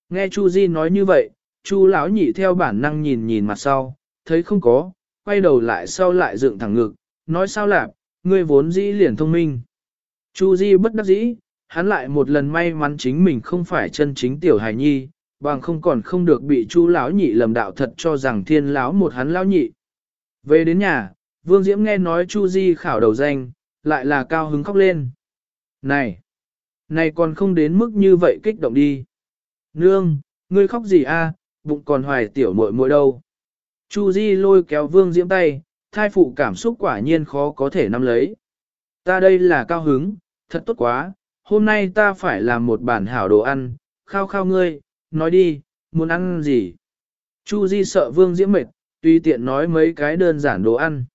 Nghe Chu Di nói như vậy, Chu lão nhị theo bản năng nhìn nhìn mặt sau, thấy không có, quay đầu lại sau lại dựng thẳng ngực, nói sao lạp, ngươi vốn dĩ liền thông minh. Chu Di bất đắc dĩ, hắn lại một lần may mắn chính mình không phải chân chính tiểu hài nhi, bằng không còn không được bị Chu lão nhị lầm đạo thật cho rằng thiên lão một hắn lão nhị. Về đến nhà, Vương Diễm nghe nói Chu Di khảo đầu danh, lại là cao hứng khóc lên. Này, này còn không đến mức như vậy kích động đi. Nương, ngươi khóc gì a? bụng còn hoài tiểu muội muội đâu. Chu Di lôi kéo Vương Diễm tay, thai phụ cảm xúc quả nhiên khó có thể nắm lấy. Ta đây là cao hứng, thật tốt quá, hôm nay ta phải làm một bản hảo đồ ăn, khao khao ngươi, nói đi, muốn ăn gì. Chu Di sợ Vương Diễm mệt, tùy tiện nói mấy cái đơn giản đồ ăn.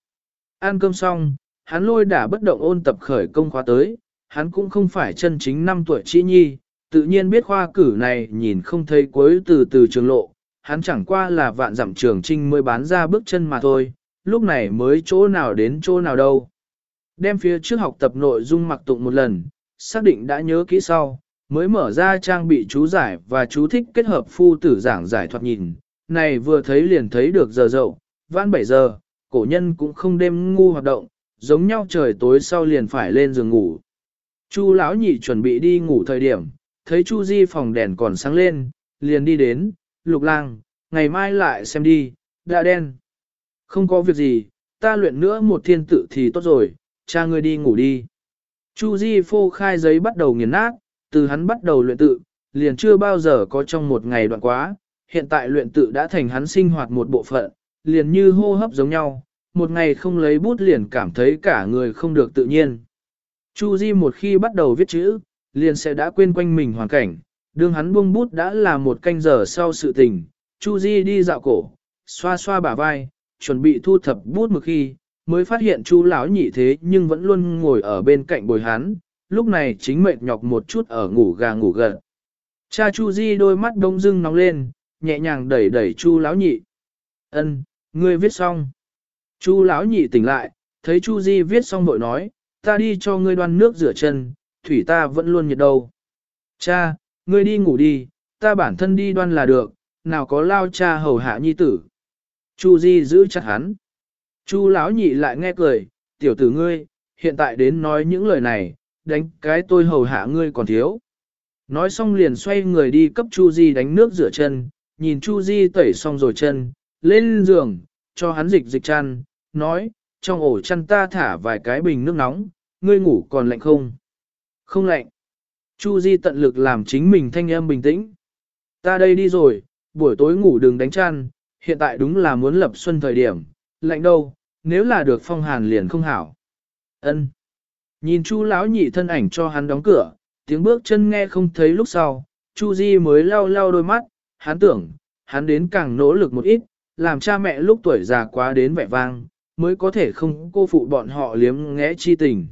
Ăn cơm xong, hắn lôi đã bất động ôn tập khởi công khóa tới, hắn cũng không phải chân chính năm tuổi chi nhi, tự nhiên biết khoa cử này nhìn không thấy cuối từ từ trường lộ, hắn chẳng qua là vạn dặm trường trinh mới bán ra bước chân mà thôi, lúc này mới chỗ nào đến chỗ nào đâu. Đem phía trước học tập nội dung mặc tụng một lần, xác định đã nhớ kỹ sau, mới mở ra trang bị chú giải và chú thích kết hợp phu tử giảng giải thoạt nhìn, này vừa thấy liền thấy được giờ dậu, vãn 7 giờ, cổ nhân cũng không đêm ngu hoạt động, giống nhau trời tối sau liền phải lên giường ngủ. Chu lão nhị chuẩn bị đi ngủ thời điểm, thấy Chu Di phòng đèn còn sáng lên, liền đi đến, lục lang, ngày mai lại xem đi, đã đen. Không có việc gì, ta luyện nữa một thiên tự thì tốt rồi, cha ngươi đi ngủ đi. Chu Di phô khai giấy bắt đầu nghiền nát, từ hắn bắt đầu luyện tự, liền chưa bao giờ có trong một ngày đoạn quá, hiện tại luyện tự đã thành hắn sinh hoạt một bộ phận, liền như hô hấp giống nhau, một ngày không lấy bút liền cảm thấy cả người không được tự nhiên. Chu Di một khi bắt đầu viết chữ, liền sẽ đã quên quanh mình hoàn cảnh, đương hắn buông bút đã là một canh giờ sau sự tình, Chu Di đi dạo cổ, xoa xoa bả vai, chuẩn bị thu thập bút một khi, mới phát hiện Chu lão nhị thế nhưng vẫn luôn ngồi ở bên cạnh bồi hắn, lúc này chính mệt nhọc một chút ở ngủ gà ngủ gật. Cha Chu Di đôi mắt đông dưng nóng lên, nhẹ nhàng đẩy đẩy Chu lão nhị. "Ân, ngươi viết xong." Chu lão nhị tỉnh lại, thấy Chu Di viết xong vội nói, "Ta đi cho ngươi đoan nước rửa chân, thủy ta vẫn luôn nhiệt đâu." "Cha, ngươi đi ngủ đi, ta bản thân đi đoan là được, nào có lao cha hầu hạ nhi tử." Chu Di giữ chặt hắn. Chu lão nhị lại nghe cười, "Tiểu tử ngươi, hiện tại đến nói những lời này, đánh cái tôi hầu hạ ngươi còn thiếu." Nói xong liền xoay người đi cấp Chu Di đánh nước rửa chân, nhìn Chu Di tẩy xong rồi chân, lên giường, cho hắn dịch dịch chăn, nói, trong ổ chăn ta thả vài cái bình nước nóng, ngươi ngủ còn lạnh không? Không lạnh. Chu Di tận lực làm chính mình thanh âm bình tĩnh. Ta đây đi rồi, buổi tối ngủ đừng đánh chăn, hiện tại đúng là muốn lập xuân thời điểm, lạnh đâu, nếu là được phong hàn liền không hảo. Ân. Nhìn Chu lão nhị thân ảnh cho hắn đóng cửa, tiếng bước chân nghe không thấy lúc sau, Chu Di mới lau lau đôi mắt, hắn tưởng, hắn đến càng nỗ lực một ít, làm cha mẹ lúc tuổi già quá đến vẻ vang, mới có thể không cô phụ bọn họ liếm ngẽ chi tình.